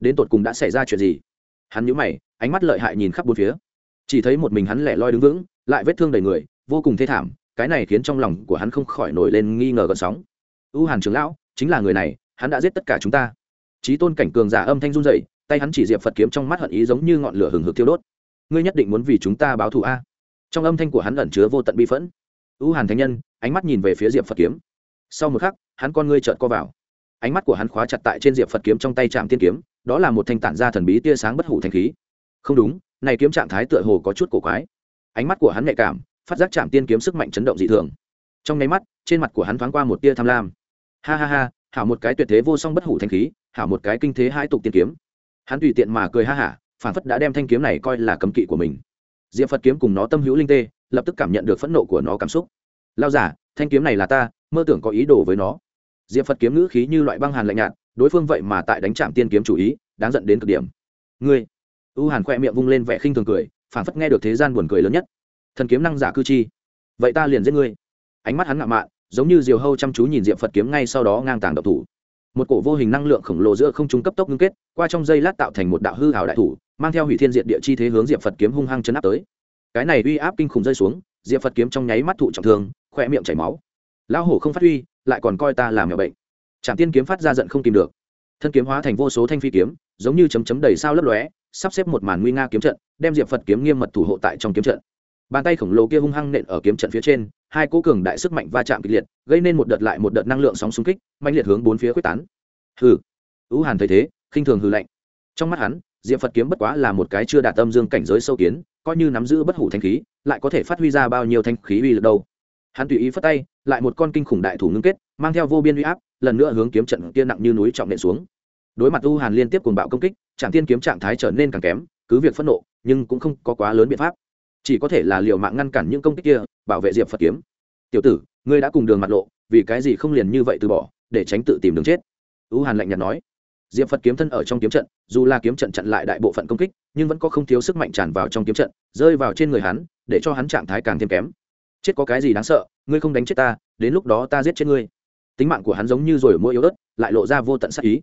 Đến tột cùng đã xảy ra chuyện gì? Hắn nhíu mày, ánh mắt lợi hại nhìn khắp bốn phía. Chỉ thấy một mình hắn lẻ loi đứng vững, lại vết thương đầy người, vô cùng thê thảm, cái này khiến trong lòng của hắn không khỏi nổi lên nghi ngờ gợn sóng. U hàn trưởng lão, chính là người này, hắn đã giết tất cả chúng ta. Trí tôn cảnh cường giả âm thanh run dậy tay hắn chỉ diệp phật kiếm trong mắt hận ý giống như ngọn lửa hừng hực thiêu đốt. Ngươi nhất định muốn vì chúng ta báo thù a trong âm thanh của hắn ẩn chứa vô tận bi phẫn. U hàn thánh nhân, ánh mắt nhìn về phía diệp phật kiếm. Sau một khắc, hắn con ngươi trợn co vào. Ánh mắt của hắn khóa chặt tại trên diệp phật kiếm trong tay trạm tiên kiếm, đó là một thanh tản ra thần bí tia sáng bất hủ thanh khí. Không đúng, này kiếm trạng thái tựa hồ có chút cổ quái. Ánh mắt của hắn nhạy cảm, phát giác chạm tiên kiếm sức mạnh chấn động dị thường. Trong nháy mắt, trên mặt của hắn thoáng qua một tia tham lam. Ha ha ha, hảo một cái tuyệt thế vô song bất hủ thanh khí, hảo một cái kinh thế hai tục tiên kiếm. Hắn tùy tiện mà cười ha hả, phản phất đã đem thanh kiếm này coi là cấm kỵ của mình diệp phật kiếm cùng nó tâm hữu linh tê, lập tức cảm nhận được phẫn nộ của nó cảm xúc. Lao giả thanh kiếm này là ta, mơ tưởng có ý đồ với nó. Diệp phật kiếm ngữ khí như loại băng hàn lạnh nhạt, đối phương vậy mà tại đánh trạm tiên kiếm chủ ý, đáng dẫn đến cực điểm. Ngươi! U hàn khoe miệng vung lên vẻ khinh thường cười phản phất nghe được thế gian buồn cười lớn nhất. Thần kiếm năng giả cư chi, vậy ta liền giết ngươi. Ánh mắt hắn ngạo mạn, giống như diều hâu chăm chú nhìn diệp phật kiếm ngay sau đó ngang tàng độc thủ một cổ vô hình năng lượng khổng lồ giữa không trung cấp tốc ngưng kết, qua trong dây lát tạo thành một đạo hư hào đại thủ, mang theo hủy thiên diện địa chi thế hướng diệp phật kiếm hung hăng chấn áp tới. Cái này uy áp kinh khủng rơi xuống, diệp phật kiếm trong nháy mắt thụ trọng thương khoe miệng chảy máu. Lão hổ không phát huy, lại còn coi ta làm mèo bệnh. Trạm tiên kiếm phát ra giận không tìm được. Thân kiếm hóa thành vô số thanh phi kiếm, giống như chấm chấm đầy sao lấp lóe, sắp xếp một màn nguy nga kiếm trận, đem diệp phật kiếm nghiêm mật thủ hộ tại trong kiếm trận bàn tay khổng lồ kia hung hăng nện ở kiếm trận phía trên, hai cố cường đại sức mạnh va chạm kịch liệt, gây nên một đợt lại một đợt năng lượng sóng xung kích mạnh liệt hướng bốn phía quyết tán. Hừ. Ưu hàn thấy thế, khinh thường hừ lạnh. Trong mắt hắn, diệp phật kiếm bất quá là một cái chưa đạt tâm dương cảnh giới sâu kiến, coi như nắm giữ bất hủ thanh khí, lại có thể phát huy ra bao nhiêu thanh khí uy lực đâu. Hắn tùy ý phất tay, lại một con kinh khủng đại thủ ngưng kết, mang theo vô biên uy áp, lần nữa hướng kiếm trận kia nặng như núi trọng nện xuống. Đối mặt u hàn liên tiếp cùng bạo công kích trạng tiên kiếm trạng thái trở nên càng kém, cứ việc phẫn nộ, nhưng cũng không có quá lớn biện pháp chỉ có thể là liều mạng ngăn cản những công kích kia, bảo vệ diệp phật kiếm. Tiểu tử, ngươi đã cùng đường mặt lộ, vì cái gì không liền như vậy từ bỏ, để tránh tự tìm đường chết? U hàn lạnh nhạt nói. Diệp phật kiếm thân ở trong kiếm trận, dù là kiếm trận chặn lại đại bộ phận công kích, nhưng vẫn có không thiếu sức mạnh tràn vào trong kiếm trận, rơi vào trên người hắn, để cho hắn trạng thái càng thêm kém. Chết có cái gì đáng sợ, ngươi không đánh chết ta, đến lúc đó ta giết chết ngươi. Tính mạng của hắn giống như rồi mua yếu ớt, lại lộ ra vô tận sắc ý.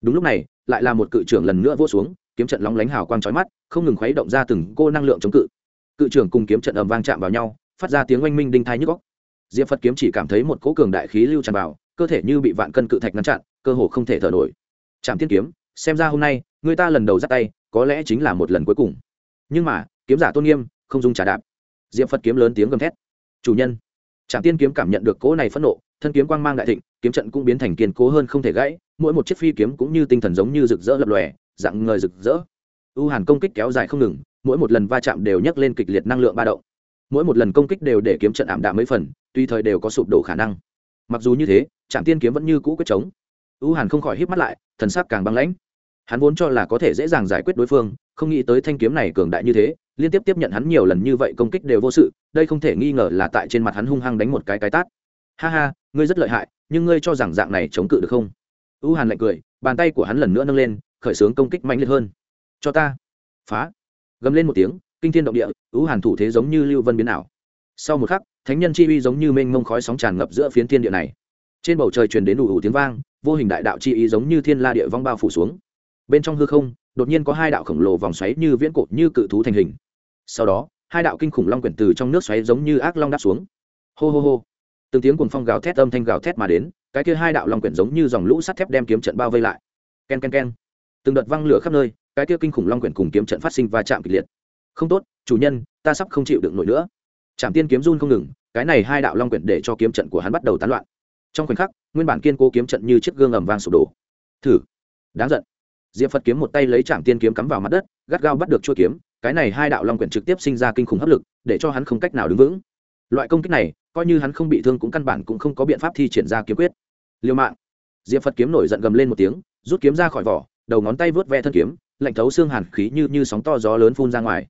Đúng lúc này, lại là một cự trưởng lần nữa vô xuống, kiếm trận lóng lánh hào quang trói mắt, không ngừng khuấy động ra từng cô năng lượng chống cự cự trưởng cùng kiếm trận ầm vang chạm vào nhau, phát ra tiếng oanh minh đinh thai nhức góc diệp phật kiếm chỉ cảm thấy một cỗ cường đại khí lưu tràn vào, cơ thể như bị vạn cân cự thạch ngăn chặn, cơ hồ không thể thở nổi. Trạm tiên kiếm, xem ra hôm nay, người ta lần đầu dắt tay, có lẽ chính là một lần cuối cùng. Nhưng mà, kiếm giả tôn nghiêm, không dùng trả đạp. Diệp phật kiếm lớn tiếng gầm thét. Chủ nhân trạm tiên kiếm cảm nhận được cỗ này phẫn nộ, thân kiếm quang mang đại thịnh, kiếm trận cũng biến thành kiên cố hơn không thể gãy, mỗi một chiếc phi kiếm cũng như tinh thần giống như rực rỡ lập lòe, dạng ngời rực rỡ. U hàn công kích kéo dài không ngừng mỗi một lần va chạm đều nhấc lên kịch liệt năng lượng ba động. Mỗi một lần công kích đều để kiếm trận ảm đạm mấy phần, tùy thời đều có sụp đổ khả năng. Mặc dù như thế, trạm tiên kiếm vẫn như cũ quyết chống. U hàn không khỏi hít mắt lại, thần sắc càng băng lãnh. Hắn vốn cho là có thể dễ dàng giải quyết đối phương, không nghĩ tới thanh kiếm này cường đại như thế, liên tiếp tiếp nhận hắn nhiều lần như vậy công kích đều vô sự, đây không thể nghi ngờ là tại trên mặt hắn hung hăng đánh một cái cái tát. Ha ha, ngươi rất lợi hại, nhưng ngươi cho rằng dạng này chống cự được không? U hàn lạnh cười, bàn tay của hắn lần nữa nâng lên, khởi xướng công kích mạnh liệt hơn. Cho ta. Phá gầm lên một tiếng, kinh thiên động địa u hàn thủ thế giống như lưu vân biến ảo. Sau một khắc, thánh nhân chi uy giống như mênh mông khói sóng tràn ngập giữa phiến thiên địa này. Trên bầu trời truyền đến đủ ủ tiếng vang, vô hình đại đạo chi ý giống như thiên la địa vong bao phủ xuống. Bên trong hư không, đột nhiên có hai đạo khổng lồ vòng xoáy như viễn cột như cự thú thành hình. Sau đó, hai đạo kinh khủng long quyển từ trong nước xoáy giống như ác long đáp xuống. Hô hô hô. Từng tiếng cuồng phong gào thét âm thanh gào thét mà đến, cái kia hai đạo long quyển giống như dòng lũ sắt thép đem kiếm trận bao vây lại. Ken ken ken. Từng đợt văng lửa khắp nơi cái kia kinh khủng long quyển cùng kiếm trận phát sinh va chạm kịch liệt. Không tốt, chủ nhân, ta sắp không chịu được nổi nữa. Trạm tiên kiếm run không ngừng, cái này hai đạo long quyển để cho kiếm trận của hắn bắt đầu tán loạn. Trong khoảnh khắc, nguyên bản kiên cố kiếm trận như chiếc gương ầm vang sụp đổ. Thử. Đáng giận. Diệp phật kiếm một tay lấy trạm tiên kiếm cắm vào mặt đất, gắt gao bắt được chuôi kiếm, cái này hai đạo long quyển trực tiếp sinh ra kinh khủng hấp lực, để cho hắn không cách nào đứng vững. Loại công kích này, coi như hắn không bị thương cũng căn bản cũng không có biện pháp thi triển ra kiếm quyết. Liêu mạng. Diệp phật kiếm nổi giận gầm lên một tiếng, rút kiếm ra khỏi vỏ, đầu ngón tay vớt ve thân kiếm lạnh thấu xương hàn khí như như sóng to gió lớn phun ra ngoài.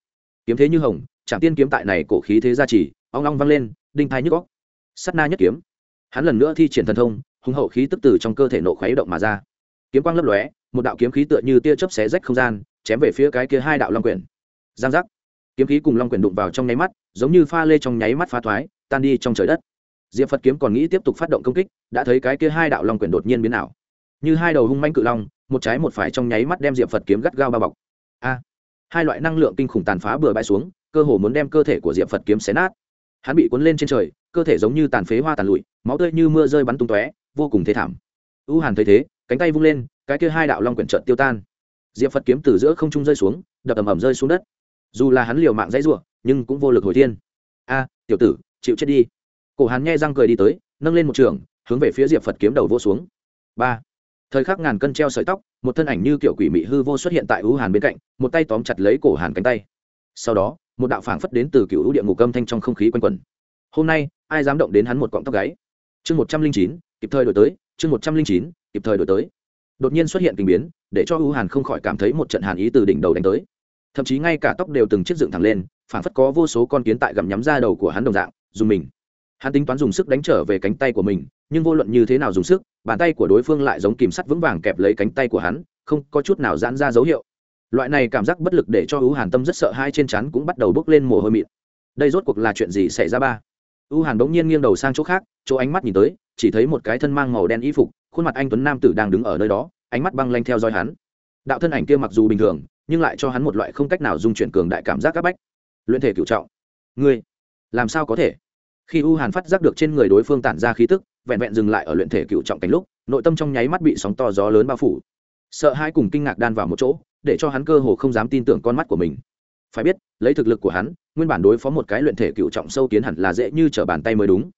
Kiếm thế như hồng trạm tiên kiếm tại này cổ khí thế ra chỉ ong long vang lên, đinh thai nhức góc sắt na nhất kiếm. Hắn lần nữa thi triển thần thông, hùng hậu khí tức từ trong cơ thể nộ khuấy động mà ra. Kiếm quang lấp lóe, một đạo kiếm khí tựa như tia chớp xé rách không gian, chém về phía cái kia hai đạo long quyển. Giang giác. Kiếm khí cùng long quyển đụng vào trong nháy mắt, giống như pha lê trong nháy mắt phá thoái, tan đi trong trời đất. Diệp phật kiếm còn nghĩ tiếp tục phát động công kích, đã thấy cái kia hai đạo long quyển đột nhiên biến ảo. Như hai đầu hung manh cự long một trái một phải trong nháy mắt đem diệp phật kiếm gắt gao bao bọc. A, hai loại năng lượng kinh khủng tàn phá bừa bãi xuống, cơ hồ muốn đem cơ thể của diệp phật kiếm xé nát. Hắn bị cuốn lên trên trời, cơ thể giống như tàn phế hoa tàn lụi, máu tươi như mưa rơi bắn tung tóe, vô cùng thế thảm. U hàn thấy thế, cánh tay vung lên, cái kia hai đạo long quyển trợn tiêu tan. Diệp phật kiếm từ giữa không trung rơi xuống, đập ầm ầm rơi xuống đất. Dù là hắn liều mạng dãy rủa, nhưng cũng vô lực hồi thiên. A, tiểu tử, chịu chết đi. Cổ hắn nghe răng cười đi tới, nâng lên một trường, hướng về phía diệp phật kiếm đầu vô xuống. Ba thời khắc ngàn cân treo sợi tóc, một thân ảnh như kiểu quỷ mị hư vô xuất hiện tại ưu hàn bên cạnh, một tay tóm chặt lấy cổ hàn cánh tay. Sau đó, một đạo phảng phất đến từ cựu địa ngục âm thanh trong không khí quanh quẩn. Hôm nay, ai dám động đến hắn một cọng tóc gáy? Chương một trăm linh chín, kịp thời đổi tới, chương một trăm linh chín, kịp thời đổi tới. Đột nhiên xuất hiện kinh biến, để cho ưu hàn không khỏi cảm thấy một trận hàn ý từ đỉnh đầu đánh tới. Thậm chí ngay cả tóc đều từng chiếc dựng thẳng lên, phảng phất có vô số con kiến tại gặm nhắm ra đầu của hắn đồng dạng, dùng mình. Hắn tính toán dùng sức đánh trở về cánh tay của mình nhưng vô luận như thế nào dùng sức, bàn tay của đối phương lại giống kìm sắt vững vàng kẹp lấy cánh tay của hắn, không có chút nào giãn ra dấu hiệu. Loại này cảm giác bất lực để cho ưu hàn tâm rất sợ hai trên chắn cũng bắt đầu bốc lên mồ hôi mịn. Đây rốt cuộc là chuyện gì xảy ra ba? Ưu hàn bỗng nhiên nghiêng đầu sang chỗ khác, chỗ ánh mắt nhìn tới, chỉ thấy một cái thân mang màu đen y phục, khuôn mặt anh tuấn nam tử đang đứng ở nơi đó, ánh mắt băng lanh theo dõi hắn. Đạo thân ảnh kia mặc dù bình thường, nhưng lại cho hắn một loại không cách nào dung chuyển cường đại cảm giác áp bách. Luyện thể cựu trọng. Ngươi, làm sao có thể? Khi u hàn phát giác được trên người đối phương tản ra khí tức vẹn vẹn dừng lại ở luyện thể cựu trọng cảnh lúc, nội tâm trong nháy mắt bị sóng to gió lớn bao phủ. Sợ hai cùng kinh ngạc đan vào một chỗ, để cho hắn cơ hồ không dám tin tưởng con mắt của mình. Phải biết, lấy thực lực của hắn, nguyên bản đối phó một cái luyện thể cựu trọng sâu kiến hẳn là dễ như trở bàn tay mới đúng.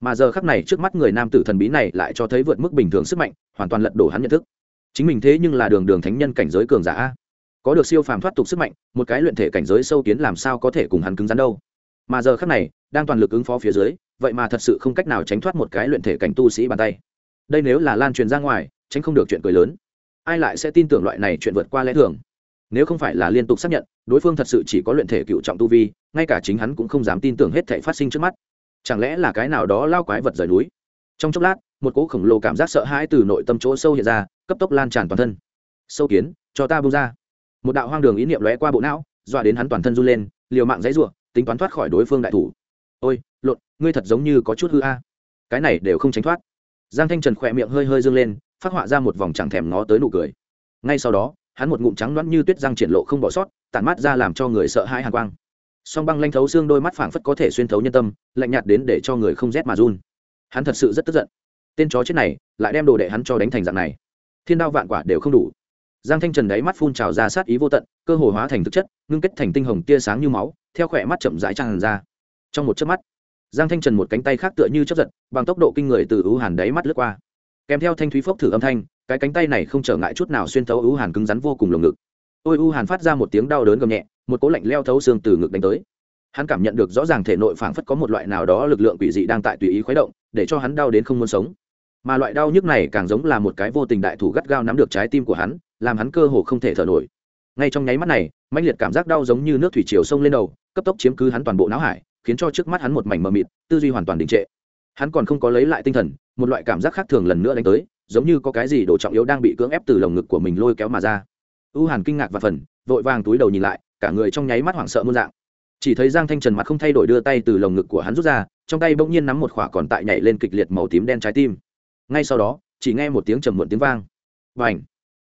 Mà giờ khắc này trước mắt người nam tử thần bí này lại cho thấy vượt mức bình thường sức mạnh, hoàn toàn lật đổ hắn nhận thức. Chính mình thế nhưng là đường đường thánh nhân cảnh giới cường giả có được siêu phàm thoát tục sức mạnh, một cái luyện thể cảnh giới sâu kiến làm sao có thể cùng hắn cứng rắn đâu. Mà giờ khắc này, đang toàn lực ứng phó phía dưới vậy mà thật sự không cách nào tránh thoát một cái luyện thể cảnh tu sĩ bàn tay. Đây nếu là lan truyền ra ngoài, tránh không được chuyện cười lớn. Ai lại sẽ tin tưởng loại này chuyện vượt qua lẽ thường? Nếu không phải là liên tục xác nhận, đối phương thật sự chỉ có luyện thể cựu trọng tu vi, ngay cả chính hắn cũng không dám tin tưởng hết thể phát sinh trước mắt. Chẳng lẽ là cái nào đó lao quái vật rời núi? Trong chốc lát, một cỗ khổng lồ cảm giác sợ hãi từ nội tâm chỗ sâu hiện ra, cấp tốc lan tràn toàn thân. Sâu kiến, cho ta bung ra. Một đạo hoang đường ý niệm lóe qua bộ não, dọa đến hắn toàn thân run lên, liều mạng dãy r u ộ tính toán thoát khỏi đối phương đại thủ. Ôi, lộn ngươi thật giống như có chút hư a. Cái này đều không tránh thoát. Giang thanh trần khỏe miệng hơi hơi dâng lên, phát họa ra một vòng chẳng thèm nó tới nụ cười. Ngay sau đó, hắn một ngụm trắng loãng như tuyết răng triển lộ không bỏ sót, tản mắt ra làm cho người sợ hãi hàn quang. Song băng lanh thấu xương đôi mắt phảng phất có thể xuyên thấu nhân tâm, lạnh nhạt đến để cho người không rét mà run. Hắn thật sự rất tức giận. Tên chó chết này lại đem đồ đệ hắn cho đánh thành dạng này. Thiên đao vạn quả đều không đủ. Giang thanh trần đáy mắt phun trào ra sát ý vô tận, cơ hồ hóa thành thực chất, ngưng kết thành tinh hồng tia sáng như máu, theo khỏe mắt chậm rãi tràn ra. Trong một chớp mắt giang thanh trần một cánh tay khác tựa như chấp giật, bằng tốc độ kinh người từ ưu hàn đáy mắt lướt qua. Kèm theo thanh thúy phốc thử âm thanh, cái cánh tay này không trở ngại chút nào xuyên thấu ưu hàn cứng rắn vô cùng lồng ngực. Ôi, ưu hàn phát ra một tiếng đau đớn gầm nhẹ, một cố lạnh leo thấu xương từ ngực đánh tới. Hắn cảm nhận được rõ ràng thể nội phảng phất có một loại nào đó lực lượng quỷ dị đang tại tùy ý khuấy động, để cho hắn đau đến không muốn sống. Mà loại đau nhức này càng giống là một cái vô tình đại thủ gắt gao nắm được trái tim của hắn, làm hắn cơ hồ không thể thở nổi. Ngay trong nháy mắt này, mãnh liệt cảm giác đau giống như nước thủy triều sông lên đầu, cấp tốc chiếm cứ hắn toàn bộ não hải khiến cho trước mắt hắn một mảnh mờ mịt, tư duy hoàn toàn đình trệ. Hắn còn không có lấy lại tinh thần, một loại cảm giác khác thường lần nữa đánh tới, giống như có cái gì đồ trọng yếu đang bị cưỡng ép từ lồng ngực của mình lôi kéo mà ra. U hàn kinh ngạc và phần, vội vàng túi đầu nhìn lại, cả người trong nháy mắt hoảng sợ muôn dạng. Chỉ thấy giang thanh trần mặt không thay đổi đưa tay từ lồng ngực của hắn rút ra, trong tay bỗng nhiên nắm một khỏa còn tại nhảy lên kịch liệt màu tím đen trái tim. Ngay sau đó, chỉ nghe một tiếng trầm muộn tiếng vang. Và ảnh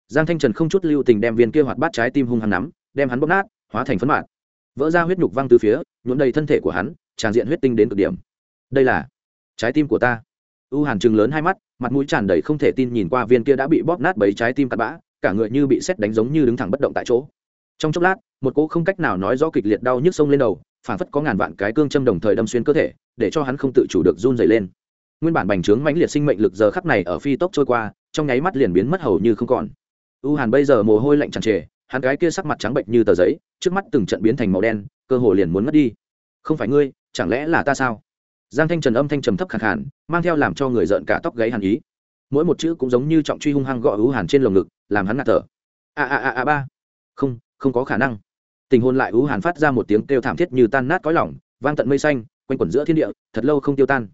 giang thanh trần không chút lưu tình đem viên kia hoạt bát trái tim hung hắn nắm, đem hắn bóp nát, hóa thành phấn mạt vỡ ra huyết nhục văng từ phía, nhuộm đầy thân thể của hắn, tràn diện huyết tinh đến cực điểm. Đây là trái tim của ta. U hàn chừng lớn hai mắt, mặt mũi tràn đầy không thể tin nhìn qua viên kia đã bị bóp nát bấy trái tim cắt bã, cả người như bị xét đánh giống như đứng thẳng bất động tại chỗ. Trong chốc lát, một cỗ không cách nào nói rõ kịch liệt đau nhức sông lên đầu phản phất có ngàn vạn cái cương châm đồng thời đâm xuyên cơ thể, để cho hắn không tự chủ được run dày lên. Nguyên bản bành trướng mãnh liệt sinh mệnh lực giờ khắc này ở phi tốc trôi qua, trong nháy mắt liền biến mất hầu như không còn. U hàn bây giờ mồ hôi lạnh tràn trề hắn cái kia sắc mặt trắng bệnh như tờ giấy, trước mắt từng trận biến thành màu đen, cơ hồ liền muốn mất đi. Không phải ngươi, chẳng lẽ là ta sao? Giang thanh trần âm thanh trầm thấp khẳng hẳn mang theo làm cho người giận cả tóc gáy hàn ý. Mỗi một chữ cũng giống như trọng truy hung hăng gõ hữu hàn trên lồng ngực, làm hắn ngạt thở. A a a a ba. Không không có khả năng. Tình hôn lại hữu hàn phát ra một tiếng kêu thảm thiết như tan nát cõi lỏng vang tận mây xanh, quanh quẩn giữa thiên địa, thật lâu không tiêu tan.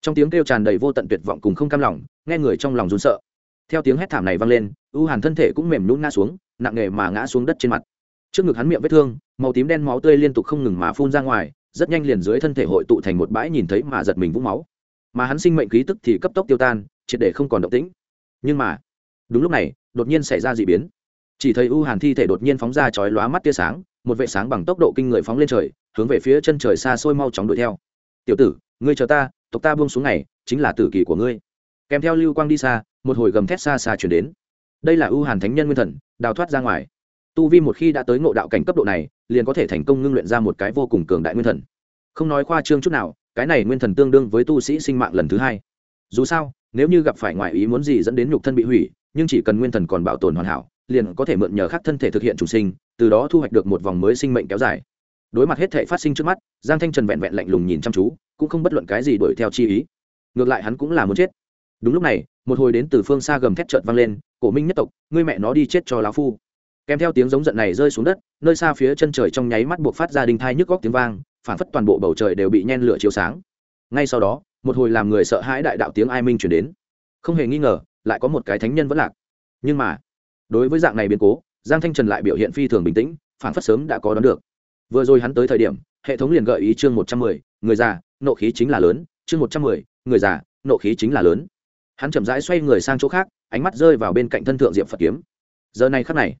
Trong tiếng kêu tràn đầy vô tận tuyệt vọng cùng không cam lòng, nghe người trong lòng run sợ. Theo tiếng hét thảm này vang lên u hàn thân thể cũng mềm nhún ngã xuống nặng nề mà ngã xuống đất trên mặt. Trước ngực hắn miệng vết thương, màu tím đen máu tươi liên tục không ngừng mà phun ra ngoài, rất nhanh liền dưới thân thể hội tụ thành một bãi nhìn thấy mà giật mình vũng máu. Mà hắn sinh mệnh khí tức thì cấp tốc tiêu tan, triệt để không còn động tĩnh. Nhưng mà, đúng lúc này, đột nhiên xảy ra d ị biến. Chỉ thấy u hàn thi thể đột nhiên phóng ra chói lóa mắt tia sáng, một vệ sáng bằng tốc độ kinh người phóng lên trời, hướng về phía chân trời xa xôi mau chóng đuổi theo. Tiểu tử, ngươi chờ ta, tộc ta buông xuống này, chính là tử kỳ của ngươi. Kèm theo lưu quang đi xa, một hồi gầm thét xa xa chuyển đến đây là u hàn thánh nhân nguyên thần, đào thoát ra ngoài. Tu vi một khi đã tới ngộ đạo cảnh cấp độ này, liền có thể thành công ngưng luyện ra một cái vô cùng cường đại nguyên thần. Không nói khoa trương chút nào, cái này nguyên thần tương đương với tu sĩ sinh mạng lần thứ hai. Dù sao, nếu như gặp phải ngoại ý muốn gì dẫn đến nhục thân bị hủy, nhưng chỉ cần nguyên thần còn bảo tồn hoàn hảo, liền có thể mượn nhờ khắc thân thể thực hiện chủ sinh, từ đó thu hoạch được một vòng mới sinh mệnh kéo dài. Đối mặt hết thể phát sinh trước mắt, giang thanh trần vẹn vẹn lạnh lùng nhìn chăm chú, cũng không bất luận cái gì đuổi theo chi ý. Ngược lại hắn cũng là muốn chết. Đúng lúc này, một hồi đến từ phương xa gầm thét trợt vang lên cổ minh nhất tộc, ngươi mẹ nó đi chết cho lão phu. Kèm theo tiếng giống giận này rơi xuống đất, nơi xa phía chân trời trong nháy mắt buộc phát ra đinh thai nhức góc tiếng vang, phản phất toàn bộ bầu trời đều bị nhen lửa chiếu sáng. Ngay sau đó, một hồi làm người sợ hãi đại đạo tiếng ai minh chuyển đến. Không hề nghi ngờ, lại có một cái thánh nhân vẫn lạc. Nhưng mà, đối với dạng này biến cố, giang thanh trần lại biểu hiện phi thường bình tĩnh, phản phất sớm đã có đón được. Vừa rồi hắn tới thời điểm, hệ thống liền gợi ý chương một trăm mười, người già, nộ khí chính là lớn, chương một trăm mười, người già, nộ khí chính là lớn. Hắn chậm rãi xoay người sang chỗ khác ánh mắt rơi vào bên cạnh thân thượng diệp phật kiếm. Giờ này khắc này,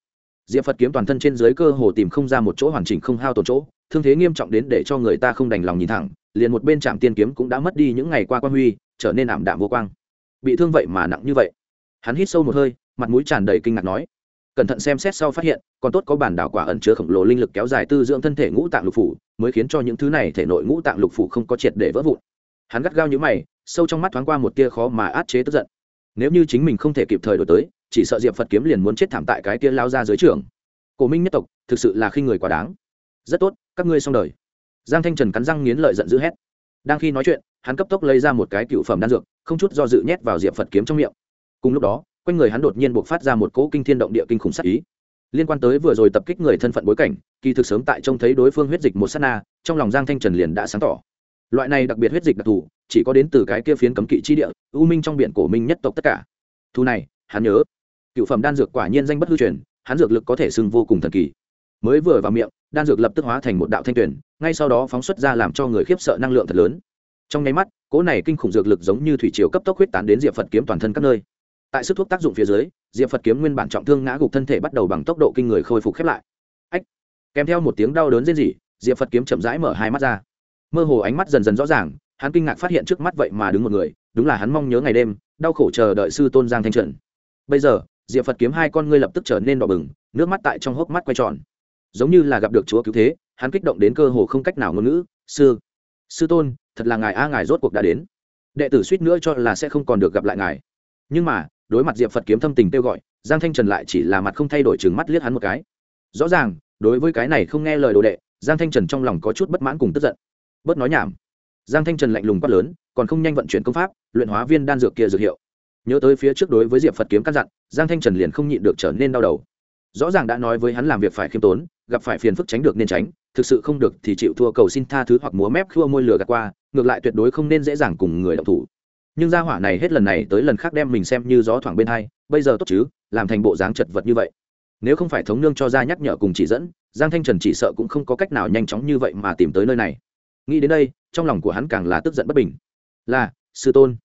diệp phật kiếm toàn thân trên dưới cơ hồ tìm không ra một chỗ hoàn chỉnh không hao tổn chỗ, thương thế nghiêm trọng đến để cho người ta không đành lòng nhìn thẳng, liền một bên trạm tiên kiếm cũng đã mất đi những ngày qua quan huy, trở nên ảm đạm vô quang. Bị thương vậy mà nặng như vậy. Hắn hít sâu một hơi, mặt mũi tràn đầy kinh ngạc nói, cẩn thận xem xét sau phát hiện, còn tốt có bản đảo quả ẩn chứa khổng lồ linh lực kéo dài tư dưỡng thân thể ngũ tạng lục phủ, mới khiến cho những thứ này thể nội ngũ tạng lục phủ không có triệt để vỡ vụn. Hắn gắt gao như mày, sâu trong mắt thoáng qua một tia khó mà át chế tức giận nếu như chính mình không thể kịp thời đổi tới, chỉ sợ diệp phật kiếm liền muốn chết thảm tại cái kia lao ra dưới trường. Cổ minh nhất tộc, thực sự là khi người quá đáng. Rất tốt, các ngươi xong đời. Giang thanh trần cắn răng nghiến lợi giận dữ hét. Đang khi nói chuyện, hắn cấp tốc lấy ra một cái cựu phẩm đan dược, không chút do dự nhét vào diệp phật kiếm trong miệng. Cùng lúc đó, quanh người hắn đột nhiên buộc phát ra một cỗ kinh thiên động địa kinh khủng sắc ý. Liên quan tới vừa rồi tập kích người thân phận bối cảnh, kỳ thực sớm tại trông thấy đối phương huyết dịch một s á t na, trong lòng giang thanh trần liền đã sáng tỏ loại này đặc biệt huyết dịch đặc thù, chỉ có đến từ cái kia phiến cấm kỵ chi địa, ưu minh trong biển cổ minh nhất tộc tất cả. Thu này, hắn nhớ. Cựu phẩm đan dược quả nhiên danh bất hư truyền, hắn dược lực có thể sưng vô cùng thần kỳ. Mới vừa vào miệng, đan dược lập tức hóa thành một đạo thanh tuyển, ngay sau đó phóng xuất ra làm cho người khiếp sợ năng lượng thật lớn. Trong nháy mắt, cỗ này kinh khủng dược lực giống như thủy chiều cấp tốc huyết tán đến diệp phật kiếm toàn thân các nơi. Tại sức thuốc tác dụng phía dưới, diệp phật kiếm nguyên bản trọng thương ngã gục thân thể bắt đầu bằng tốc độ kinh người khôi phục khép lại. Ách! Kèm theo một tiếng đau đớn rên rỉ, diệp phật kiếm chậm rãi mở hai mắt ra mơ hồ ánh mắt dần dần rõ ràng, hắn kinh ngạc phát hiện trước mắt vậy mà đứng một người, đúng là hắn mong nhớ ngày đêm, đau khổ chờ đợi sư tôn giang thanh trần. Bây giờ, diệp phật kiếm hai con ngươi lập tức trở nên đỏ bừng, nước mắt tại trong hốc mắt quay tròn. Giống như là gặp được chúa cứu thế, hắn kích động đến cơ hồ không cách nào ngôn ngữ, sư sư tôn, thật là ngài a, ngài rốt cuộc đã đến. Đệ tử suýt nữa cho là sẽ không còn được gặp lại ngài. Nhưng mà, đối mặt diệp phật kiếm thâm tình kêu gọi, giang thanh trần lại chỉ là mặt không thay đổi chừng mắt liếc hắn một cái. Rõ ràng, đối với cái này không nghe lời đồ đệ, giang thanh trần trong lòng có chút bất mãn cùng tức giận bớt nói nhảm. Giang thanh trần lạnh lùng quát lớn, còn không nhanh vận chuyển công pháp, luyện hóa viên đan dược kia dược hiệu. Nhớ tới phía trước đối với diệp phật kiếm căn dặn, giang thanh trần liền không nhịn được trở nên đau đầu. Rõ ràng đã nói với hắn làm việc phải khiêm tốn, gặp phải phiền phức tránh được nên tránh, thực sự không được thì chịu thua cầu xin tha thứ hoặc múa mép khua môi lửa gạt qua, ngược lại tuyệt đối không nên dễ dàng cùng người đọc thủ. Nhưng gia hỏa này hết lần này tới lần khác đem mình xem như gió thoảng bên hai, bây giờ tốt chứ, làm thành bộ dáng chật vật như vậy. Nếu không phải thống nương cho ra nhắc nhở cùng chỉ dẫn, giang thanh trần chỉ sợ cũng không có cách nào nhanh chóng như vậy mà tìm tới nơi này nghĩ đến đây, trong lòng của hắn càng là tức giận bất bình. Là, sư tôn.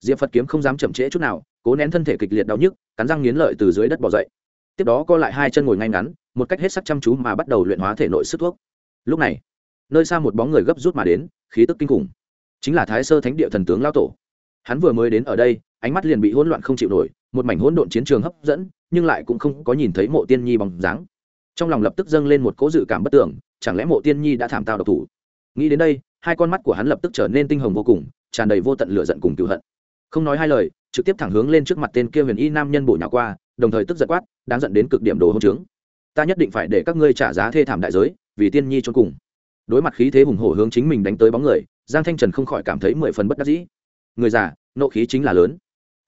Diệp phật kiếm không dám chậm trễ chút nào, cố nén thân thể kịch liệt đau nhức, cắn răng nghiến lợi từ dưới đất bỏ dậy. Tiếp đó co lại hai chân ngồi ngay ngắn, một cách hết sắc chăm chú mà bắt đầu luyện hóa thể nội sức thuốc. Lúc này, nơi xa một bóng người gấp rút mà đến, khí tức kinh khủng. Chính là thái sơ thánh địa thần tướng lao tổ. Hắn vừa mới đến ở đây, ánh mắt liền bị hỗn loạn không chịu nổi, một mảnh hỗn độn chiến trường hấp dẫn, nhưng lại cũng không có nhìn thấy mộ tiên nhi bằng dáng. Trong lòng lập tức dâng lên một cố dự cảm bất tưởng chẳng lẽ mộ tiên nhi đã thảm tao độc thủ? Nghĩ đến đây, hai con mắt của hắn lập tức trở nên tinh hồng vô cùng, tràn đầy vô tận lửa giận cùng cựu hận. Không nói hai lời, trực tiếp thẳng hướng lên trước mặt tên kia huyền y nam nhân bổ nhỏ qua, đồng thời tức giận quát, đáng dẫn đến cực điểm đồ hỗn trướng. Ta nhất định phải để các ngươi trả giá thê thảm đại giới, vì tiên nhi cho cùng. Đối mặt khí thế hùng hổ hướng chính mình đánh tới bóng người, giang thanh trần không khỏi cảm thấy mười phần bất đắc dĩ. Người già, nộ khí chính là lớn.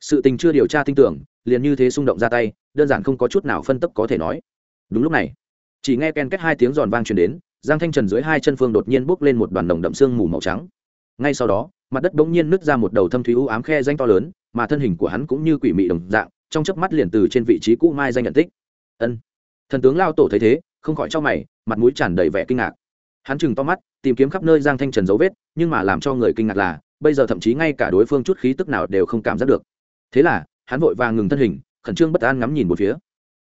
Sự tình chưa điều tra tin tưởng, liền như thế xung động ra tay, đơn giản không có chút nào phân tấp có thể nói. Đúng lúc này, chỉ nghe ken kết hai tiếng giòn vang truyền đến giang thanh trần dưới hai chân phương đột nhiên bốc lên một đoàn nồng đậm xương mù màu trắng. Ngay sau đó, mặt đất bỗng nhiên nứt ra một đầu thâm thúy u ám khe danh to lớn, mà thân hình của hắn cũng như quỷ mị đồng dạng, trong chớp mắt liền từ trên vị trí cũ mai danh nhận tích. Ân. Thần tướng lao tổ thấy thế, không khỏi cho mày, mặt mũi tràn đầy vẻ kinh ngạc. Hắn chừng to mắt, tìm kiếm khắp nơi giang thanh trần dấu vết, nhưng mà làm cho người kinh ngạc là, bây giờ thậm chí ngay cả đối phương chút khí tức nào đều không cảm giác được. Thế là, hắn vội vàng ngừng thân hình, khẩn trương bất an ngắm nhìn một phía.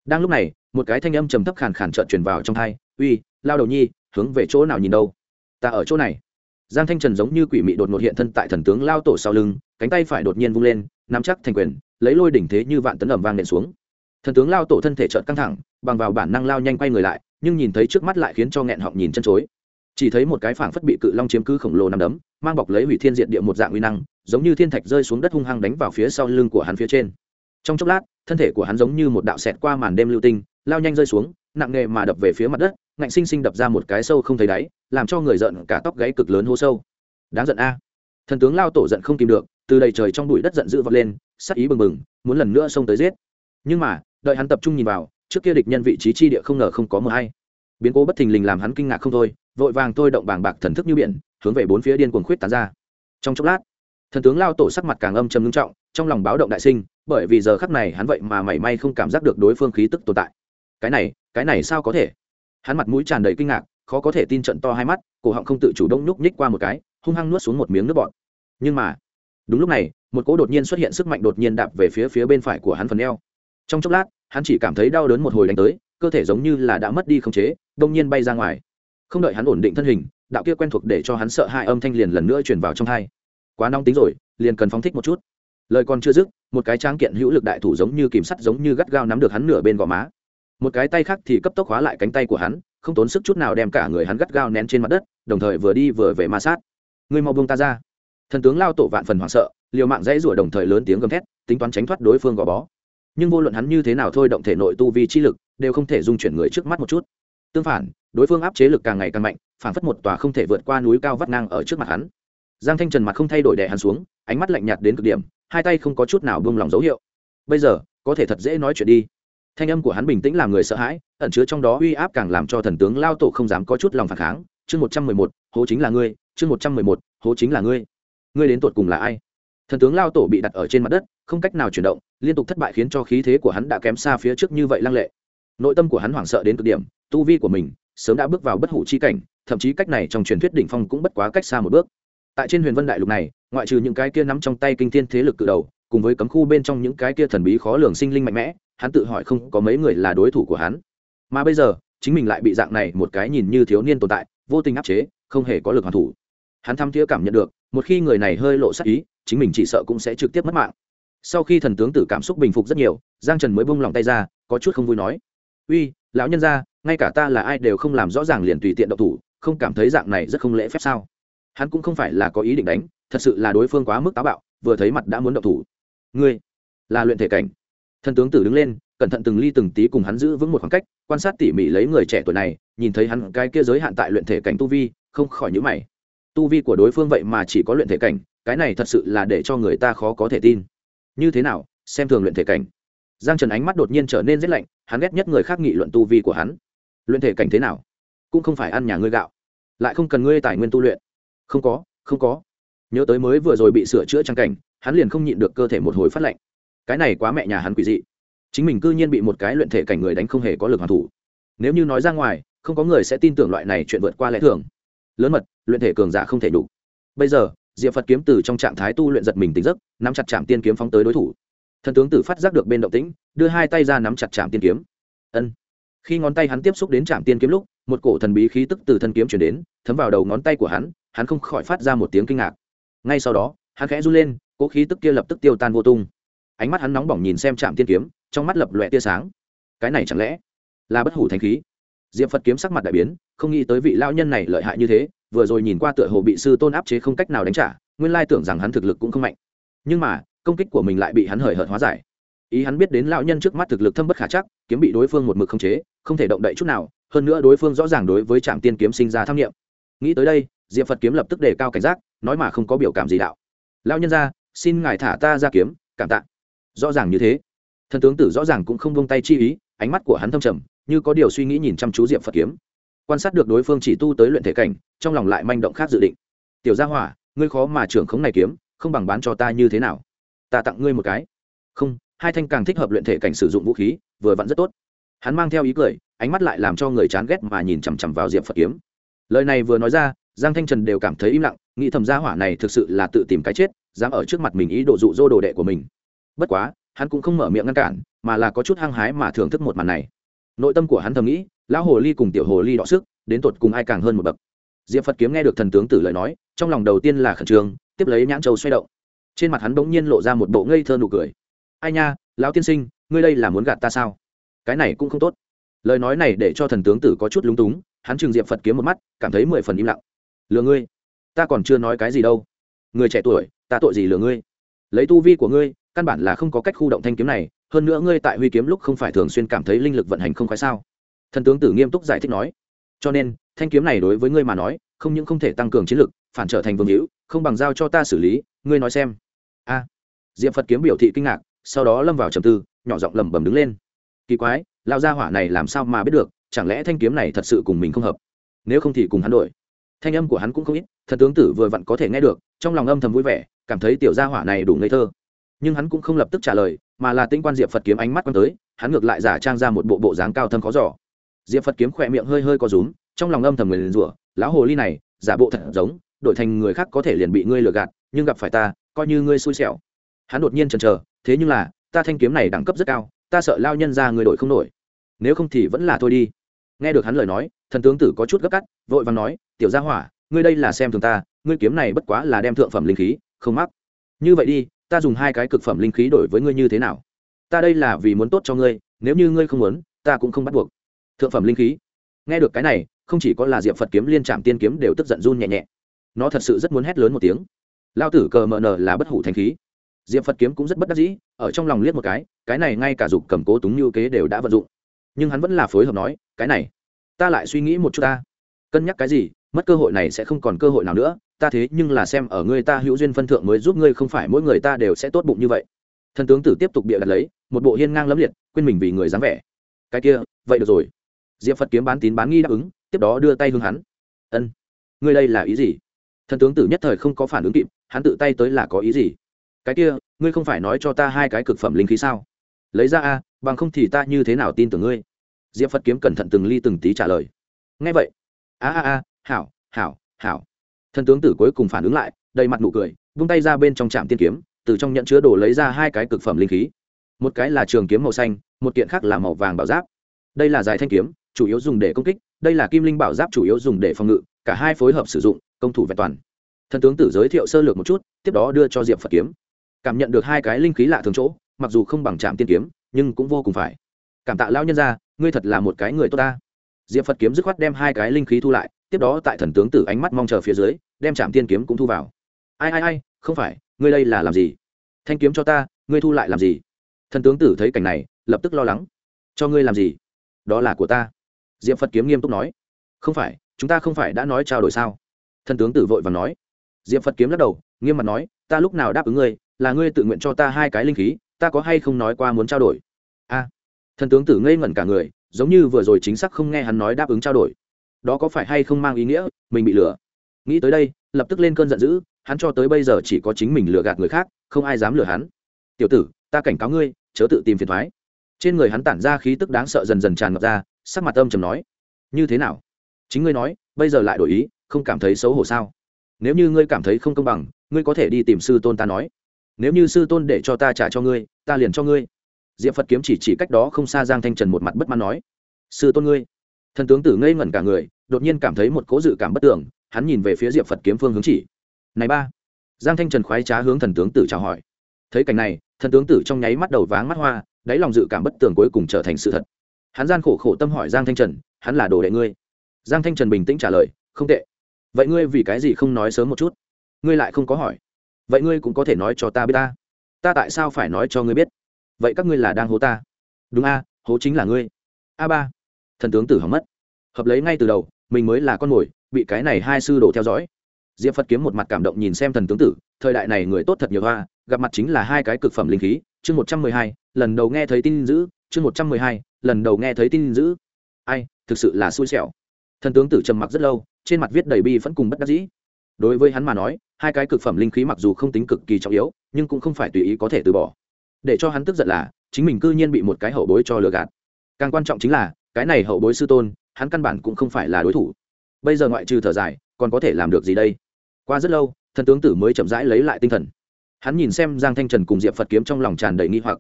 Đang lúc này, một cái thanh âm trầm thấp khàn khàn trợn truyền vào trong thai uy, lao đầu nhi hướng về chỗ nào nhìn đâu. Ta ở chỗ này. Giang thanh trần giống như quỷ mị đột ngột hiện thân tại thần tướng lao tổ sau lưng, cánh tay phải đột nhiên vung lên, nắm chắc thành quyền, lấy lôi đỉnh thế như vạn tấn ẩm vang nện xuống. Thần tướng lao tổ thân thể trợn căng thẳng, bằng vào bản năng lao nhanh quay người lại, nhưng nhìn thấy trước mắt lại khiến cho nghẹn họng nhìn chân chối. Chỉ thấy một cái phảng phất bị cự long chiếm cứ khổng lồ nằm đấm, mang bọc lấy hủy thiên diện địa một dạng uy năng, giống như thiên thạch rơi xuống đất hung hăng đánh vào phía sau lưng của hắn phía trên. Trong chốc lát, thân thể của hắn giống như một đạo xẹt qua màn đêm lưu tinh, lao nhanh rơi xuống, nặng nề mà đập về phía mặt đất ngạnh sinh sinh đập ra một cái sâu không thấy đáy, làm cho người giận cả tóc gáy cực lớn hô sâu. Đáng giận a. Thần tướng lao tổ giận không kìm được, từ đầy trời trong bụi đất giận dữ vọt lên, sắc ý bừng bừng, muốn lần nữa xông tới giết. Nhưng mà, đợi hắn tập trung nhìn vào, trước kia địch nhân vị trí chi địa không ngờ không có mờ hay. Biến cố bất thình lình làm hắn kinh ngạc không thôi, vội vàng tôi động bàng bạc thần thức như biển, hướng về bốn phía điên cuồng khuyết tán ra. Trong chốc lát, thần tướng lao tổ sắc mặt càng âm trầm ngưng trọng, trong lòng báo động đại sinh, bởi vì giờ khắc này hắn vậy mà mảy may không cảm giác được đối phương khí tức tồn tại. Cái này cái này sao có thể? Hắn mặt mũi tràn đầy kinh ngạc, khó có thể tin trận to hai mắt, cổ họng không tự chủ động nhúc nhích qua một cái, hung hăng nuốt xuống một miếng nước bọt. Nhưng mà, đúng lúc này, một cỗ đột nhiên xuất hiện sức mạnh đột nhiên đạp về phía phía bên phải của hắn phần eo. Trong chốc lát, hắn chỉ cảm thấy đau đớn một hồi đánh tới, cơ thể giống như là đã mất đi khống chế, đông nhiên bay ra ngoài. Không đợi hắn ổn định thân hình, đạo kia quen thuộc để cho hắn sợ hai âm thanh liền lần nữa truyền vào trong thai quá nóng tính rồi, liền cần phóng thích một chút. Lời còn chưa dứt, một cái tráng kiện hữu lực đại thủ giống như kìm sắt giống như gắt gao nắm được hắn nửa bên gò má một cái tay khác thì cấp tốc hóa lại cánh tay của hắn, không tốn sức chút nào đem cả người hắn gắt gao nén trên mặt đất, đồng thời vừa đi vừa về ma sát. Người mau buông ta ra. Thần tướng lao tổ vạn phần hoảng sợ, liều mạng dãy rủa đồng thời lớn tiếng gầm thét, tính toán tránh thoát đối phương gò bó. Nhưng vô luận hắn như thế nào thôi động thể nội tu vi chi lực, đều không thể dung chuyển người trước mắt một chút. Tương phản, đối phương áp chế lực càng ngày càng mạnh, phản phất một tòa không thể vượt qua núi cao vắt ngang ở trước mặt hắn. Giang thanh trần mặt không thay đổi đè hắn xuống, ánh mắt lạnh nhạt đến cực điểm, hai tay không có chút nào buông lỏng dấu hiệu. Bây giờ, có thể thật dễ nói chuyện đi thanh âm của hắn bình tĩnh làm người sợ hãi, ẩn chứa trong đó uy áp càng làm cho thần tướng lao tổ không dám có chút lòng phản kháng. Chương một trăm mười một, hố chính là ngươi, chương một trăm mười một, hố chính là ngươi. Ngươi đến tột cùng là ai? Thần tướng lao tổ bị đặt ở trên mặt đất, không cách nào chuyển động, liên tục thất bại khiến cho khí thế của hắn đã kém xa phía trước như vậy lăng lệ. Nội tâm của hắn hoảng sợ đến cực điểm, tu vi của mình sớm đã bước vào bất hủ chi cảnh, thậm chí cách này trong truyền thuyết đỉnh phong cũng bất quá cách xa một bước. Tại trên huyền vân đại lục này, ngoại trừ những cái kia nắm trong tay kinh thiên thế lực cự đầu, cùng với cấm khu bên trong những cái kia thần bí khó lường sinh linh mạnh mẽ hắn tự hỏi không có mấy người là đối thủ của hắn. Mà bây giờ, chính mình lại bị dạng này một cái nhìn như thiếu niên tồn tại, vô tình áp chế, không hề có lực hoàn thủ. Hắn thăm thiế cảm nhận được, một khi người này hơi lộ sắc ý, chính mình chỉ sợ cũng sẽ trực tiếp mất mạng. Sau khi thần tướng tử cảm xúc bình phục rất nhiều, giang trần mới bung lòng tay ra, có chút không vui nói. Uy, lão nhân ra ngay cả ta là ai đều không làm rõ ràng liền tùy tiện độc thủ, không cảm thấy dạng này rất không lễ phép sao? Hắn cũng không phải là có ý định đánh, thật sự là đối phương quá mức táo bạo, vừa thấy mặt đã muốn độc thủ. Ngươi là luyện thể cảnh thần tướng tử đứng lên, cẩn thận từng ly từng tí cùng hắn giữ vững một khoảng cách, quan sát tỉ mỉ lấy người trẻ tuổi này, nhìn thấy hắn cái kia giới hạn tại luyện thể cảnh tu vi, không khỏi nhữ mày. Tu vi của đối phương vậy mà chỉ có luyện thể cảnh, cái này thật sự là để cho người ta khó có thể tin. Như thế nào, xem thường luyện thể cảnh? Giang trần ánh mắt đột nhiên trở nên rét lạnh, hắn ghét nhất người khác nghị luận tu vi của hắn. Luyện thể cảnh thế nào? Cũng không phải ăn nhà ngươi gạo. Lại không cần ngươi tài nguyên tu luyện. Không có không có. Nhớ tới mới vừa rồi bị sửa chữa trang cảnh, hắn liền không nhịn được cơ thể một hồi phát lạnh cái này quá mẹ nhà hắn quỷ dị. Chính mình cư nhiên bị một cái luyện thể cảnh người đánh không hề có lực hoàn thủ. Nếu như nói ra ngoài, không có người sẽ tin tưởng loại này chuyện vượt qua lẽ thường. Lớn mật, luyện thể cường giả không thể đủ. Bây giờ, diệp phật kiếm từ trong trạng thái tu luyện giật mình tỉnh giấc, nắm chặt chạm tiên kiếm phóng tới đối thủ. Thần tướng tử phát giác được bên động tĩnh, đưa hai tay ra nắm chặt chạm tiên kiếm. Ân. Khi ngón tay hắn tiếp xúc đến trạm tiên kiếm lúc, một cổ thần bí khí tức từ thân kiếm chuyển đến, thấm vào đầu ngón tay của hắn hắn không khỏi phát ra một tiếng kinh ngạc. Ngay sau đó, hắn khẽ run lên cỗ khí tức kia lập tức tiêu tan vô tung ánh mắt hắn nóng bỏng nhìn xem trạm tiên kiếm, trong mắt lập lòe tia sáng. Cái này chẳng lẽ là bất hủ thanh khí? Diệp phật kiếm sắc mặt đại biến, không nghĩ tới vị lao nhân này lợi hại như thế, vừa rồi nhìn qua tựa hồ bị sư tôn áp chế không cách nào đánh trả, nguyên lai tưởng rằng hắn thực lực cũng không mạnh. Nhưng mà, công kích của mình lại bị hắn hời hợt hóa giải. Ý hắn biết đến lão nhân trước mắt thực lực thâm bất khả chắc, kiếm bị đối phương một mực không chế, không thể động đậy chút nào, hơn nữa đối phương rõ ràng đối với trạm tiên kiếm sinh ra tham nghiệm nghĩ tới đây, diệp phật kiếm lập tức đề cao cảnh giác, nói mà không có biểu cảm gì đạo. Lão nhân ra xin ngài thả ta ra kiếm, cảm tạ rõ ràng như thế. Thần tướng tử rõ ràng cũng không buông tay chi ý, ánh mắt của hắn thâm trầm, như có điều suy nghĩ nhìn chăm chú diệp phật kiếm. Quan sát được đối phương chỉ tu tới luyện thể cảnh, trong lòng lại manh động khác dự định. Tiểu gia hỏa, ngươi khó mà trưởng khống này kiếm, không bằng bán cho ta như thế nào? Ta tặng ngươi một cái. Không, hai thanh càng thích hợp luyện thể cảnh sử dụng vũ khí, vừa vặn rất tốt. Hắn mang theo ý cười, ánh mắt lại làm cho người chán ghét mà nhìn chằm chằm vào diệp phật kiếm. Lời này vừa nói ra, giang thanh trần đều cảm thấy im lặng, nghĩ thầm gia hỏa này thực sự là tự tìm cái chết, dám ở trước mặt mình ý đồ dụ dỗ đồ đệ của mình bất quá, hắn cũng không mở miệng ngăn cản, mà là có chút hăng hái mà thưởng thức một màn này. Nội tâm của hắn thầm nghĩ, lão hồ ly cùng tiểu hồ ly đọ sức, đến tột cùng ai càng hơn một bậc. Diệp phật kiếm nghe được thần tướng tử lời nói, trong lòng đầu tiên là khẩn trương, tiếp lấy nhãn châu xoay động. Trên mặt hắn bỗng nhiên lộ ra một bộ ngây thơ nụ cười. Ai nha, lão tiên sinh, ngươi đây là muốn gạt ta sao? Cái này cũng không tốt. Lời nói này để cho thần tướng tử có chút lúng túng, hắn trừng diệp phật kiếm một mắt, cảm thấy mười phần im lặng. Lừa ngươi? Ta còn chưa nói cái gì đâu. Người trẻ tuổi, ta tội gì lừa ngươi? Lấy tu vi của ngươi căn bản là không có cách khu động thanh kiếm này hơn nữa ngươi tại huy kiếm lúc không phải thường xuyên cảm thấy linh lực vận hành không khoái sao? Thần tướng tử nghiêm túc giải thích nói. Cho nên thanh kiếm này đối với ngươi mà nói không những không thể tăng cường chiến lực phản trở thành vương hữu không bằng giao cho ta xử lý ngươi nói xem. A. À, diệm phật kiếm biểu thị kinh ngạc sau đó lâm vào trầm tư nhỏ giọng lẩm bẩm đứng lên. Kỳ quái lao gia hỏa này làm sao mà biết được chẳng lẽ thanh kiếm này thật sự cùng mình không hợp? Nếu không thì cùng hắn đổi. Thanh âm của hắn cũng không ít thần tướng tử vừa vặn có thể nghe được trong lòng âm thầm vui vẻ cảm thấy tiểu gia hỏa này đủ ngây thơ nhưng hắn cũng không lập tức trả lời, mà là tinh quan diệp phật kiếm ánh mắt quan tới, hắn ngược lại giả trang ra một bộ bộ dáng cao thâm khó giỏ diệp phật kiếm khỏe miệng hơi hơi có rúm, trong lòng âm thầm người liền rủa, lão hồ ly này, giả bộ thật giống, đổi thành người khác có thể liền bị ngươi lừa gạt, nhưng gặp phải ta, coi như ngươi xui xẻo. Hắn đột nhiên chần chờ, thế nhưng là, ta thanh kiếm này đẳng cấp rất cao, ta sợ lao nhân ra người đổi không nổi. Nếu không thì vẫn là thôi đi. Nghe được hắn lời nói, thần tướng tử có chút gấp cắt vội vàng nói, tiểu gia hỏa, ngươi đây là xem thường ta, ngươi kiếm này bất quá là đem thượng phẩm linh khí, không mắc. Như vậy đi ta dùng hai cái cực phẩm linh khí đổi với ngươi như thế nào? Ta đây là vì muốn tốt cho ngươi, nếu như ngươi không muốn, ta cũng không bắt buộc. Thượng phẩm linh khí. Nghe được cái này, không chỉ có là diệp phật kiếm, liên trạm tiên kiếm đều tức giận run nhẹ nhẹ. Nó thật sự rất muốn hét lớn một tiếng. Lao tử cờ mờ nờ là bất hủ thành khí. Diệp phật kiếm cũng rất bất đắc dĩ, ở trong lòng liếc một cái cái này ngay cả dục cầm cố túng như kế đều đã vận dụng. Nhưng hắn vẫn là phối hợp nói, cái này, ta lại suy nghĩ một chút ta. Cân nhắc cái gì, mất cơ hội này sẽ không còn cơ hội nào nữa ta thế nhưng là xem ở ngươi ta hữu duyên phân thượng mới giúp ngươi không phải mỗi người ta đều sẽ tốt bụng như vậy. Thần tướng tử tiếp tục bịa đặt lấy, một bộ hiên ngang lẫm liệt, quên mình vì người dáng vẻ. Cái kia, vậy được rồi. Diệp phật kiếm bán tín bán nghi đáp ứng, tiếp đó đưa tay hướng hắn. Ân, ngươi đây là ý gì? Thần tướng tử nhất thời không có phản ứng kịp, hắn tự tay tới là có ý gì? Cái kia, ngươi không phải nói cho ta hai cái cực phẩm linh khí sao? Lấy ra a, bằng không thì ta như thế nào tin tưởng ngươi? Diệp phật kiếm cẩn thận từng ly từng tí trả lời. Ngay vậy. A a a, hảo hảo hảo thần tướng tử cuối cùng phản ứng lại, đầy mặt nụ cười, vung tay ra bên trong trạm tiên kiếm, từ trong nhận chứa đồ lấy ra hai cái cực phẩm linh khí. Một cái là trường kiếm màu xanh, một kiện khác là màu vàng bảo giáp. Đây là dài thanh kiếm, chủ yếu dùng để công kích, đây là kim linh bảo giáp chủ yếu dùng để phòng ngự, cả hai phối hợp sử dụng, công thủ vẹn toàn. Thần tướng tử giới thiệu sơ lược một chút, tiếp đó đưa cho diệp phật kiếm. Cảm nhận được hai cái linh khí lạ thường chỗ, mặc dù không bằng trạm tiên kiếm, nhưng cũng vô cùng phải. Cảm tạ lão nhân ra ngươi thật là một cái người tốt ta. Diệp phật kiếm dứt khoát đem hai cái linh khí thu lại, tiếp đó tại thần tướng tử ánh mắt mong chờ phía dưới đem trạm tiên kiếm cũng thu vào. Ai ai ai, không phải, ngươi đây là làm gì? Thanh kiếm cho ta, ngươi thu lại làm gì? Thần tướng tử thấy cảnh này, lập tức lo lắng. Cho ngươi làm gì? Đó là của ta. Diệp phật kiếm nghiêm túc nói. Không phải, chúng ta không phải đã nói trao đổi sao? Thần tướng tử vội và nói. Diệp phật kiếm lắc đầu, nghiêm mặt nói, ta lúc nào đáp ứng ngươi, là ngươi tự nguyện cho ta hai cái linh khí, ta có hay không nói qua muốn trao đổi? A. À, thần tướng tử ngây ngẩn cả người, giống như vừa rồi chính xác không nghe hắn nói đáp ứng trao đổi. Đó có phải hay không mang ý nghĩa, mình bị lừa? Nghĩ tới đây, lập tức lên cơn giận dữ, hắn cho tới bây giờ chỉ có chính mình lừa gạt người khác, không ai dám lừa hắn. Tiểu tử, ta cảnh cáo ngươi, chớ tự tìm phiền thoái. Trên người hắn tản ra khí tức đáng sợ dần dần tràn ngập ra, sắc mặt âm trầm nói, như thế nào? Chính ngươi nói, bây giờ lại đổi ý, không cảm thấy xấu hổ sao? Nếu như ngươi cảm thấy không công bằng, ngươi có thể đi tìm sư tôn ta nói. Nếu như sư tôn để cho ta trả cho ngươi, ta liền cho ngươi. Diệp phật kiếm chỉ chỉ cách đó không xa giang thanh trần một mặt bất mãn nói, sư tôn ngươi. Thần tướng tử ngây ngẩn cả người, đột nhiên cảm thấy một cố dự cảm bất tưởng hắn nhìn về phía diệp phật kiếm phương hướng chỉ. Này ba. Giang thanh trần khoái trá hướng thần tướng tử chào hỏi. Thấy cảnh này, thần tướng tử trong nháy mắt đầu váng mắt hoa, đáy lòng dự cảm bất tường cuối cùng trở thành sự thật. Hắn gian khổ khổ tâm hỏi giang thanh trần, hắn là đồ đệ ngươi? Giang thanh trần bình tĩnh trả lời, không tệ. Vậy ngươi vì cái gì không nói sớm một chút? Ngươi lại không có hỏi. Vậy ngươi cũng có thể nói cho ta biết ta. Ta tại sao phải nói cho ngươi biết? Vậy các ngươi là đang hố ta. Đúng a, hố chính là ngươi. A ba. Thần tướng tử hỏng mất. Hợp lấy ngay từ đầu, mình mới là con mồi bị cái này hai sư đồ theo dõi. Diệp phật kiếm một mặt cảm động nhìn xem thần tướng tử, thời đại này người tốt thật nhiều hoa, gặp mặt chính là hai cái cực phẩm linh khí, chương một trăm mười hai, lần đầu nghe thấy tin dữ, chương một trăm mười hai, lần đầu nghe thấy tin dữ. Ai, thực sự là xui xẻo. Thần tướng tử trầm mặc rất lâu, trên mặt viết đầy bi vẫn cùng bất đắc dĩ. Đối với hắn mà nói, hai cái cực phẩm linh khí mặc dù không tính cực kỳ trọng yếu, nhưng cũng không phải tùy ý có thể từ bỏ. Để cho hắn tức giận là, chính mình cư nhiên bị một cái hậu bối cho lừa gạt. Càng quan trọng chính là, cái này hậu bối sư tôn, hắn căn bản cũng không phải là đối thủ bây giờ ngoại trừ thở dài, còn có thể làm được gì đây? Qua rất lâu, thần tướng tử mới chậm rãi lấy lại tinh thần. Hắn nhìn xem giang thanh trần cùng diệp phật kiếm trong lòng tràn đầy nghi hoặc.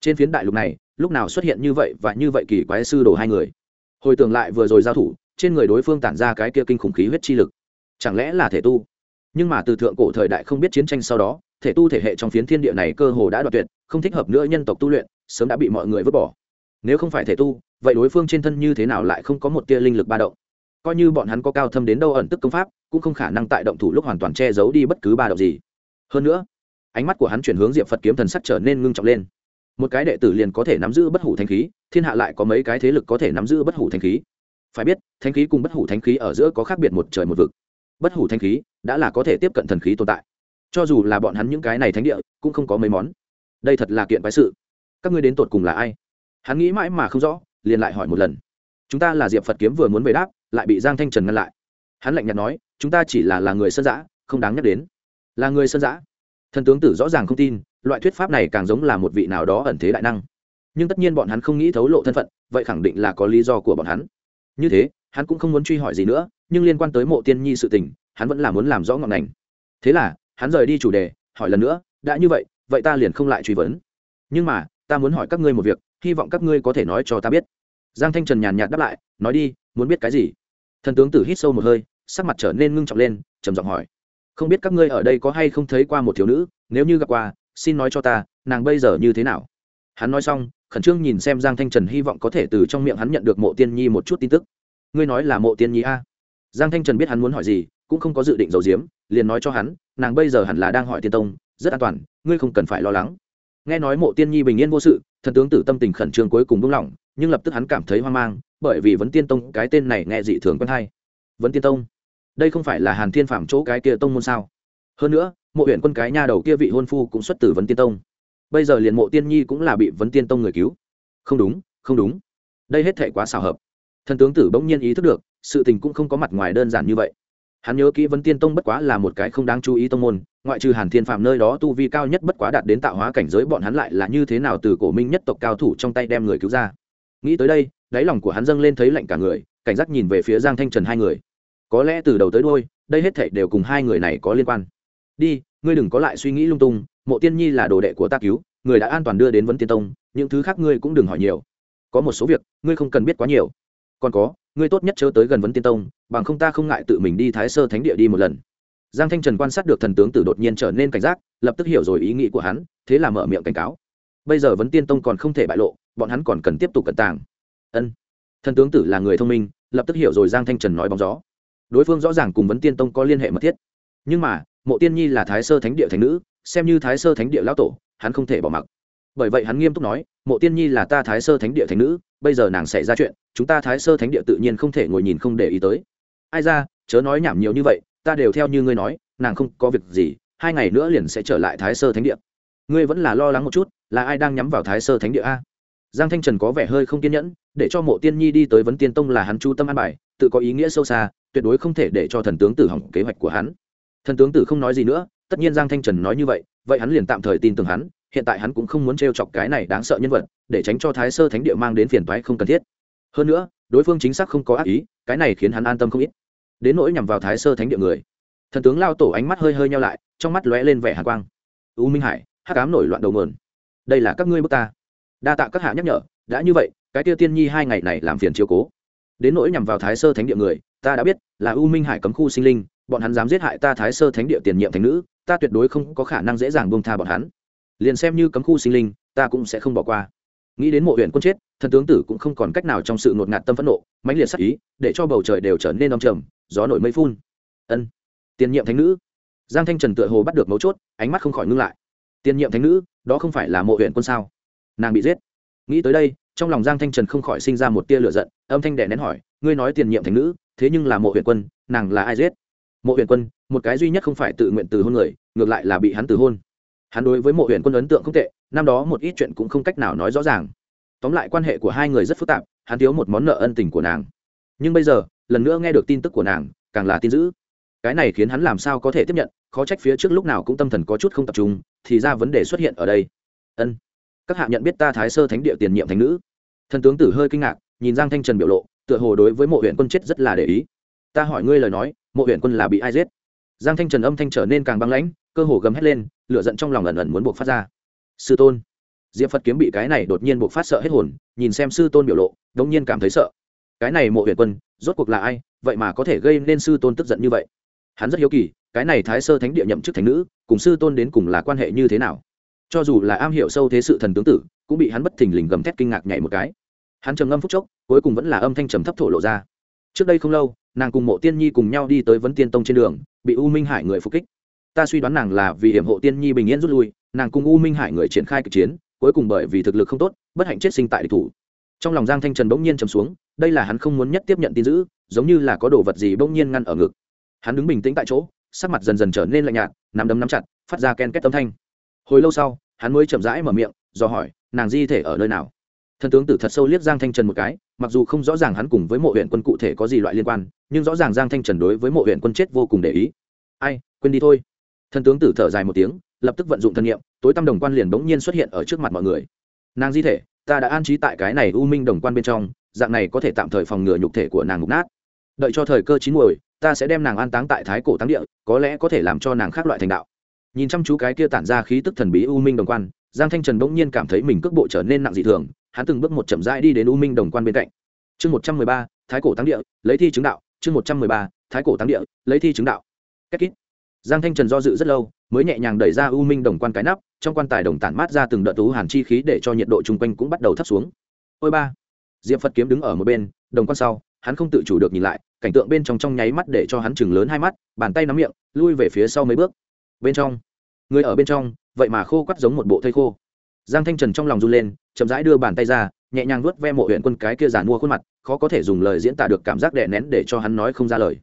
Trên phiến đại lục này, lúc nào xuất hiện như vậy và như vậy kỳ quái sư đồ hai người? Hồi tưởng lại vừa rồi giao thủ, trên người đối phương tản ra cái kia kinh khủng khí huyết chi lực. Chẳng lẽ là thể tu? Nhưng mà từ thượng cổ thời đại không biết chiến tranh sau đó, thể tu thể hệ trong phiến thiên địa này cơ hồ đã đoạt tuyệt, không thích hợp nữa nhân tộc tu luyện, sớm đã bị mọi người vứt bỏ. Nếu không phải thể tu, vậy đối phương trên thân như thế nào lại không có một tia linh lực ba động? Coi như bọn hắn có cao thâm đến đâu ẩn tức công pháp, cũng không khả năng tại động thủ lúc hoàn toàn che giấu đi bất cứ ba động gì. Hơn nữa, ánh mắt của hắn chuyển hướng diệp phật kiếm thần sắc trở nên ngưng trọng lên. Một cái đệ tử liền có thể nắm giữ bất hủ thanh khí, thiên hạ lại có mấy cái thế lực có thể nắm giữ bất hủ thanh khí. Phải biết thanh khí cùng bất hủ thanh khí ở giữa có khác biệt một trời một vực. Bất hủ thanh khí đã là có thể tiếp cận thần khí tồn tại. Cho dù là bọn hắn những cái này thánh địa, cũng không có mấy món. Đây thật là kiện quái sự. Các ngươi đến tột cùng là ai? Hắn nghĩ mãi mà không rõ, liền lại hỏi một lần. Chúng ta là diệp phật kiếm vừa muốn về đáp lại bị giang thanh trần ngăn lại. Hắn lạnh nhạt nói, chúng ta chỉ là là người sơn giã không đáng nhắc đến. Là người sơn giã thần tướng tử rõ ràng không tin, loại thuyết pháp này càng giống là một vị nào đó ẩn thế đại năng. Nhưng tất nhiên bọn hắn không nghĩ thấu lộ thân phận, vậy khẳng định là có lý do của bọn hắn. Như thế, hắn cũng không muốn truy hỏi gì nữa, nhưng liên quan tới mộ tiên nhi sự tình, hắn vẫn là muốn làm rõ ngọn ngành. Thế là, hắn rời đi chủ đề, hỏi lần nữa, đã như vậy vậy ta liền không lại truy vấn. Nhưng mà, ta muốn hỏi các ngươi một việc, hy vọng các ngươi có thể nói cho ta biết giang thanh trần nhàn nhạt đáp lại, nói đi, muốn biết cái gì? Thần tướng tử hít sâu một hơi, sắc mặt trở nên ngưng trọng lên, trầm giọng hỏi, không biết các ngươi ở đây có hay không thấy qua một thiếu nữ, nếu như gặp qua, xin nói cho ta, nàng bây giờ như thế nào? Hắn nói xong, khẩn trương nhìn xem giang thanh trần hy vọng có thể từ trong miệng hắn nhận được mộ tiên nhi một chút tin tức. Ngươi nói là mộ tiên nhi a? Giang thanh trần biết hắn muốn hỏi gì, cũng không có dự định giấu giếm, liền nói cho hắn, nàng bây giờ hẳn là đang hỏi tiên tông, rất an toàn, ngươi không cần phải lo lắng. Nghe nói mộ tiên nhi bình yên vô sự, thần tướng tử tâm tình khẩn trương cuối cùng buông lỏng nhưng lập tức hắn cảm thấy hoang mang, bởi vì vấn tiên tông cái tên này nghe dị thường quen hay. Vấn tiên tông? Đây không phải là hàn thiên phạm chỗ cái kia tông môn sao? Hơn nữa, mộ huyện quân cái nha đầu kia vị hôn phu cũng xuất từ vấn tiên tông. Bây giờ liền mộ tiên nhi cũng là bị vấn tiên tông người cứu. Không đúng không đúng. Đây hết thể quá xào hợp. Thần tướng tử bỗng nhiên ý thức được, sự tình cũng không có mặt ngoài đơn giản như vậy. Hắn nhớ kỹ vấn tiên tông bất quá là một cái không đáng chú ý tông môn, ngoại trừ hàn thiên phạm nơi đó tu vi cao nhất bất quá đạt đến tạo hóa cảnh giới, bọn hắn lại là như thế nào từ cổ minh nhất tộc cao thủ trong tay đem người cứu ra? Nghĩ tới đây, đáy lòng của hắn dâng lên thấy lạnh cả người, cảnh giác nhìn về phía giang thanh trần hai người. Có lẽ từ đầu tới đôi đây hết thảy đều cùng hai người này có liên quan. Đi, ngươi đừng có lại suy nghĩ lung tung, mộ tiên nhi là đồ đệ của ta cứu, người đã an toàn đưa đến vấn tiên tông, những thứ khác ngươi cũng đừng hỏi nhiều. Có một số việc, ngươi không cần biết quá nhiều. Còn có, ngươi tốt nhất chớ tới gần vấn tiên tông, bằng không ta không ngại tự mình đi thái sơ thánh địa đi một lần. Giang thanh trần quan sát được thần tướng tử đột nhiên trở nên cảnh giác, lập tức hiểu rồi ý nghĩ của hắn, thế là mở miệng cảnh cáo. Bây giờ vấn tiên tông còn không thể bại lộ bọn hắn còn cần tiếp tục cẩn tàng. Ân. Thần tướng tử là người thông minh, lập tức hiểu rồi giang thanh trần nói bóng gió. Đối phương rõ ràng cùng vấn tiên tông có liên hệ mật thiết. Nhưng mà, mộ tiên nhi là thái sơ thánh địa thánh nữ, xem như thái sơ thánh địa lão tổ, hắn không thể bỏ mặc. Bởi vậy hắn nghiêm túc nói, mộ tiên nhi là ta thái sơ thánh địa thánh nữ, bây giờ nàng xảy ra chuyện, chúng ta thái sơ thánh địa tự nhiên không thể ngồi nhìn không để ý tới. Ai ra, chớ nói nhảm nhiều như vậy, ta đều theo như ngươi nói, nàng không có việc gì, hai ngày nữa liền sẽ trở lại thái sơ thánh địa. Ngươi vẫn là lo lắng một chút, là ai đang nhắm vào thái sơ thánh địa a? Giang thanh trần có vẻ hơi không kiên nhẫn, để cho mộ tiên nhi đi tới vấn tiên tông là hắn chu tâm an bài, tự có ý nghĩa sâu xa, tuyệt đối không thể để cho thần tướng tử hỏng kế hoạch của hắn. Thần tướng tử không nói gì nữa, tất nhiên giang thanh trần nói như vậy vậy hắn liền tạm thời tin tưởng hắn, hiện tại hắn cũng không muốn t chọc cái này đáng sợ nhân vật, để tránh cho thái sơ thánh địa mang đến phiền toái không cần thiết. Hơn nữa, đối phương chính xác không có ác ý, cái này khiến hắn an tâm không ít. Đến nỗi nhằm vào thái sơ thánh địa người, thần tướng lao tổ ánh mắt hơi hơi nhau lại, trong mắt lóe lên vẻ hàn quang. U minh hải, hắc ám nổi loạn đầu mờn đây là các ngươi bước ta đa tạ các hạ nhắc nhở, đã như vậy, cái tiêu tiên nhi hai ngày này làm phiền chiếu cố. Đến nỗi nhằm vào thái sơ thánh địa người, ta đã biết, là u minh hải cấm khu sinh linh, bọn hắn dám giết hại ta thái sơ thánh địa tiền nhiệm thánh nữ, ta tuyệt đối không có khả năng dễ dàng buông tha bọn hắn. Liền xem như cấm khu sinh linh, ta cũng sẽ không bỏ qua. Nghĩ đến mộ huyện quân chết, thần tướng tử cũng không còn cách nào trong sự ngột ngạt tâm phẫn nộ, mãnh liệt sắc ý, để cho bầu trời đều trở nên đông trầm, gió nổi mây phun. Ân, tiền nhiệm thánh nữ. Giang thanh trần tựa hồ bắt được mấu chốt, ánh mắt không khỏi ngưng lại. Tiền nhiệm thánh nữ, đó không phải là mộ huyện quân sao? Nàng bị giết. Nghĩ tới đây, trong lòng giang thanh trần không khỏi sinh ra một tia lửa giận, âm thanh đẻ nén hỏi, ngươi nói tiền nhiệm thành nữ, thế nhưng là mộ huyện quân, nàng là ai giết? Mộ huyện quân, một cái duy nhất không phải tự nguyện từ hôn người, ngược lại là bị hắn từ hôn. Hắn đối với mộ huyện quân ấn tượng không tệ, năm đó một ít chuyện cũng không cách nào nói rõ ràng. Tóm lại quan hệ của hai người rất phức tạp, hắn thiếu một món nợ ân tình của nàng. Nhưng bây giờ, lần nữa nghe được tin tức của nàng, càng là tin dữ. Cái này khiến hắn làm sao có thể tiếp nhận, khó trách phía trước lúc nào cũng tâm thần có chút không tập trung, thì ra vấn đề xuất hiện ở đây. Ân các hạ nhận biết ta thái sơ thánh địa tiền nhiệm thánh nữ. Thần tướng tử hơi kinh ngạc, nhìn giang thanh trần biểu lộ, tựa hồ đối với mộ huyện quân chết rất là để ý. Ta hỏi ngươi lời nói, mộ huyện quân là bị ai giết? Giang thanh trần âm thanh trở nên càng băng lãnh, cơ hồ gầm hét lên, lửa giận trong lòng ẩn ẩn muốn buộc phát ra. Sư tôn. Diệp phật kiếm bị cái này đột nhiên buộc phát sợ hết hồn, nhìn xem sư tôn biểu lộ, đống nhiên cảm thấy sợ. Cái này mộ huyện quân, rốt cuộc là ai? Vậy mà có thể gây nên sư tôn tức giận như vậy? Hắn rất hiếu kỳ, cái này thái sơ thánh địa nhậm chức thánh nữ, cùng sư tôn đến cùng là quan hệ như thế nào? Cho dù là am hiểu sâu thế sự thần tướng tử, cũng bị hắn bất thình lình gầm thét kinh ngạc nhảy một cái. Hắn trầm ngâm phúc chốc, cuối cùng vẫn là âm thanh trầm thấp thổ lộ ra. Trước đây không lâu, nàng cùng mộ tiên nhi cùng nhau đi tới vấn tiên tông trên đường, bị u minh hải người phục kích. Ta suy đoán nàng là vì hiểm hộ tiên nhi bình yên rút lui, nàng cùng u minh hải người triển khai kịch chiến, cuối cùng bởi vì thực lực không tốt, bất hạnh chết sinh tại địch thủ. Trong lòng giang thanh trần bỗng nhiên trầm xuống, đây là hắn không muốn nhất tiếp nhận tin dữ, giống như là có đồ vật gì bỗng nhiên ngăn ở ngực. Hắn đứng bình tĩnh tại chỗ, sắc mặt dần dần trở nên lạnh nhạt, nắm đấm nắm chặt, phát ra ken két âm thanh hồi lâu sau, hắn mới chậm rãi mở miệng do hỏi, nàng di thể ở nơi nào? Thần tướng tử thật sâu liếc giang thanh trần một cái, mặc dù không rõ ràng hắn cùng với mộ huyện quân cụ thể có gì loại liên quan, nhưng rõ ràng giang thanh trần đối với mộ huyện quân chết vô cùng để ý. Ai, quên đi thôi. Thần tướng tử thở dài một tiếng, lập tức vận dụng thân nhiệm tối tăm đồng quan liền bỗng nhiên xuất hiện ở trước mặt mọi người. Nàng di thể, ta đã an trí tại cái này u minh đồng quan bên trong, dạng này có thể tạm thời phòng ngừa nhục thể của nàng ngục nát. Đợi cho thời cơ chín muồi, ta sẽ đem nàng an táng tại thái cổ táng địa, có lẽ có thể làm cho nàng khác loại thành đạo nhìn chăm chú cái kia tản ra khí tức thần bí u minh đồng quan, giang thanh trần bỗng nhiên cảm thấy mình cước bộ trở nên nặng dị thường, hắn từng bước một chậm rãi đi đến u minh đồng quan bên cạnh. Chương một trăm mười ba, thái cổ tăng địa, lấy thi chứng đạo. Chương một trăm mười ba, thái cổ tăng địa, lấy thi chứng đạo. Cách kít. Giang thanh trần do dự rất lâu, mới nhẹ nhàng đẩy ra u minh đồng quan cái nắp, trong quan tài đồng tản mát ra từng đợt tú hàn chi khí để cho nhiệt độ chung quanh cũng bắt đầu thấp xuống. Ôi ba. Diệp phật kiếm đứng ở một bên, đồng quan sau, hắn không tự chủ được nhìn lại, cảnh tượng bên trong trong nháy mắt để cho hắn chừng lớn hai mắt, bàn tay nắm miệng, lui về phía sau mấy bước bên trong. Người ở bên trong, vậy mà khô quắt giống một bộ thây khô. Giang thanh trần trong lòng run lên, chậm rãi đưa bàn tay ra, nhẹ nhàng vuốt ve mộ huyện quân cái kia giàn mua khuôn mặt, khó có thể dùng lời diễn tả được cảm giác đè nén để cho hắn nói không ra lời.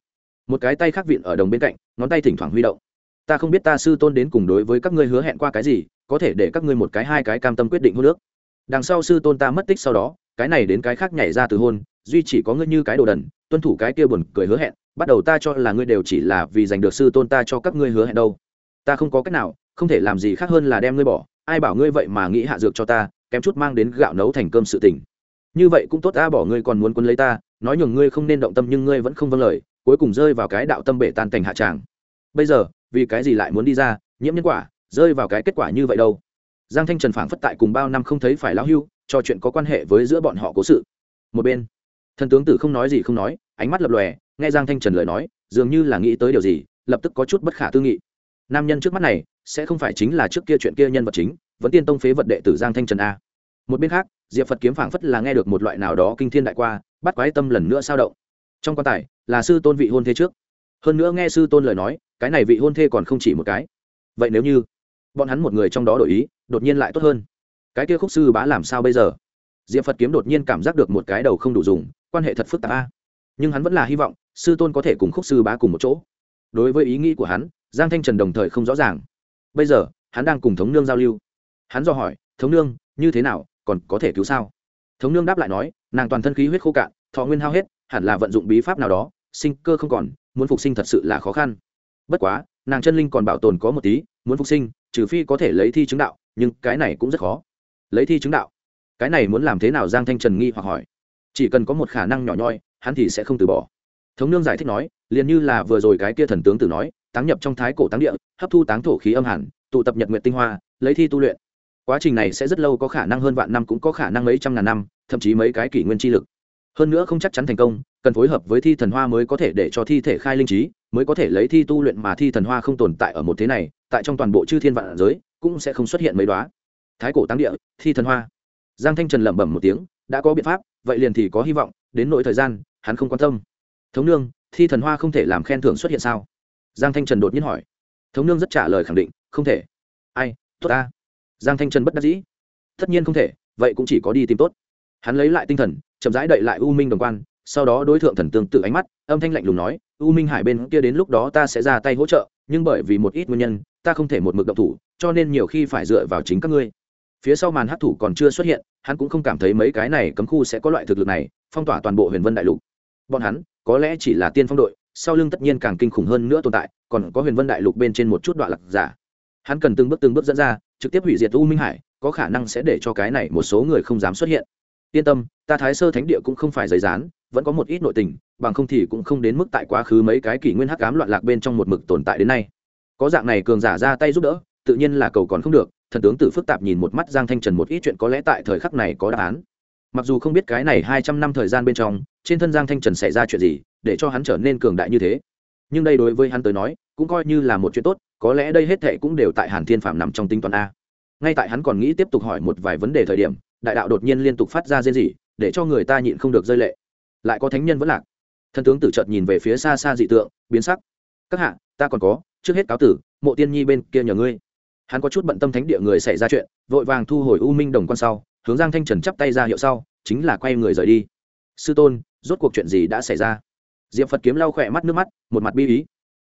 Một cái tay khác vịn ở đồng bên cạnh, ngón tay thỉnh thoảng huy động. Ta không biết ta sư tôn đến cùng đối với các ngươi hứa hẹn qua cái gì, có thể để các ngươi một cái hai cái cam tâm quyết định hôn nước đằng sau sư tôn ta mất tích sau đó, cái này đến cái khác nhảy ra từ hôn, duy chỉ có ngươi như cái đồ đần, tuân thủ cái kia buồn cười hứa hẹn, bắt đầu ta cho là ngươi đều chỉ là vì giành được sư tôn ta cho các ngươi hứa hẹn đâu ta không có cách nào, không thể làm gì khác hơn là đem ngươi bỏ. Ai bảo ngươi vậy mà nghĩ hạ dược cho ta, kém chút mang đến gạo nấu thành cơm sự tình. Như vậy cũng tốt, ta bỏ ngươi còn muốn quân lấy ta. Nói nhường ngươi không nên động tâm nhưng ngươi vẫn không vâng lời, cuối cùng rơi vào cái đạo tâm bể tan cảnh hạ tràng. Bây giờ, vì cái gì lại muốn đi ra? Nhiễm nhân quả, rơi vào cái kết quả như vậy đâu? Giang thanh trần phảng phất tại cùng bao năm không thấy phải lão hưu, cho chuyện có quan hệ với giữa bọn họ cố sự. Một bên, thần tướng tử không nói gì không nói, ánh mắt lập lòe, nghe giang thanh trần lời nói, dường như là nghĩ tới điều gì, lập tức có chút bất khả tư nghị nam nhân trước mắt này sẽ không phải chính là trước kia chuyện kia nhân vật chính, vẫn tiên tông phế vật đệ tử giang thanh trần a. Một bên khác, diệp phật kiếm phảng phất là nghe được một loại nào đó kinh thiên đại qua, bắt quái tâm lần nữa sao động. Trong quan tài, là sư tôn vị hôn thế trước. Hơn nữa nghe sư tôn lời nói, cái này vị hôn thê còn không chỉ một cái. Vậy nếu như bọn hắn một người trong đó đổi ý, đột nhiên lại tốt hơn. Cái kia khúc sư bá làm sao bây giờ? Diệp phật kiếm đột nhiên cảm giác được một cái đầu không đủ dùng, quan hệ thật phức tạp a. Nhưng hắn vẫn là hy vọng sư tôn có thể cùng khúc sư bá cùng một chỗ. Đối với ý nghĩ của hắn giang thanh trần đồng thời không rõ ràng. Bây giờ, hắn đang cùng thống nương giao lưu. Hắn do hỏi, thống nương, như thế nào, còn có thể cứu sao? Thống nương đáp lại nói, nàng toàn thân khí huyết khô cạn, thọ nguyên hao hết, hẳn là vận dụng bí pháp nào đó, sinh cơ không còn, muốn phục sinh thật sự là khó khăn. Bất quá, nàng chân linh còn bảo tồn có một tí, muốn phục sinh, trừ phi có thể lấy thi chứng đạo, nhưng cái này cũng rất khó. Lấy thi chứng đạo? Cái này muốn làm thế nào? Giang thanh trần nghi hoặc hỏi. Chỉ cần có một khả năng nhỏ nhoi, hắn thì sẽ không từ bỏ. Thống nương giải thích nói, liền như là vừa rồi cái kia thần tướng tử nói táng nhập trong thái cổ táng địa, hấp thu táng thổ khí âm hẳn tụ tập nhật nguyện tinh hoa, lấy thi tu luyện. Quá trình này sẽ rất lâu, có khả năng hơn vạn năm, cũng có khả năng mấy trăm ngàn năm, thậm chí mấy cái kỷ nguyên chi lực. Hơn nữa không chắc chắn thành công, cần phối hợp với thi thần hoa mới có thể để cho thi thể khai linh trí, mới có thể lấy thi tu luyện mà thi thần hoa không tồn tại ở một thế này, tại trong toàn bộ chư thiên vạn giới, cũng sẽ không xuất hiện mấy đoá thái cổ tăng địa, thi thần hoa. Giang thanh trần lẩm bẩm một tiếng, đã có biện pháp, vậy liền thì có hy vọng, đến nỗi thời gian, hắn không quan tâm. Thống nương, thi thần hoa không thể làm khen thưởng xuất hiện sao? Giang thanh trần đột nhiên hỏi. Thống nương rất trả lời khẳng định, không thể. Ai, tốt ta. Giang thanh trần bất đắc dĩ. Tất nhiên không thể, vậy cũng chỉ có đi tìm tốt. Hắn lấy lại tinh thần, chậm rãi đậy lại u minh đồng quan, sau đó đối tượng thần tương tự ánh mắt, âm thanh lạnh lùng nói, u minh hải bên kia đến lúc đó ta sẽ ra tay hỗ trợ, nhưng bởi vì một ít nguyên nhân, ta không thể một mực động thủ, cho nên nhiều khi phải dựa vào chính các ngươi. Phía sau màn hát thủ còn chưa xuất hiện, hắn cũng không cảm thấy mấy cái này cấm khu sẽ có loại thực lực này, phong tỏa toàn bộ huyền vân đại lục. Bọn hắn, có lẽ chỉ là tiên phong đội sau lưng tất nhiên càng kinh khủng hơn nữa tồn tại, còn có huyền vân đại lục bên trên một chút đoạn lạc giả. Hắn cần từng bước từng bước dẫn ra, trực tiếp hủy diệt u minh hải, có khả năng sẽ để cho cái này một số người không dám xuất hiện. Yên tâm, ta thái sơ thánh địa cũng không phải giấy rán vẫn có một ít nội tình, bằng không thì cũng không đến mức tại quá khứ mấy cái kỷ nguyên hắc cám loạn lạc bên trong một mực tồn tại đến nay. Có dạng này cường giả ra tay giúp đỡ, tự nhiên là cầu còn không được, thần tướng tử phức tạp nhìn một mắt giang thanh trần một ít chuyện có lẽ tại thời khắc này có đáp án. Mặc dù không biết cái này hai trăm năm thời gian bên trong trên thân giang thanh trần xảy ra chuyện gì, để cho hắn trở nên cường đại như thế? Nhưng đây đối với hắn tới nói, cũng coi như là một chuyện tốt, có lẽ đây hết thệ cũng đều tại hàn thiên phạm nằm trong tính toán a. Ngay tại hắn còn nghĩ tiếp tục hỏi một vài vấn đề thời điểm, đại đạo đột nhiên liên tục phát ra rên rỉ, để cho người ta nhịn không được rơi lệ. Lại có thánh nhân vẫn lạc. Thần tướng tử chợt nhìn về phía xa xa dị tượng, biến sắc. Các hạ, ta còn có, trước hết cáo tử, mộ tiên nhi bên kia nhờ ngươi. Hắn có chút bận tâm thánh địa người xảy ra chuyện, vội vàng thu hồi u minh đồng quan sau, hướng giang thanh trần chắp tay ra hiệu sau, chính là quay người rời đi. Sư tôn rốt cuộc chuyện gì đã xảy ra? Diệp phật kiếm lau khỏe mắt nước mắt, một mặt bi ý.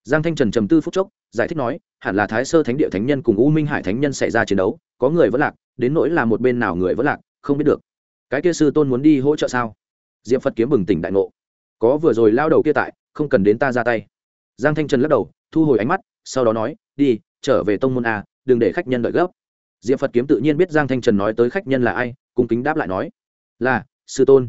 Giang thanh trần trầm tư phút chốc, giải thích nói, hẳn là thái sơ thánh địa thánh nhân cùng u minh hải thánh nhân xảy ra chiến đấu, có người vẫn lạc, đến nỗi là một bên nào người vẫn lạc, không biết được. Cái kia sư tôn muốn đi hỗ trợ sao? Diệp phật kiếm bừng tỉnh đại ngộ. Có vừa rồi lao đầu kia tại, không cần đến ta ra tay. Giang thanh trần lắc đầu, thu hồi ánh mắt, sau đó nói, đi, trở về tông môn a, đừng để khách nhân đợi gấp. Diệp phật kiếm tự nhiên biết giang thanh trần nói tới khách nhân là ai, cung kính đáp lại nói, là, sư tôn.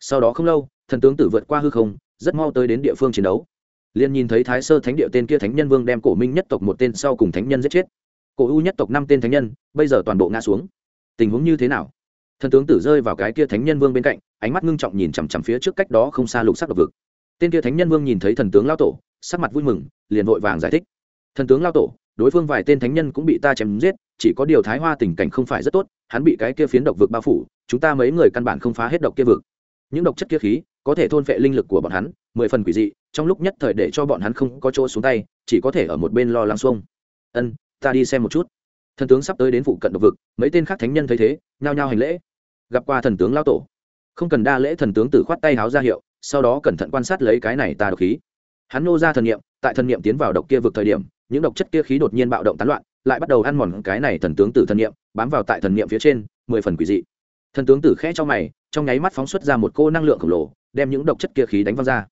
Sau đó không lâu thần tướng tử vượt qua hư không, rất mau tới đến địa phương chiến đấu. Liền nhìn thấy thái sơ thánh địa tên kia thánh nhân vương đem cổ minh nhất tộc một tên sau cùng thánh nhân giết chết. Cổ u nhất tộc năm tên thánh nhân, bây giờ toàn bộ ngã xuống. Tình huống như thế nào? Thần tướng tử rơi vào cái kia thánh nhân vương bên cạnh, ánh mắt ngưng trọng nhìn chằm chằm phía trước cách đó không xa lục sắc độc vực. Tên kia thánh nhân vương nhìn thấy thần tướng lao tổ, sắc mặt vui mừng, liền vội vàng giải thích. Thần tướng lao tổ, đối phương vài tên thánh nhân cũng bị ta chém giết, chỉ có điều thái hoa tình cảnh không phải rất tốt, hắn bị cái kia phiến độc vực bao phủ, chúng ta mấy người căn bản không phá hết độc kia vực. Những độc chất kia khí có thể thôn phệ linh lực của bọn hắn, mười phần quỷ dị, trong lúc nhất thời để cho bọn hắn không có chỗ xuống tay, chỉ có thể ở một bên lo lắng xuông. Ân, ta đi xem một chút. Thần tướng sắp tới đến phụ cận độc vực, mấy tên khác thánh nhân thấy thế, nhao nhao hành lễ. Gặp qua thần tướng lao tổ. Không cần đa lễ, thần tướng tử khoát tay háo ra hiệu, sau đó cẩn thận quan sát lấy cái này ta độc khí. Hắn nô ra thần nghiệm tại thần nghiệm tiến vào độc kia vực thời điểm, những độc chất kia khí đột nhiên bạo động tán loạn, lại bắt đầu ăn mòn cái này thần tướng tử thần nghiệm bám vào tại thần nghiệm phía trên, mười phần quỷ dị. Thần tướng tử khẽ cho mày, trong nháy mắt phóng xuất ra một cô năng lượng khổng lồ đem những độc chất kia khí đánh văng ra.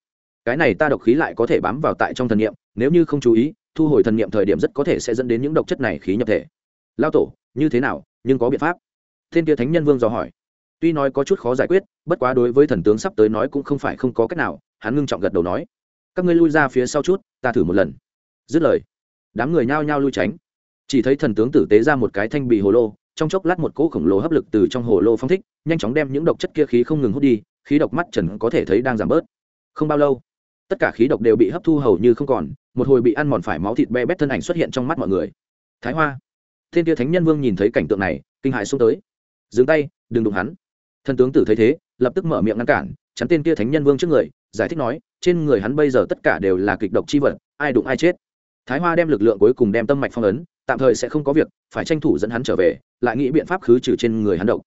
Cái này ta độc khí lại có thể bám vào tại trong thần nghiệm nếu như không chú ý, thu hồi thần nghiệm thời điểm rất có thể sẽ dẫn đến những độc chất này khí nhập thể. Lao tổ, như thế nào, nhưng có biện pháp. Thiên kia thánh nhân vương dò hỏi. Tuy nói có chút khó giải quyết, bất quá đối với thần tướng sắp tới nói cũng không phải không có cách nào, hắn ngưng trọng gật đầu nói. Các ngươi lui ra phía sau chút, ta thử một lần. Dứt lời, đám người nhao nhao lui tránh. Chỉ thấy thần tướng tử tế ra một cái thanh bì hồ lô, trong chốc lát một cỗ khổng lồ hấp lực từ trong hồ lô phong thích, nhanh chóng đem những độc chất kia khí không ngừng hút đi khí độc mắt trần có thể thấy đang giảm bớt. Không bao lâu, tất cả khí độc đều bị hấp thu hầu như không còn, một hồi bị ăn mòn phải máu thịt be bét thân ảnh xuất hiện trong mắt mọi người. Thái hoa, thiên Tia thánh nhân vương nhìn thấy cảnh tượng này, kinh hại xuống tới. Dừng tay, đừng đụng hắn. Thần tướng tử thấy thế, lập tức mở miệng ngăn cản, chắn tên kia thánh nhân vương trước người, giải thích nói, trên người hắn bây giờ tất cả đều là kịch độc chi vật, ai đụng ai chết. Thái hoa đem lực lượng cuối cùng đem tâm mạch phong ấn, tạm thời sẽ không có việc, phải tranh thủ dẫn hắn trở về, lại nghĩ biện pháp khứ trừ trên người hắn độc.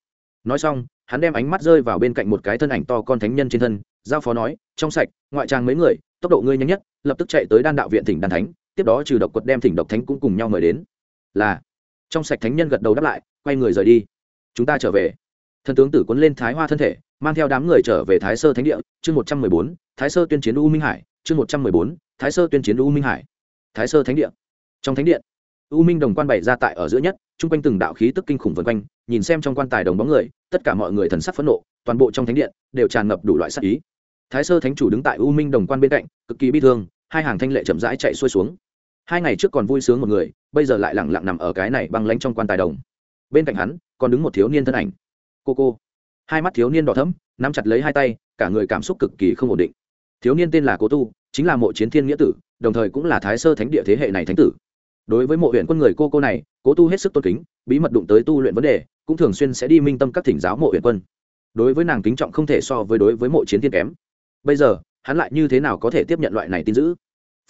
Nói xong hắn đem ánh mắt rơi vào bên cạnh một cái thân ảnh to con thánh nhân trên thân, giao phó nói, trong sạch, ngoại trang mấy người, tốc độ ngươi nhanh nhất, lập tức chạy tới đan đạo viện thỉnh đan thánh, tiếp đó trừ độc quật đem thỉnh độc thánh cũng cùng nhau mời đến. Là. Trong sạch thánh nhân gật đầu đáp lại, quay người rời đi. Chúng ta trở về. Thần tướng tử quấn lên thái hoa thân thể, mang theo đám người trở về thái sơ thánh địa, chương một trăm mười bốn, thái sơ tuyên chiến u minh hải, chương một trăm mười bốn, thái sơ tuyên chiến u minh hải, thái sơ thánh địa. Trong thánh điện u minh đồng quan bày ra tại ở giữa nhất, chung quanh từng đạo khí tức kinh khủng vân quanh, nhìn xem trong quan tài đồng bóng người, tất cả mọi người thần sắc phẫn nộ, toàn bộ trong thánh điện đều tràn ngập đủ loại sắc ý. Thái sơ thánh chủ đứng tại u minh đồng quan bên cạnh, cực kỳ bi thương, hai hàng thanh lệ chậm rãi chạy xuôi xuống. Hai ngày trước còn vui sướng một người, bây giờ lại lẳng lặng nằm ở cái này băng lánh trong quan tài đồng. Bên cạnh hắn, còn đứng một thiếu niên thân ảnh. Cô cô. Hai mắt thiếu niên đỏ thấm nắm chặt lấy hai tay, cả người cảm xúc cực kỳ không ổn định. Thiếu niên tên là cố tu, chính là mộ chiến thiên nghĩa tử, đồng thời cũng là thái sơ thánh địa thế hệ này thánh tử đối với mộ huyện quân người cô cô này, cố tu hết sức tôn kính, bí mật đụng tới tu luyện vấn đề, cũng thường xuyên sẽ đi minh tâm các thỉnh giáo mộ huyện quân. Đối với nàng kính trọng không thể so với đối với mộ chiến thiên kém. Bây giờ, hắn lại như thế nào có thể tiếp nhận loại này tin giữ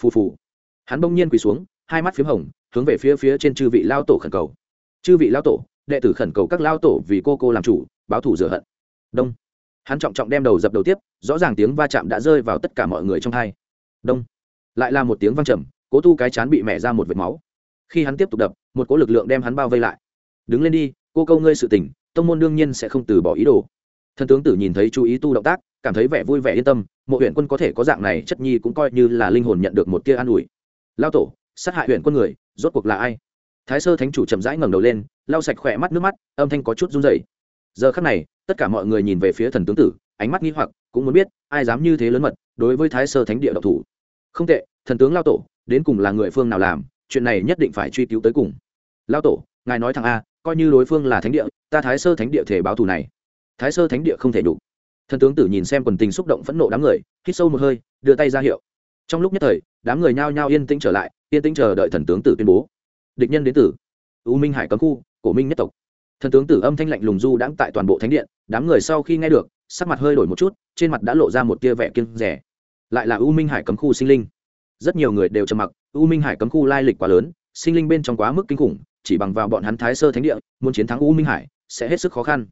phù phù. Hắn bỗng nhiên quỳ xuống, hai mắt p h í m hồng, hướng về phía phía trên chư vị lao tổ khẩn cầu. Chư vị lao tổ, đệ tử khẩn cầu các lao tổ vì cô cô làm chủ, báo thủ rửa hận. Đông. Hắn trọng trọng đem đầu dập đầu tiếp, rõ ràng tiếng va chạm đã rơi vào tất cả mọi người trong hai. Đông. Lại là một tiếng vang trầm, cố tu cái chán bị mẹ ra một vệt máu khi hắn tiếp tục đập, một cỗ lực lượng đem hắn bao vây lại. Đứng lên đi, cô câu ngươi sự tỉnh tông môn đương nhiên sẽ không từ bỏ ý đồ. Thần tướng tử nhìn thấy chú ý tu động tác, cảm thấy vẻ vui vẻ yên tâm, mộ huyện quân có thể có dạng này chất nhi cũng coi như là linh hồn nhận được một tia an ủi. Lao tổ, sát hại huyện quân người, rốt cuộc là ai? Thái sơ thánh chủ chậm rãi ngẩng đầu lên, lau sạch khỏe mắt nước mắt, âm thanh có chút run dày giờ khắc này, tất cả mọi người nhìn về phía thần tướng tử, ánh mắt nghi hoặc, cũng muốn biết, ai dám như thế lớn mật, đối với thái sơ thánh địa độc thủ. Không tệ, thần tướng lao tổ, đến cùng là người phương nào làm chuyện này nhất định phải truy cứu tới cùng. Lao tổ, ngài nói thằng a, coi như đối phương là thánh địa, ta thái sơ thánh địa thể báo thù này. Thái sơ thánh địa không thể đủ thần tướng tử nhìn xem quần tình xúc động phẫn nộ đám người, hít sâu một hơi, đưa tay ra hiệu. Trong lúc nhất thời, đám người nhao nhao yên tĩnh trở lại, yên tĩnh chờ đợi thần tướng tử tuyên bố. Địch nhân đến tử u minh hải cấm khu, cổ minh nhất tộc. Thần tướng tử âm thanh lạnh lùng du đãng tại toàn bộ thánh điện, đám người sau khi nghe được, sắc mặt hơi đổi một chút, trên mặt đã lộ ra một tia vẻ kiêng rẻ lại là u minh hải cấm khu sinh linh. Rất nhiều người đều trầm mặc u minh hải cấm khu lai lịch quá lớn, sinh linh bên trong quá mức kinh khủng, chỉ bằng vào bọn hắn thái sơ thánh địa, muốn chiến thắng u minh hải, sẽ hết sức khó khăn.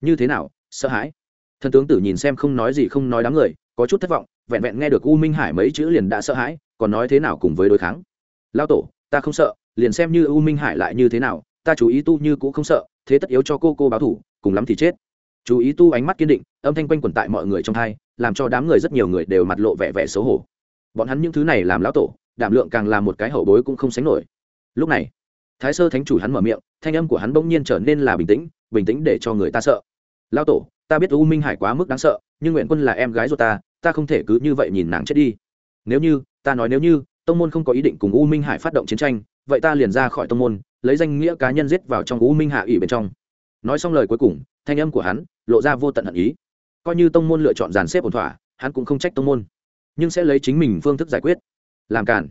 Như thế nào, sợ hãi? Thần tướng tử nhìn xem không nói gì không nói đám người, có chút thất vọng, vẹn vẹn nghe được u minh hải mấy chữ liền đã sợ hãi, còn nói thế nào cùng với đối kháng? Lao tổ, ta không sợ, liền xem như u minh hải lại như thế nào, ta chú ý tu như cũng không sợ, thế tất yếu cho cô cô báo thủ, cùng lắm thì chết. Chú ý tu ánh mắt kiên định, âm thanh quanh quẩn tại mọi người trong thai làm cho đám người rất nhiều người đều mặt lộ vẻ vẻ xấu hổ. Bọn hắn những thứ này làm lão tổ đảm lượng càng là một cái hậu bối cũng không sánh nổi. Lúc này, thái sơ thánh chủ hắn mở miệng, thanh âm của hắn bỗng nhiên trở nên là bình tĩnh bình tĩnh để cho người ta sợ. Lão tổ, ta biết u minh hải quá mức đáng sợ, nhưng nguyện quân là em gái ruột ta ta không thể cứ như vậy nhìn nàng chết đi. Nếu như, ta nói nếu như, tông môn không có ý định cùng u minh hải phát động chiến tranh, vậy ta liền ra khỏi tông môn, lấy danh nghĩa cá nhân giết vào trong u minh hạ ủy bên trong. Nói xong lời cuối cùng, thanh âm của hắn lộ ra vô tận hận ý. Coi như tông môn lựa chọn dàn xếp ổn thỏa, hắn cũng không trách tông môn, nhưng sẽ lấy chính mình phương thức giải quyết làm cản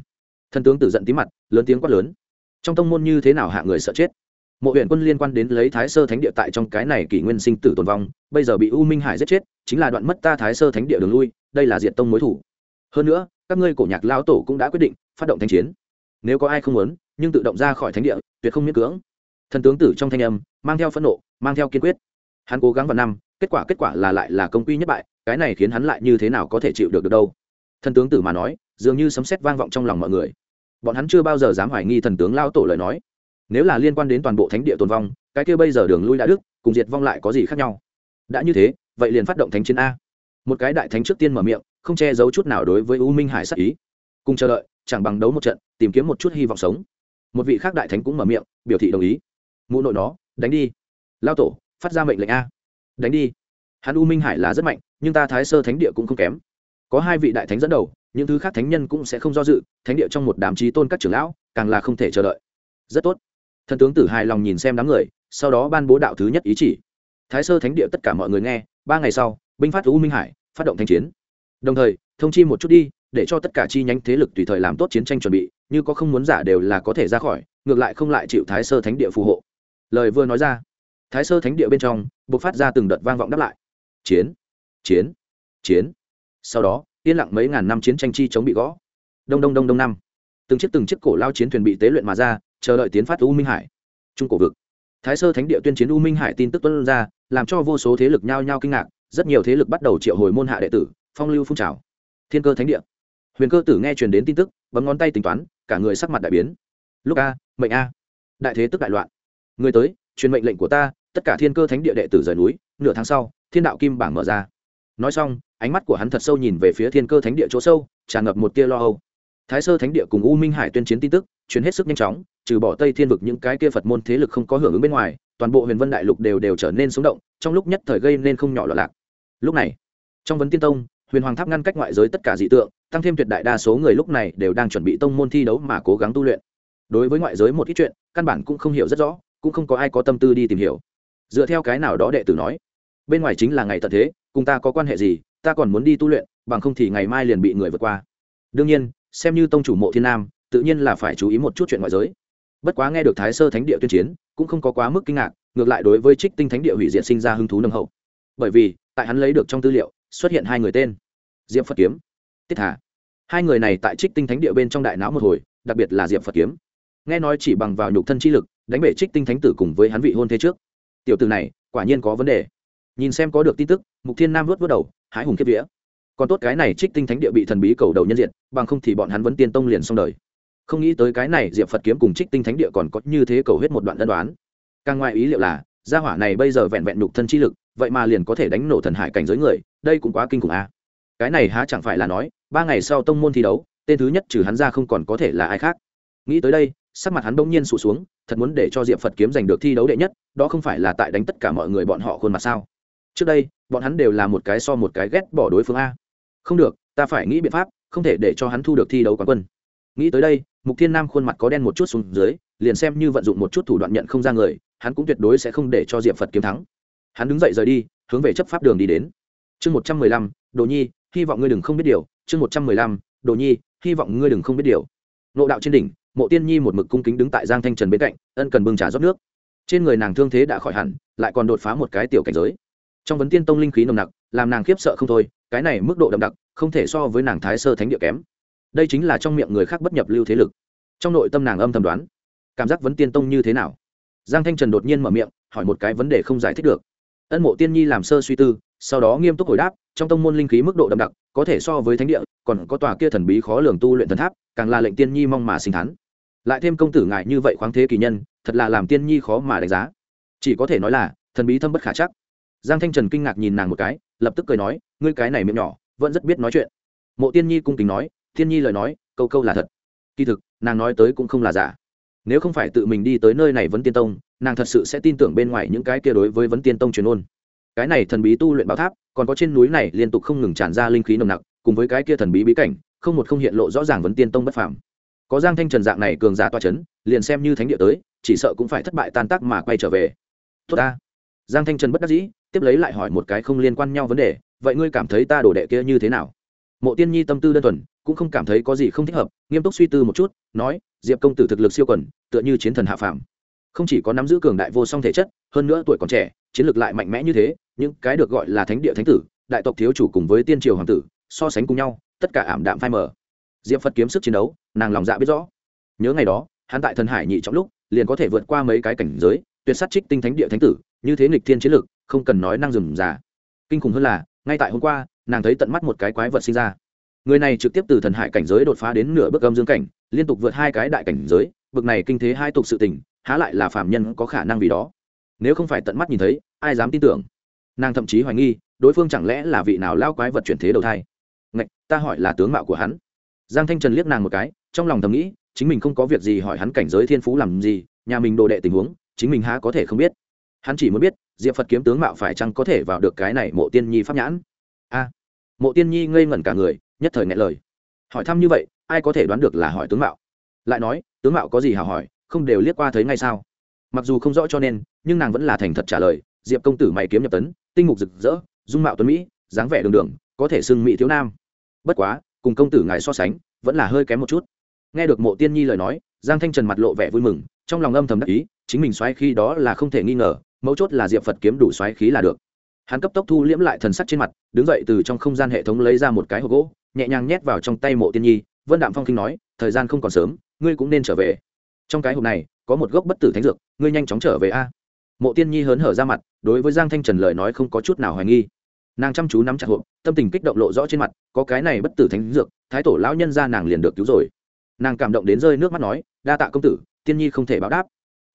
thần tướng tử giận tí mặt, lớn tiếng quát lớn. Trong tông môn như thế nào hạ người sợ chết? Mộ huyện quân liên quan đến lấy thái sơ thánh địa tại trong cái này kỷ nguyên sinh tử tồn vong, bây giờ bị u minh hải giết chết, chính là đoạn mất ta thái sơ thánh địa đường lui, đây là diện tông mối thủ. Hơn nữa, các ngươi cổ nhạc lão tổ cũng đã quyết định phát động thanh chiến. Nếu có ai không muốn, nhưng tự động ra khỏi thánh địa, tuyệt không miễn cưỡng. Thần tướng tử trong thanh âm, mang theo phẫn nộ, mang theo kiên quyết. Hắn cố gắng vào năm, kết quả kết quả là lại là công quy nhất bại, cái này khiến hắn lại như thế nào có thể chịu được được đâu? Thần tướng tử mà nói dường như sấm sét vang vọng trong lòng mọi người. Bọn hắn chưa bao giờ dám hoài nghi thần tướng lao tổ lời nói. Nếu là liên quan đến toàn bộ thánh địa tồn vong, cái kia bây giờ đường lui đã đức cùng diệt vong lại có gì khác nhau? Đã như thế, vậy liền phát động thánh chiến a. Một cái đại thánh trước tiên mở miệng, không che giấu chút nào đối với u minh hải sắc ý. Cùng chờ đợi, chẳng bằng đấu một trận, tìm kiếm một chút hy vọng sống. Một vị khác đại thánh cũng mở miệng, biểu thị đồng ý. Mụ nội nó, đánh đi. Lao tổ, phát ra mệnh lệnh a. Đánh đi. Hắn u minh hải là rất mạnh, nhưng ta thái sơ thánh địa cũng không kém có hai vị đại thánh dẫn đầu, những thứ khác thánh nhân cũng sẽ không do dự, thánh địa trong một đám trí tôn các trưởng lão, càng là không thể chờ đợi. Rất tốt. Thần tướng tử hài lòng nhìn xem đám người, sau đó ban bố đạo thứ nhất ý chỉ. Thái sơ thánh địa tất cả mọi người nghe, ba ngày sau, binh phát u minh hải, phát động thanh chiến. Đồng thời, thông chi một chút đi, để cho tất cả chi nhánh thế lực tùy thời làm tốt chiến tranh chuẩn bị, như có không muốn giả đều là có thể ra khỏi, ngược lại không lại chịu thái sơ thánh địa phù hộ. Lời vừa nói ra, thái sơ thánh địa bên trong b ộ c phát ra từng đợt vang vọng đáp lại. Chiến chiến chiến sau đó, yên lặng mấy ngàn năm chiến tranh chi chống bị gõ. Đông đông đông đông năm. Từng chiếc từng chiếc cổ lao chiến thuyền bị tế luyện mà ra, chờ đợi tiến phát u minh hải. Trung cổ vực. Thái sơ thánh địa tuyên chiến u minh hải tin tức tuân ra, làm cho vô số thế lực nhao nhao kinh ngạc, rất nhiều thế lực bắt đầu triệu hồi môn hạ đệ tử, phong lưu phun trào. Thiên cơ thánh địa. Huyền cơ tử nghe truyền đến tin tức, bấm ngón tay tính toán, cả người sắc mặt đại biến. Lúc a, mệnh a. Đại thế tức đại loạn. Người tới, truyền mệnh lệnh của ta, tất cả thiên cơ thánh địa đệ tử rời núi, nửa tháng sau, thiên đạo kim bảng mở ra nói xong, ánh mắt của hắn thật sâu nhìn về phía thiên cơ thánh địa chỗ sâu, tràn ngập một tia lo âu. Thái sơ thánh địa cùng u minh hải tuyên chiến tin tức chuyến hết sức nhanh chóng, trừ bỏ tây thiên vực những cái kia phật môn thế lực không có hưởng ứng bên ngoài, toàn bộ huyền vân đại lục đều đều trở nên sống động, trong lúc nhất thời gây nên không nhỏ loạn lạc. Lúc này, trong vấn tiên tông, huyền hoàng tháp ngăn cách ngoại giới tất cả dị tượng, tăng thêm tuyệt đại đa số người lúc này đều đang chuẩn bị tông môn thi đấu mà cố gắng tu luyện. Đối với ngoại giới một ít chuyện, căn bản cũng không hiểu rất rõ, cũng không có ai có tâm tư đi tìm hiểu. Dựa theo cái nào đó đệ tử nói bên ngoài chính là ngày tận thế, cùng ta có quan hệ gì, ta còn muốn đi tu luyện, bằng không thì ngày mai liền bị người vượt qua. Đương nhiên, xem như tông chủ mộ thiên nam, tự nhiên là phải chú ý một chút chuyện ngoại giới. Bất quá nghe được thái sơ thánh địa tuyên chiến, cũng không có quá mức kinh ngạc, ngược lại đối với trích tinh thánh địa hủy diệt sinh ra hứng thú nâng hậu. Bởi vì, tại hắn lấy được trong tư liệu, xuất hiện hai người tên. Diệm phật kiếm, tiết thả hai người này tại trích tinh thánh địa bên trong đại não một hồi, đặc biệt là diệm phật kiếm. Nghe nói chỉ bằng vào nhục thân chi lực, đánh bể trích tinh thánh tử cùng với hắn vị hôn thế trước. Tiểu tử này, quả nhiên có vấn đề nhìn xem có được tin tức, mục thiên nam vớt vớt đầu, hái hùng kiếp vía. Còn tốt cái này trích tinh thánh địa bị thần bí cầu đầu nhân diện bằng không thì bọn hắn vẫn tiên tông liền xong đời. Không nghĩ tới cái này diệp phật kiếm cùng trích tinh thánh địa còn có như thế cầu hết một đoạn đơn đoán càng ngoài ý liệu là, gia hỏa này bây giờ vẹn vẹn nhục thân chi lực, vậy mà liền có thể đánh nổ thần hải cảnh giới người, đây cũng quá kinh khủng a. Cái này há chẳng phải là nói, ba ngày sau tông môn thi đấu, tên thứ nhất trừ hắn ra không còn có thể là ai khác. Nghĩ tới đây, sắc mặt hắn bỗng nhiên sụt xuống, thật muốn để cho diệp phật kiếm giành được thi đấu đệ nhất, đó không phải là tại đánh tất cả mọi người bọn họ khuôn mặt sao? Trước đây, bọn hắn đều là một cái so một cái ghét bỏ đối phương a. Không được, ta phải nghĩ biện pháp, không thể để cho hắn thu được thi đấu quán quân. Nghĩ tới đây, mục thiên nam khuôn mặt có đen một chút xuống dưới, liền xem như vận dụng một chút thủ đoạn nhận không ra người, hắn cũng tuyệt đối sẽ không để cho diệp phật kiếm thắng. Hắn đứng dậy rời đi, hướng về chấp pháp đường đi đến. Chương một trăm mười lăm, đồ nhi, hy vọng ngươi đừng không biết điều. Chương một trăm mười lăm, đồ nhi, hy vọng ngươi đừng không biết điều. Nộ đạo trên đỉnh, mộ tiên nhi một mực cung kính đứng tại giang thanh trần bên cạnh, ân cần bưng trà rót nước. Trên người nàng thương thế đã khỏi hẳn, lại còn đột phá một cái tiểu cảnh giới trong vấn tiên tông linh khí nồng nặc, làm nàng khiếp sợ không thôi, cái này mức độ đậm đặc, không thể so với nàng thái sơ thánh địa kém. Đây chính là trong miệng người khác bất nhập lưu thế lực. Trong nội tâm nàng âm thầm đoán, cảm giác vấn tiên tông như thế nào? Giang thanh trần đột nhiên mở miệng, hỏi một cái vấn đề không giải thích được. Ân mộ tiên nhi làm sơ suy tư, sau đó nghiêm túc hồi đáp, trong tông môn linh khí mức độ đậm đặc, có thể so với thánh địa, còn có tòa kia thần bí khó lường tu luyện thần tháp, càng là lệnh tiên nhi mong mà sinh thắn lại thêm công tử ngại như vậy khoáng thế kỳ nhân, thật là làm tiên nhi khó mà đánh giá. Chỉ có thể nói là, thần bí thâm bất khả chắc giang thanh trần kinh ngạc nhìn nàng một cái lập tức cười nói ngươi cái này miệng nhỏ vẫn rất biết nói chuyện. Mộ tiên nhi cung kính nói tiên nhi lời nói câu câu là thật. Kỳ thực nàng nói tới cũng không là giả. Nếu không phải tự mình đi tới nơi này vấn tiên tông nàng thật sự sẽ tin tưởng bên ngoài những cái kia đối với vấn tiên tông truyền ôn cái này thần bí tu luyện bảo tháp còn có trên núi này liên tục không ngừng tràn ra linh khí nồng nặc cùng với cái kia thần bí bí cảnh không một không hiện lộ rõ ràng vấn tiên tông bất phàm. Có giang thanh trần dạng này cường giả toa chấn, liền xem như thánh địa tới chỉ sợ cũng phải thất bại tan tác mà quay trở về. Tốt ta. Giang thanh trần bất đắc dĩ tiếp lấy lại hỏi một cái không liên quan nhau vấn đề, vậy ngươi cảm thấy ta đổ đệ kia như thế nào? Mộ tiên nhi tâm tư đơn thuần, cũng không cảm thấy có gì không thích hợp, nghiêm túc suy tư một chút, nói, diệp công tử thực lực siêu quần, tựa như chiến thần hạ phàm. Không chỉ có nắm giữ cường đại vô song thể chất, hơn nữa tuổi còn trẻ, chiến lược lại mạnh mẽ như thế, những cái được gọi là thánh địa thánh tử, đại tộc thiếu chủ cùng với tiên triều hoàng tử, so sánh cùng nhau, tất cả ảm đạm phai mờ. Diệp phật kiếm sức chiến đấu, nàng lòng dạ biết rõ. Nhớ ngày đó, hắn tại thần hải nhị trọng lúc, liền có thể vượt qua mấy cái cảnh giới, tuyệt sát trích tinh thánh địa thánh tử, như thế nghịch thiên chiến lực không cần nói năng rừng già kinh khủng hơn là, ngay tại hôm qua, nàng thấy tận mắt một cái quái vật sinh ra. Người này trực tiếp từ thần hải cảnh giới đột phá đến nửa bước âm dương cảnh, liên tục vượt hai cái đại cảnh giới, bực này kinh thế hai tục sự tình, há lại là phạm nhân có khả năng vì đó. Nếu không phải tận mắt nhìn thấy, ai dám tin tưởng? Nàng thậm chí hoài nghi, đối phương chẳng lẽ là vị nào lao quái vật chuyển thế đầu thai? Ngạch, ta hỏi là tướng mạo của hắn. Giang thanh trần liếc nàng một cái, trong lòng thầm nghĩ, chính mình không có việc gì hỏi hắn cảnh giới thiên phú làm gì, nhà mình đồ đệ tình huống, chính mình há có thể không biết hắn chỉ muốn biết, diệp phật kiếm tướng mạo phải chăng có thể vào được cái này mộ tiên nhi pháp nhãn? A. Mộ tiên nhi ngây ngẩn cả người, nhất thời ngại lời. Hỏi thăm như vậy, ai có thể đoán được là hỏi tướng mạo? Lại nói, tướng mạo có gì hào hỏi, không đều liếc qua thấy ngay sao? Mặc dù không rõ cho nên, nhưng nàng vẫn là thành thật trả lời, diệp công tử mày kiếm nhập tấn, tinh mục rực rỡ, dung mạo tuấn mỹ, dáng vẻ đường đường, có thể xưng mỹ thiếu nam. Bất quá, cùng công tử ngài so sánh, vẫn là hơi kém một chút. Nghe được mộ tiên nhi lời nói, giang thanh trần mặt lộ vẻ vui mừng, trong lòng âm thầm đắc ý, chính mình xoay khi đó là không thể nghi ngờ mấu chốt là diệp phật kiếm đủ xoáy khí là được hắn cấp tốc thu liễm lại thần sắc trên mặt đứng dậy từ trong không gian hệ thống lấy ra một cái hộp gỗ nhẹ nhàng nhét vào trong tay mộ tiên nhi vân đạm phong kinh nói thời gian không còn sớm ngươi cũng nên trở về trong cái hộp này có một gốc bất tử thánh dược ngươi nhanh chóng trở về a mộ tiên nhi hớn hở ra mặt đối với giang thanh trần lời nói không có chút nào hoài nghi nàng chăm chú nắm chặt hộp tâm tình kích động lộ rõ trên mặt có cái này bất tử thánh dược thái tổ lão nhân ra nàng liền được cứu rồi nàng cảm động đến rơi nước mắt nói đa tạ công tử tiên nhi không thể báo đáp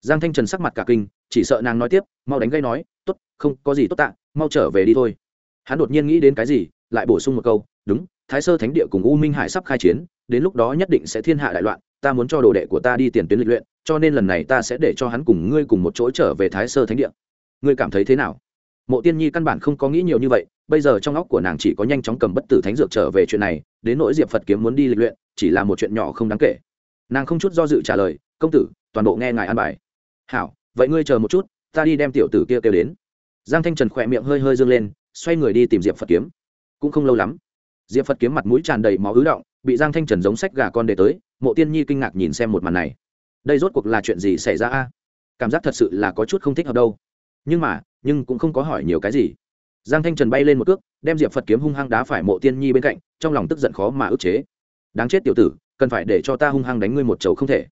giang thanh trần sắc mặt cả kinh, chỉ sợ nàng nói tiếp, mau đánh gây nói t ố t không có gì tốt tạ, mau trở về đi thôi. Hắn đột nhiên nghĩ đến cái gì, lại bổ sung một câu, đúng, thái sơ thánh địa cùng u minh hải sắp khai chiến, đến lúc đó nhất định sẽ thiên hạ đại loạn, ta muốn cho đồ đệ của ta đi tiền tuyến lịch luyện, cho nên lần này ta sẽ để cho hắn cùng ngươi cùng một chỗ trở về thái sơ thánh địa. Ngươi cảm thấy thế nào? Mộ tiên nhi căn bản không có nghĩ nhiều như vậy, bây giờ trong óc của nàng chỉ có nhanh chóng cầm bất tử thánh dược trở về chuyện này, đến nỗi diệp phật kiếm muốn đi lịch luyện, chỉ là một chuyện nhỏ không đáng kể. Nàng không chút do dự trả lời, công tử, toàn bộ nghe ngài an bài hảo, vậy ngươi chờ một chút, ta đi đem tiểu tử kia kêu đến. Giang thanh trần khỏe miệng hơi hơi dâng lên, xoay người đi tìm diệp phật kiếm. Cũng không lâu lắm, diệp phật kiếm mặt mũi tràn đầy máu ứ động, bị giang thanh trần giống sách gà con để tới, mộ tiên nhi kinh ngạc nhìn xem một màn này. Đây rốt cuộc là chuyện gì xảy ra a? Cảm giác thật sự là có chút không thích hợp đâu. Nhưng mà, nhưng cũng không có hỏi nhiều cái gì. Giang thanh trần bay lên một cước, đem diệp phật kiếm hung hăng đá phải mộ tiên nhi bên cạnh, trong lòng tức giận khó mà ức chế. Đáng chết tiểu tử, cần phải để cho ta hung hăng đánh ngươi một chầu không thể.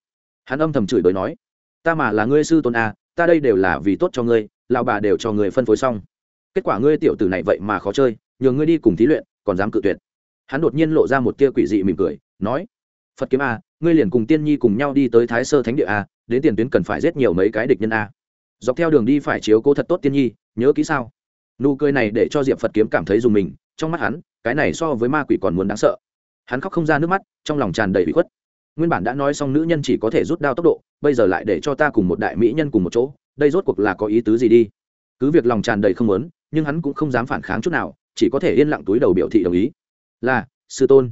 Hắn âm thầm chửi bới nói ta mà là ngươi sư tôn a ta đây đều là vì tốt cho ngươi, lão bà đều cho người phân phối xong. Kết quả ngươi tiểu tử này vậy mà khó chơi nhờ ngươi đi cùng thí luyện, còn dám cự tuyệt. Hắn đột nhiên lộ ra một tia quỷ dị mỉm cười, nói, phật kiếm a ngươi liền cùng tiên nhi cùng nhau đi tới thái sơ thánh địa a đến tiền tuyến cần phải giết nhiều mấy cái địch nhân a dọc theo đường đi phải chiếu cố thật tốt tiên nhi, nhớ kỹ sao? Nụ cười này để cho diệp phật kiếm cảm thấy dùng mình, trong mắt hắn, cái này so với ma quỷ còn muốn đáng sợ. Hắn khóc không ra nước mắt, trong lòng tràn đầy bị khuất nguyên bản đã nói xong nữ nhân chỉ có thể rút đao tốc độ, bây giờ lại để cho ta cùng một đại mỹ nhân cùng một chỗ, đây rốt cuộc là có ý tứ gì đi? Cứ việc lòng tràn đầy không lớn nhưng hắn cũng không dám phản kháng chút nào, chỉ có thể yên lặng túi đầu biểu thị đồng ý. Là, sư tôn.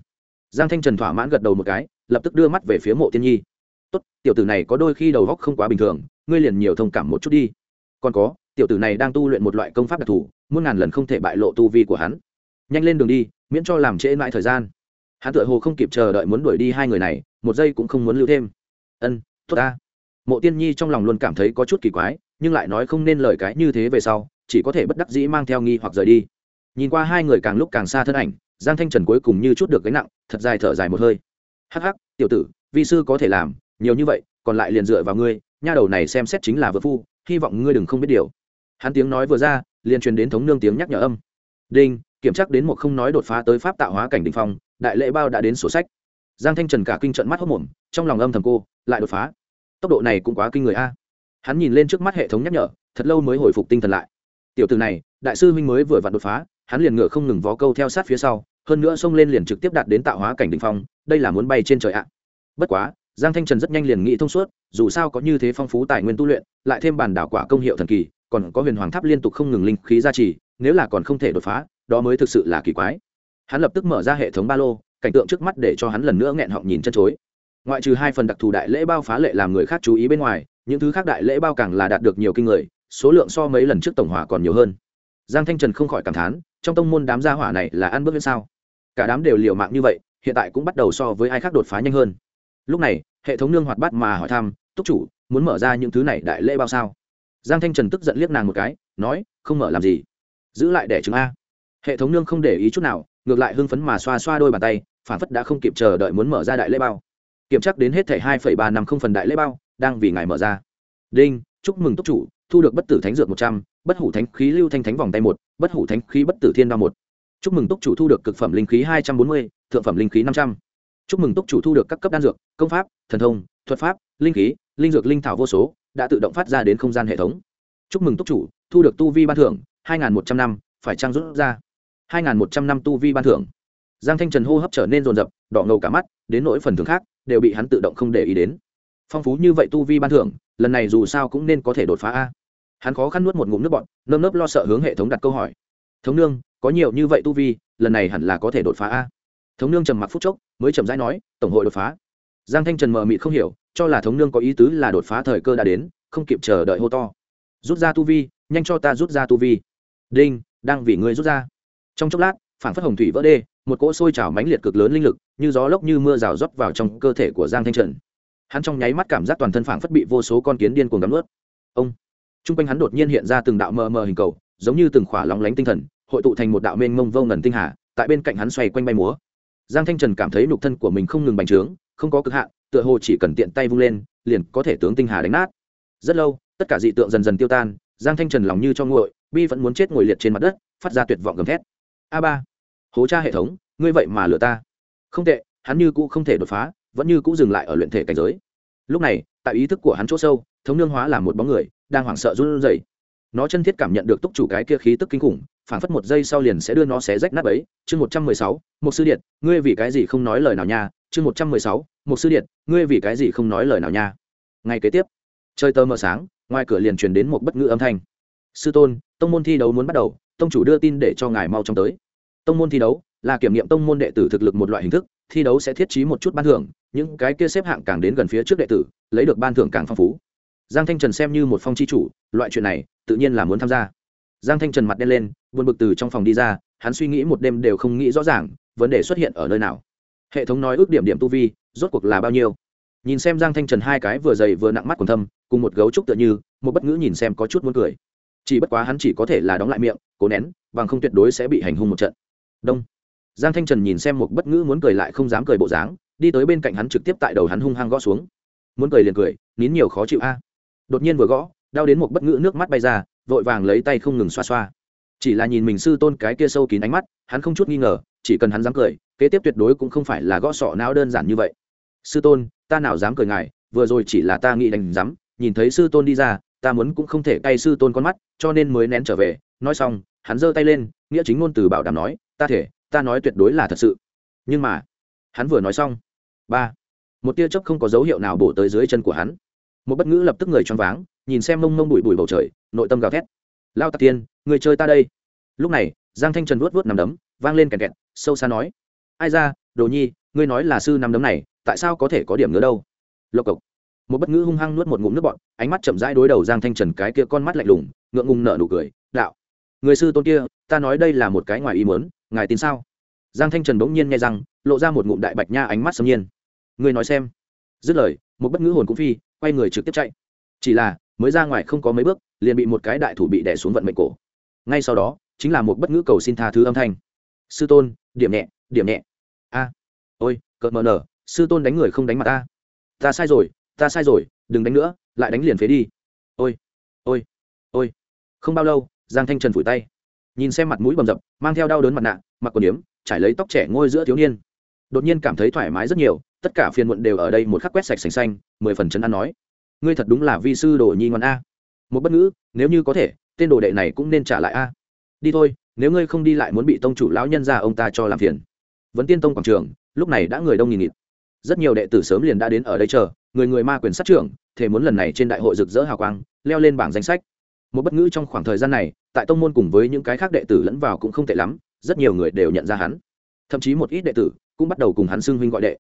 Giang thanh trần thỏa mãn gật đầu một cái, lập tức đưa mắt về phía mộ tiên nhi. Tốt, tiểu tử này có đôi khi đầu góc không quá bình thường, ngươi liền nhiều thông cảm một chút đi. Còn có, tiểu tử này đang tu luyện một loại công pháp đặc thù, muôn ngàn lần không thể bại lộ tu vi của hắn. Nhanh lên đường đi, miễn cho làm trễ mãi thời gian hắn tựa hồ không kịp chờ đợi muốn đuổi đi hai người này, một giây cũng không muốn lưu thêm. Ân, tốt ta. Mộ tiên nhi trong lòng luôn cảm thấy có chút kỳ quái, nhưng lại nói không nên lời cái như thế về sau, chỉ có thể bất đắc dĩ mang theo nghi hoặc rời đi. Nhìn qua hai người càng lúc càng xa thân ảnh, giang thanh trần cuối cùng như chút được gánh nặng, thật dài thở dài một hơi. Hắc hắc, tiểu tử, vi sư có thể làm, nhiều như vậy, còn lại liền dựa vào ngươi, nha đầu này xem xét chính là vợ phu, hy vọng ngươi đừng không biết điều. Hắn tiếng nói vừa ra, liền truyền đến thống nương tiếng nhắc nhở âm. Đinh, kiểm tra đến một không nói đột phá tới pháp tạo hóa cảnh đình phong đại lễ bao đã đến sổ sách. Giang thanh trần cả kinh trận mắt hốc mồm, trong lòng âm thầm cô, lại đột phá. Tốc độ này cũng quá kinh người a. Hắn nhìn lên trước mắt hệ thống nhắc nhở, thật lâu mới hồi phục tinh thần lại. Tiểu từ này, đại sư huynh mới vừa vặn đột phá, hắn liền ngựa không ngừng vó câu theo sát phía sau, hơn nữa xông lên liền trực tiếp đạt đến tạo hóa cảnh đình phong, đây là muốn bay trên trời ạ. Bất quá, giang thanh trần rất nhanh liền nghĩ thông suốt, dù sao có như thế phong phú tài nguyên tu luyện, lại thêm bản đảo quả công hiệu thần kỳ, còn có huyền hoàng tháp liên tục không ngừng linh khí gia trì, nếu là còn không thể đột phá, đó mới thực sự là kỳ quái hắn lập tức mở ra hệ thống ba lô, cảnh tượng trước mắt để cho hắn lần nữa nghẹn họng nhìn chân chối. Ngoại trừ hai phần đặc thù đại lễ bao phá lệ làm người khác chú ý bên ngoài, những thứ khác đại lễ bao càng là đạt được nhiều kinh người, số lượng so mấy lần trước tổng hỏa còn nhiều hơn. Giang thanh trần không khỏi cảm thán, trong tông môn đám gia hỏa này là ăn bước lên sao? Cả đám đều liều mạng như vậy, hiện tại cũng bắt đầu so với ai khác đột phá nhanh hơn. Lúc này, hệ thống nương hoạt bát mà hỏi thăm, túc chủ, muốn mở ra những thứ này đại lễ bao sao? Giang thanh trần tức giận liếc nàng một cái, nói, không mở làm gì. Giữ lại để chứng a. Hệ thống nương không để ý chút nào ngược lại hưng phấn mà xoa xoa đôi bàn tay, phản phất đã không kịp chờ đợi muốn mở ra đại lễ bao. Kiểm chắc đến hết thẻ hai ba năm không phần đại lễ bao, đang vì ngài mở ra. Đinh, chúc mừng túc chủ, thu được bất tử thánh dược một trăm, bất hủ thánh khí lưu thanh thánh vòng tay một, bất hủ thánh khí bất tử thiên đao một. Chúc mừng túc chủ thu được cực phẩm linh khí hai trăm bốn mươi, thượng phẩm linh khí năm trăm. Chúc mừng túc chủ thu được các cấp đan dược, công pháp, thần thông, thuật pháp, linh khí, linh dược linh thảo vô số, đã tự động phát ra đến không gian hệ thống. Chúc mừng túc chủ, thu được tu vi ban thưởng, hai một trăm năm, phải trang rút ra? Hai một trăm năm tu vi ban thưởng. Giang thanh trần hô hấp trở nên rồn rập đỏ ngầu cả mắt, đến nỗi phần thưởng khác, đều bị hắn tự động không để ý đến. Phong phú như vậy tu vi ban thưởng, lần này dù sao cũng nên có thể đột phá a. Hắn khó khăn nuốt một ngụm nước bọn nơm nớp lo sợ hướng hệ thống đặt câu hỏi. Thống nương, có nhiều như vậy tu vi, lần này hẳn là có thể đột phá a? Thống nương trầm mặc phút chốc, mới chậm rãi nói, tổng hội đột phá. Giang thanh trần mờ mịt không hiểu, cho là thống nương có ý tứ là đột phá thời cơ đã đến, không kịp chờ đợi hô to. Rút ra tu vi, nhanh cho ta rút ra tu vi. Đinh, đang vì ngươi rút ra trong chốc lát phản phất hồng thủy vỡ đê, một cỗ sôi trào mãnh liệt cực lớn linh lực, như gió lốc như mưa rào rót vào trong cơ thể của giang thanh trần. Hắn trong nháy mắt cảm giác toàn thân phản phất bị vô số con kiến điên cuồng cắm ướt ông! T r u n g quanh hắn đột nhiên hiện ra từng đạo mờ mờ hình cầu, giống như từng khỏa lóng lánh tinh thần, hội tụ thành một đạo mênh mông vô ngần tinh hà, tại bên cạnh hắn xoay quanh bay múa. Giang thanh trần cảm thấy nhục thân của mình không ngừng bành trướng, không có cực hạn, tựa hồ chỉ cần tiện tay vung lên, liền có thể tướng tinh hà đánh nát. Rất lâu, tất cả dị tượng dần dần tiêu tan, giang thanh trần lòng như cho nguội, bi vẫn muốn chết ngồi liệt trên mặt đất, phát ra tuyệt vọng gầm thét a ba. Hố cha hệ thống, ngươi vậy mà lừa ta. Không tệ, hắn như cũ không thể đột phá, vẫn như cũ dừng lại ở luyện thể cảnh giới. Lúc này, tại ý thức của hắn chỗ sâu, thống nương hóa là một bóng người, đang hoảng sợ run rẩy. Nó chân thiết cảm nhận được túc chủ cái kia khí tức kinh khủng phản phất một giây sau liền sẽ đưa nó xé rách nát ấy chương một trăm mười sáu một sư điện, ngươi vì cái gì không nói lời nào nha? Chương một trăm mười sáu một sư điện, ngươi vì cái gì không nói lời nào nha? Ngay kế tiếp chơi tơ mờ sáng, ngoài cửa liền truyền đến một bất ngữ âm thanh. Sư tôn, tông môn thi đấu muốn bắt đầu tông chủ đưa tin để cho ngài mau chóng tới. Tông môn thi đấu là kiểm nghiệm tông môn đệ tử thực lực một loại hình thức, thi đấu sẽ thiết trí một chút ban thưởng, những cái kia xếp hạng càng đến gần phía trước đệ tử, lấy được ban thưởng càng phong phú. Giang thanh trần xem như một phong chi chủ, loại chuyện này tự nhiên là muốn tham gia. Giang thanh trần mặt đen lên, buồn bực từ trong phòng đi ra, hắn suy nghĩ một đêm đều không nghĩ rõ ràng, vấn đề xuất hiện ở nơi nào. Hệ thống nói ước điểm điểm tu vi, rốt cuộc là bao nhiêu? Nhìn xem giang thanh trần hai cái vừa dày vừa nặng mắt còn thâm, cùng một gấu trúc tựa như, một bất ngữ nhìn xem có chút muốn cười chỉ bất quá hắn chỉ có thể là đóng lại miệng, cố nén, bằng không tuyệt đối sẽ bị hành hung một trận. Đông. Giang thanh trần nhìn xem một bất ngữ muốn cười lại không dám cười bộ dáng, đi tới bên cạnh hắn trực tiếp tại đầu hắn hung hăng gõ xuống. Muốn cười liền cười, nín nhiều khó chịu a. Đột nhiên vừa gõ, đau đến một bất ngữ nước mắt bay ra, vội vàng lấy tay không ngừng xoa xoa. Chỉ là nhìn mình sư tôn cái kia sâu kín ánh mắt, hắn không chút nghi ngờ, chỉ cần hắn dám cười, kế tiếp tuyệt đối cũng không phải là gõ sọ não đơn giản như vậy. Sư tôn, ta nào dám cười ngài, vừa rồi chỉ là ta nghĩ đành dám nhìn thấy sư tôn đi ra ta muốn cũng không thể cay sư tôn con mắt, cho nên mới nén trở về. Nói xong, hắn giơ tay lên, nghĩa chính ngôn từ bảo đảm nói, ta thể, ta nói tuyệt đối là thật sự. Nhưng mà, hắn vừa nói xong, ba, một tia chớp không có dấu hiệu nào bổ tới dưới chân của hắn. Một bất ngữ lập tức người choáng váng, nhìn xem mông mông bụi bụi bầu trời, nội tâm gào thét. Lao tạc tiên, người chơi ta đây. Lúc này, giang thanh trần vuốt vuốt nằm đấm, vang lên kẹt kẹt, sâu xa nói, ai ra, đồ nhi, ngươi nói là sư nằm đấm này, tại sao có thể có điểm nữa đâu? Lộc cộc một bất ngữ hung hăng nuốt một ngụm nước bọn ánh mắt chậm rãi đối đầu giang thanh trần cái kia con mắt lạnh lùng, ngượng ngùng nở nụ cười, đạo, người sư tôn kia, ta nói đây là một cái ngoài ý muốn, ngài tin sao? Giang thanh trần bỗng nhiên nghe rằng, lộ ra một ngụm đại bạch nha ánh mắt sâm nhiên. Người nói xem. Dứt lời, một bất ngữ hồn cũng phi, quay người trực tiếp chạy. Chỉ là, mới ra ngoài không có mấy bước, liền bị một cái đại thủ bị đẻ xuống vận mệnh cổ. Ngay sau đó, chính là một bất ngữ cầu xin tha thứ âm thanh. Sư tôn, điểm nhẹ điểm nhẹ. A, ôi, cợt mờ nở, sư tôn đánh người không đánh mặt ta. Ta sai rồi ta sai rồi, đừng đánh nữa, lại đánh liền phế đi. Ôi ôi ôi. Không bao lâu, giang thanh trần phủi tay. Nhìn xem mặt mũi bầm dập, mang theo đau đớn mặt nạ, mặc quần yếm, trải lấy tóc trẻ ngôi giữa thiếu niên. Đột nhiên cảm thấy thoải mái rất nhiều, tất cả phiền muộn đều ở đây một khắc quét sạch sành xanh, mười phần chân ăn nói. Ngươi thật đúng là vi sư đồ nhi ngon a. Một bất ngữ, nếu như có thể, tên đồ đệ này cũng nên trả lại a. Đi thôi, nếu ngươi không đi lại muốn bị tông chủ lão nhân ra ông ta cho làm phiền. Vẫn tiên tông quảng trường, lúc này đã người đông nghìn nghịt. Rất nhiều đệ tử sớm liền đã đến ở đây chờ người người ma quyền sát trưởng thể muốn lần này trên đại hội rực rỡ hào quang, leo lên bảng danh sách. Một bất ngữ trong khoảng thời gian này, tại tông môn cùng với những cái khác đệ tử lẫn vào cũng không tệ lắm, rất nhiều người đều nhận ra hắn. Thậm chí một ít đệ tử cũng bắt đầu cùng hắn xưng huynh gọi đệ.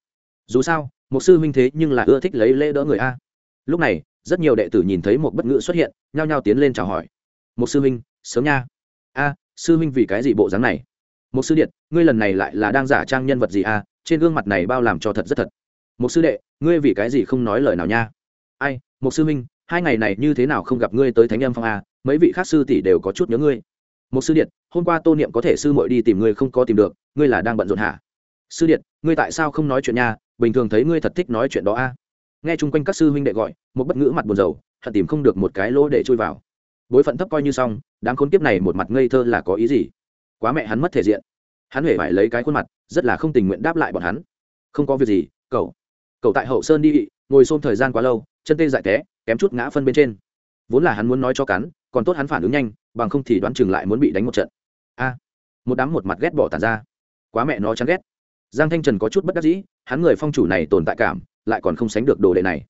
Dù sao, một sư huynh thế nhưng là ưa thích lấy lễ đỡ người a. Lúc này, rất nhiều đệ tử nhìn thấy một bất ngữ xuất hiện, nhao nhao tiến lên chào hỏi. Một sư huynh, sớm nha. A, sư huynh vì cái gì bộ dáng này? Một sư điện, ngươi lần này lại là đang giả trang nhân vật gì a? Trên gương mặt này bao làm cho thật rất thật một sư đệ ngươi vì cái gì không nói lời nào nha? Ai một sư minh, hai ngày này như thế nào không gặp ngươi tới thánh âm phong a mấy vị khác sư tỷ đều có chút nhớ ngươi. Một sư điện hôm qua tô niệm có thể sư muội đi tìm ngươi không có tìm được ngươi là đang bận rộn hả? Sư điện ngươi tại sao không nói chuyện nha? Bình thường thấy ngươi thật thích nói chuyện đó a nghe chung quanh các sư huynh đệ gọi một bất ngữ mặt buồn rầu thật tìm không được một cái lỗ để chui vào. Bối phận thấp coi như xong đám khốn kiếp này một mặt ngây thơ là có ý gì? Quá mẹ hắn mất thể diện. Hắn hễ phải lấy cái khuôn mặt rất là không tình nguyện đáp lại bọn hắn. Không có việc gì cậu cậu tại hậu sơn đi ngồi xôm thời gian quá lâu, chân tê dại té, kém chút ngã phân bên trên. Vốn là hắn muốn nói cho cắn, còn tốt hắn phản ứng nhanh, bằng không thì đoán chừng lại muốn bị đánh một trận. A, một đám một mặt ghét bỏ tàn ra. Quá mẹ nó chán ghét. Giang thanh trần có chút bất đắc dĩ, hắn người phong chủ này tồn tại cảm, lại còn không sánh được đồ đệ này.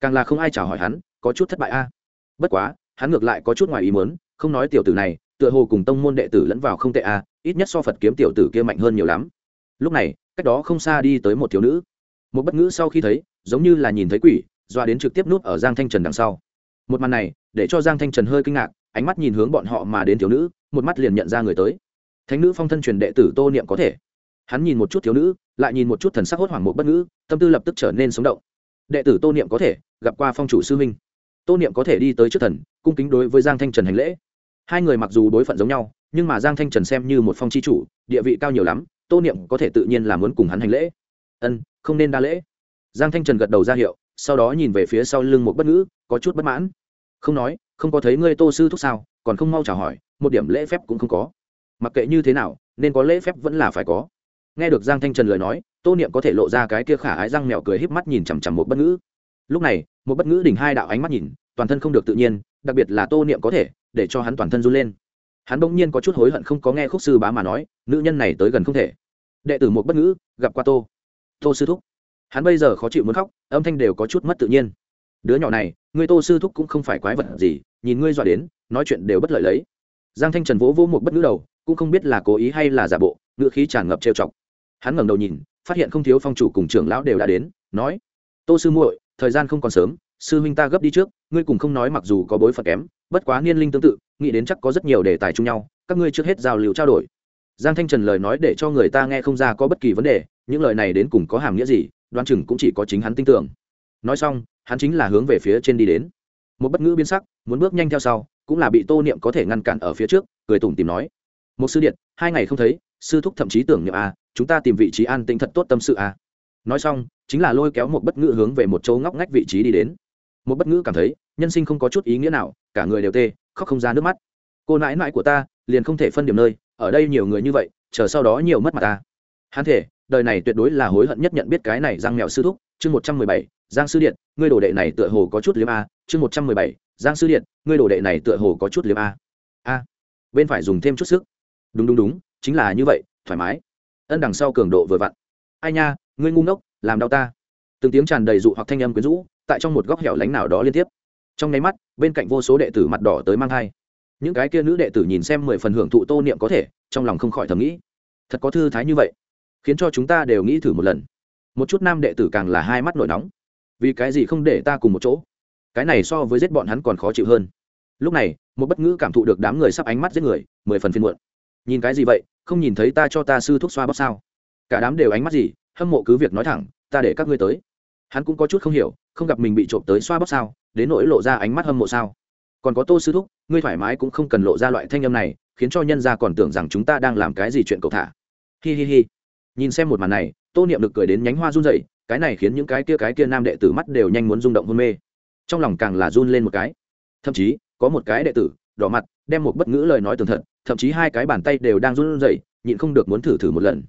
Càng là không ai chào hỏi hắn, có chút thất bại a. Bất quá, hắn ngược lại có chút ngoài ý muốn, không nói tiểu tử này, tựa hồ cùng tông môn đệ tử lẫn vào không tệ a, ít nhất so phật kiếm tiểu tử kia mạnh hơn nhiều lắm. Lúc này, cách đó không xa đi tới một thiếu nữ một bất ngữ sau khi thấy, giống như là nhìn thấy quỷ, doa đến trực tiếp nút ở giang thanh trần đằng sau. Một màn này, để cho giang thanh trần hơi kinh ngạc, ánh mắt nhìn hướng bọn họ mà đến thiếu nữ, một mắt liền nhận ra người tới. Thánh nữ phong thân truyền đệ tử tô niệm có thể. Hắn nhìn một chút thiếu nữ, lại nhìn một chút thần sắc hốt hoảng một bất ngữ, tâm tư lập tức trở nên sống động. Đệ tử tô niệm có thể, gặp qua phong chủ sư huynh. Tô niệm có thể đi tới trước thần, cung kính đối với giang thanh trần hành lễ. Hai người mặc dù đối phận giống nhau, nhưng mà giang thanh trần xem như một phong c h i chủ, địa vị cao nhiều lắm, tô niệm có thể tự nhiên là muốn cùng hắn hành lễ. Ân không nên đa lễ. Giang thanh trần gật đầu ra hiệu, sau đó nhìn về phía sau lưng một bất ngữ, có chút bất mãn. Không nói, không có thấy ngươi tô sư thúc sao, còn không mau chào hỏi, một điểm lễ phép cũng không có. Mặc kệ như thế nào, nên có lễ phép vẫn là phải có. Nghe được giang thanh trần lời nói, tô niệm có thể lộ ra cái kia khả ái răng mèo cười híp mắt nhìn chằm chằm một bất ngữ. Lúc này, một bất ngữ đỉnh hai đạo ánh mắt nhìn, toàn thân không được tự nhiên, đặc biệt là tô niệm có thể, để cho hắn toàn thân run lên. Hắn bỗng nhiên có chút hối hận không có nghe khúc sư bá mà nói, nữ nhân này tới gần không thể. Đệ tử một bất ngữ, gặp qua tô tô sư thúc. Hắn bây giờ khó chịu muốn khóc, âm thanh đều có chút mất tự nhiên. Đứa nhỏ này, ngươi tô sư thúc cũng không phải quái vật gì, nhìn ngươi dọa đến, nói chuyện đều bất lợi lấy. Giang thanh trần vỗ vỗ một bất ngữ đầu, cũng không biết là cố ý hay là giả bộ, ngữ khí tràn ngập trêu chọc. Hắn ngẩng đầu nhìn, phát hiện không thiếu phong chủ cùng trưởng lão đều đã đến, nói, tô sư muội, thời gian không còn sớm, sư huynh ta gấp đi trước, ngươi cùng không nói mặc dù có bối phận kém, bất quá niên linh tương tự, nghĩ đến chắc có rất nhiều đề tài chung nhau, các ngươi trước hết giao lưu trao đổi. Giang thanh trần lời nói để cho người ta nghe không ra có bất kỳ vấn đề những lời này đến cùng có hàm nghĩa gì đoán chừng cũng chỉ có chính hắn tin tưởng. Nói xong hắn chính là hướng về phía trên đi đến. Một bất ngữ biến sắc muốn bước nhanh theo sau cũng là bị tô niệm có thể ngăn cản ở phía trước cười tủm tìm nói. Một sư điện hai ngày không thấy sư thúc thậm chí tưởng niệm à, chúng ta tìm vị trí an tĩnh thật tốt tâm sự à. nói xong chính là lôi kéo một bất ngữ hướng về một chỗ ngóc ngách vị trí đi đến. Một bất ngữ cảm thấy nhân sinh không có chút ý nghĩa nào cả người đều tê khóc không ra nước mắt. Cô nãi nãi của ta liền không thể phân điểm nơi ở đây nhiều người như vậy chờ sau đó nhiều mất mặt ta. Hắn thể đời này tuyệt đối là hối hận nhất nhận biết cái này giang mèo sư thúc. Chương một trăm mười bảy, giang sư điện, ngươi đồ đệ này tựa hồ có chút liếm a. Chương một trăm mười bảy, giang sư điện, ngươi đồ đệ này tựa hồ có chút liếm a. A. Bên phải dùng thêm chút sức. Đúng đúng đúng, chính là như vậy, thoải mái. Ân đằng sau cường độ vừa vặn. Ai nha, ngươi ngu ngốc, làm đau ta. Từng tiếng tràn đầy dụ hoặc thanh âm quyến rũ, tại trong một góc hẻo lánh nào đó liên tiếp. Trong nháy mắt, bên cạnh vô số đệ tử mặt đỏ tới mang thai. Những cái kia nữ đệ tử nhìn xem mười phần hưởng thụ tô niệm có thể, trong lòng không khỏi thầm nghĩ. Thật có thư thái như vậy khiến cho chúng ta đều nghĩ thử một lần. Một chút nam đệ tử càng là hai mắt nổi nóng. Vì cái gì không để ta cùng một chỗ? Cái này so với giết bọn hắn còn khó chịu hơn. Lúc này, một bất ngữ cảm thụ được đám người sắp ánh mắt giết người, mười phần phiên muộn. Nhìn cái gì vậy? Không nhìn thấy ta cho ta sư thuốc xoa bóp sao? Cả đám đều ánh mắt gì? Hâm mộ cứ việc nói thẳng, ta để các ngươi tới. Hắn cũng có chút không hiểu, không gặp mình bị trộm tới xoa bóp sao? Đến nỗi lộ ra ánh mắt hâm mộ sao? Còn có tô sư thúc, ngươi thoải mái cũng không cần lộ ra loại thanh âm này, khiến cho nhân gia còn tưởng rằng chúng ta đang làm cái gì chuyện cầu thả. Hi hi hi nhìn xem một màn này, tô niệm được cười đến nhánh hoa run rẩy, cái này khiến những cái kia cái kia nam đệ tử mắt đều nhanh muốn rung động hôn mê. Trong lòng càng là run lên một cái. Thậm chí, có một cái đệ tử, đỏ mặt, đem một bất ngữ lời nói tường thật, thậm chí hai cái bàn tay đều đang run rẩy, nhịn không được muốn thử thử một lần.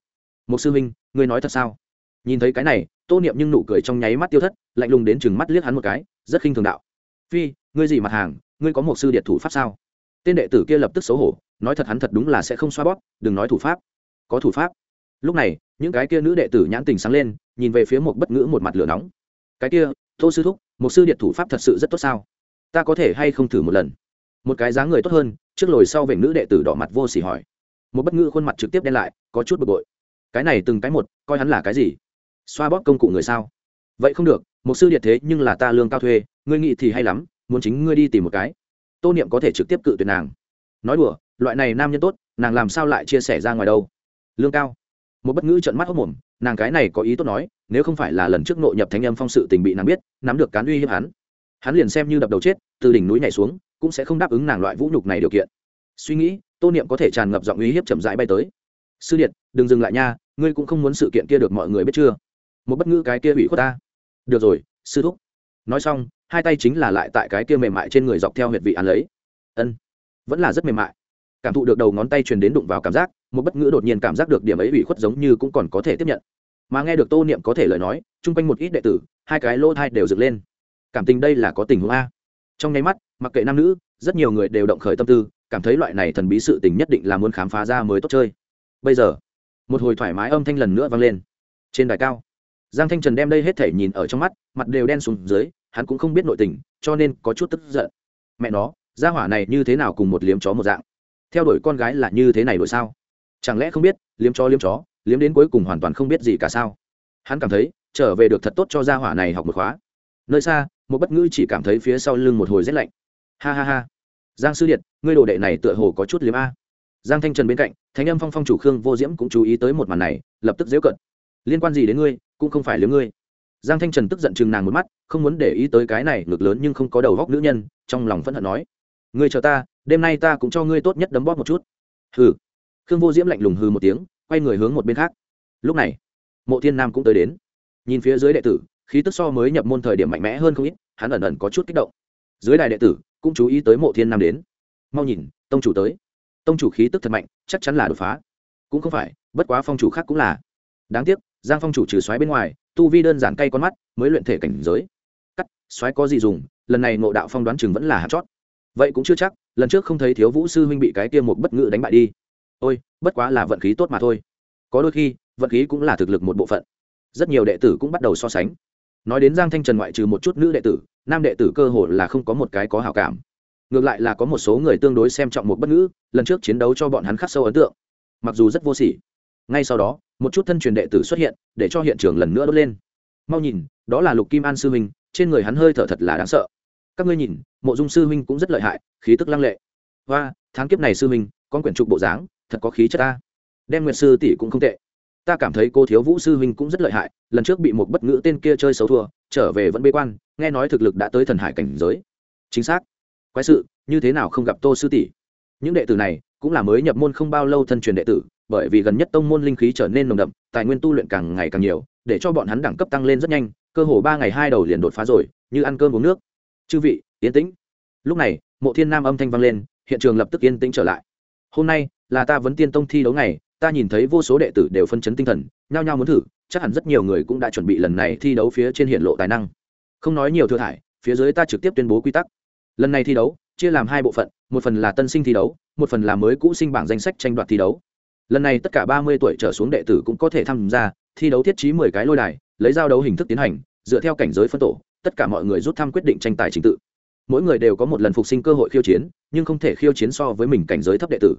Một sư huynh, ngươi nói thật sao? Nhìn thấy cái này, tô niệm nhưng nụ cười trong nháy mắt tiêu thất, lạnh lùng đến chừng mắt liếc hắn một cái, rất khinh thường đạo. Phi, ngươi gì mặt hàng, ngươi có một sư điện thủ pháp sao? Tên đệ tử kia lập tức xấu hổ, nói thật hắn thật đúng là sẽ không xoa bóp, đừng nói thủ pháp. Có thủ pháp lúc này, những cái kia nữ đệ tử nhãn tình sáng lên, nhìn về phía một bất ngữ một mặt lửa nóng. Cái kia, tô sư thúc, một sư điện thủ pháp thật sự rất tốt sao? Ta có thể hay không thử một lần? Một cái dáng người tốt hơn, trước lồi sau vểnh nữ đệ tử đỏ mặt vô xỉ hỏi. Một bất ngữ khuôn mặt trực tiếp đen lại, có chút bực bội. Cái này từng cái một, coi hắn là cái gì? Xoa bóp công cụ người sao? Vậy không được, một sư điện thế nhưng là ta lương cao thuê, ngươi nghĩ thì hay lắm, muốn chính ngươi đi tìm một cái. Tô niệm có thể trực tiếp cự tuyệt nàng. Nói đùa, loại này nam nhân tốt, nàng làm sao lại chia sẻ ra ngoài đâu? Lương cao một bất ngữ trận mắt hốc mồm, nàng cái này có ý tốt nói, nếu không phải là lần trước nội nhập thánh âm phong sự tình bị nàng biết, nắm được cán uy hiếp hắn. Hắn liền xem như đập đầu chết, từ đỉnh núi nhảy xuống, cũng sẽ không đáp ứng nàng loại vũ nhục này điều kiện. Suy nghĩ, tô niệm có thể tràn ngập giọng uy hiếp chậm rãi bay tới. Sư điện đừng dừng lại nha, ngươi cũng không muốn sự kiện kia được mọi người biết chưa? Một bất ngữ cái kia ủy khuất ta. Được rồi, sư thúc. Nói xong, hai tay chính là lại tại cái kia mềm mại trên người dọc theo huyệt vị ăn lấy. Ân, vẫn là rất mềm mại. Cảm thụ được đầu ngón tay truyền đến đụng vào cảm giác một bất ngữ đột nhiên cảm giác được điểm ấy ủy khuất giống như cũng còn có thể tiếp nhận. Mà nghe được tô niệm có thể lời nói, chung quanh một ít đệ tử, hai cái lỗ thai đều dựng lên. Cảm tình đây là có tình huống a. Trong nháy mắt, mặc kệ nam nữ, rất nhiều người đều động khởi tâm tư, cảm thấy loại này thần bí sự tình nhất định là muốn khám phá ra mới tốt chơi. Bây giờ, một hồi thoải mái âm thanh lần nữa vang lên. Trên đài cao, giang thanh trần đem đây hết thể nhìn ở trong mắt, mặt đều đen xuống dưới, hắn cũng không biết nội tình, cho nên có chút tức giận. Mẹ nó, gia hỏa này như thế nào cùng một liếm chó một dạng? Theo đuổi con gái là như thế này đổi sao? Chẳng lẽ không biết, liếm chó liếm chó, liếm đến cuối cùng hoàn toàn không biết gì cả sao? Hắn cảm thấy, trở về được thật tốt cho gia hỏa này học một khóa. Nơi xa, một bất ngữ chỉ cảm thấy phía sau lưng một hồi rét lạnh. Ha ha ha. Giang sư điện ngươi đồ đệ này tựa hồ có chút liếm a. Giang thanh trần bên cạnh, thánh âm phong phong chủ khương vô diễm cũng chú ý tới một màn này, lập tức dễu cận liên quan gì đến ngươi, cũng không phải liếm ngươi. Giang thanh trần tức giận chừng nàng một mắt, không muốn để ý tới cái này ngược lớn nhưng không có đầu góc nữ nhân, trong lòng phẫn hận nói. Ngươi chờ ta, đêm nay ta cũng cho ngươi tốt nhất đấm bóp một chút. Hừ khương vô diễm lạnh lùng hư một tiếng, quay người hướng một bên khác. Lúc này, mộ thiên nam cũng tới đến. Nhìn phía dưới đệ tử, khí tức so mới nhập môn thời điểm mạnh mẽ hơn không ít, hắn ẩn ẩn có chút kích động. Dưới đài đệ tử cũng chú ý tới mộ thiên nam đến. Mau nhìn, tông chủ tới. Tông chủ khí tức thật mạnh, chắc chắn là đột phá. Cũng không phải, bất quá phong chủ khác cũng là. Đáng tiếc, giang phong chủ trừ xoáy bên ngoài, tu vi đơn giản cay con mắt, mới luyện thể cảnh giới. Cắt xoáy có gì dùng, lần này ngộ đạo phong đoán chừng vẫn là hạt chót. Vậy cũng chưa chắc, lần trước không thấy thiếu vũ sư huynh bị cái kia một bất ngự đánh bại đi ôi, bất quá là vận khí tốt mà thôi. Có đôi khi, vận khí cũng là thực lực một bộ phận. Rất nhiều đệ tử cũng bắt đầu so sánh. Nói đến giang thanh trần ngoại trừ một chút nữ đệ tử, nam đệ tử cơ hồ là không có một cái có hảo cảm. Ngược lại là có một số người tương đối xem trọng một bất ngữ, lần trước chiến đấu cho bọn hắn khắc sâu ấn tượng. Mặc dù rất vô sỉ. Ngay sau đó, một chút thân truyền đệ tử xuất hiện, để cho hiện trường lần nữa đốt lên. Mau nhìn, đó là lục kim an sư huynh, trên người hắn hơi thở thật là đáng sợ. Các ngươi nhìn, mộ dung sư huynh cũng rất lợi hại, khí tức lăng lệ. Và tháng kiếp này sư huynh, con quyển trục bộ dáng thật có khí chất ta. Đem nguyệt sư tỷ cũng không tệ. Ta cảm thấy cô thiếu vũ sư huynh cũng rất lợi hại, lần trước bị một bất ngữ tên kia chơi xấu thua, trở về vẫn bế quan, nghe nói thực lực đã tới thần hải cảnh giới. Chính xác. Quái sự, như thế nào không gặp tô sư tỷ? Những đệ tử này cũng là mới nhập môn không bao lâu thân truyền đệ tử, bởi vì gần nhất tông môn linh khí trở nên nồng đậm, tài nguyên tu luyện càng ngày càng nhiều, để cho bọn hắn đẳng cấp tăng lên rất nhanh, cơ hồ ba ngày hai đầu liền đột phá rồi, như ăn cơm uống nước. Chư vị, yên tĩnh. Lúc này, mộ thiên nam âm thanh vang lên, hiện trường lập tức yên tĩnh trở lại hôm nay là ta vấn tiên tông thi đấu ngày, ta nhìn thấy vô số đệ tử đều phân chấn tinh thần, nhao nhao muốn thử, chắc hẳn rất nhiều người cũng đã chuẩn bị lần này thi đấu phía trên hiện lộ tài năng. Không nói nhiều thừa thải, phía dưới ta trực tiếp tuyên bố quy tắc. Lần này thi đấu, chia làm hai bộ phận, một phần là tân sinh thi đấu, một phần là mới cũ sinh bảng danh sách tranh đoạt thi đấu. Lần này tất cả ba mươi tuổi trở xuống đệ tử cũng có thể tham gia, thi đấu thiết trí mười cái lôi đài, lấy giao đấu hình thức tiến hành, dựa theo cảnh giới phân tổ, tất cả mọi người rút thăm quyết định tranh tài trình tự mỗi người đều có một lần phục sinh cơ hội khiêu chiến, nhưng không thể khiêu chiến so với mình cảnh giới thấp đệ tử.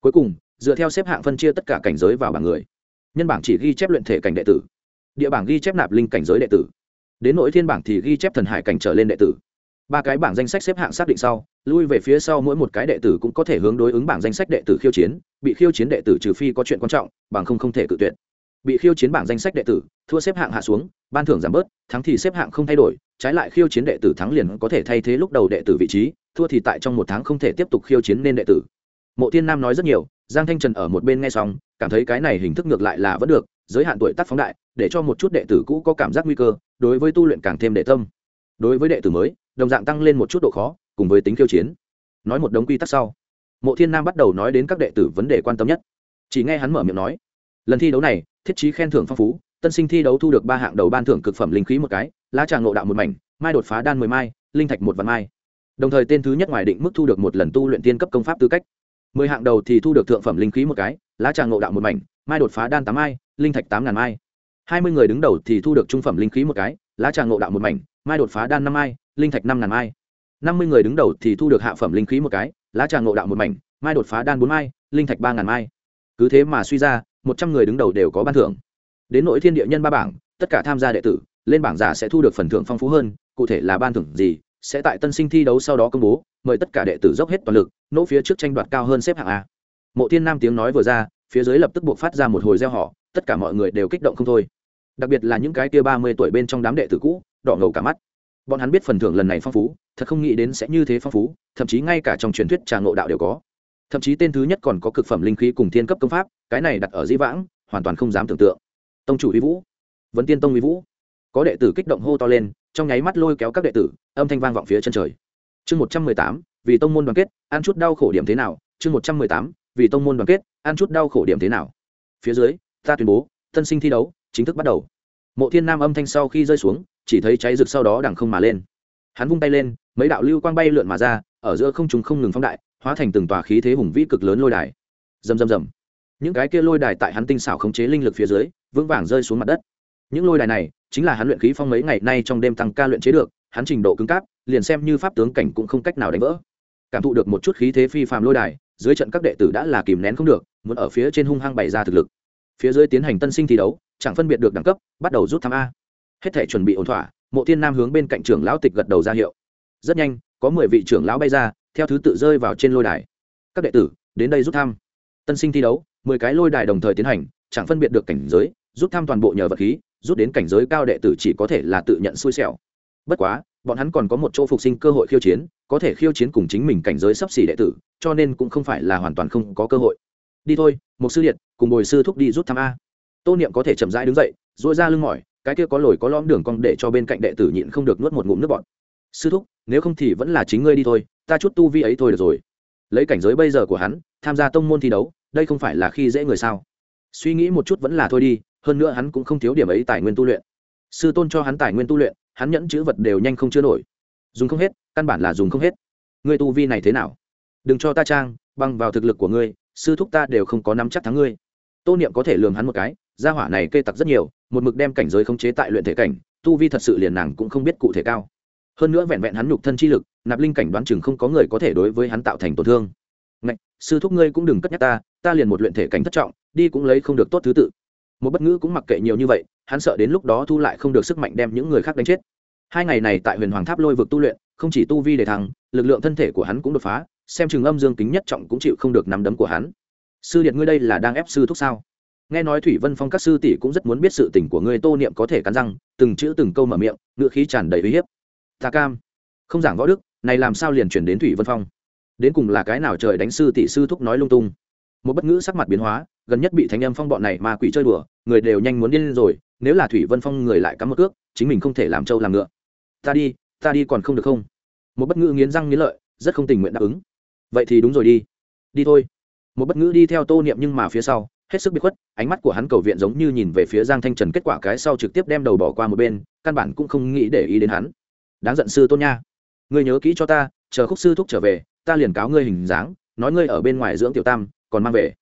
Cuối cùng, dựa theo xếp hạng phân chia tất cả cảnh giới vào bảng người. Nhân bảng chỉ ghi chép luyện thể cảnh đệ tử. Địa bảng ghi chép nạp linh cảnh giới đệ tử. Đến nội thiên bảng thì ghi chép thần hải cảnh trở lên đệ tử. Ba cái bảng danh sách xếp hạng xác định sau, lui về phía sau mỗi một cái đệ tử cũng có thể hướng đối ứng bảng danh sách đệ tử khiêu chiến, bị khiêu chiến đệ tử trừ phi có chuyện quan trọng, bằng không không thể cự tuyệt bị khiêu chiến bảng danh sách đệ tử, thua xếp hạng hạ xuống, ban thưởng giảm bớt, thắng thì xếp hạng không thay đổi, trái lại khiêu chiến đệ tử thắng liền có thể thay thế lúc đầu đệ tử vị trí, thua thì tại trong một tháng không thể tiếp tục khiêu chiến nên đệ tử. Mộ thiên nam nói rất nhiều, giang thanh trần ở một bên nghe xong, cảm thấy cái này hình thức ngược lại là vẫn được, giới hạn tuổi tác phóng đại, để cho một chút đệ tử cũ có cảm giác nguy cơ, đối với tu luyện càng thêm đệ tâm. Đối với đệ tử mới, đồng dạng tăng lên một chút độ khó, cùng với tính khiêu chiến. Nói một đống quy tắc sau, mộ thiên nam bắt đầu nói đến các đệ tử vấn đề quan tâm nhất. Chỉ nghe hắn mở miệng nói lần thi đấu này, thiết chí khen thưởng phong phú, tân sinh thi đấu thu được ba hạng đầu ban thưởng cực phẩm linh khí một cái, lá trà ngộ đạo một mảnh, mai đột phá đan mười mai, linh thạch một vạn mai. Đồng thời tên thứ nhất ngoài định mức thu được một lần tu luyện tiên cấp công pháp tư cách. Mười hạng đầu thì thu được thượng phẩm linh khí một cái, lá trà ngộ đạo một mảnh, mai đột phá đan tám mai, linh thạch tám ngàn mai. Hai mươi người đứng đầu thì thu được trung phẩm linh khí một cái, lá trà ngộ đạo một mảnh, mai đột phá đan năm mai, linh thạch năm ngàn mai. Năm mươi người đứng đầu thì thu được hạ phẩm linh khí một cái, lá trà ngộ đạo một mảnh, mai đột phá đan bốn mai, linh thạch ba ngàn mai. Cứ thế mà suy ra một trăm người đứng đầu đều có ban thưởng. Đến nội thiên địa nhân ba bảng, tất cả tham gia đệ tử, lên bảng giả sẽ thu được phần thưởng phong phú hơn, cụ thể là ban thưởng gì, sẽ tại tân sinh thi đấu sau đó công bố, mời tất cả đệ tử dốc hết toàn lực, nỗ phía trước tranh đoạt cao hơn xếp hạng a. Mộ thiên nam tiếng nói vừa ra, phía dưới lập tức buộc phát ra một hồi gieo họ tất cả mọi người đều kích động không thôi. Đặc biệt là những cái kia ba mươi tuổi bên trong đám đệ tử cũ, đỏ ngầu cả mắt. Bọn hắn biết phần thưởng lần này phong phú, thật không nghĩ đến sẽ như thế phong phú, thậm chí ngay cả trong truyền thuyết trà ngộ đạo đều có thậm chí tên thứ nhất còn có cực phẩm linh khí cùng thiên cấp công pháp, cái này đặt ở di vãng, hoàn toàn không dám tưởng tượng. Tông chủ uy vũ. Vấn tiên tông uy vũ. Có đệ tử kích động hô to lên, trong nháy mắt lôi kéo các đệ tử, âm thanh vang vọng phía chân trời. Chương một trăm mười tám, vì tông môn đoàn kết, ăn chút đau khổ điểm thế nào? Chương một trăm mười tám, vì tông môn đoàn kết, ăn chút đau khổ điểm thế nào? Phía dưới, ta tuyên bố tân sinh thi đấu, chính thức bắt đầu. Mộ thiên nam âm thanh sau khi rơi xuống, chỉ thấy cháy rực sau đó đằng không mà lên. Hắn vung tay lên, mấy đạo lưu quang bay lượn mà ra, ở giữa không chúng không ngừng phóng đại hóa thành từng tòa khí thế hùng vĩ cực lớn lôi đài. Rầm rầm rầm. Những cái kia lôi đài tại hắn tinh xảo khống chế linh lực phía dưới, vững vàng rơi xuống mặt đất. Những lôi đài này chính là hắn luyện khí phong mấy ngày nay trong đêm tăng ca luyện chế được, hắn trình độ cứng cáp, liền xem như pháp tướng cảnh cũng không cách nào đánh vỡ. Cảm thụ được một chút khí thế phi phàm lôi đài, dưới trận các đệ tử đã là kìm nén không được, muốn ở phía trên hung hăng bày ra thực lực. Phía dưới tiến hành tân sinh thi đấu, chẳng phân biệt được đẳng cấp, bắt đầu rút thăm a. Hết thể chuẩn bị ổn thỏa, mộ thiên nam hướng bên cạnh trưởng lão tịch gật đầu ra hiệu. Rất nhanh, có mười vị trưởng lão bay ra theo thứ tự rơi vào trên lôi đài. Các đệ tử, đến đây rút thăm. Tân sinh thi đấu, mười cái lôi đài đồng thời tiến hành, chẳng phân biệt được cảnh giới, rút thăm toàn bộ nhờ vật khí, rút đến cảnh giới cao đệ tử chỉ có thể là tự nhận xui xẻo. Bất quá, bọn hắn còn có một chỗ phục sinh cơ hội khiêu chiến, có thể khiêu chiến cùng chính mình cảnh giới sắp xỉ đệ tử, cho nên cũng không phải là hoàn toàn không có cơ hội. Đi thôi một sư điện, cùng bồi sư thúc đi rút thăm a. Tô niệm có thể chậm rãi đứng dậy dội ra lưng mỏi, cái kia có lồi có lõm đường cong để cho bên cạnh đệ tử nhịn không được nuốt một ngụm nước bọt. Sư thúc, nếu không thì vẫn là chính ngươi đi thôi ta chút tu vi ấy thôi được rồi. Lấy cảnh giới bây giờ của hắn, tham gia tông môn thi đấu, đây không phải là khi dễ người sao? Suy nghĩ một chút vẫn là thôi đi, hơn nữa hắn cũng không thiếu điểm ấy tài nguyên tu luyện. Sư tôn cho hắn tài nguyên tu luyện, hắn nhẫn chữ vật đều nhanh không chứa nổi. Dùng không hết, căn bản là dùng không hết. Ngươi tu vi này thế nào? Đừng cho ta trang bằng vào thực lực của ngươi, sư thúc ta đều không có nắm chắc thắng ngươi. Tô niệm có thể lường hắn một cái, gia hỏa này kê tặc rất nhiều, một mực đem cảnh giới khống chế tại luyện thể cảnh, tu vi thật sự liền nàng cũng không biết cụ thể cao hơn nữa vẹn vẹn hắn nhục thân chi lực nạp linh cảnh đoán chừng không có người có thể đối với hắn tạo thành tổn thương. Ngạch, sư thúc ngươi cũng đừng cất nhắc ta ta liền một luyện thể cảnh thất trọng đi cũng lấy không được tốt thứ tự. Một bất ngữ cũng mặc kệ nhiều như vậy hắn sợ đến lúc đó thu lại không được sức mạnh đem những người khác đánh chết. Hai ngày này tại huyền hoàng tháp lôi vực tu luyện không chỉ tu vi để thăng lực lượng thân thể của hắn cũng đột phá xem chừng âm dương kính nhất trọng cũng chịu không được nắm đấm của hắn. Sư điện ngươi đây là đang ép sư thúc sao? Nghe nói thủy vân phong các sư tỷ cũng rất muốn biết sự tình của ngươi tô niệm có thể cắn răng từng chữ từng câu mở miệng ngựa khí tràn đầy uy hiếp ta cam. Không giảng võ đức, này làm sao liền chuyển đến thủy vân phong? Đến cùng là cái nào trời đánh sư tỷ sư thúc nói lung tung? Một bất ngữ sắc mặt biến hóa, gần nhất bị thánh âm phong bọn này mà quỷ chơi đùa, người đều nhanh muốn điên lên rồi, nếu là thủy vân phong người lại cắm một cước, chính mình không thể làm trâu làm ngựa. Ta đi ta đi còn không được không? Một bất ngữ nghiến răng nghiến lợi, rất không tình nguyện đáp ứng. Vậy thì đúng rồi đi. Đi thôi. Một bất ngữ đi theo tô niệm nhưng mà phía sau, hết sức bị khuất, ánh mắt của hắn cầu viện giống như nhìn về phía giang thanh trần, kết quả cái sau trực tiếp đem đầu bỏ qua một bên, căn bản cũng không nghĩ để ý đến hắn đáng giận sư tôn nha. Ngươi nhớ kỹ cho ta, chờ khúc sư thúc trở về, ta liền cáo ngươi hình dáng, nói ngươi ở bên ngoài dưỡng tiểu tam, còn mang về.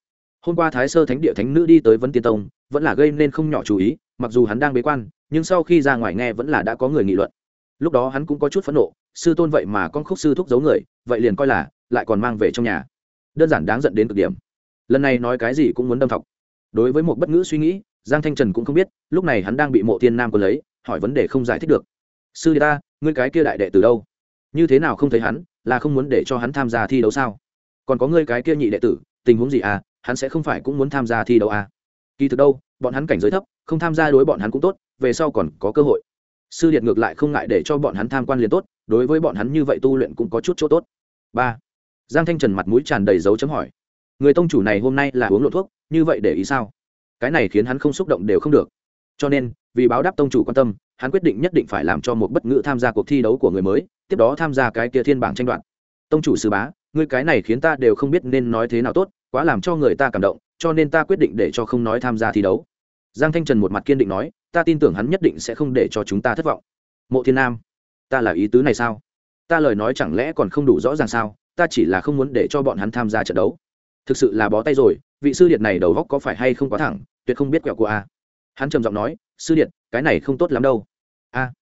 Hôm qua thái sơ thánh địa thánh nữ đi tới vấn tiên tông, vẫn là gây nên không nhỏ chú ý, mặc dù hắn đang bế quan, nhưng sau khi ra ngoài nghe vẫn là đã có người nghị luận. Lúc đó hắn cũng có chút phẫn nộ, sư tôn vậy mà con khúc sư thúc giấu người, vậy liền coi là lại còn mang về trong nhà. Đơn giản đáng giận đến cực điểm. Lần này nói cái gì cũng muốn đâm thọc. Đối với một bất ngữ suy nghĩ, giang thanh trần cũng không biết, lúc này hắn đang bị mộ thiên nam còn lấy, hỏi vấn đề không giải thích được. Sư ta ngươi cái kia đại đệ từ đâu? Như thế nào không thấy hắn, là không muốn để cho hắn tham gia thi đấu sao? Còn có ngươi cái kia nhị đệ tử, tình huống gì à? Hắn sẽ không phải cũng muốn tham gia thi đấu à? Kỳ thực đâu, bọn hắn cảnh giới thấp, không tham gia đối bọn hắn cũng tốt, về sau còn có cơ hội. Sư điện ngược lại không ngại để cho bọn hắn tham quan liền tốt, đối với bọn hắn như vậy tu luyện cũng có chút chỗ tốt. Ba. Giang thanh trần mặt mũi tràn đầy dấu chấm hỏi. Người tông chủ này hôm nay là uống lộ thuốc, như vậy để ý sao? Cái này khiến hắn không xúc động đều không được. Cho nên, vì báo đáp tông chủ quan tâm hắn quyết định nhất định phải làm cho một bất ngữ tham gia cuộc thi đấu của người mới, tiếp đó tham gia cái kia thiên bảng tranh đoạt. Tông chủ sư bá, ngươi cái này khiến ta đều không biết nên nói thế nào tốt, quá làm cho người ta cảm động, cho nên ta quyết định để cho không nói tham gia thi đấu. Giang thanh trần một mặt kiên định nói, ta tin tưởng hắn nhất định sẽ không để cho chúng ta thất vọng. Mộ thiên nam, ta là ý tứ này sao? Ta lời nói chẳng lẽ còn không đủ rõ ràng sao? Ta chỉ là không muốn để cho bọn hắn tham gia trận đấu. Thực sự là bó tay rồi, vị sư điện này đầu góc có phải hay không quá thẳng, tuyệt không biết quẹo của a hắn trầm giọng nói, sư điện cái này không tốt lắm đâu. A.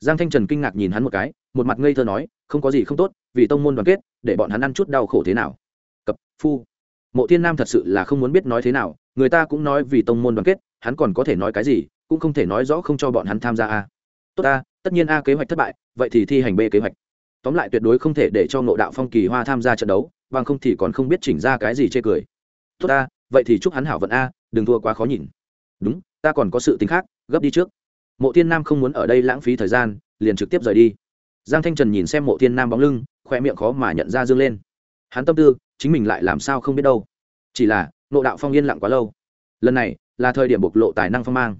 Giang thanh trần kinh ngạc nhìn hắn một cái, một mặt ngây thơ nói, không có gì không tốt, vì tông môn đoàn kết, để bọn hắn ăn chút đau khổ thế nào. Cập, phu. Mộ thiên nam thật sự là không muốn biết nói thế nào, người ta cũng nói vì tông môn đoàn kết, hắn còn có thể nói cái gì, cũng không thể nói rõ không cho bọn hắn tham gia a. Tốt a, tất nhiên a kế hoạch thất bại, vậy thì thi hành b kế hoạch. Tóm lại tuyệt đối không thể để cho ngộ đạo phong kỳ hoa tham gia trận đấu, bằng không thì còn không biết chỉnh ra cái gì chê cười. Tốt a, vậy thì chúc hắn hảo vận a, đừng thua quá khó nhìn. Đúng ta còn có sự tính khác, gấp đi trước. Mộ thiên nam không muốn ở đây lãng phí thời gian, liền trực tiếp rời đi. Giang thanh trần nhìn xem mộ thiên nam bóng lưng khoe miệng khó mà nhận ra dương lên. Hắn tâm tư, chính mình lại làm sao không biết đâu. Chỉ là nộ đạo phong yên lặng quá lâu. Lần này, là thời điểm bộc lộ tài năng phong mang.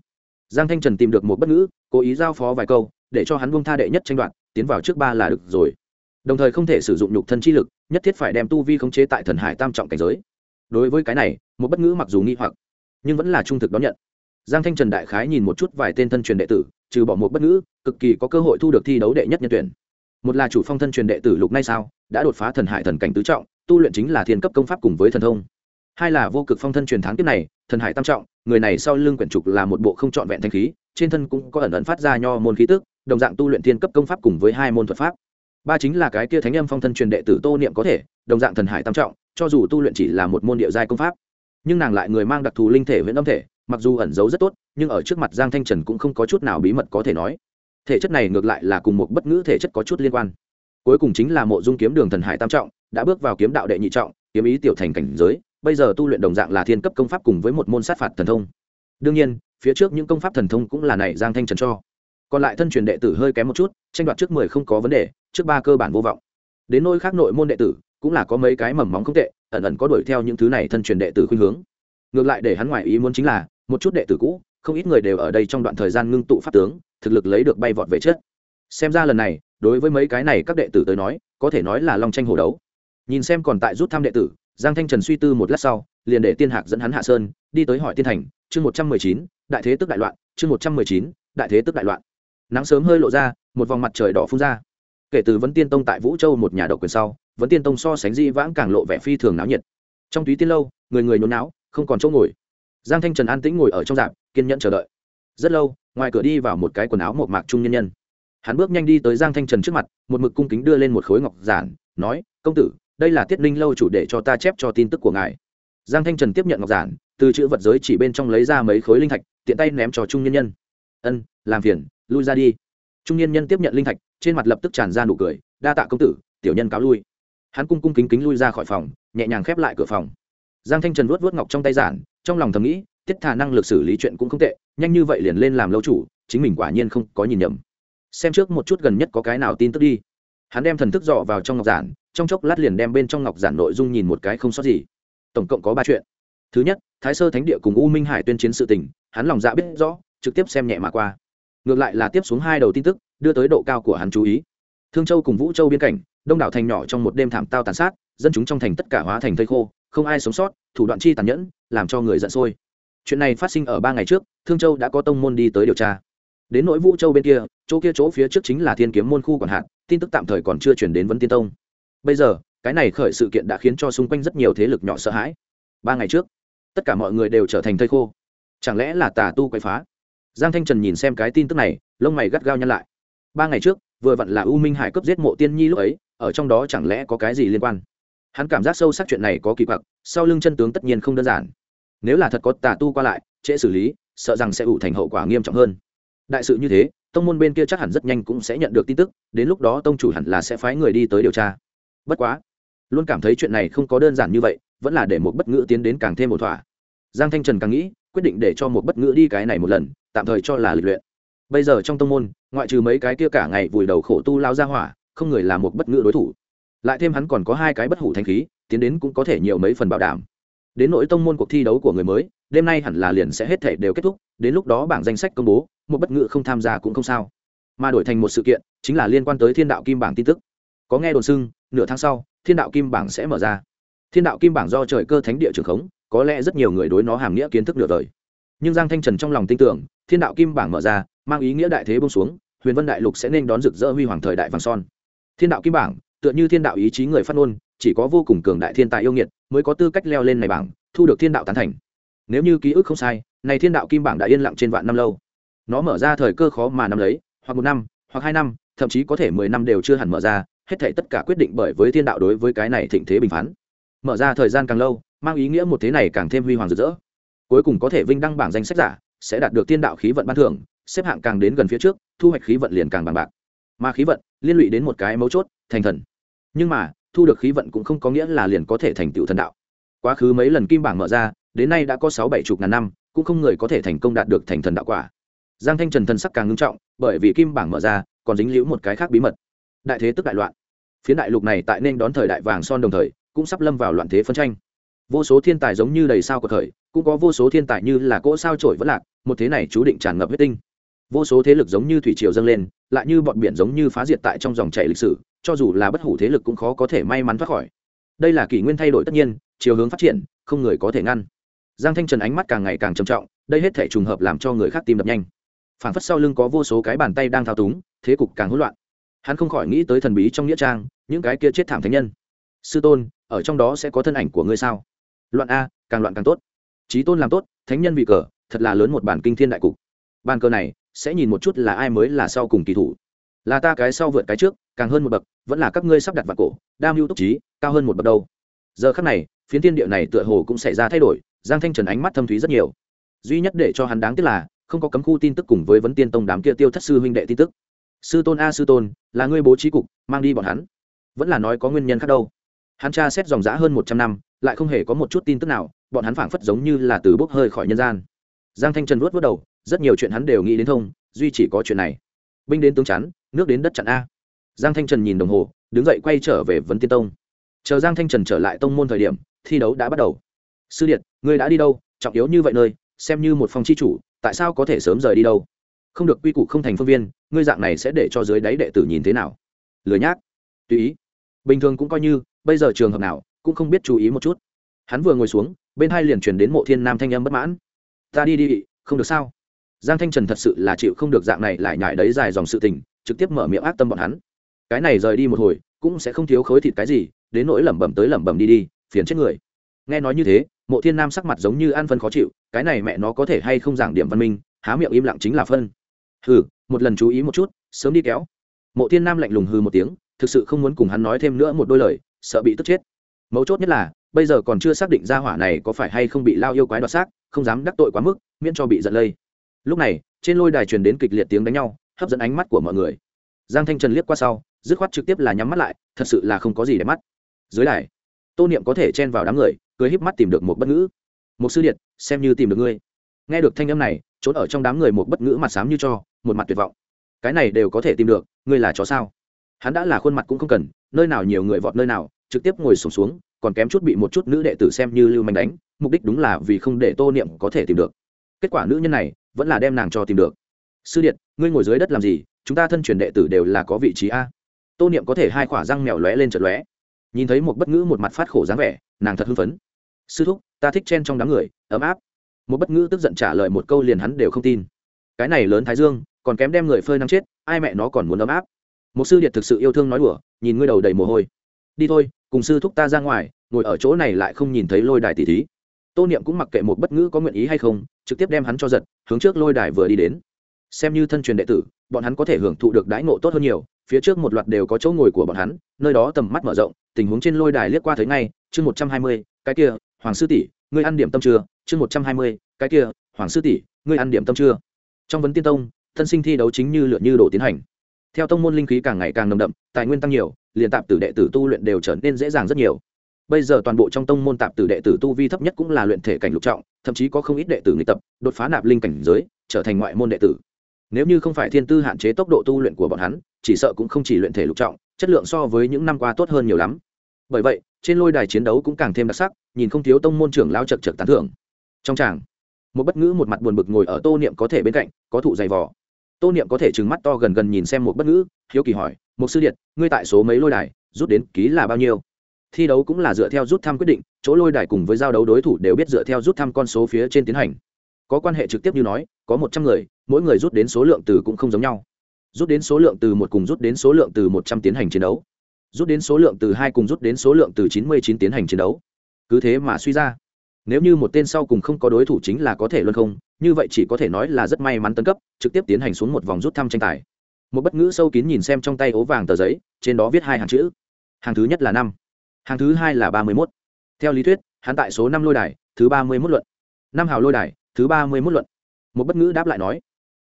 Giang thanh trần tìm được một bất ngữ, cố ý giao phó vài câu, để cho hắn buông tha đệ nhất tranh đoạt, tiến vào trước ba là được rồi. Đồng thời không thể sử dụng nhục thân chi lực, nhất thiết phải đem tu vi khống chế tại thần hải tam trọng cảnh giới. Đối với cái này, một bất ngữ mặc dù nghi hoặc, nhưng vẫn là trung thực đón nhận giang thanh trần đại khái nhìn một chút vài tên thân truyền đệ tử, trừ bỏ một bất ngữ, cực kỳ có cơ hội thu được thi đấu đệ nhất nhân tuyển. Một là chủ phong thân truyền đệ tử lục nay sao, đã đột phá thần hải thần cảnh tứ trọng, tu luyện chính là thiên cấp công pháp cùng với thần thông. Hai là vô cực phong thân truyền thắng tiếp này, thần hải tam trọng, người này sau lưng quyển trục là một bộ không trọn vẹn thanh khí, trên thân cũng có ẩn ẩn phát ra nho môn khí tức, đồng dạng tu luyện thiên cấp công pháp cùng với hai môn thuật pháp. Ba chính là cái kia thánh âm phong thân truyền đệ tử tô niệm có thể, đồng dạng thần hải tam trọng, cho dù tu luyện chỉ là một môn địa giai công pháp, nhưng nàng lại người mang đặc thù linh thể huyện âm thể mặc dù ẩn giấu rất tốt, nhưng ở trước mặt giang thanh trần cũng không có chút nào bí mật có thể nói. Thể chất này ngược lại là cùng một bất ngữ thể chất có chút liên quan. Cuối cùng chính là mộ dung kiếm đường thần hải tam trọng, đã bước vào kiếm đạo đệ nhị trọng, kiếm ý tiểu thành cảnh giới, bây giờ tu luyện đồng dạng là thiên cấp công pháp cùng với một môn sát phạt thần thông. Đương nhiên, phía trước những công pháp thần thông cũng là này giang thanh trần cho. Còn lại thân truyền đệ tử hơi kém một chút, tranh đoạt trước mười không có vấn đề, trước ba cơ bản vô vọng. Đến nôi khác nội môn đệ tử, cũng là có mấy cái mầm móng không tệ, ẩn ẩn có đuổi theo những thứ này thân truyền đệ tử khuynh hướng. Ngược lại để hắn ngoại ý muốn chính là một chút đệ tử cũ, không ít người đều ở đây trong đoạn thời gian ngưng tụ pháp tướng, thực lực lấy được bay vọt về chết xem ra lần này, đối với mấy cái này các đệ tử tới nói, có thể nói là long tranh hổ đấu. Nhìn xem còn tại rút thăm đệ tử, giang thanh trần suy tư một lát sau, liền để tiên hạc dẫn hắn hạ sơn, đi tới hỏi tiên thành, chương một trăm mười chín, đại thế tức đại loạn, chương một trăm mười chín, đại thế tức đại loạn. Nắng sớm hơi lộ ra, một vòng mặt trời đỏ phun ra. Kể từ vấn tiên tông tại vũ châu một nhà độc quyền sau, vấn tiên tông so sánh di vãng càng lộ vẻ phi thường náo nhiệt. Trong túy tiên lâu, người người nhốn náo, không còn chỗ ngồi giang thanh trần an tĩnh ngồi ở trong dạp, kiên nhẫn chờ đợi. Rất lâu, ngoài cửa đi vào một cái quần áo một mạc trung nhân nhân. Hắn bước nhanh đi tới giang thanh trần trước mặt, một mực cung kính đưa lên một khối ngọc giản, nói, công tử, đây là tiết ninh lâu chủ để cho ta chép cho tin tức của ngài. Giang thanh trần tiếp nhận ngọc giản, từ chữ vật giới chỉ bên trong lấy ra mấy khối linh thạch, tiện tay ném cho trung nhân nhân. Ân, làm phiền, lui ra đi. Trung nhân nhân tiếp nhận linh thạch, trên mặt lập tức tràn ra nụ cười, đa tạ công tử, tiểu nhân cáo lui. Hắn cung cung kính kính lui ra khỏi phòng, nhẹ nhàng khép lại cửa phòng giang thanh trần vuốt vuốt ngọc trong tay giản, trong lòng thầm nghĩ, tiết thà năng lực xử lý chuyện cũng không tệ, nhanh như vậy liền lên làm lâu chủ, chính mình quả nhiên không có nhìn nhầm. Xem trước một chút gần nhất có cái nào tin tức đi. Hắn đem thần thức dọ vào trong ngọc giản, trong chốc lát liền đem bên trong ngọc giản nội dung nhìn một cái không sót gì. Tổng cộng có ba chuyện. Thứ nhất, thái sơ thánh địa cùng u minh hải tuyên chiến sự tình, hắn lòng dạ biết rõ, trực tiếp xem nhẹ mà qua. Ngược lại là tiếp xuống hai đầu tin tức, đưa tới độ cao của hắn chú ý. Thương châu cùng vũ châu biên cảnh, đông đảo thành nhỏ trong một đêm thảm tao tàn sát, dân chúng trong thành tất cả hóa thành thây khô không ai sống sót, thủ đoạn chi tàn nhẫn, làm cho người giận sôi. Chuyện này phát sinh ở ba ngày trước, thương châu đã có tông môn đi tới điều tra. Đến nỗi vũ châu bên kia, chỗ kia chỗ phía trước chính là thiên kiếm môn khu quản hạt, tin tức tạm thời còn chưa chuyển đến vấn tiên tông. Bây giờ, cái này khởi sự kiện đã khiến cho xung quanh rất nhiều thế lực nhỏ sợ hãi. Ba ngày trước, tất cả mọi người đều trở thành thây khô. Chẳng lẽ là tà tu quậy phá? Giang thanh trần nhìn xem cái tin tức này, lông mày gắt gao nhăn lại. Ba ngày trước, vừa vặn là u minh hải cấp giết mộ tiên nhi lúc ấy, ở trong đó chẳng lẽ có cái gì liên quan? Hắn cảm giác sâu sắc chuyện này có kỳ quặc, sau lưng chân tướng tất nhiên không đơn giản. Nếu là thật có tà tu qua lại, trễ xử lý, sợ rằng sẽ ủ thành hậu quả nghiêm trọng hơn. Đại sự như thế, tông môn bên kia chắc hẳn rất nhanh cũng sẽ nhận được tin tức, đến lúc đó tông chủ hẳn là sẽ phái người đi tới điều tra. Bất quá, luôn cảm thấy chuyện này không có đơn giản như vậy, vẫn là để một bất ngữ tiến đến càng thêm một thỏa. Giang thanh trần càng nghĩ, quyết định để cho một bất ngữ đi cái này một lần, tạm thời cho là lịch luyện. Bây giờ trong tông môn, ngoại trừ mấy cái kia cả ngày vùi đầu khổ tu lao ra hỏa, không người là một bất ngữ đối thủ lại thêm hắn còn có hai cái bất hủ thanh khí, tiến đến cũng có thể nhiều mấy phần bảo đảm. Đến nỗi tông môn cuộc thi đấu của người mới, đêm nay hẳn là liền sẽ hết thể đều kết thúc, đến lúc đó bảng danh sách công bố, một bất ngữ không tham gia cũng không sao. Mà đổi thành một sự kiện, chính là liên quan tới thiên đạo kim bảng tin tức. Có nghe đồn xưng, nửa tháng sau, thiên đạo kim bảng sẽ mở ra. Thiên đạo kim bảng do trời cơ thánh địa trường khống, có lẽ rất nhiều người đối nó hàm nghĩa kiến thức nửa đời. Nhưng giang thanh trần trong lòng tin tưởng, thiên đạo kim bảng mở ra, mang ý nghĩa đại thế bông xuống, huyền vân đại lục sẽ nên đón rực rỡ huy hoàng thời đại vàng son. Thiên đạo kim bảng tựa như thiên đạo ý chí người phát ngôn, chỉ có vô cùng cường đại thiên tài yêu nghiệt mới có tư cách leo lên này bảng, thu được thiên đạo tán thành. Nếu như ký ức không sai, này thiên đạo kim bảng đã yên lặng trên vạn năm lâu. Nó mở ra thời cơ khó mà nắm lấy, hoặc một năm, hoặc hai năm, thậm chí có thể mười năm đều chưa hẳn mở ra, hết thể tất cả quyết định bởi với thiên đạo đối với cái này thịnh thế bình phán. Mở ra thời gian càng lâu, mang ý nghĩa một thế này càng thêm huy hoàng rực rỡ. Cuối cùng có thể vinh đăng bảng danh sách giả, sẽ đạt được thiên đạo khí vận ban thưởng, xếp hạng càng đến gần phía trước, thu hoạch khí vận liền càng bằng bạc. Mà khí vận liên lụy đến một cái mấu chốt, thành thần nhưng mà, thu được khí vận cũng không có nghĩa là liền có thể thành tựu thần đạo. Quá khứ mấy lần kim bảng mở ra, đến nay đã có sáu bảy chục ngàn năm, cũng không người có thể thành công đạt được thành thần đạo quả. Giang thanh trần thần sắc càng ngưng trọng, bởi vì kim bảng mở ra, còn dính liễu một cái khác bí mật. Đại thế tức đại loạn. Phía đại lục này tại nên đón thời đại vàng son đồng thời, cũng sắp lâm vào loạn thế phân tranh. Vô số thiên tài giống như đầy sao của thời, cũng có vô số thiên tài như là cỗ sao trổi vẫn lạc, một thế này chú định tràn ngập huyết tinh vô số thế lực giống như thủy triều dâng lên, lại như bọn biển giống như phá diệt tại trong dòng chảy lịch sử, cho dù là bất hủ thế lực cũng khó có thể may mắn thoát khỏi. Đây là kỷ nguyên thay đổi tất nhiên, chiều hướng phát triển, không người có thể ngăn. Giang thanh trần ánh mắt càng ngày càng trầm trọng, đây hết thể trùng hợp làm cho người khác tim đập nhanh. Phản phất sau lưng có vô số cái bàn tay đang thao túng, thế cục càng hỗn loạn. Hắn không khỏi nghĩ tới thần bí trong nghĩa trang, những cái kia chết thảm thánh nhân. Sư tôn, ở trong đó sẽ có thân ảnh của ngươi sao? Loạn a, càng loạn càng tốt. Trí tôn làm tốt, thánh nhân bị cờ, thật là lớn một bản kinh thiên đại cục. Bàn cờ này sẽ nhìn một chút là ai mới là sau cùng kỳ thủ. Là ta cái sau vượt cái trước, càng hơn một bậc, vẫn là các ngươi sắp đặt vào cổ, đam mưu túc trí, cao hơn một bậc đâu. Giờ khắc này, phiến thiên địa này tựa hồ cũng xảy ra thay đổi, giang thanh trần ánh mắt thâm thúy rất nhiều. Duy nhất để cho hắn đáng tiếc là, không có cấm khu tin tức cùng với vấn tiên tông đám kia tiêu thất sư huynh đệ tin tức. Sư tôn a sư tôn, là ngươi bố trí cục, mang đi bọn hắn. Vẫn là nói có nguyên nhân khác đâu. Hắn tra xét dòng giã hơn một trăm năm, lại không hề có một chút tin tức nào, bọn hắn phảng phất giống như là từ bốc hơi khỏi nhân gian. Giang thanh trần vuốt vớt đầu rất nhiều chuyện hắn đều nghĩ đến thông, duy chỉ có chuyện này. Binh đến tướng chắn, nước đến đất chặn a. Giang thanh trần nhìn đồng hồ, đứng dậy quay trở về vấn tiên tông. Chờ giang thanh trần trở lại tông môn thời điểm, thi đấu đã bắt đầu. Sư điện ngươi đã đi đâu? Trọng yếu như vậy nơi, xem như một phòng chi chủ, tại sao có thể sớm rời đi đâu? Không được quy củ không thành phương viên, ngươi dạng này sẽ để cho dưới đáy đệ tử nhìn thế nào? Lười nhác. Tùy ý. Bình thường cũng coi như, bây giờ trường hợp nào, cũng không biết chú ý một chút. Hắn vừa ngồi xuống, bên hai liền truyền đến mộ thiên nam thanh âm bất mãn. Ta đi đi, không được sao? Giang thanh trần thật sự là chịu không được dạng này lại nhải đấy dài dòng sự tình, trực tiếp mở miệng ác tâm bọn hắn. Cái này rời đi một hồi, cũng sẽ không thiếu khối thịt cái gì, đến nỗi lẩm bẩm tới lẩm bẩm đi đi, phiền chết người. Nghe nói như thế, mộ thiên nam sắc mặt giống như ăn phân khó chịu, cái này mẹ nó có thể hay không giảng điểm văn minh, há miệng im lặng chính là phân. Hừ, một lần chú ý một chút, sớm đi kéo. Mộ thiên nam lạnh lùng hừ một tiếng, thực sự không muốn cùng hắn nói thêm nữa một đôi lời, sợ bị tức chết. Mấu chốt nhất là, bây giờ còn chưa xác định ra hỏa này có phải hay không bị lao yêu quái đoạt xác, không dám đắc tội quá mức, miễn cho bị giận lây lúc này trên lôi đài truyền đến kịch liệt tiếng đánh nhau hấp dẫn ánh mắt của mọi người. Giang thanh trần liếc qua sau dứt khoát trực tiếp là nhắm mắt lại thật sự là không có gì để mắt. Dưới đài tô niệm có thể chen vào đám người cười híp mắt tìm được một bất ngữ. Một sư điện xem như tìm được ngươi. Nghe được thanh âm này trốn ở trong đám người một bất ngữ mặt xám như cho một mặt tuyệt vọng. Cái này đều có thể tìm được ngươi là chó sao? Hắn đã là khuôn mặt cũng không cần nơi nào nhiều người vọt nơi nào trực tiếp ngồi sùng xuống, xuống còn kém chút bị một chút nữ đệ tử xem như lưu manh đánh mục đích đúng là vì không để tô niệm có thể tìm được. Kết quả nữ nhân này vẫn là đem nàng cho tìm được. Sư điện ngươi ngồi dưới đất làm gì? Chúng ta thân truyền đệ tử đều là có vị trí a. Tô niệm có thể hai khỏa răng mèo lóe lên chợt lóe. Nhìn thấy một bất ngữ một mặt phát khổ dáng vẻ, nàng thật hưng phấn. Sư thúc, ta thích chen trong đám người, ấm áp. Một bất ngữ tức giận trả lời một câu liền hắn đều không tin. Cái này lớn thái dương, còn kém đem người phơi nắng chết, ai mẹ nó còn muốn ấm áp. Một sư điệt thực sự yêu thương nói đùa, nhìn ngươi đầu đầy mồ hôi. Đi thôi, cùng sư thúc ta ra ngoài, ngồi ở chỗ này lại không nhìn thấy lôi đài tỷ thí tô niệm cũng mặc kệ một bất ngữ có nguyện ý hay không, trực tiếp đem hắn cho giật, hướng trước lôi đài vừa đi đến. Xem như thân truyền đệ tử, bọn hắn có thể hưởng thụ được đãi ngộ tốt hơn nhiều, phía trước một loạt đều có chỗ ngồi của bọn hắn, nơi đó tầm mắt mở rộng, tình huống trên lôi đài liếc qua thấy ngay, chương một trăm hai mươi, cái kia, hoàng sư tỷ, ngươi ăn điểm tâm chưa? Chương một trăm hai mươi, cái kia, hoàng sư tỷ, ngươi ăn điểm tâm chưa? Trong vấn tiên tông, thân sinh thi đấu chính như lượn như đổ tiến hành. Theo tông môn linh khí càng ngày càng nồng đậm, tài nguyên tăng nhiều, liền tạp tử đệ tử tu luyện đều trở nên dễ dàng rất nhiều bây giờ toàn bộ trong tông môn tạp tử đệ tử tu vi thấp nhất cũng là luyện thể cảnh lục trọng, thậm chí có không ít đệ tử nghịch tập, đột phá nạp linh cảnh giới, trở thành ngoại môn đệ tử. Nếu như không phải thiên tư hạn chế tốc độ tu luyện của bọn hắn, chỉ sợ cũng không chỉ luyện thể lục trọng, chất lượng so với những năm qua tốt hơn nhiều lắm. Bởi vậy, trên lôi đài chiến đấu cũng càng thêm đặc sắc, nhìn không thiếu tông môn trưởng lao chật chật tán thưởng. Trong tràng, một bất ngữ một mặt buồn bực ngồi ở tô niệm có thể bên cạnh, có thụ dày vò. Tô niệm có thể trừng mắt to gần gần nhìn xem một bất ngữ, hiếu kỳ hỏi một sư điện ngươi tại số mấy lôi đài, rút đến ký là bao nhiêu? Thi đấu cũng là dựa theo rút thăm quyết định, chỗ lôi đài cùng với giao đấu đối thủ đều biết dựa theo rút thăm con số phía trên tiến hành. Có quan hệ trực tiếp như nói, có một trăm người, mỗi người rút đến số lượng từ cũng không giống nhau. Rút đến số lượng từ một cùng rút đến số lượng từ một trăm tiến hành chiến đấu. Rút đến số lượng từ hai cùng rút đến số lượng từ chín mươi chín tiến hành chiến đấu. Cứ thế mà suy ra. Nếu như một tên sau cùng không có đối thủ chính là có thể luân không, như vậy chỉ có thể nói là rất may mắn tấn cấp, trực tiếp tiến hành xuống một vòng rút thăm tranh tài. Một bất ngữ sâu kín nhìn xem trong tay ố vàng tờ giấy, trên đó viết hai hàng chữ. Hàng thứ nhất là năm hàng thứ hai là ba mươi mốt. Theo lý thuyết, hắn tại số năm lôi đài, thứ ba mươi mốt luận. Năm hào lôi đài, thứ ba mươi mốt luận. Một bất ngữ đáp lại nói,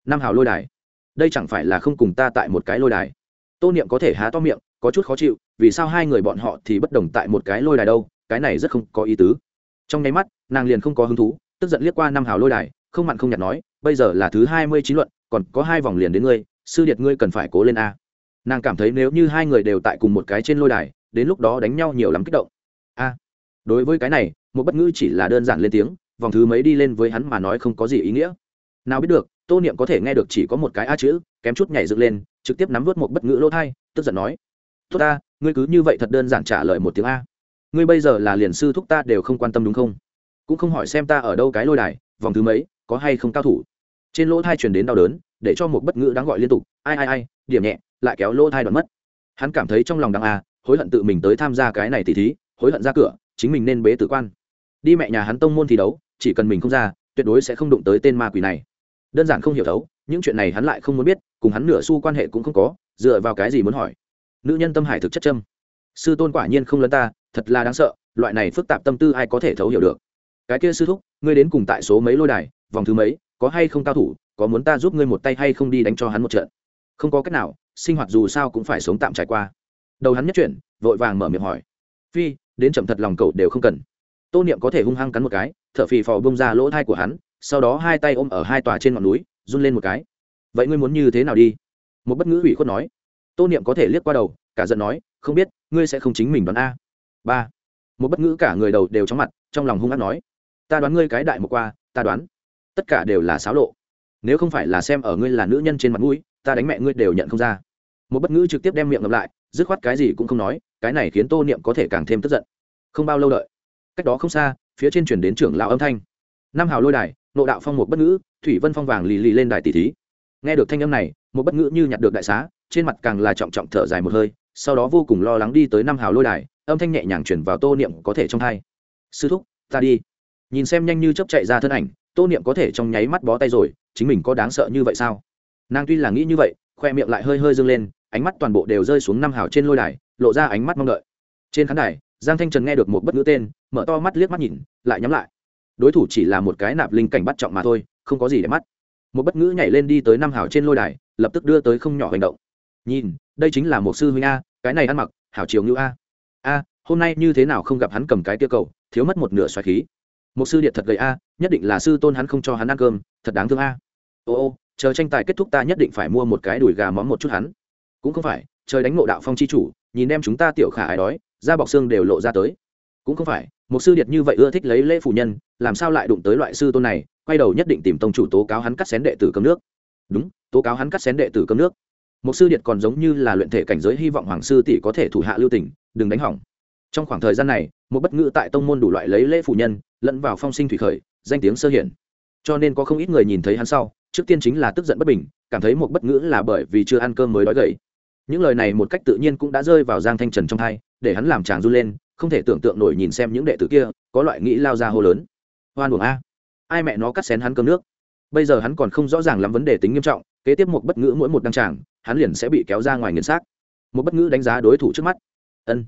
năm hào lôi đài. Đây chẳng phải là không cùng ta tại một cái lôi đài. Tô niệm có thể há to miệng, có chút khó chịu, vì sao hai người bọn họ thì bất đồng tại một cái lôi đài đâu, cái này rất không có ý tứ. Trong nháy mắt, nàng liền không có hứng thú, tức giận liếc qua năm hào lôi đài, không mặn không nhạt nói, bây giờ là thứ hai mươi chín luận, còn có hai vòng liền đến ngươi, sư điệt ngươi cần phải cố lên a. Nàng cảm thấy nếu như hai người đều tại cùng một cái trên lôi đài đến lúc đó đánh nhau nhiều lắm kích động. A, đối với cái này, một bất ngữ chỉ là đơn giản lên tiếng, vòng thứ mấy đi lên với hắn mà nói không có gì ý nghĩa. Nào biết được, tô niệm có thể nghe được chỉ có một cái a chữ, kém chút nhảy dựng lên, trực tiếp nắm vớt một bất ngữ lỗ thai, tức giận nói, tốt ta, ngươi cứ như vậy thật đơn giản trả lời một tiếng a. Ngươi bây giờ là liền sư thúc ta đều không quan tâm đúng không? Cũng không hỏi xem ta ở đâu cái lôi đài, vòng thứ mấy, có hay không cao thủ? Trên lỗ thai truyền đến đau đớn, để cho một bất ngữ đáng gọi liên tục, ai ai ai, điểm nhẹ, lại kéo lỗ thai đoạn mất. Hắn cảm thấy trong lòng đằng a hối hận tự mình tới tham gia cái này thì thí, hối hận ra cửa, chính mình nên bế tử quan. Đi mẹ nhà hắn tông môn thi đấu, chỉ cần mình không ra, tuyệt đối sẽ không đụng tới tên ma quỷ này. Đơn giản không hiểu thấu, những chuyện này hắn lại không muốn biết, cùng hắn nửa xu quan hệ cũng không có, dựa vào cái gì muốn hỏi. Nữ nhân tâm hải thực chất châm. Sư tôn quả nhiên không lấn ta, thật là đáng sợ, loại này phức tạp tâm tư ai có thể thấu hiểu được. Cái kia sư thúc, ngươi đến cùng tại số mấy lôi đài, vòng thứ mấy, có hay không cao thủ, có muốn ta giúp ngươi một tay hay không đi đánh cho hắn một trận? Không có cách nào, sinh hoạt dù sao cũng phải sống tạm trải qua đầu hắn nhất chuyển, vội vàng mở miệng hỏi. Phi, đến chậm thật lòng cậu đều không cần. Tô niệm có thể hung hăng cắn một cái t h ở phì phò bông ra lỗ thai của hắn, sau đó hai tay ôm ở hai tòa trên ngọn núi, run lên một cái. Vậy ngươi muốn như thế nào đi? Một bất ngữ ủy khuất nói. Tô niệm có thể liếc qua đầu, cả giận nói, không biết, ngươi sẽ không chính mình đoán a. Ba. Một bất ngữ cả người đầu đều chóng mặt, trong lòng hung hát nói. Ta đoán ngươi cái đại một qua, ta đoán. Tất cả đều là xáo lộ. Nếu không phải là xem ở ngươi là nữ nhân trên mặt mũi, ta đánh mẹ ngươi đều nhận không ra. Một bất ngữ trực tiếp đem miệng ngập lại dứt khoát cái gì cũng không nói, cái này khiến tô niệm có thể càng thêm tức giận. Không bao lâu đợi, cách đó không xa, phía trên chuyển đến trưởng lão âm thanh. Nam hào lôi đài nộ đạo phong một bất ngữ, thủy vân phong vàng lì lì lên đài tỷ thí. Nghe được thanh âm này một bất ngữ như nhặt được đại xá, trên mặt càng là trọng trọng thở dài một hơi, sau đó vô cùng lo lắng đi tới nam hào lôi đài, âm thanh nhẹ nhàng chuyển vào tô niệm có thể trong hai sư thúc, ta đi. Nhìn xem nhanh như chấp chạy ra thân ảnh, tô niệm có thể trong nháy mắt bó tay rồi, chính mình có đáng sợ như vậy sao? Nàng tuy là nghĩ như vậy, khoe miệng lại hơi hơi dâng lên ánh mắt toàn bộ đều rơi xuống năm hào trên lôi đài, lộ ra ánh mắt mong đợi. Trên khán đài, giang thanh trần nghe được một bất ngữ tên, mở to mắt liếc mắt nhìn, lại nhắm lại. Đối thủ chỉ là một cái nạp linh cảnh bắt trọng mà thôi, không có gì để mắt. Một bất ngữ nhảy lên đi tới năm hào trên lôi đài, lập tức đưa tới không nhỏ hành động. Nhìn, đây chính là một sư huynh a, cái này ăn mặc, hảo chiều ngữ a. A, hôm nay như thế nào không gặp hắn cầm cái tiêu cầu, thiếu mất một nửa xoài khí. Một sư điện thật gầy a, nhất định là sư tôn hắn không cho hắn ăn cơm, thật đáng thương a. Ô ô, chờ tranh tài kết thúc ta nhất định phải mua một cái đùi gà món một chút hắn cũng không phải, trời đánh ngộ đạo phong chi chủ, nhìn em chúng ta tiểu khả ai đói, da bọc xương đều lộ ra tới. Cũng không phải, một sư điệt như vậy ưa thích lấy lễ phủ nhân, làm sao lại đụng tới loại sư tôn này, quay đầu nhất định tìm tông chủ tố cáo hắn cắt xén đệ tử cơm nước. Đúng, tố cáo hắn cắt xén đệ tử cơm nước. Một sư điệt còn giống như là luyện thể cảnh giới hy vọng hoàng sư tỷ có thể thủ hạ lưu tỉnh đừng đánh hỏng. Trong khoảng thời gian này, một bất ngữ tại tông môn đủ loại lấy lễ phủ nhân, lẫn vào phong sinh thủy khởi, danh tiếng sơ hiển. Cho nên có không ít người nhìn thấy hắn sau, trước tiên chính là tức giận bất bình, cảm thấy một bất ngữ là bởi vì chưa ăn cơm mới đói gầy những lời này một cách tự nhiên cũng đã rơi vào giang thanh trần trong thai để hắn làm chàng run lên không thể tưởng tượng nổi nhìn xem những đệ tử kia có loại nghĩ lao ra hô lớn. Hoan buồng a. Ai mẹ nó cắt xén hắn cơm nước. Bây giờ hắn còn không rõ ràng lắm vấn đề tính nghiêm trọng kế tiếp một bất ngữ mỗi một đăng tràng hắn liền sẽ bị kéo ra ngoài nghiền xác. Một bất ngữ đánh giá đối thủ trước mắt. Ân.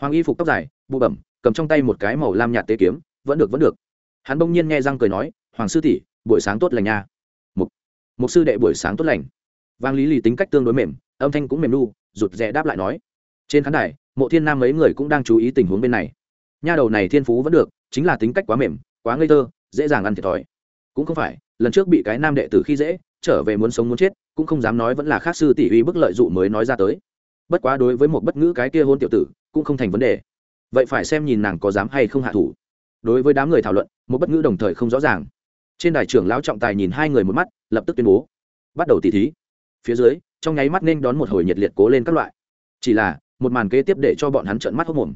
Hoàng y phục tóc dài bụ bẩm cầm trong tay một cái màu lam nhạt tế kiếm vẫn được vẫn được. Hắn bỗng nhiên nghe răng cười nói hoàng sư tỷ buổi sáng tốt lành nha. Mục, mục sư đệ buổi sáng tốt lành. Vang lý lì tính cách tương đối mềm âm thanh cũng mềm nu, rụt rè đáp lại nói. Trên khán đài, mộ thiên nam mấy người cũng đang chú ý tình huống bên này. Nha đầu này thiên phú vẫn được, chính là tính cách quá mềm, quá ngây thơ, dễ dàng ăn thiệt thòi. Cũng không phải, lần trước bị cái nam đệ tử khi dễ, trở về muốn sống muốn chết, cũng không dám nói vẫn là khác sư tỷ uy bức lợi dụ mới nói ra tới. Bất quá đối với một bất ngữ cái kia hôn tiểu tử, cũng không thành vấn đề. Vậy phải xem nhìn nàng có dám hay không hạ thủ. Đối với đám người thảo luận, một bất ngữ đồng thời không rõ ràng. Trên đài trưởng lão trọng tài nhìn hai người một mắt, lập tức tuyên bố. Bắt đầu tỉ thí. Phía dưới trong nháy mắt nên đón một hồi nhiệt liệt cố lên các loại. Chỉ là, một màn kế tiếp để cho bọn hắn trợn mắt hốc mồm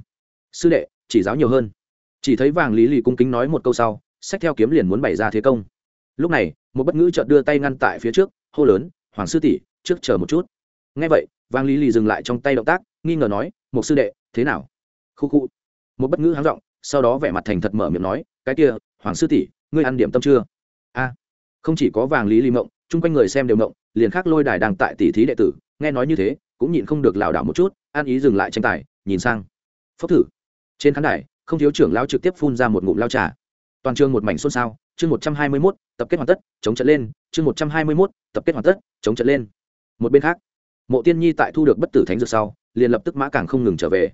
sư đệ, chỉ giáo nhiều hơn. Chỉ thấy vàng lý lì cung kính nói một câu sau, sách theo kiếm liền muốn bày ra thế công. Lúc này, một bất ngữ chợt đưa tay ngăn tại phía trước, hô lớn, hoàng sư tỷ, trước chờ một chút. Ngay vậy, vàng lý lì dừng lại trong tay động tác, nghi ngờ nói một sư đệ, thế nào? Khu khu. Một bất ngữ háng giọng, sau đó vẻ mặt thành thật mở miệng nói, cái kia, hoàng sư tỷ, ngươi ăn điểm tâm chưa? A. Không chỉ có vàng lý lì mộng, chung quanh người xem đều mộng liền khác lôi đài đang tại tỷ thí đệ tử, nghe nói như thế, cũng nhịn không được lảo đảo một chút an ý dừng lại tranh tài, nhìn sang. Phốc thử. Trên khán đài, không thiếu trưởng lao trực tiếp phun ra một ngụm lao trà. Toàn trường một mảnh xôn xao, chương một trăm hai mươi mốt, tập kết hoàn tất, chống trận lên, chương một trăm hai mươi mốt, tập kết hoàn tất, chống trận lên. Một bên khác, mộ tiên nhi tại thu được bất tử thánh dược sau, liền lập tức mã càng không ngừng trở về.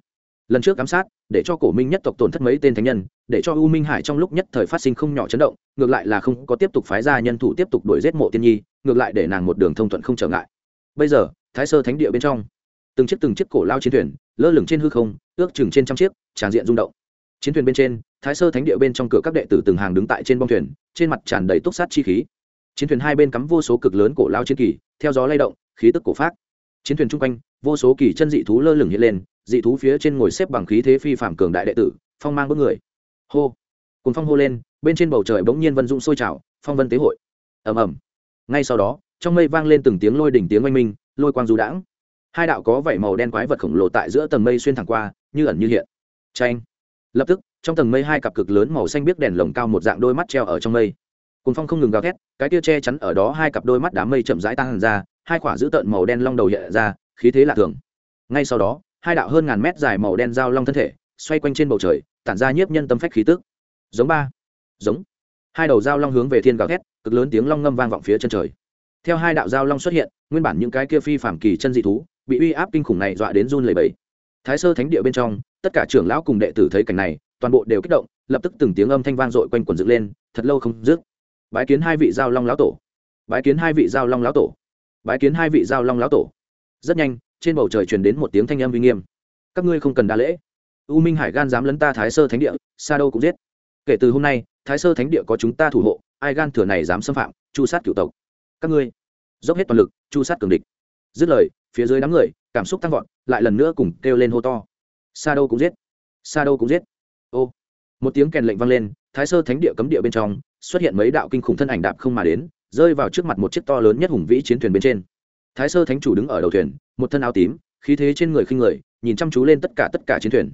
Lần trước giám sát, để cho cổ minh nhất tộc tổn thất mấy tên thánh nhân, để cho u minh hải trong lúc nhất thời phát sinh không nhỏ chấn động, ngược lại là không có tiếp tục phái ra nhân thủ tiếp tục đuổi giết mộ tiên nhi ngược lại để nàng một đường thông thuận không trở ngại. Bây giờ, thái sơ thánh địa bên trong, từng chiếc từng chiếc cổ lao chiến thuyền, lơ lửng trên hư không, ước chừng trên trăm chiếc, tràn diện rung động. Chiến thuyền bên trên, thái sơ thánh địa bên trong cửa các đệ tử từng hàng đứng tại trên bông thuyền, trên mặt tràn đầy túc sát chi khí. Chiến thuyền hai bên cắm vô số cực lớn cổ lao chiến kỳ, theo gió lay động, khí tức cổ phát chiến thuyền chung quanh, vô số kỳ chân dị thú lơ lửng hiện lên, dị thú phía trên ngồi xếp bằng khí thế phi phạm cường đại đệ tử, phong mang bước người. Hô! Cùng phong hô lên, bên trên bầu trời bỗng nhiên vân dung sôi trào, phong vân tế hội. Ầm ầm ngay sau đó, trong mây vang lên từng tiếng lôi đỉnh tiếng oanh minh, lôi quang du đãng. Hai đạo có vảy màu đen quái vật khổng lồ tại giữa tầng mây xuyên thẳng qua, như ẩn như hiện. Tranh lập tức, trong tầng mây hai cặp cực lớn màu xanh biếc đèn lồng cao một dạng đôi mắt treo ở trong mây. Cùng phong không ngừng gào thét, cái tia che chắn ở đó hai cặp đôi mắt đám mây chậm rãi tăng ra, hai quả dữ tợn màu đen long đầu hiện ra, khí thế lạ thường. Ngay sau đó, hai đạo hơn ngàn mét dài màu đen dao long thân thể, xoay quanh trên bầu trời, tản ra nhiếp nhân tâm phách khí tức. Giống ba. Giống. Hai đầu dao long hướng về thiên gào thét cực lớn tiếng long ngâm vang vọng phía chân trời. Theo hai đạo giao long xuất hiện, nguyên bản những cái kia phi phạm kỳ chân dị thú, bị uy áp kinh khủng này dọa đến run lẩy bẩy. Thái sơ thánh địa bên trong, tất cả trưởng lão cùng đệ tử thấy cảnh này, toàn bộ đều kích động, lập tức từng tiếng âm thanh vang dội quanh quần dựng lên, thật lâu không dứt. Bái kiến hai vị giao long lão tổ. Bái kiến hai vị giao long lão tổ. Bái kiến hai vị giao long lão tổ. Rất nhanh, trên bầu trời truyền đến một tiếng thanh âm uy nghiêm. Các ngươi không cần đa lễ. U minh hải gan dám lấn ta thái sơ thánh địa, sa đâu cũng giết. Kể từ hôm nay, thái sơ thánh địa có chúng ta thủ hộ ai gan thừa này dám xâm phạm, chu sát cựu tộc. Các ngươi, dốc hết toàn lực, chu sát cường địch. Dứt lời, phía dưới đám người, cảm xúc tăng vọt, lại lần nữa cùng kêu lên hô to. Sa đâu cũng giết. Sa đâu cũng giết. Ô, một tiếng kèn lệnh vang lên, thái sơ thánh địa cấm địa bên trong, xuất hiện mấy đạo kinh khủng thân ảnh đạp không mà đến, rơi vào trước mặt một chiếc to lớn nhất hùng vĩ chiến thuyền bên trên. Thái sơ thánh chủ đứng ở đầu thuyền, một thân áo tím, khí thế trên người khinh người, nhìn chăm chú lên tất cả tất cả chiến thuyền.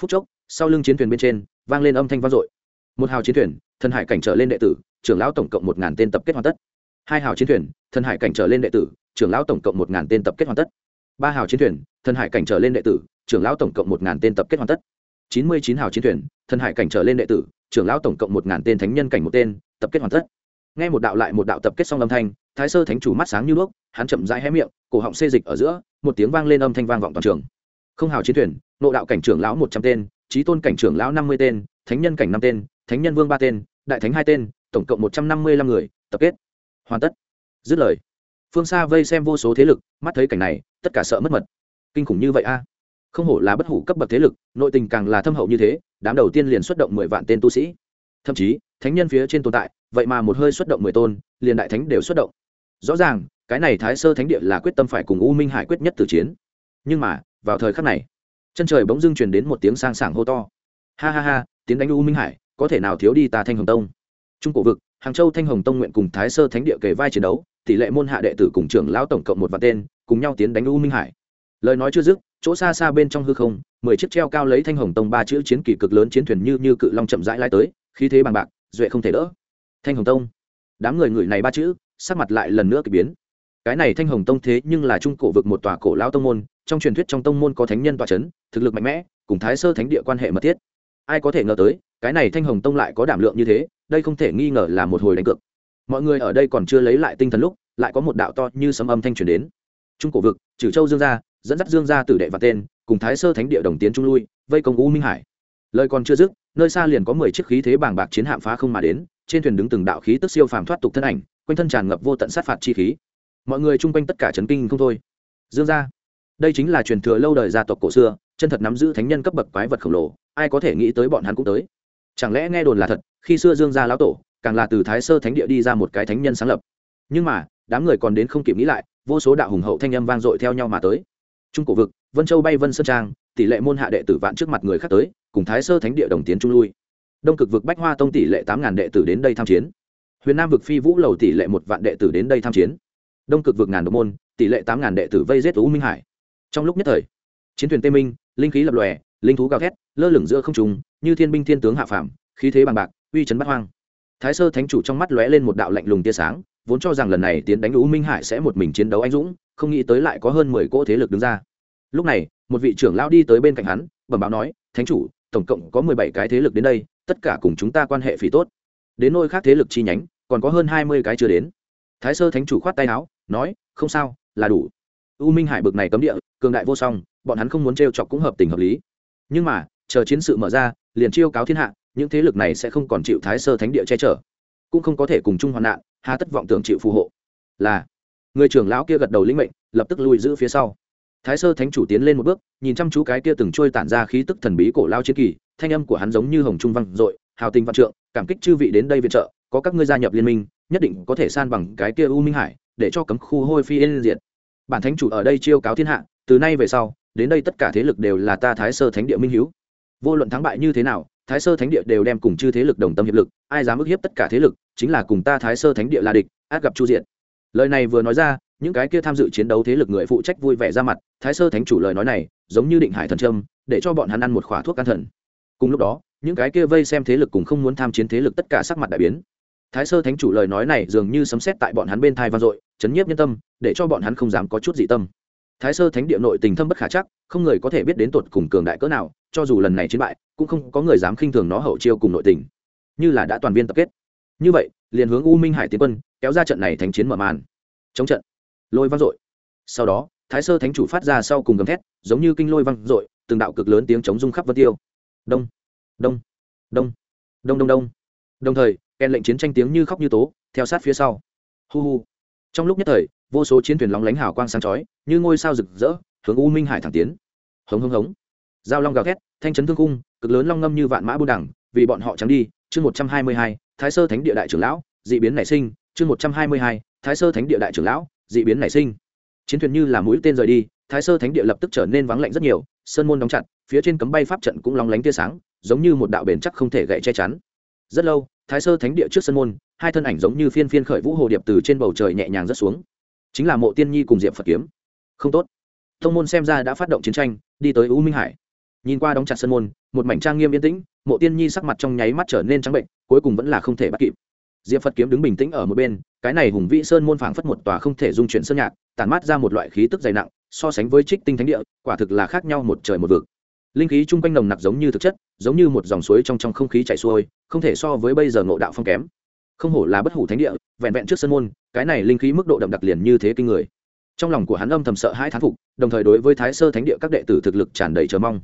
Phút chốc, sau lưng chiến thuyền bên trên, vang lên âm thanh vang dội. Một hào chiến thuyền thân hải cảnh trở lên đệ tử trưởng lão tổng cộng một ngàn tên tập kết hoàn tất. Hai hào chiến thuyền, thần hải cảnh trở lên đệ tử, trưởng lão tổng cộng một ngàn tên tập kết hoàn tất. Ba hào chiến thuyền, thần hải cảnh trở lên đệ tử, trưởng lão tổng cộng một ngàn tên tập kết hoàn tất. Chín mươi chín hào chiến thuyền, thần hải cảnh trở lên đệ tử, trưởng lão tổng cộng một ngàn tên thánh nhân cảnh một tên, tập kết hoàn tất. Nghe một đạo lại một đạo tập kết xong âm thanh, thái sơ thánh chủ mắt sáng như đuốc, hắn chậm rãi hé miệng, cổ họng xê dịch ở giữa, một tiếng vang lên âm thanh vang vọng toàn trường. Không hào chiến thuyền, nộ đạo cảnh trưởng lão một trăm tên trí tôn cảnh trưởng lão năm mươi tên, thánh nhân cảnh năm tên, thánh nhân vương ba tên, đại thánh hai tên tổng cộng một trăm năm mươi lăm người, tập kết. Hoàn tất. Dứt lời. Phương xa vây xem vô số thế lực, mắt thấy cảnh này, tất cả sợ mất mật. Kinh khủng như vậy a? Không hổ là bất hủ cấp bậc thế lực, nội tình càng là thâm hậu như thế, đám đầu tiên liền xuất động mười vạn tên tu sĩ. Thậm chí, thánh nhân phía trên tồn tại, vậy mà một hơi xuất động mười tôn, liền đại thánh đều xuất động. Rõ ràng, cái này thái sơ thánh địa là quyết tâm phải cùng u minh hải quyết nhất tử chiến. Nhưng mà, vào thời khắc này, chân trời bỗng dưng truyền đến một tiếng sang sảng hô to. Ha ha ha tiến đánh u minh hải, có thể nào thiếu đi ta thanh hồng tông? Trung cổ vực, hàng châu thanh hồng tông nguyện cùng thái sơ thánh địa kề vai chiến đấu, tỷ lệ môn hạ đệ tử cùng trưởng lão tổng cộng một vạn tên, cùng nhau tiến đánh u minh hải. Lời nói chưa dứt, chỗ xa xa bên trong hư không, mười chiếc treo cao lấy thanh hồng tông ba chữ chiến kỳ cực lớn chiến thuyền như như cự long chậm rãi lai tới, khí thế bằng bạc, duệ không thể đỡ. Thanh hồng tông. Đám người ngửi này ba chữ, sắc mặt lại lần nữa k ỳ biến. Cái này thanh hồng tông thế nhưng là trung cổ vực một tòa cổ lão tông môn, trong truyền thuyết trong tông môn có thánh nhân tòa c h ấ n thực lực mạnh mẽ, cùng thái sơ thánh địa quan hệ mật thiết. Ai có thể ngờ tới, cái này thanh hồng tông lại có đảm lượng như thế đây không thể nghi ngờ là một hồi đánh cược. Mọi người ở đây còn chưa lấy lại tinh thần lúc, lại có một đạo to như sấm âm thanh truyền đến. Trung cổ vực trừ châu dương gia, dẫn dắt dương gia tử đệ và tên, cùng thái sơ thánh địa đồng tiến trung lui, vây công u minh hải. Lời còn chưa dứt, nơi xa liền có mười chiếc khí thế bàng bạc chiến hạm phá không mà đến, trên thuyền đứng từng đạo khí tức siêu phàm thoát tục thân ảnh, quanh thân tràn ngập vô tận sát phạt chi khí. Mọi người chung quanh tất cả chấn kinh không thôi. Dương gia, đây chính là truyền thừa lâu đời gia tộc cổ xưa, chân thật nắm giữ thánh nhân cấp bậc quái vật khổng lồ, ai có thể nghĩ tới bọn hắn cũng tới chẳng lẽ nghe đồn là thật, khi xưa dương gia lão tổ, càng là từ thái sơ thánh địa đi ra một cái thánh nhân sáng lập. Nhưng mà, đám người còn đến không kịp nghĩ lại, vô số đạo hùng hậu thanh âm vang dội theo nhau mà tới. Trung cổ vực, vân châu bay vân sơn trang, tỷ lệ môn hạ đệ tử vạn trước mặt người khác tới, cùng thái sơ thánh địa đồng tiến trung lui. Đông cực vực bách hoa tông tỷ lệ tám ngàn đệ tử đến đây tham chiến. Huyền nam vực phi vũ lầu tỷ lệ một vạn đệ tử đến đây tham chiến. Đông cực vực ngàn độc môn, tỷ lệ tám ngàn đệ tử vây giết u minh hải. Trong lúc nhất thời, chiến thuyền tê minh, linh khí lập lòe, linh thú gào thét, lơ lửng giữa không trùng như thiên binh thiên tướng hạ phàm, khí thế bằng bạc, uy chấn bắt hoang. Thái sơ thánh chủ trong mắt lóe lên một đạo lạnh lùng tia sáng, vốn cho rằng lần này tiến đánh u minh hải sẽ một mình chiến đấu anh dũng, không nghĩ tới lại có hơn mười cỗ thế lực đứng ra. Lúc này, một vị trưởng lão đi tới bên cạnh hắn, bẩm báo nói, thánh chủ, tổng cộng có mười bảy cái thế lực đến đây, tất cả cùng chúng ta quan hệ phi tốt. Đến nơi khác thế lực chi nhánh, còn có hơn hai mươi cái chưa đến. Thái sơ thánh chủ khoát tay áo, nói, không sao, là đủ. U minh hải bực này cấm địa, cường đại vô song, bọn hắn không muốn t chọc cũng hợp tình hợp lý. Nhưng mà chờ chiến sự mở ra, liền chiêu cáo thiên hạ, những thế lực này sẽ không còn chịu thái sơ thánh địa che chở, cũng không có thể cùng chung hoạn nạn, hà tất vọng tưởng chịu phù hộ. Là, người trưởng lão kia gật đầu lĩnh mệnh, lập tức lùi giữ phía sau. Thái sơ thánh chủ tiến lên một bước, nhìn chăm chú cái kia từng trôi tản ra khí tức thần bí cổ lao chiến kỳ, thanh âm của hắn giống như hồng trung văn dội, hào tình văn trượng, cảm kích chư vị đến đây viện trợ, có các ngươi gia nhập liên minh, nhất định có thể san bằng cái kia u minh hải, để cho cấm khu hôi phi yên diện bản thánh chủ ở đây chiêu cáo thiên hạ, từ nay về sau, đến đây tất cả thế lực đều là ta thái sơ thánh địa minh hiếu vô luận thắng bại như thế nào, thái sơ thánh địa đều đem cùng chư thế lực đồng tâm hiệp lực, ai dám ức hiếp tất cả thế lực, chính là cùng ta thái sơ thánh địa là địch, át gặp chu diện lời này vừa nói ra, những cái kia tham dự chiến đấu thế lực người phụ trách vui vẻ ra mặt, thái sơ thánh chủ lời nói này, giống như định hải thần trâm để cho bọn hắn ăn một khỏa thuốc can thần. Cùng lúc đó, những cái kia vây xem thế lực cùng không muốn tham chiến thế lực tất cả sắc mặt đại biến. Thái sơ thánh chủ lời nói này dường như sấm xét tại bọn hắn bên thai vang dội, chấn nhiếp nhân tâm, để cho bọn hắn không dám có chút dị tâm thái sơ thánh địa nội tình thâm bất khả chắc, không người có thể biết đến tột cùng cường đại cỡ nào, cho dù lần này chiến bại, cũng không có người dám khinh thường nó hậu chiêu cùng nội tình. Như là đã toàn viên tập kết. Như vậy, liền hướng u minh hải tiến quân, kéo ra trận này thành chiến mở màn. Chống trận. Lôi vang dội. Sau đó, thái sơ thánh chủ phát ra sau cùng gầm thét, giống như kinh lôi vang dội, từng đạo cực lớn tiếng chống rung khắp vân tiêu. Đông. Đông. Đông. Đông đông đông. Đồng thời, kèn lệnh chiến tranh tiếng như khóc như tố, theo sát phía sau. Hu hu. Trong lúc nhất thời vô số chiến thuyền lóng lánh hào quang sáng chói, như ngôi sao rực rỡ, hướng u minh hải thẳng tiến. Hống hống hống. Giao long gào thét, thanh chấn thương cung, cực lớn long ngâm như vạn mã buôn đẳng, vì bọn họ trắng đi. Chương một trăm hai mươi hai, thái sơ thánh địa đại trưởng lão d ị biến nảy sinh. Chương một trăm hai mươi hai, thái sơ thánh địa đại trưởng lão d ị biến nảy sinh. Chiến thuyền như là mũi tên rời đi, thái sơ thánh địa lập tức trở nên vắng lạnh rất nhiều, sơn môn đóng chặt, phía trên cấm bay pháp trận cũng lóng lánh tia sáng, giống như một đạo bền chắc không thể gậy che chắn. Rất lâu, thái sơ thánh địa trước sơn môn, hai thân ảnh giống như phiên phiên khởi vũ hồ điệp từ trên bầu trời nhẹ nhàng rớt xuống chính là mộ tiên nhi cùng diệp phật kiếm. Không tốt. Thông môn xem ra đã phát động chiến tranh, đi tới u minh hải. Nhìn qua đóng chặt sân môn, một mảnh trang nghiêm yên tĩnh, mộ tiên nhi sắc mặt trong nháy mắt trở nên trắng bệnh, cuối cùng vẫn là không thể bắt kịp. Diệp phật kiếm đứng bình tĩnh ở một bên, cái này hùng vĩ sơn môn phảng phất một tòa không thể dung chuyển sơn nhạc tàn mát ra một loại khí tức dày nặng, so sánh với trích tinh thánh địa, quả thực là khác nhau một trời một vực. Linh khí chung quanh nồng nặc giống như thực chất, giống như một dòng suối trong trong không khí chảy xuôi, không thể so với bây giờ ngộ đạo phong kém không hổ là bất hủ thánh địa, vẹn vẹn trước sân môn, cái này linh khí mức độ đậm đặc liền như thế kinh người. Trong lòng của hắn âm thầm sợ hai thán phục, đồng thời đối với thái sơ thánh địa các đệ tử thực lực tràn đầy chờ mong.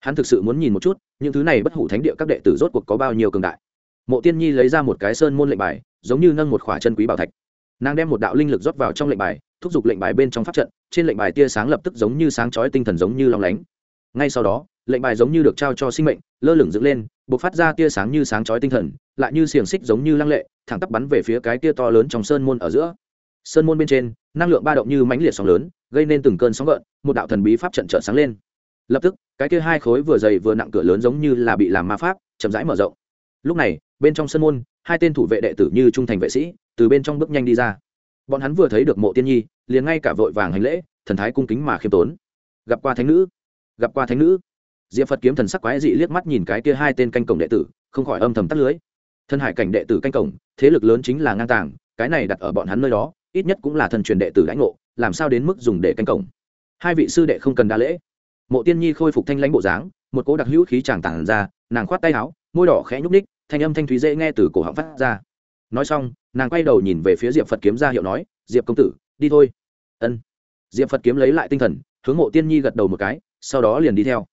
Hắn thực sự muốn nhìn một chút, những thứ này bất hủ thánh địa các đệ tử rốt cuộc có bao nhiêu cường đại. Mộ tiên nhi lấy ra một cái sơn môn lệnh bài, giống như nâng một khỏa chân quý bảo thạch. Nàng đem một đạo linh lực rót vào trong lệnh bài, thúc giục lệnh bài bên trong pháp trận, trên lệnh bài tia sáng lập tức giống như sáng chói tinh thần giống như long lánh. Ngay sau đó lệnh bài giống như được trao cho sinh mệnh, lơ lửng dựng lên b ộ c phát ra tia sáng như sáng chói tinh thần, lại như xiềng xích giống như lăng lệ, thẳng tắp bắn về phía cái tia to lớn trong sơn môn ở giữa. Sơn môn bên trên, năng lượng ba động như mãnh liệt sóng lớn, gây nên từng cơn sóng gợn, một đạo thần bí pháp trận trợn sáng lên. Lập tức, cái kia hai khối vừa dày vừa nặng cửa lớn giống như là bị làm ma pháp, chậm rãi mở rộng. Lúc này, bên trong sân môn, hai tên thủ vệ đệ tử như trung thành vệ sĩ, từ bên trong bước nhanh đi ra. Bọn hắn vừa thấy được mộ tiên nhi, liền ngay cả vội vàng hành lễ, thần thái cung kính mà khiêm tốn. Gặp qua thánh nữ. Gặp qua thánh nữ diệp phật kiếm thần sắc quái dị liếc mắt nhìn cái kia hai tên canh cổng đệ tử, không khỏi âm thầm tắt lưới. Thân hải cảnh đệ tử canh cổng, thế lực lớn chính là ngang tàng, cái này đặt ở bọn hắn nơi đó, ít nhất cũng là thần truyền đệ tử lãnh ngộ, làm sao đến mức dùng để canh cổng? Hai vị sư đệ không cần đa lễ. Mộ tiên nhi khôi phục thanh lãnh bộ dáng, một cỗ đặc hữu khí chàng tản ra, nàng khoát tay áo, môi đỏ khẽ nhúc ních thanh âm thanh thúy dễ nghe từ cổ họng phát ra. Nói xong, nàng quay đầu nhìn về phía diệp phật kiếm ra hiệu nói, diệp công tử, đi thôi. Ân. Diệp phật kiếm lấy lại tinh thần, hướng mộ tiên nhi gật đầu một cái, sau đó liền đi theo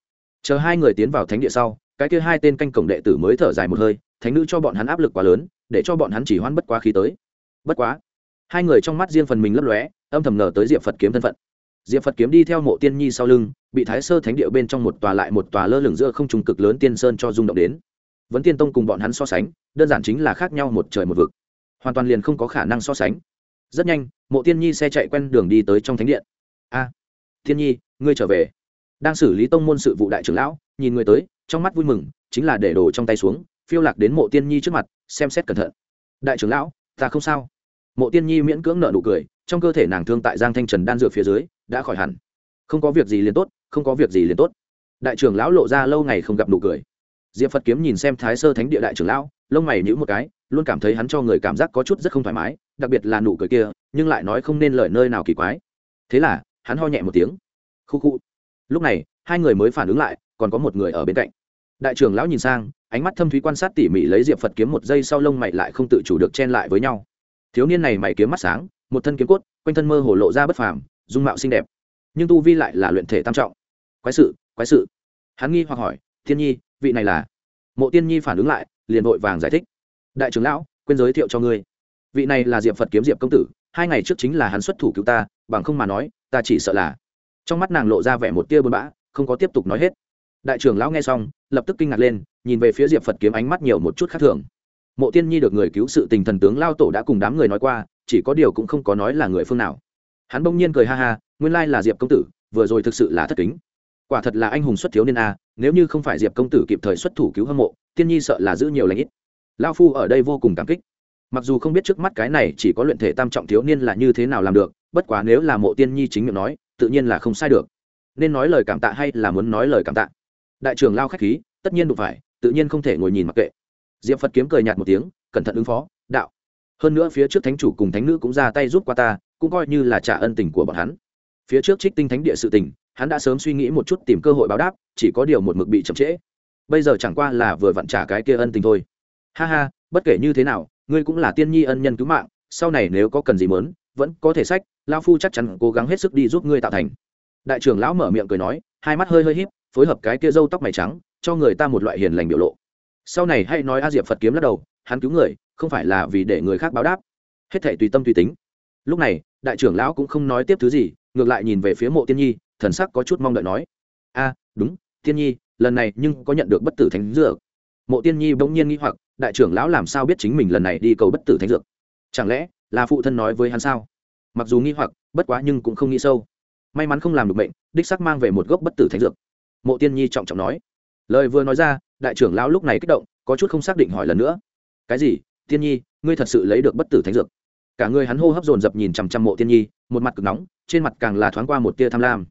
chờ hai người tiến vào thánh địa sau cái kia hai tên canh cổng đệ tử mới thở dài một hơi thánh nữ cho bọn hắn áp lực quá lớn để cho bọn hắn chỉ hoãn bất quá khí tới. Bất quá hai người trong mắt riêng phần mình lấp lóe âm thầm ngờ tới diệp phật kiếm thân phận. Diệp phật kiếm đi theo mộ tiên nhi sau lưng bị thái sơ thánh địa bên trong một tòa lại một tòa lơ lửng giữa không trùng cực lớn tiên sơn cho rung động đến. Vấn tiên tông cùng bọn hắn so sánh đơn giản chính là khác nhau một trời một vực. Hoàn toàn liền không có khả năng so sánh. Rất nhanh mộ tiên nhi xe chạy quen đường đi tới trong thánh điện. A à, tiên nhi ngươi trở về đang xử lý tông môn sự vụ đại trưởng lão, nhìn người tới, trong mắt vui mừng, chính là để đồ trong tay xuống, phiêu lạc đến mộ tiên nhi trước mặt, xem xét cẩn thận. Đại trưởng lão, ta không sao. Mộ tiên nhi miễn cưỡng nợ nụ cười, trong cơ thể nàng thương tại giang thanh trần đan dược phía dưới, đã khỏi hẳn. Không có việc gì liền tốt, không có việc gì liền tốt. Đại trưởng lão lộ ra lâu ngày không gặp nụ cười. Diệp phật kiếm nhìn xem thái sơ thánh địa đại trưởng lão, lông mày nhữ một cái, luôn cảm thấy hắn cho người cảm giác có chút rất không thoải mái, đặc biệt là nụ cười kia, nhưng lại nói không nên lời nơi nào kỳ quái. Thế là, hắn ho nhẹ một tiếng. Khu khu lúc này, hai người mới phản ứng lại, còn có một người ở bên cạnh. Đại trưởng lão nhìn sang, ánh mắt thâm thúy quan sát tỉ mỉ lấy diệp phật kiếm một giây sau lông mày lại không tự chủ được chen lại với nhau. Thiếu niên này mày kiếm mắt sáng, một thân kiếm cốt, quanh thân mơ hồ lộ ra bất phàm, dung mạo xinh đẹp. Nhưng tu vi lại là luyện thể tam trọng. Quái sự quái sự. Hắn nghi hoặc hỏi, thiên nhi, vị này là? Mộ tiên nhi phản ứng lại, liền vội vàng giải thích, đại trưởng lão, quên giới thiệu cho ngươi. Vị này là diệp phật kiếm diệp công tử, hai ngày trước chính là hắn xuất thủ cứu ta, bằng không mà nói, ta chỉ sợ là trong mắt nàng lộ ra vẻ một tia buồn bã, không có tiếp tục nói hết. Đại trưởng lão nghe xong, lập tức kinh ngạc lên, nhìn về phía diệp phật kiếm ánh mắt nhiều một chút khác thường. Mộ tiên nhi được người cứu sự tình thần tướng lao tổ đã cùng đám người nói qua, chỉ có điều cũng không có nói là người phương nào. Hắn bỗng nhiên cười ha ha, nguyên lai là diệp công tử, vừa rồi thực sự là thất kính. Quả thật là anh hùng xuất thiếu niên a, nếu như không phải diệp công tử kịp thời xuất thủ cứu hâm mộ, tiên nhi sợ là giữ nhiều lãnh ít. Lao phu ở đây vô cùng cảm kích. Mặc dù không biết trước mắt cái này chỉ có luyện thể tam trọng thiếu niên là như thế nào làm được, bất quá nếu là mộ tiên nhi chính miệng nói tự nhiên là không sai được. Nên nói lời cảm tạ hay là muốn nói lời cảm tạ? Đại trưởng lao khách khí, tất nhiên đụng phải, tự nhiên không thể ngồi nhìn mặc kệ. Diệp phật kiếm cười nhạt một tiếng, cẩn thận ứng phó, đạo. Hơn nữa phía trước thánh chủ cùng thánh nữ cũng ra tay giúp qua ta, cũng coi như là trả ân tình của bọn hắn. Phía trước trích tinh thánh địa sự tình, hắn đã sớm suy nghĩ một chút tìm cơ hội báo đáp, chỉ có điều một mực bị chậm trễ. Bây giờ chẳng qua là vừa vặn trả cái kia ân tình thôi. Ha ha, bất kể như thế nào, ngươi cũng là tiên nhi ân nhân cứu mạng, sau này nếu có cần gì mớn vẫn có thể sách lao phu chắc chắn cố gắng hết sức đi giúp ngươi tạo thành. Đại trưởng lão mở miệng cười nói, hai mắt hơi hơi híp, phối hợp cái kia râu tóc mày trắng, cho người ta một loại hiền lành biểu lộ. Sau này hay nói a diệp phật kiếm lắc đầu, hắn cứu người, không phải là vì để người khác báo đáp. Hết thể tùy tâm tùy tính. Lúc này, đại trưởng lão cũng không nói tiếp thứ gì, ngược lại nhìn về phía mộ tiên nhi, thần sắc có chút mong đợi nói, a, đúng, tiên nhi, lần này nhưng có nhận được bất tử thánh dược. Mộ tiên nhi bỗng nhiên nghĩ hoặc, đại trưởng lão làm sao biết chính mình lần này đi cầu bất tử thánh dược? Chẳng lẽ là phụ thân nói với hắn sao? Mặc dù nghi hoặc, bất quá nhưng cũng không nghĩ sâu. May mắn không làm được bệnh đích sắc mang về một gốc bất tử thánh dược. Mộ tiên nhi trọng trọng nói. Lời vừa nói ra, đại trưởng lão lúc này kích động, có chút không xác định hỏi lần nữa. Cái gì? Tiên nhi, ngươi thật sự lấy được bất tử thánh dược? Cả người hắn hô hấp dồn dập nhìn chằm chằm mộ tiên nhi, một mặt cực nóng, trên mặt càng là thoáng qua một tia tham lam.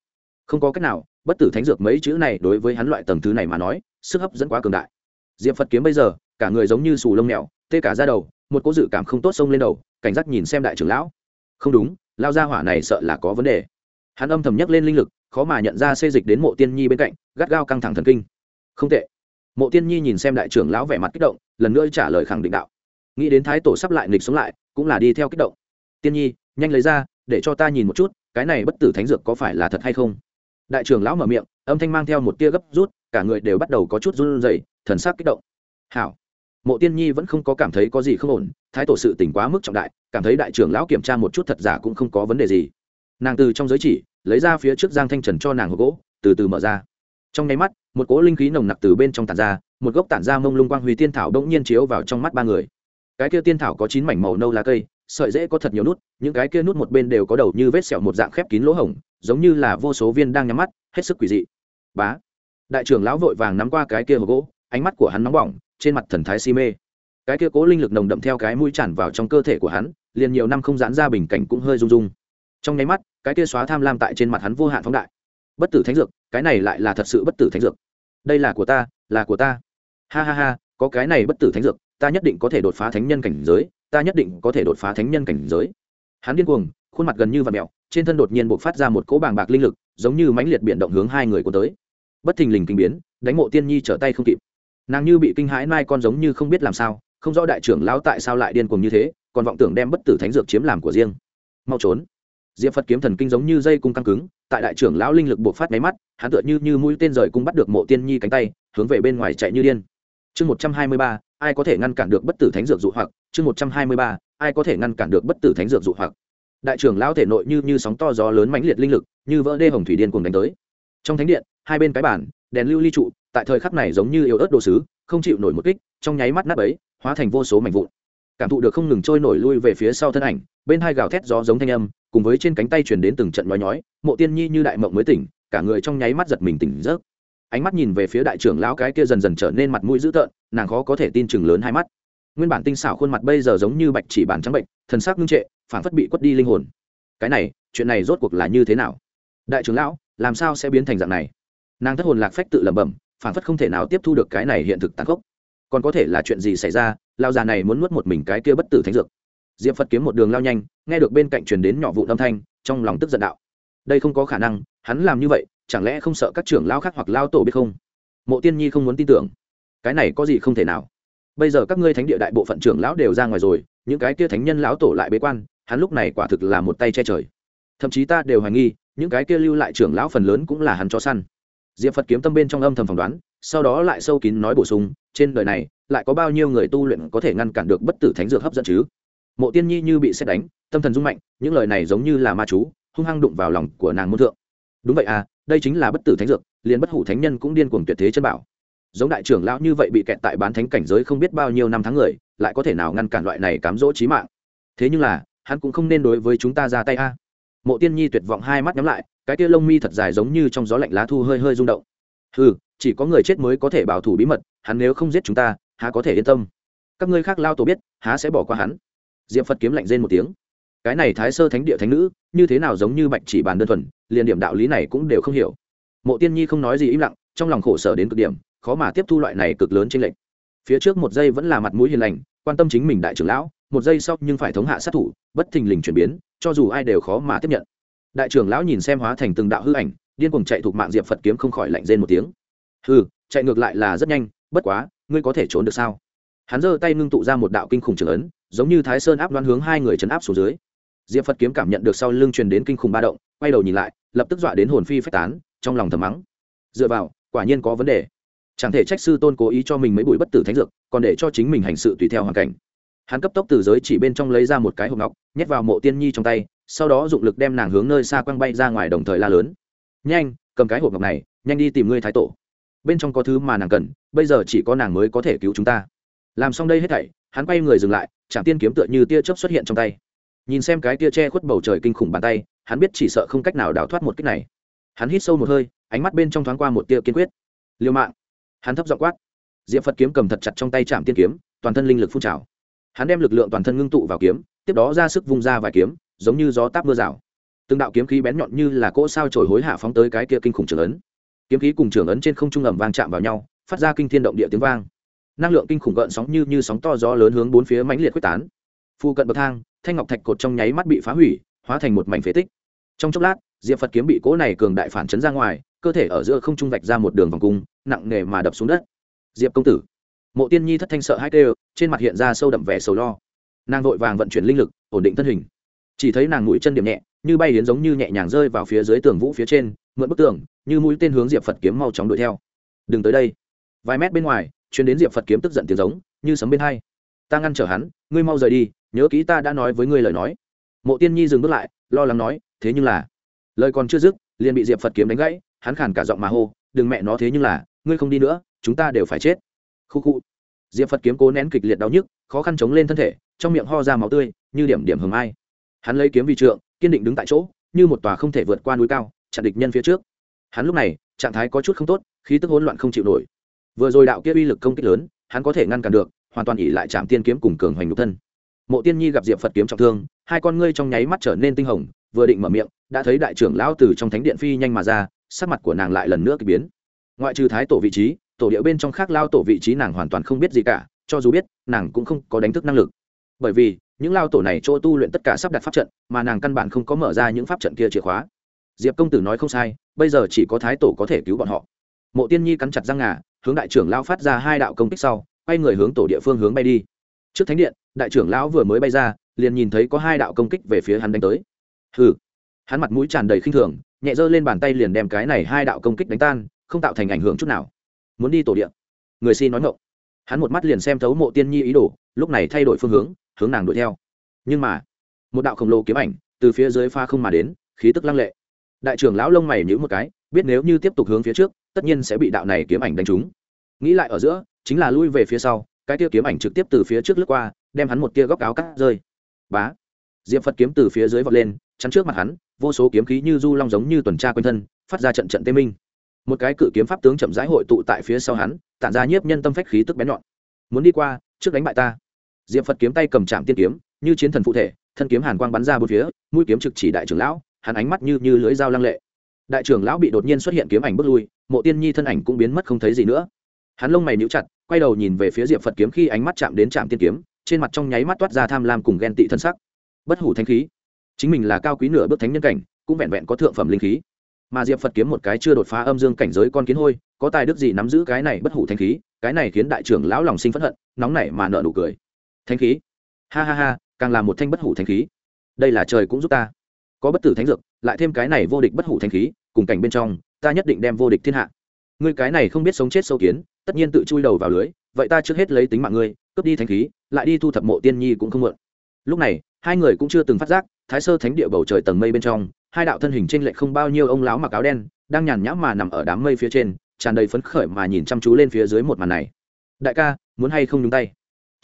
Không có cách nào, bất tử thánh dược mấy chữ này đối với hắn loại tầng thứ này mà nói, sức hấp dẫn quá cường đại. Diệp phật kiếm bây giờ, cả người giống như sù lông mèo tê cả ra đầu, một cỗ dự cảm không tốt xông lên đầu, cảnh giác nhìn xem đại trưởng lão. Không đúng lao ra hỏa này sợ là có vấn đề. Hắn âm thầm nhắc lên linh lực, khó mà nhận ra xê dịch đến mộ tiên nhi bên cạnh, gắt gao căng thẳng thần kinh. Không tệ. Mộ tiên nhi nhìn xem đại trưởng lão vẻ mặt kích động, lần nữa trả lời khẳng định đạo. Nghĩ đến thái tổ sắp lại nghịch sống lại, cũng là đi theo kích động. Tiên nhi, nhanh lấy ra, để cho ta nhìn một chút, cái này bất tử thánh dược có phải là thật hay không? Đại trưởng lão mở miệng, âm thanh mang theo một tia gấp rút, cả người đều bắt đầu có chút run rẩy, thần sắc kích động. Hảo mộ tiên nhi vẫn không có cảm thấy có gì không ổn, thái tổ sự tỉnh quá mức trọng đại, cảm thấy đại trưởng lão kiểm tra một chút thật giả cũng không có vấn đề gì. Nàng từ trong giới chỉ, lấy ra phía trước giang thanh trần cho nàng hộp gỗ, từ từ mở ra. Trong nháy mắt, một cỗ linh khí nồng nặc từ bên trong tản ra, một gốc tản ra mông lung quang huy tiên thảo đ ỗ n g nhiên chiếu vào trong mắt ba người. Cái kia tiên thảo có chín mảnh màu nâu lá cây, sợi dễ có thật nhiều nút, những cái kia nút một bên đều có đầu như vết sẹo một dạng khép kín lỗ hổng, giống như là vô số viên đang nhắm mắt, hết sức quỷ dị. Bá! Đại trưởng lão vội vàng nắm qua cái kia hộp gỗ, ánh mắt của hắn nóng bỏng trên mặt thần thái si mê. Cái kia cố linh lực nồng đậm theo cái mũi tràn vào trong cơ thể của hắn, liền nhiều năm không giãn ra bình cảnh cũng hơi rung rung. Trong nháy mắt, cái kia xóa tham lam tại trên mặt hắn vô hạn phóng đại. Bất tử thánh dược, cái này lại là thật sự bất tử thánh dược. Đây là của ta, là của ta. Ha ha ha, có cái này bất tử thánh dược, ta nhất định có thể đột phá thánh nhân cảnh giới, ta nhất định có thể đột phá thánh nhân cảnh giới. Hắn điên cuồng, khuôn mặt gần như và mẹo trên thân đột nhiên buộc phát ra một cỗ bàng bạc linh lực, giống như mãnh liệt biển động hướng hai người của tới. Bất thình lình kinh biến, đánh mộ tiên nhi trở tay không kịp nàng như bị kinh hãi, mai con giống như không biết làm sao, không rõ đại trưởng lão tại sao lại điên cuồng như thế, còn vọng tưởng đem bất tử thánh dược chiếm làm của riêng. Mau trốn. Diệp phật kiếm thần kinh giống như dây cung căng cứng, tại đại trưởng lão linh lực buộc phát máy mắt, hắn tựa như như mũi tên rời cung bắt được mộ tiên nhi cánh tay, hướng về bên ngoài chạy như điên. Chương một trăm hai mươi ba, ai có thể ngăn cản được bất tử thánh dược dụ hoặc? Chương một trăm hai mươi ba, ai có thể ngăn cản được bất tử thánh dược dụ hoặc? Đại trưởng lão thể nội như như sóng to gió lớn mãnh liệt linh lực, như vỡ đê hồng thủy điên cùng đánh tới. Trong thánh điện, hai bên cái bản đèn lưu ly trụ tại thời khắc này giống như yếu ớt đồ sứ, không chịu nổi một kích, trong nháy mắt nắp ấy hóa thành vô số mảnh vụn. Cảm thụ được không ngừng trôi nổi lui về phía sau thân ảnh, bên hai gào thét gió giống thanh âm, cùng với trên cánh tay chuyển đến từng trận nói nhói, mộ tiên nhi như đại mộng mới tỉnh, cả người trong nháy mắt giật mình tỉnh giấc. Ánh mắt nhìn về phía đại trưởng lão cái kia dần dần trở nên mặt mũi dữ tợn, nàng khó có thể tin chừng lớn hai mắt. Nguyên bản tinh xảo khuôn mặt bây giờ giống như bạch chỉ bản trắng bệnh, thần sắc ngưng trệ phản phất bị quất đi linh hồn. Cái này, chuyện này rốt cuộc là như thế nào? Đại trưởng lão, làm sao sẽ biến thành dạng này? Nàng thất hồn lạc phách tự lẩm bẩm phản phất không thể nào tiếp thu được cái này hiện thực tàn khốc. Còn có thể là chuyện gì xảy ra lao già này muốn nuốt một mình cái kia bất tử thánh dược. Diệp phật kiếm một đường lao nhanh, nghe được bên cạnh truyền đến nhỏ vụ âm thanh, trong lòng tức giận đạo. Đây không có khả năng, hắn làm như vậy, chẳng lẽ không sợ các trưởng lao khác hoặc lao tổ biết không? Mộ tiên nhi không muốn tin tưởng. Cái này có gì không thể nào. Bây giờ các ngươi thánh địa đại bộ phận trưởng lão đều ra ngoài rồi, những cái kia thánh nhân lão tổ lại bế quan, hắn lúc này quả thực là một tay che trời. Thậm chí ta đều hoài nghi, những cái kia lưu lại trưởng lão phần lớn cũng là hắn cho săn diệp phật kiếm tâm bên trong âm thầm phỏng đoán, sau đó lại sâu kín nói bổ sung, trên đời này, lại có bao nhiêu người tu luyện có thể ngăn cản được bất tử thánh dược hấp dẫn chứ? Mộ tiên nhi như bị xét đánh, tâm thần rung mạnh, những lời này giống như là ma chú, hung hăng đụng vào lòng của nàng môn thượng. Đúng vậy à đây chính là bất tử thánh dược, liền bất hủ thánh nhân cũng điên cuồng tuyệt thế chân bảo. Giống đại trưởng lão như vậy bị kẹt tại bán thánh cảnh giới không biết bao nhiêu năm tháng người, lại có thể nào ngăn cản loại này cám dỗ trí mạng? Thế nhưng là, hắn cũng không nên đối với chúng ta ra tay a. Mộ tiên nhi tuyệt vọng hai mắt nhắm lại cái tia lông mi thật dài giống như trong gió lạnh lá thu hơi hơi rung động. Ừ chỉ có người chết mới có thể bảo thủ bí mật, hắn nếu không giết chúng ta, há có thể yên tâm. Các ngươi khác lao tổ biết, há sẽ bỏ qua hắn. Diệp phật kiếm lạnh rên một tiếng. Cái này thái sơ thánh địa thánh nữ, như thế nào giống như bạch chỉ bàn đơn thuần, liền điểm đạo lý này cũng đều không hiểu. Mộ tiên nhi không nói gì im lặng, trong lòng khổ sở đến cực điểm, khó mà tiếp thu loại này cực lớn trên lệnh phía trước một giây vẫn là mặt mũi hiền lành, quan tâm chính mình đại trưởng lão, một giây sau nhưng phải thống hạ sát thủ, bất thình lình chuyển biến, cho dù ai đều khó mà tiếp nhận đại trưởng lão nhìn xem hóa thành từng đạo hư ảnh, điên cuồng chạy thuộc mạng diệp phật kiếm không khỏi lạnh rên một tiếng. Hư chạy ngược lại là rất nhanh, bất quá, ngươi có thể trốn được sao? Hắn giơ tay ngưng tụ ra một đạo kinh khủng trưởng ấn, giống như thái sơn áp đoán hướng hai người chấn áp xuống dưới. Diệp phật kiếm cảm nhận được sau lưng truyền đến kinh khủng ba động, quay đầu nhìn lại, lập tức dọa đến hồn phi phách tán, trong lòng thầm mắng. Dựa vào, quả nhiên có vấn đề. Chẳng thể trách sư tôn cố ý cho mình mấy bụi bất tử thánh dược, còn để cho chính mình hành sự tùy theo hoàn cảnh. Hắn cấp tốc từ giới chỉ bên trong lấy ra một cái hộp ngọc, nhét vào mộ tiên nhi trong tay sau đó dụng lực đem nàng hướng nơi xa quăng bay ra ngoài đồng thời la lớn. Nhanh, cầm cái hộp ngọc này, nhanh đi tìm ngươi thái tổ. Bên trong có thứ mà nàng cần, bây giờ chỉ có nàng mới có thể cứu chúng ta. Làm xong đây hết thảy, hắn quay người dừng lại chạm tiên kiếm tựa như tia chớp xuất hiện trong tay. Nhìn xem cái tia che khuất bầu trời kinh khủng bàn tay, hắn biết chỉ sợ không cách nào đào thoát một cách này. Hắn hít sâu một hơi, ánh mắt bên trong thoáng qua một tia kiên quyết. Liêu mạng. Hắn thấp giọng quát. Diệp phật kiếm cầm thật chặt trong tay chạm tiên kiếm, toàn thân linh lực phun trào. Hắn đem lực lượng toàn thân ngưng tụ vào kiếm, tiếp đó ra sức vung ra vài kiếm giống như gió táp mưa rào. Từng đạo kiếm khí bén nhọn như là cỗ sao trổi hối hạ phóng tới cái kia kinh khủng trường ấn. Kiếm khí cùng trường ấn trên không trung ầm vang chạm vào nhau, phát ra kinh thiên động địa tiếng vang. Năng lượng kinh khủng gợn sóng như như sóng to gió lớn hướng bốn phía mãnh liệt quyết tán. Phu cận bậc thang, thanh ngọc thạch cột trong nháy mắt bị phá hủy, hóa thành một mảnh phế tích. Trong chốc lát, diệp phật kiếm bị cỗ này cường đại phản chấn ra ngoài, cơ thể ở giữa không trung vạch ra một đường vòng cung, nặng nề mà đập xuống đất. Diệp công tử, mộ tiên nhi thất thanh sợ hai tê trên mặt hiện ra sâu đậm vẻ sầu lo. Nàng vội vàng vận chuyển linh lực, ổn định thân hình chỉ thấy nàng mũi chân điểm nhẹ, như bay đến giống như nhẹ nhàng rơi vào phía dưới tường vũ phía trên, mượn bức tường, như mũi tên hướng diệp phật kiếm mau chóng đuổi theo. Đừng tới đây. Vài mét bên ngoài chuyến đến diệp phật kiếm tức giận tiếng giống, như sấm bên hai. Ta ngăn trở hắn, ngươi mau rời đi, nhớ kỹ ta đã nói với ngươi lời nói. Mộ tiên nhi dừng bước lại, lo lắng nói, thế nhưng là, lời còn chưa dứt, liền bị diệp phật kiếm đánh gãy, hắn khàn cả giọng mà hô, đừng mẹ nó, thế nhưng là, ngươi không đi nữa, chúng ta đều phải chết. Khu khu. Diệp phật kiếm cố nén kịch liệt đau nhức, khó khăn chống lên thân thể, trong miệng ho ra máu tươi, như điểm điểm hầm ai hắn lấy kiếm vì trượng, kiên định đứng tại chỗ, như một tòa không thể vượt qua núi cao, chặn địch nhân phía trước. Hắn lúc này, trạng thái có chút không tốt, khí tức hỗn loạn không chịu nổi. Vừa rồi đạo kia uy lực công kích lớn, hắn có thể ngăn cản được, hoàn toàn ỉ lại trạm tiên kiếm cùng cường hoành nhục thân. Mộ tiên nhi gặp diệp phật kiếm trọng thương, hai con ngươi trong nháy mắt trở nên tinh hồng, vừa định mở miệng, đã thấy đại trưởng lão từ trong thánh điện phi nhanh mà ra, sắc mặt của nàng lại lần nữa k ỳ biến. Ngoại trừ thái tổ vị trí, tổ địa bên trong khác lao tổ vị trí nàng hoàn toàn không biết gì cả, cho dù biết, nàng cũng không có đánh thức năng lực bởi vì những lao tổ này chỗ tu luyện tất cả sắp đặt pháp trận, mà nàng căn bản không có mở ra những pháp trận kia chìa khóa. Diệp công tử nói không sai, bây giờ chỉ có thái tổ có thể cứu bọn họ. Mộ tiên nhi cắn chặt răng ngà, hướng đại trưởng lao phát ra hai đạo công kích sau, quay người hướng tổ địa phương hướng bay đi. Trước thánh điện, đại trưởng lão vừa mới bay ra, liền nhìn thấy có hai đạo công kích về phía hắn đánh tới. Hừ. Hắn mặt mũi tràn đầy khinh thường, nhẹ dơ lên bàn tay liền đem cái này hai đạo công kích đánh tan, không tạo thành ảnh hưởng chút nào. Muốn đi tổ điện người xin nói ngộng hắn một mắt liền xem thấu mộ tiên nhi ý đồ, lúc này thay đổi phương hướng hướng nàng đuổi theo. Nhưng mà, một đạo khổng lồ kiếm ảnh từ phía dưới pha không mà đến, khí tức lăng lệ. Đại trưởng lão lông mày nhíu một cái, biết nếu như tiếp tục hướng phía trước, tất nhiên sẽ bị đạo này kiếm ảnh đánh trúng. Nghĩ lại ở giữa, chính là lui về phía sau, cái tia kiếm ảnh trực tiếp từ phía trước lướt qua, đem hắn một tia góc áo cắt rơi. Bá! Diệm phật kiếm từ phía dưới vọt lên, chắn trước mặt hắn, vô số kiếm khí như du long giống như tuần tra quanh thân, phát ra trận trận tê minh. Một cái cự kiếm pháp tướng chậm rãi hội tụ tại phía sau hắn, tản ra nhiếp nhân tâm phách khí tức bén nhọn. Muốn đi qua, trước đánh bại ta diệp phật kiếm tay cầm chạm tiên kiếm, như chiến thần phụ thể, thân kiếm hàn quang bắn ra bốn phía, mũi kiếm trực chỉ đại trưởng lão, hắn ánh mắt như như lưới dao lăng lệ. Đại trưởng lão bị đột nhiên xuất hiện kiếm ảnh bước lui, mộ tiên nhi thân ảnh cũng biến mất không thấy gì nữa. Hắn lông mày níu chặt, quay đầu nhìn về phía diệp phật kiếm khi ánh mắt chạm đến trạm tiên kiếm, trên mặt trong nháy mắt toát ra tham lam cùng ghen tị thân sắc. Bất hủ thanh khí. Chính mình là cao quý nửa bước thánh nhân cảnh, cũng vẹn vẹn có thượng phẩm linh khí. Mà diệp phật kiếm một cái chưa đột phá âm dương cảnh giới con kiến hôi, có tài đức gì nắm giữ cái này bất hủ thanh khí, cái này khiến đại trưởng lão lòng sinh phẫn hận, nóng nảy mà nợ nụ cười thánh khí. Ha ha ha, càng là một thanh bất hủ thánh khí. Đây là trời cũng giúp ta. Có bất tử thánh dược, lại thêm cái này vô địch bất hủ thánh khí, cùng cảnh bên trong, ta nhất định đem vô địch thiên hạ. Ngươi cái này không biết sống chết sâu kiến, tất nhiên tự chui đầu vào lưới, vậy ta trước hết lấy tính mạng ngươi, cướp đi thánh khí, lại đi thu thập mộ tiên nhi cũng không mượn. Lúc này, hai người cũng chưa từng phát giác, thái sơ thánh địa bầu trời tầng mây bên trong, hai đạo thân hình trên lệch không bao nhiêu ông lão mặc áo đen, đang nhàn nhã mà nằm ở đám mây phía trên, tràn đầy phấn khởi mà nhìn chăm chú lên phía dưới một màn này. Đại ca, muốn hay không nhúng tay?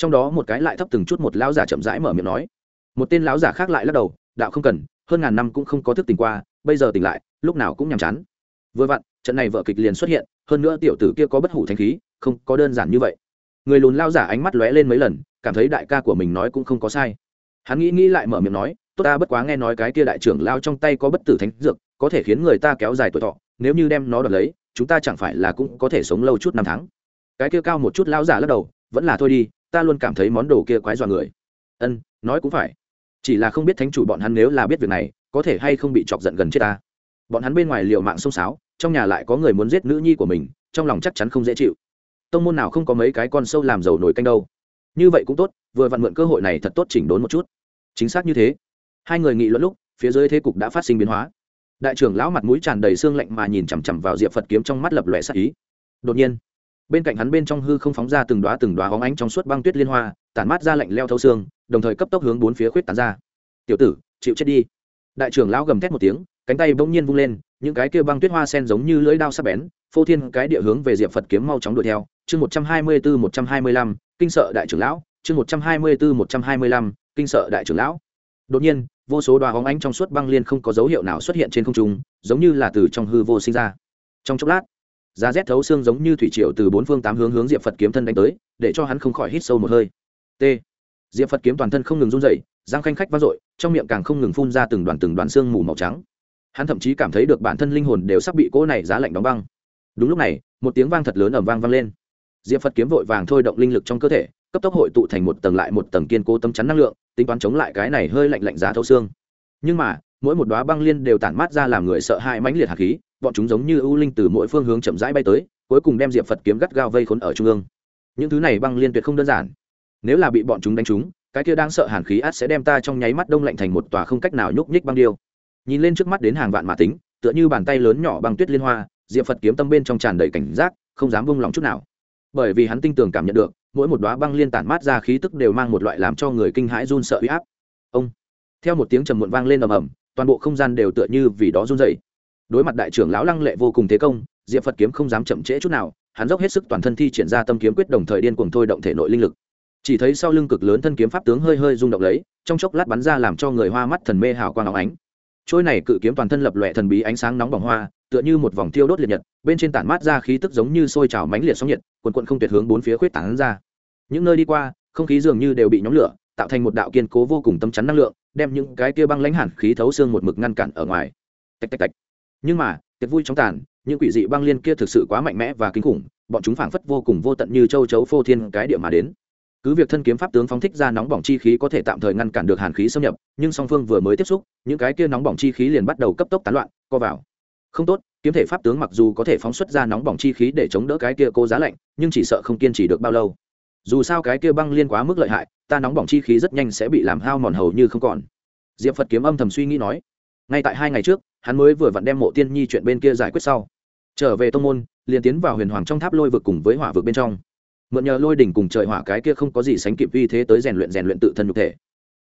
Trong đó một cái lại thấp từng chút một lão giả chậm rãi mở miệng nói. Một tên lão giả khác lại lắc đầu, đạo không cần, hơn ngàn năm cũng không có thức tỉnh qua, bây giờ tỉnh lại, lúc nào cũng nhàm chán. Vừa vặn, trận này vợ kịch liền xuất hiện, hơn nữa tiểu tử kia có bất hủ thanh khí, không có đơn giản như vậy. Người lùn lao giả ánh mắt lóe lên mấy lần, cảm thấy đại ca của mình nói cũng không có sai. Hắn nghĩ nghĩ lại mở miệng nói, tốt ta bất quá nghe nói cái kia đại trưởng lao trong tay có bất tử thánh dược, có thể khiến người ta kéo dài tuổi thọ, nếu như đem nó đoạt lấy, chúng ta chẳng phải là cũng có thể sống lâu chút năm tháng. Cái kia cao một chút lão giả lắc đầu, vẫn là thôi đi ta luôn cảm thấy món đồ kia quái dọa người. Ân, nói cũng phải. Chỉ là không biết thánh chủ bọn hắn nếu là biết việc này, có thể hay không bị chọc giận gần chết ta. Bọn hắn bên ngoài liều mạng xông xáo, trong nhà lại có người muốn giết nữ nhi của mình, trong lòng chắc chắn không dễ chịu. Tông môn nào không có mấy cái con sâu làm giàu nổi canh đâu. Như vậy cũng tốt, vừa vặn mượn cơ hội này thật tốt chỉnh đốn một chút. Chính xác như thế. Hai người nghị luận lúc, phía dưới thế cục đã phát sinh biến hóa. Đại trưởng lão mặt mũi tràn đầy xương lạnh mà nhìn chằm chằm vào diệp phật kiếm trong mắt lập lòe sắc ý. Đột nhiên bên cạnh hắn bên trong hư không phóng ra từng đoá từng đoá hóng ánh trong suốt băng tuyết liên hoa, tản mát ra lạnh leo thâu xương, đồng thời cấp tốc hướng bốn phía khuyết tán ra. Tiểu tử, chịu chết đi. Đại trưởng lão gầm thét một tiếng, cánh tay bỗng nhiên vung lên, những cái kia băng tuyết hoa sen giống như lưỡi đao sắc bén, phô thiên cái địa hướng về diệp phật kiếm mau chóng đuổi theo. Chương một trăm hai mươi bốn một trăm hai mươi lăm, kinh sợ đại trưởng lão. Chương một trăm hai mươi bốn một trăm hai mươi lăm, kinh sợ đại trưởng lão. Đột nhiên, vô số đoá hóng ánh trong suốt băng liên không có dấu hiệu nào xuất hiện trên không trung, giống như là từ trong hư vô sinh ra. Trong chốc lát giá rét thấu xương giống như thủy triều từ bốn phương tám hướng hướng diệp phật kiếm thân đánh tới, để cho hắn không khỏi hít sâu một hơi. T. Diệp phật kiếm toàn thân không ngừng run dậy răng khanh khách vang dội, trong miệng càng không ngừng phun ra từng đoàn từng đoàn xương mù màu trắng. Hắn thậm chí cảm thấy được bản thân linh hồn đều sắp bị cỗ này giá lạnh đóng băng. Đúng lúc này, một tiếng vang thật lớn ẩm vang vang lên. Diệp phật kiếm vội vàng thôi động linh lực trong cơ thể, cấp tốc hội tụ thành một tầng lại một tầng kiên cố tấm chắn năng lượng, tính toán chống lại cái này hơi lạnh lạnh giá thấu xương. Nhưng mà, mỗi một đoá băng liên đều tản mát ra làm người sợ hãi mãnh liệt hạt khí bọn chúng giống như ưu linh từ mỗi phương hướng chậm rãi bay tới, cuối cùng đem diệp phật kiếm gắt gao vây khốn ở trung ương. Những thứ này băng liên tuyệt không đơn giản. Nếu là bị bọn chúng đánh trúng, cái kia đang sợ hàn khí át sẽ đem ta trong nháy mắt đông lạnh thành một tòa không cách nào nhúc nhích băng điêu. Nhìn lên trước mắt đến hàng vạn mạ tính, tựa như bàn tay lớn nhỏ băng tuyết liên hoa, diệp phật kiếm tâm bên trong tràn đầy cảnh giác, không dám buông lòng chút nào. Bởi vì hắn tinh tường cảm nhận được, mỗi một đoá băng liên tản mát ra khí tức đều mang một loại làm cho người kinh hãi run sợ huy áp. Ông. Theo một tiếng trầm muộn vang lên ầm ầm, toàn bộ không gian đều tựa như vì đó run dậy đối mặt đại trưởng lão lăng lệ vô cùng thế công, diệp phật kiếm không dám chậm trễ chút nào, hắn dốc hết sức toàn thân thi triển ra tâm kiếm quyết đồng thời điên cuồng thôi động thể nội linh lực. Chỉ thấy sau lưng cực lớn thân kiếm pháp tướng hơi hơi rung động lấy, trong chốc lát bắn ra làm cho người hoa mắt thần mê hào quang óng ánh. Trôi này cự kiếm toàn thân lập lòe thần bí ánh sáng nóng bỏng hoa, tựa như một vòng thiêu đốt liệt nhật, bên trên tản mát ra khí tức giống như sôi trào mánh liệt sóng nhiệt quần quận không tuyệt hướng bốn phía khuyết tảng ra. Những nơi đi qua, không khí dường như đều bị nhóm lửa, tạo thành một đạo kiên cố vô cùng tâm chắn năng lượng, đem những cái kia băng lãnh hẳn khí thấu xương một mực ngăn cản ở ngoài. Tạch tạch tạch nhưng mà, tiệc vui trong tàn, những quỷ dị băng liên kia thực sự quá mạnh mẽ và kinh khủng, bọn chúng phảng phất vô cùng vô tận như châu chấu phô thiên cái địa mà đến. Cứ việc thân kiếm pháp tướng phóng thích ra nóng bỏng chi khí có thể tạm thời ngăn cản được hàn khí xâm nhập, nhưng song phương vừa mới tiếp xúc, những cái kia nóng bỏng chi khí liền bắt đầu cấp tốc tán loạn, co vào. Không tốt, kiếm thể pháp tướng mặc dù có thể phóng xuất ra nóng bỏng chi khí để chống đỡ cái kia cô giá lạnh, nhưng chỉ sợ không kiên trì được bao lâu. Dù sao cái kia băng liên quá mức lợi hại, ta nóng bỏng chi khí rất nhanh sẽ bị làm hao mòn hầu như không còn. Diệp phật kiếm âm thầm suy nghĩ nói, ngay tại hai ngày trước hắn mới vừa vặn đem mộ tiên nhi chuyện bên kia giải quyết sau. Trở về tông môn, liền tiến vào huyền hoàng trong tháp lôi vực cùng với hỏa vực bên trong. Mượn nhờ lôi đỉnh cùng trời hỏa cái kia không có gì sánh kịp vi thế tới rèn luyện rèn luyện tự thân nhục thể.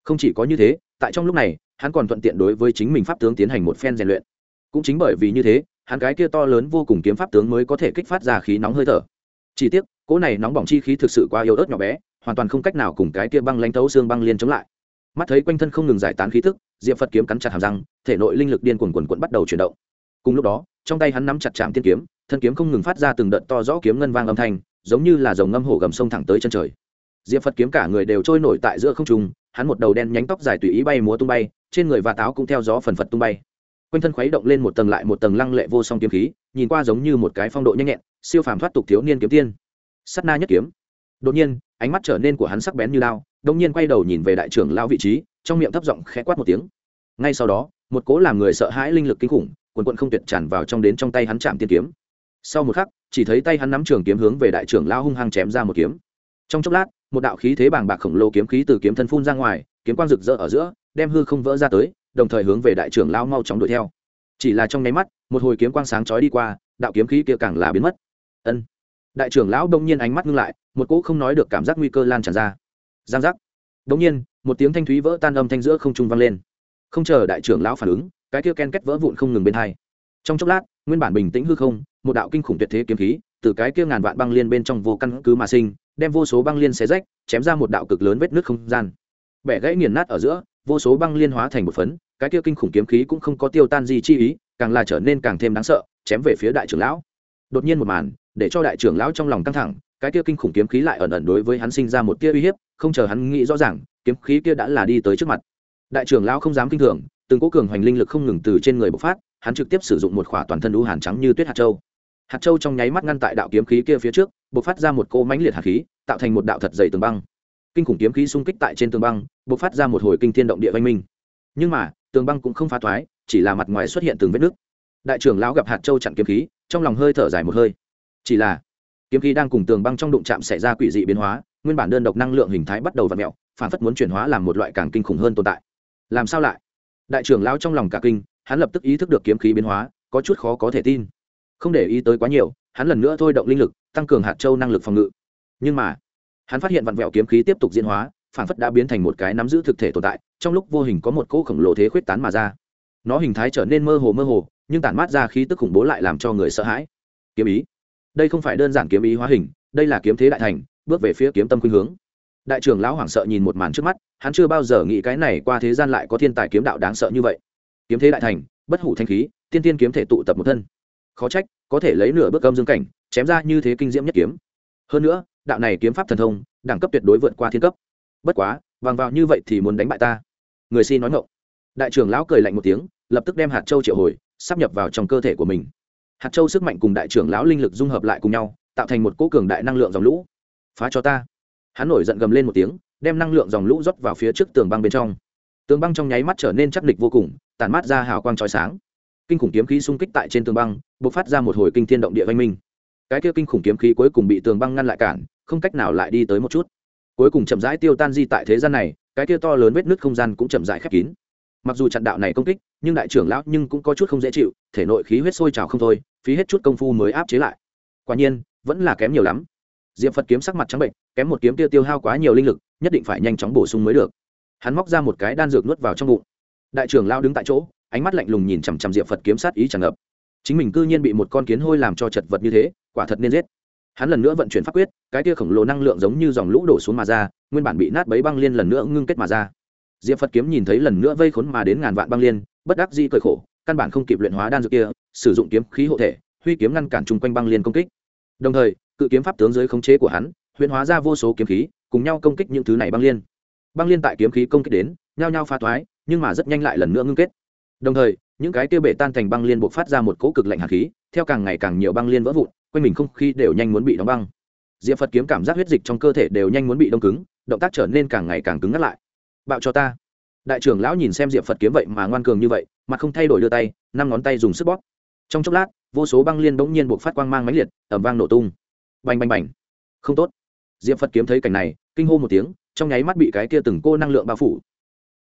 Không chỉ có như thế, tại trong lúc này, hắn còn thuận tiện đối với chính mình pháp tướng tiến hành một phen rèn luyện. Cũng chính bởi vì như thế, hắn cái kia to lớn vô cùng kiếm pháp tướng mới có thể kích phát ra khí nóng hơi thở. Chỉ tiếc, cỗ này nóng bỏng chi khí thực sự quá yếu ớt nhỏ bé, hoàn toàn không cách nào cùng cái kia băng lãnh thấu xương băng liên chống lại. Mắt thấy quanh thân không ngừng giải tán khí tức diệp phật kiếm cắn chặt hàm răng, thể nội linh lực điên cuồn cuồn cuộn bắt đầu chuyển động. Cùng lúc đó, trong tay hắn nắm chặt chạm tiên kiếm, thân kiếm không ngừng phát ra từng đợt to rõ kiếm ngân vang âm thanh, giống như là dòng ngâm hổ gầm sông thẳng tới chân trời. Diệp phật kiếm cả người đều trôi nổi tại giữa không trung, hắn một đầu đen nhánh tóc dài tùy ý bay múa tung bay, trên người và táo cũng theo gió phần phật tung bay. Quanh thân khuấy động lên một tầng lại một tầng lăng lệ vô song kiếm khí, nhìn qua giống như một cái phong độ nhanh nhẹn, siêu phàm thoát tục thiếu niên kiếm tiên. Sắt na nhất kiếm. Đột nhiên, ánh mắt trở nên của hắn sắc bén như lao đông nhiên quay đầu nhìn về đại trưởng lao vị trí trong miệng thấp giọng khẽ quát một tiếng. Ngay sau đó, một cố làm người sợ hãi linh lực kinh khủng, quần quận không tuyệt tràn vào trong đến trong tay hắn chạm tiên kiếm. Sau một khắc, chỉ thấy tay hắn nắm trường kiếm hướng về đại trưởng lao hung hăng chém ra một kiếm. Trong chốc lát, một đạo khí thế bàng bạc khổng lồ kiếm khí từ kiếm thân phun ra ngoài, kiếm quang rực rỡ ở giữa, đem hư không vỡ ra tới, đồng thời hướng về đại trưởng lao mau chóng đuổi theo. Chỉ là trong nháy mắt, một hồi kiếm quang sáng chói đi qua, đạo kiếm khí kia càng là biến mất. Ân. Đại trưởng lão đông nhiên ánh mắt ngưng lại, một cỗ không nói được cảm giác nguy cơ lan tràn ra. Giang giác. Đông nhiên một tiếng thanh thúy vỡ tan âm thanh giữa không trung vang lên. Không chờ đại trưởng lão phản ứng, cái kia ken kết vỡ vụn không ngừng bên hai. Trong chốc lát, nguyên bản bình tĩnh hư không, một đạo kinh khủng tuyệt thế kiếm khí, từ cái kia ngàn vạn băng liên bên trong vô căn cứ mà sinh, đem vô số băng liên xé rách, chém ra một đạo cực lớn vết nước không gian. Bẻ gãy nghiền nát ở giữa, vô số băng liên hóa thành một phấn, cái kia kinh khủng kiếm khí cũng không có tiêu tan gì chi ý, càng là trở nên càng thêm đáng sợ, chém về phía đại trưởng lão. Đột nhiên một màn, để cho đại trưởng lão trong lòng căng thẳng, cái kia kinh khủng kiếm khí lại ẩn ẩn đối với hắn sinh ra một tia uy hiếp không chờ hắn nghĩ rõ ràng, kiếm khí kia đã là đi tới trước mặt. Đại trưởng lão không dám kinh thường, từng cố cường hoành linh lực không ngừng từ trên người bộc phát, hắn trực tiếp sử dụng một khỏa toàn thân đũ hàn trắng như tuyết hạt châu. Hạt châu trong nháy mắt ngăn tại đạo kiếm khí kia phía trước, bộc phát ra một cô mánh liệt hạt khí, tạo thành một đạo thật dày tường băng. Kinh khủng kiếm khí xung kích tại trên tường băng, bộc phát ra một hồi kinh thiên động địa văn minh. Nhưng mà, tường băng cũng không phá thoái, chỉ là mặt ngoài xuất hiện từng vết nứt. Đại trưởng lão gặp hạt châu chặn kiếm khí, trong lòng hơi thở dài một hơi. Chỉ là, kiếm khí đang cùng tường băng trong đụng chạm xảy ra quỷ dị biến hóa nguyên bản đơn độc năng lượng hình thái bắt đầu v ặ mẹo, phản phất muốn chuyển hóa làm một loại càng kinh khủng hơn tồn tại. Làm sao lại? Đại trưởng lão trong lòng cả kinh, hắn lập tức ý thức được kiếm khí biến hóa, có chút khó có thể tin. Không để ý tới quá nhiều, hắn lần nữa thôi động linh lực, tăng cường hạt châu năng lực phòng ngự. Nhưng mà, hắn phát hiện vặn vẹo kiếm khí tiếp tục diễn hóa, phản phất đã biến thành một cái nắm giữ thực thể tồn tại, trong lúc vô hình có một cỗ khổng lồ thế khuyết tán mà ra. Nó hình thái trở nên mơ hồ mơ hồ, nhưng tản mát ra khí tức khủng bố lại làm cho người sợ hãi. Kiếm ý. Đây không phải đơn giản kiếm ý hóa hình, đây là kiếm thế đại thành bước về phía kiếm tâm khuynh hướng. Đại trưởng lão hoảng sợ nhìn một màn trước mắt, hắn chưa bao giờ nghĩ cái này qua thế gian lại có thiên tài kiếm đạo đáng sợ như vậy. Kiếm thế đại thành, bất hủ thanh khí, tiên tiên kiếm thể tụ tập một thân. Khó trách, có thể lấy nửa bước âm dương cảnh, chém ra như thế kinh diễm nhất kiếm. Hơn nữa, đạo này kiếm pháp thần thông, đẳng cấp tuyệt đối vượt qua thiên cấp. Bất quá vàng vào như vậy thì muốn đánh bại ta. Người xin nói ngộng đại trưởng lão cười lạnh một tiếng, lập tức đem hạt châu triệu hồi, sắp nhập vào trong cơ thể của mình. Hạt châu sức mạnh cùng đại trưởng lão linh lực dung hợp lại cùng nhau, tạo thành một cỗ cường đại năng lượng dòng lũ phá cho ta. Hắn nổi giận gầm lên một tiếng, đem năng lượng dòng lũ rót vào phía trước tường băng bên trong. Tường băng trong nháy mắt trở nên chắc địch vô cùng tàn mát ra hào quang trói sáng. Kinh khủng kiếm khí xung kích tại trên tường băng b ộ c phát ra một hồi kinh thiên động địa văn minh. Cái kia kinh khủng kiếm khí cuối cùng bị tường băng ngăn lại cản, không cách nào lại đi tới một chút. Cuối cùng chậm rãi tiêu tan di tại thế gian này, cái kia to lớn vết nứt không gian cũng chậm rãi khép kín. Mặc dù chặn đạo này công kích, nhưng đại trưởng lão nhưng cũng có chút không dễ chịu, thể nội khí huyết sôi trào không thôi, phí hết chút công phu mới áp chế lại. Quả nhiên, vẫn là kém nhiều lắm diệp phật kiếm sắc mặt trắng bệnh kém một kiếm tiêu tiêu hao quá nhiều linh lực, nhất định phải nhanh chóng bổ sung mới được. Hắn móc ra một cái đan dược nuốt vào trong bụng. Đại trưởng lao đứng tại chỗ, ánh mắt lạnh lùng nhìn chằm chằm diệp phật kiếm sát ý tràn ngập. Chính mình cư nhiên bị một con kiến hôi làm cho chật vật như thế, quả thật nên giết. Hắn lần nữa vận chuyển pháp quyết, cái tia khổng lồ năng lượng giống như dòng lũ đổ xuống mà ra, nguyên bản bị nát bấy băng liên lần nữa ngưng kết mà ra. Diệp phật kiếm nhìn thấy lần nữa vây khốn mà đến ngàn vạn băng liên, bất đắc di cởi khổ, căn bản không kịp luyện hóa đan dược kia, sử dụng kiếm khí hộ thể, huy kiếm ngăn cản chung quanh băng liên công kích. Đồng thời cự kiếm pháp tướng dưới khống chế của hắn, huyễn hóa ra vô số kiếm khí, cùng nhau công kích những thứ này băng liên. Băng liên tại kiếm khí công kích đến, nhao nhao pha thoái nhưng mà rất nhanh lại lần nữa ngưng kết. Đồng thời, những cái tiêu bể tan thành băng liên buộc phát ra một cỗ cực lạnh hạt khí, theo càng ngày càng nhiều băng liên vỡ vụn, quanh mình không khí đều nhanh muốn bị đóng băng. Diệp phật kiếm cảm giác huyết dịch trong cơ thể đều nhanh muốn bị đông cứng, động tác trở nên càng ngày càng cứng ngắt lại. Bạo cho ta. Đại trưởng lão nhìn xem diệp phật kiếm vậy mà ngoan cường như vậy mà không thay đổi đưa tay, năm ngón tay dùng sức bóp. Trong chốc lát, vô số băng liên bỗng nhiên buộc phát quang mang mãnh liệt ẩm vang nổ tung bành bành bành. Không tốt. Diệp phật kiếm thấy cảnh này, kinh hô một tiếng, trong nháy mắt bị cái kia từng cô năng lượng bao phủ.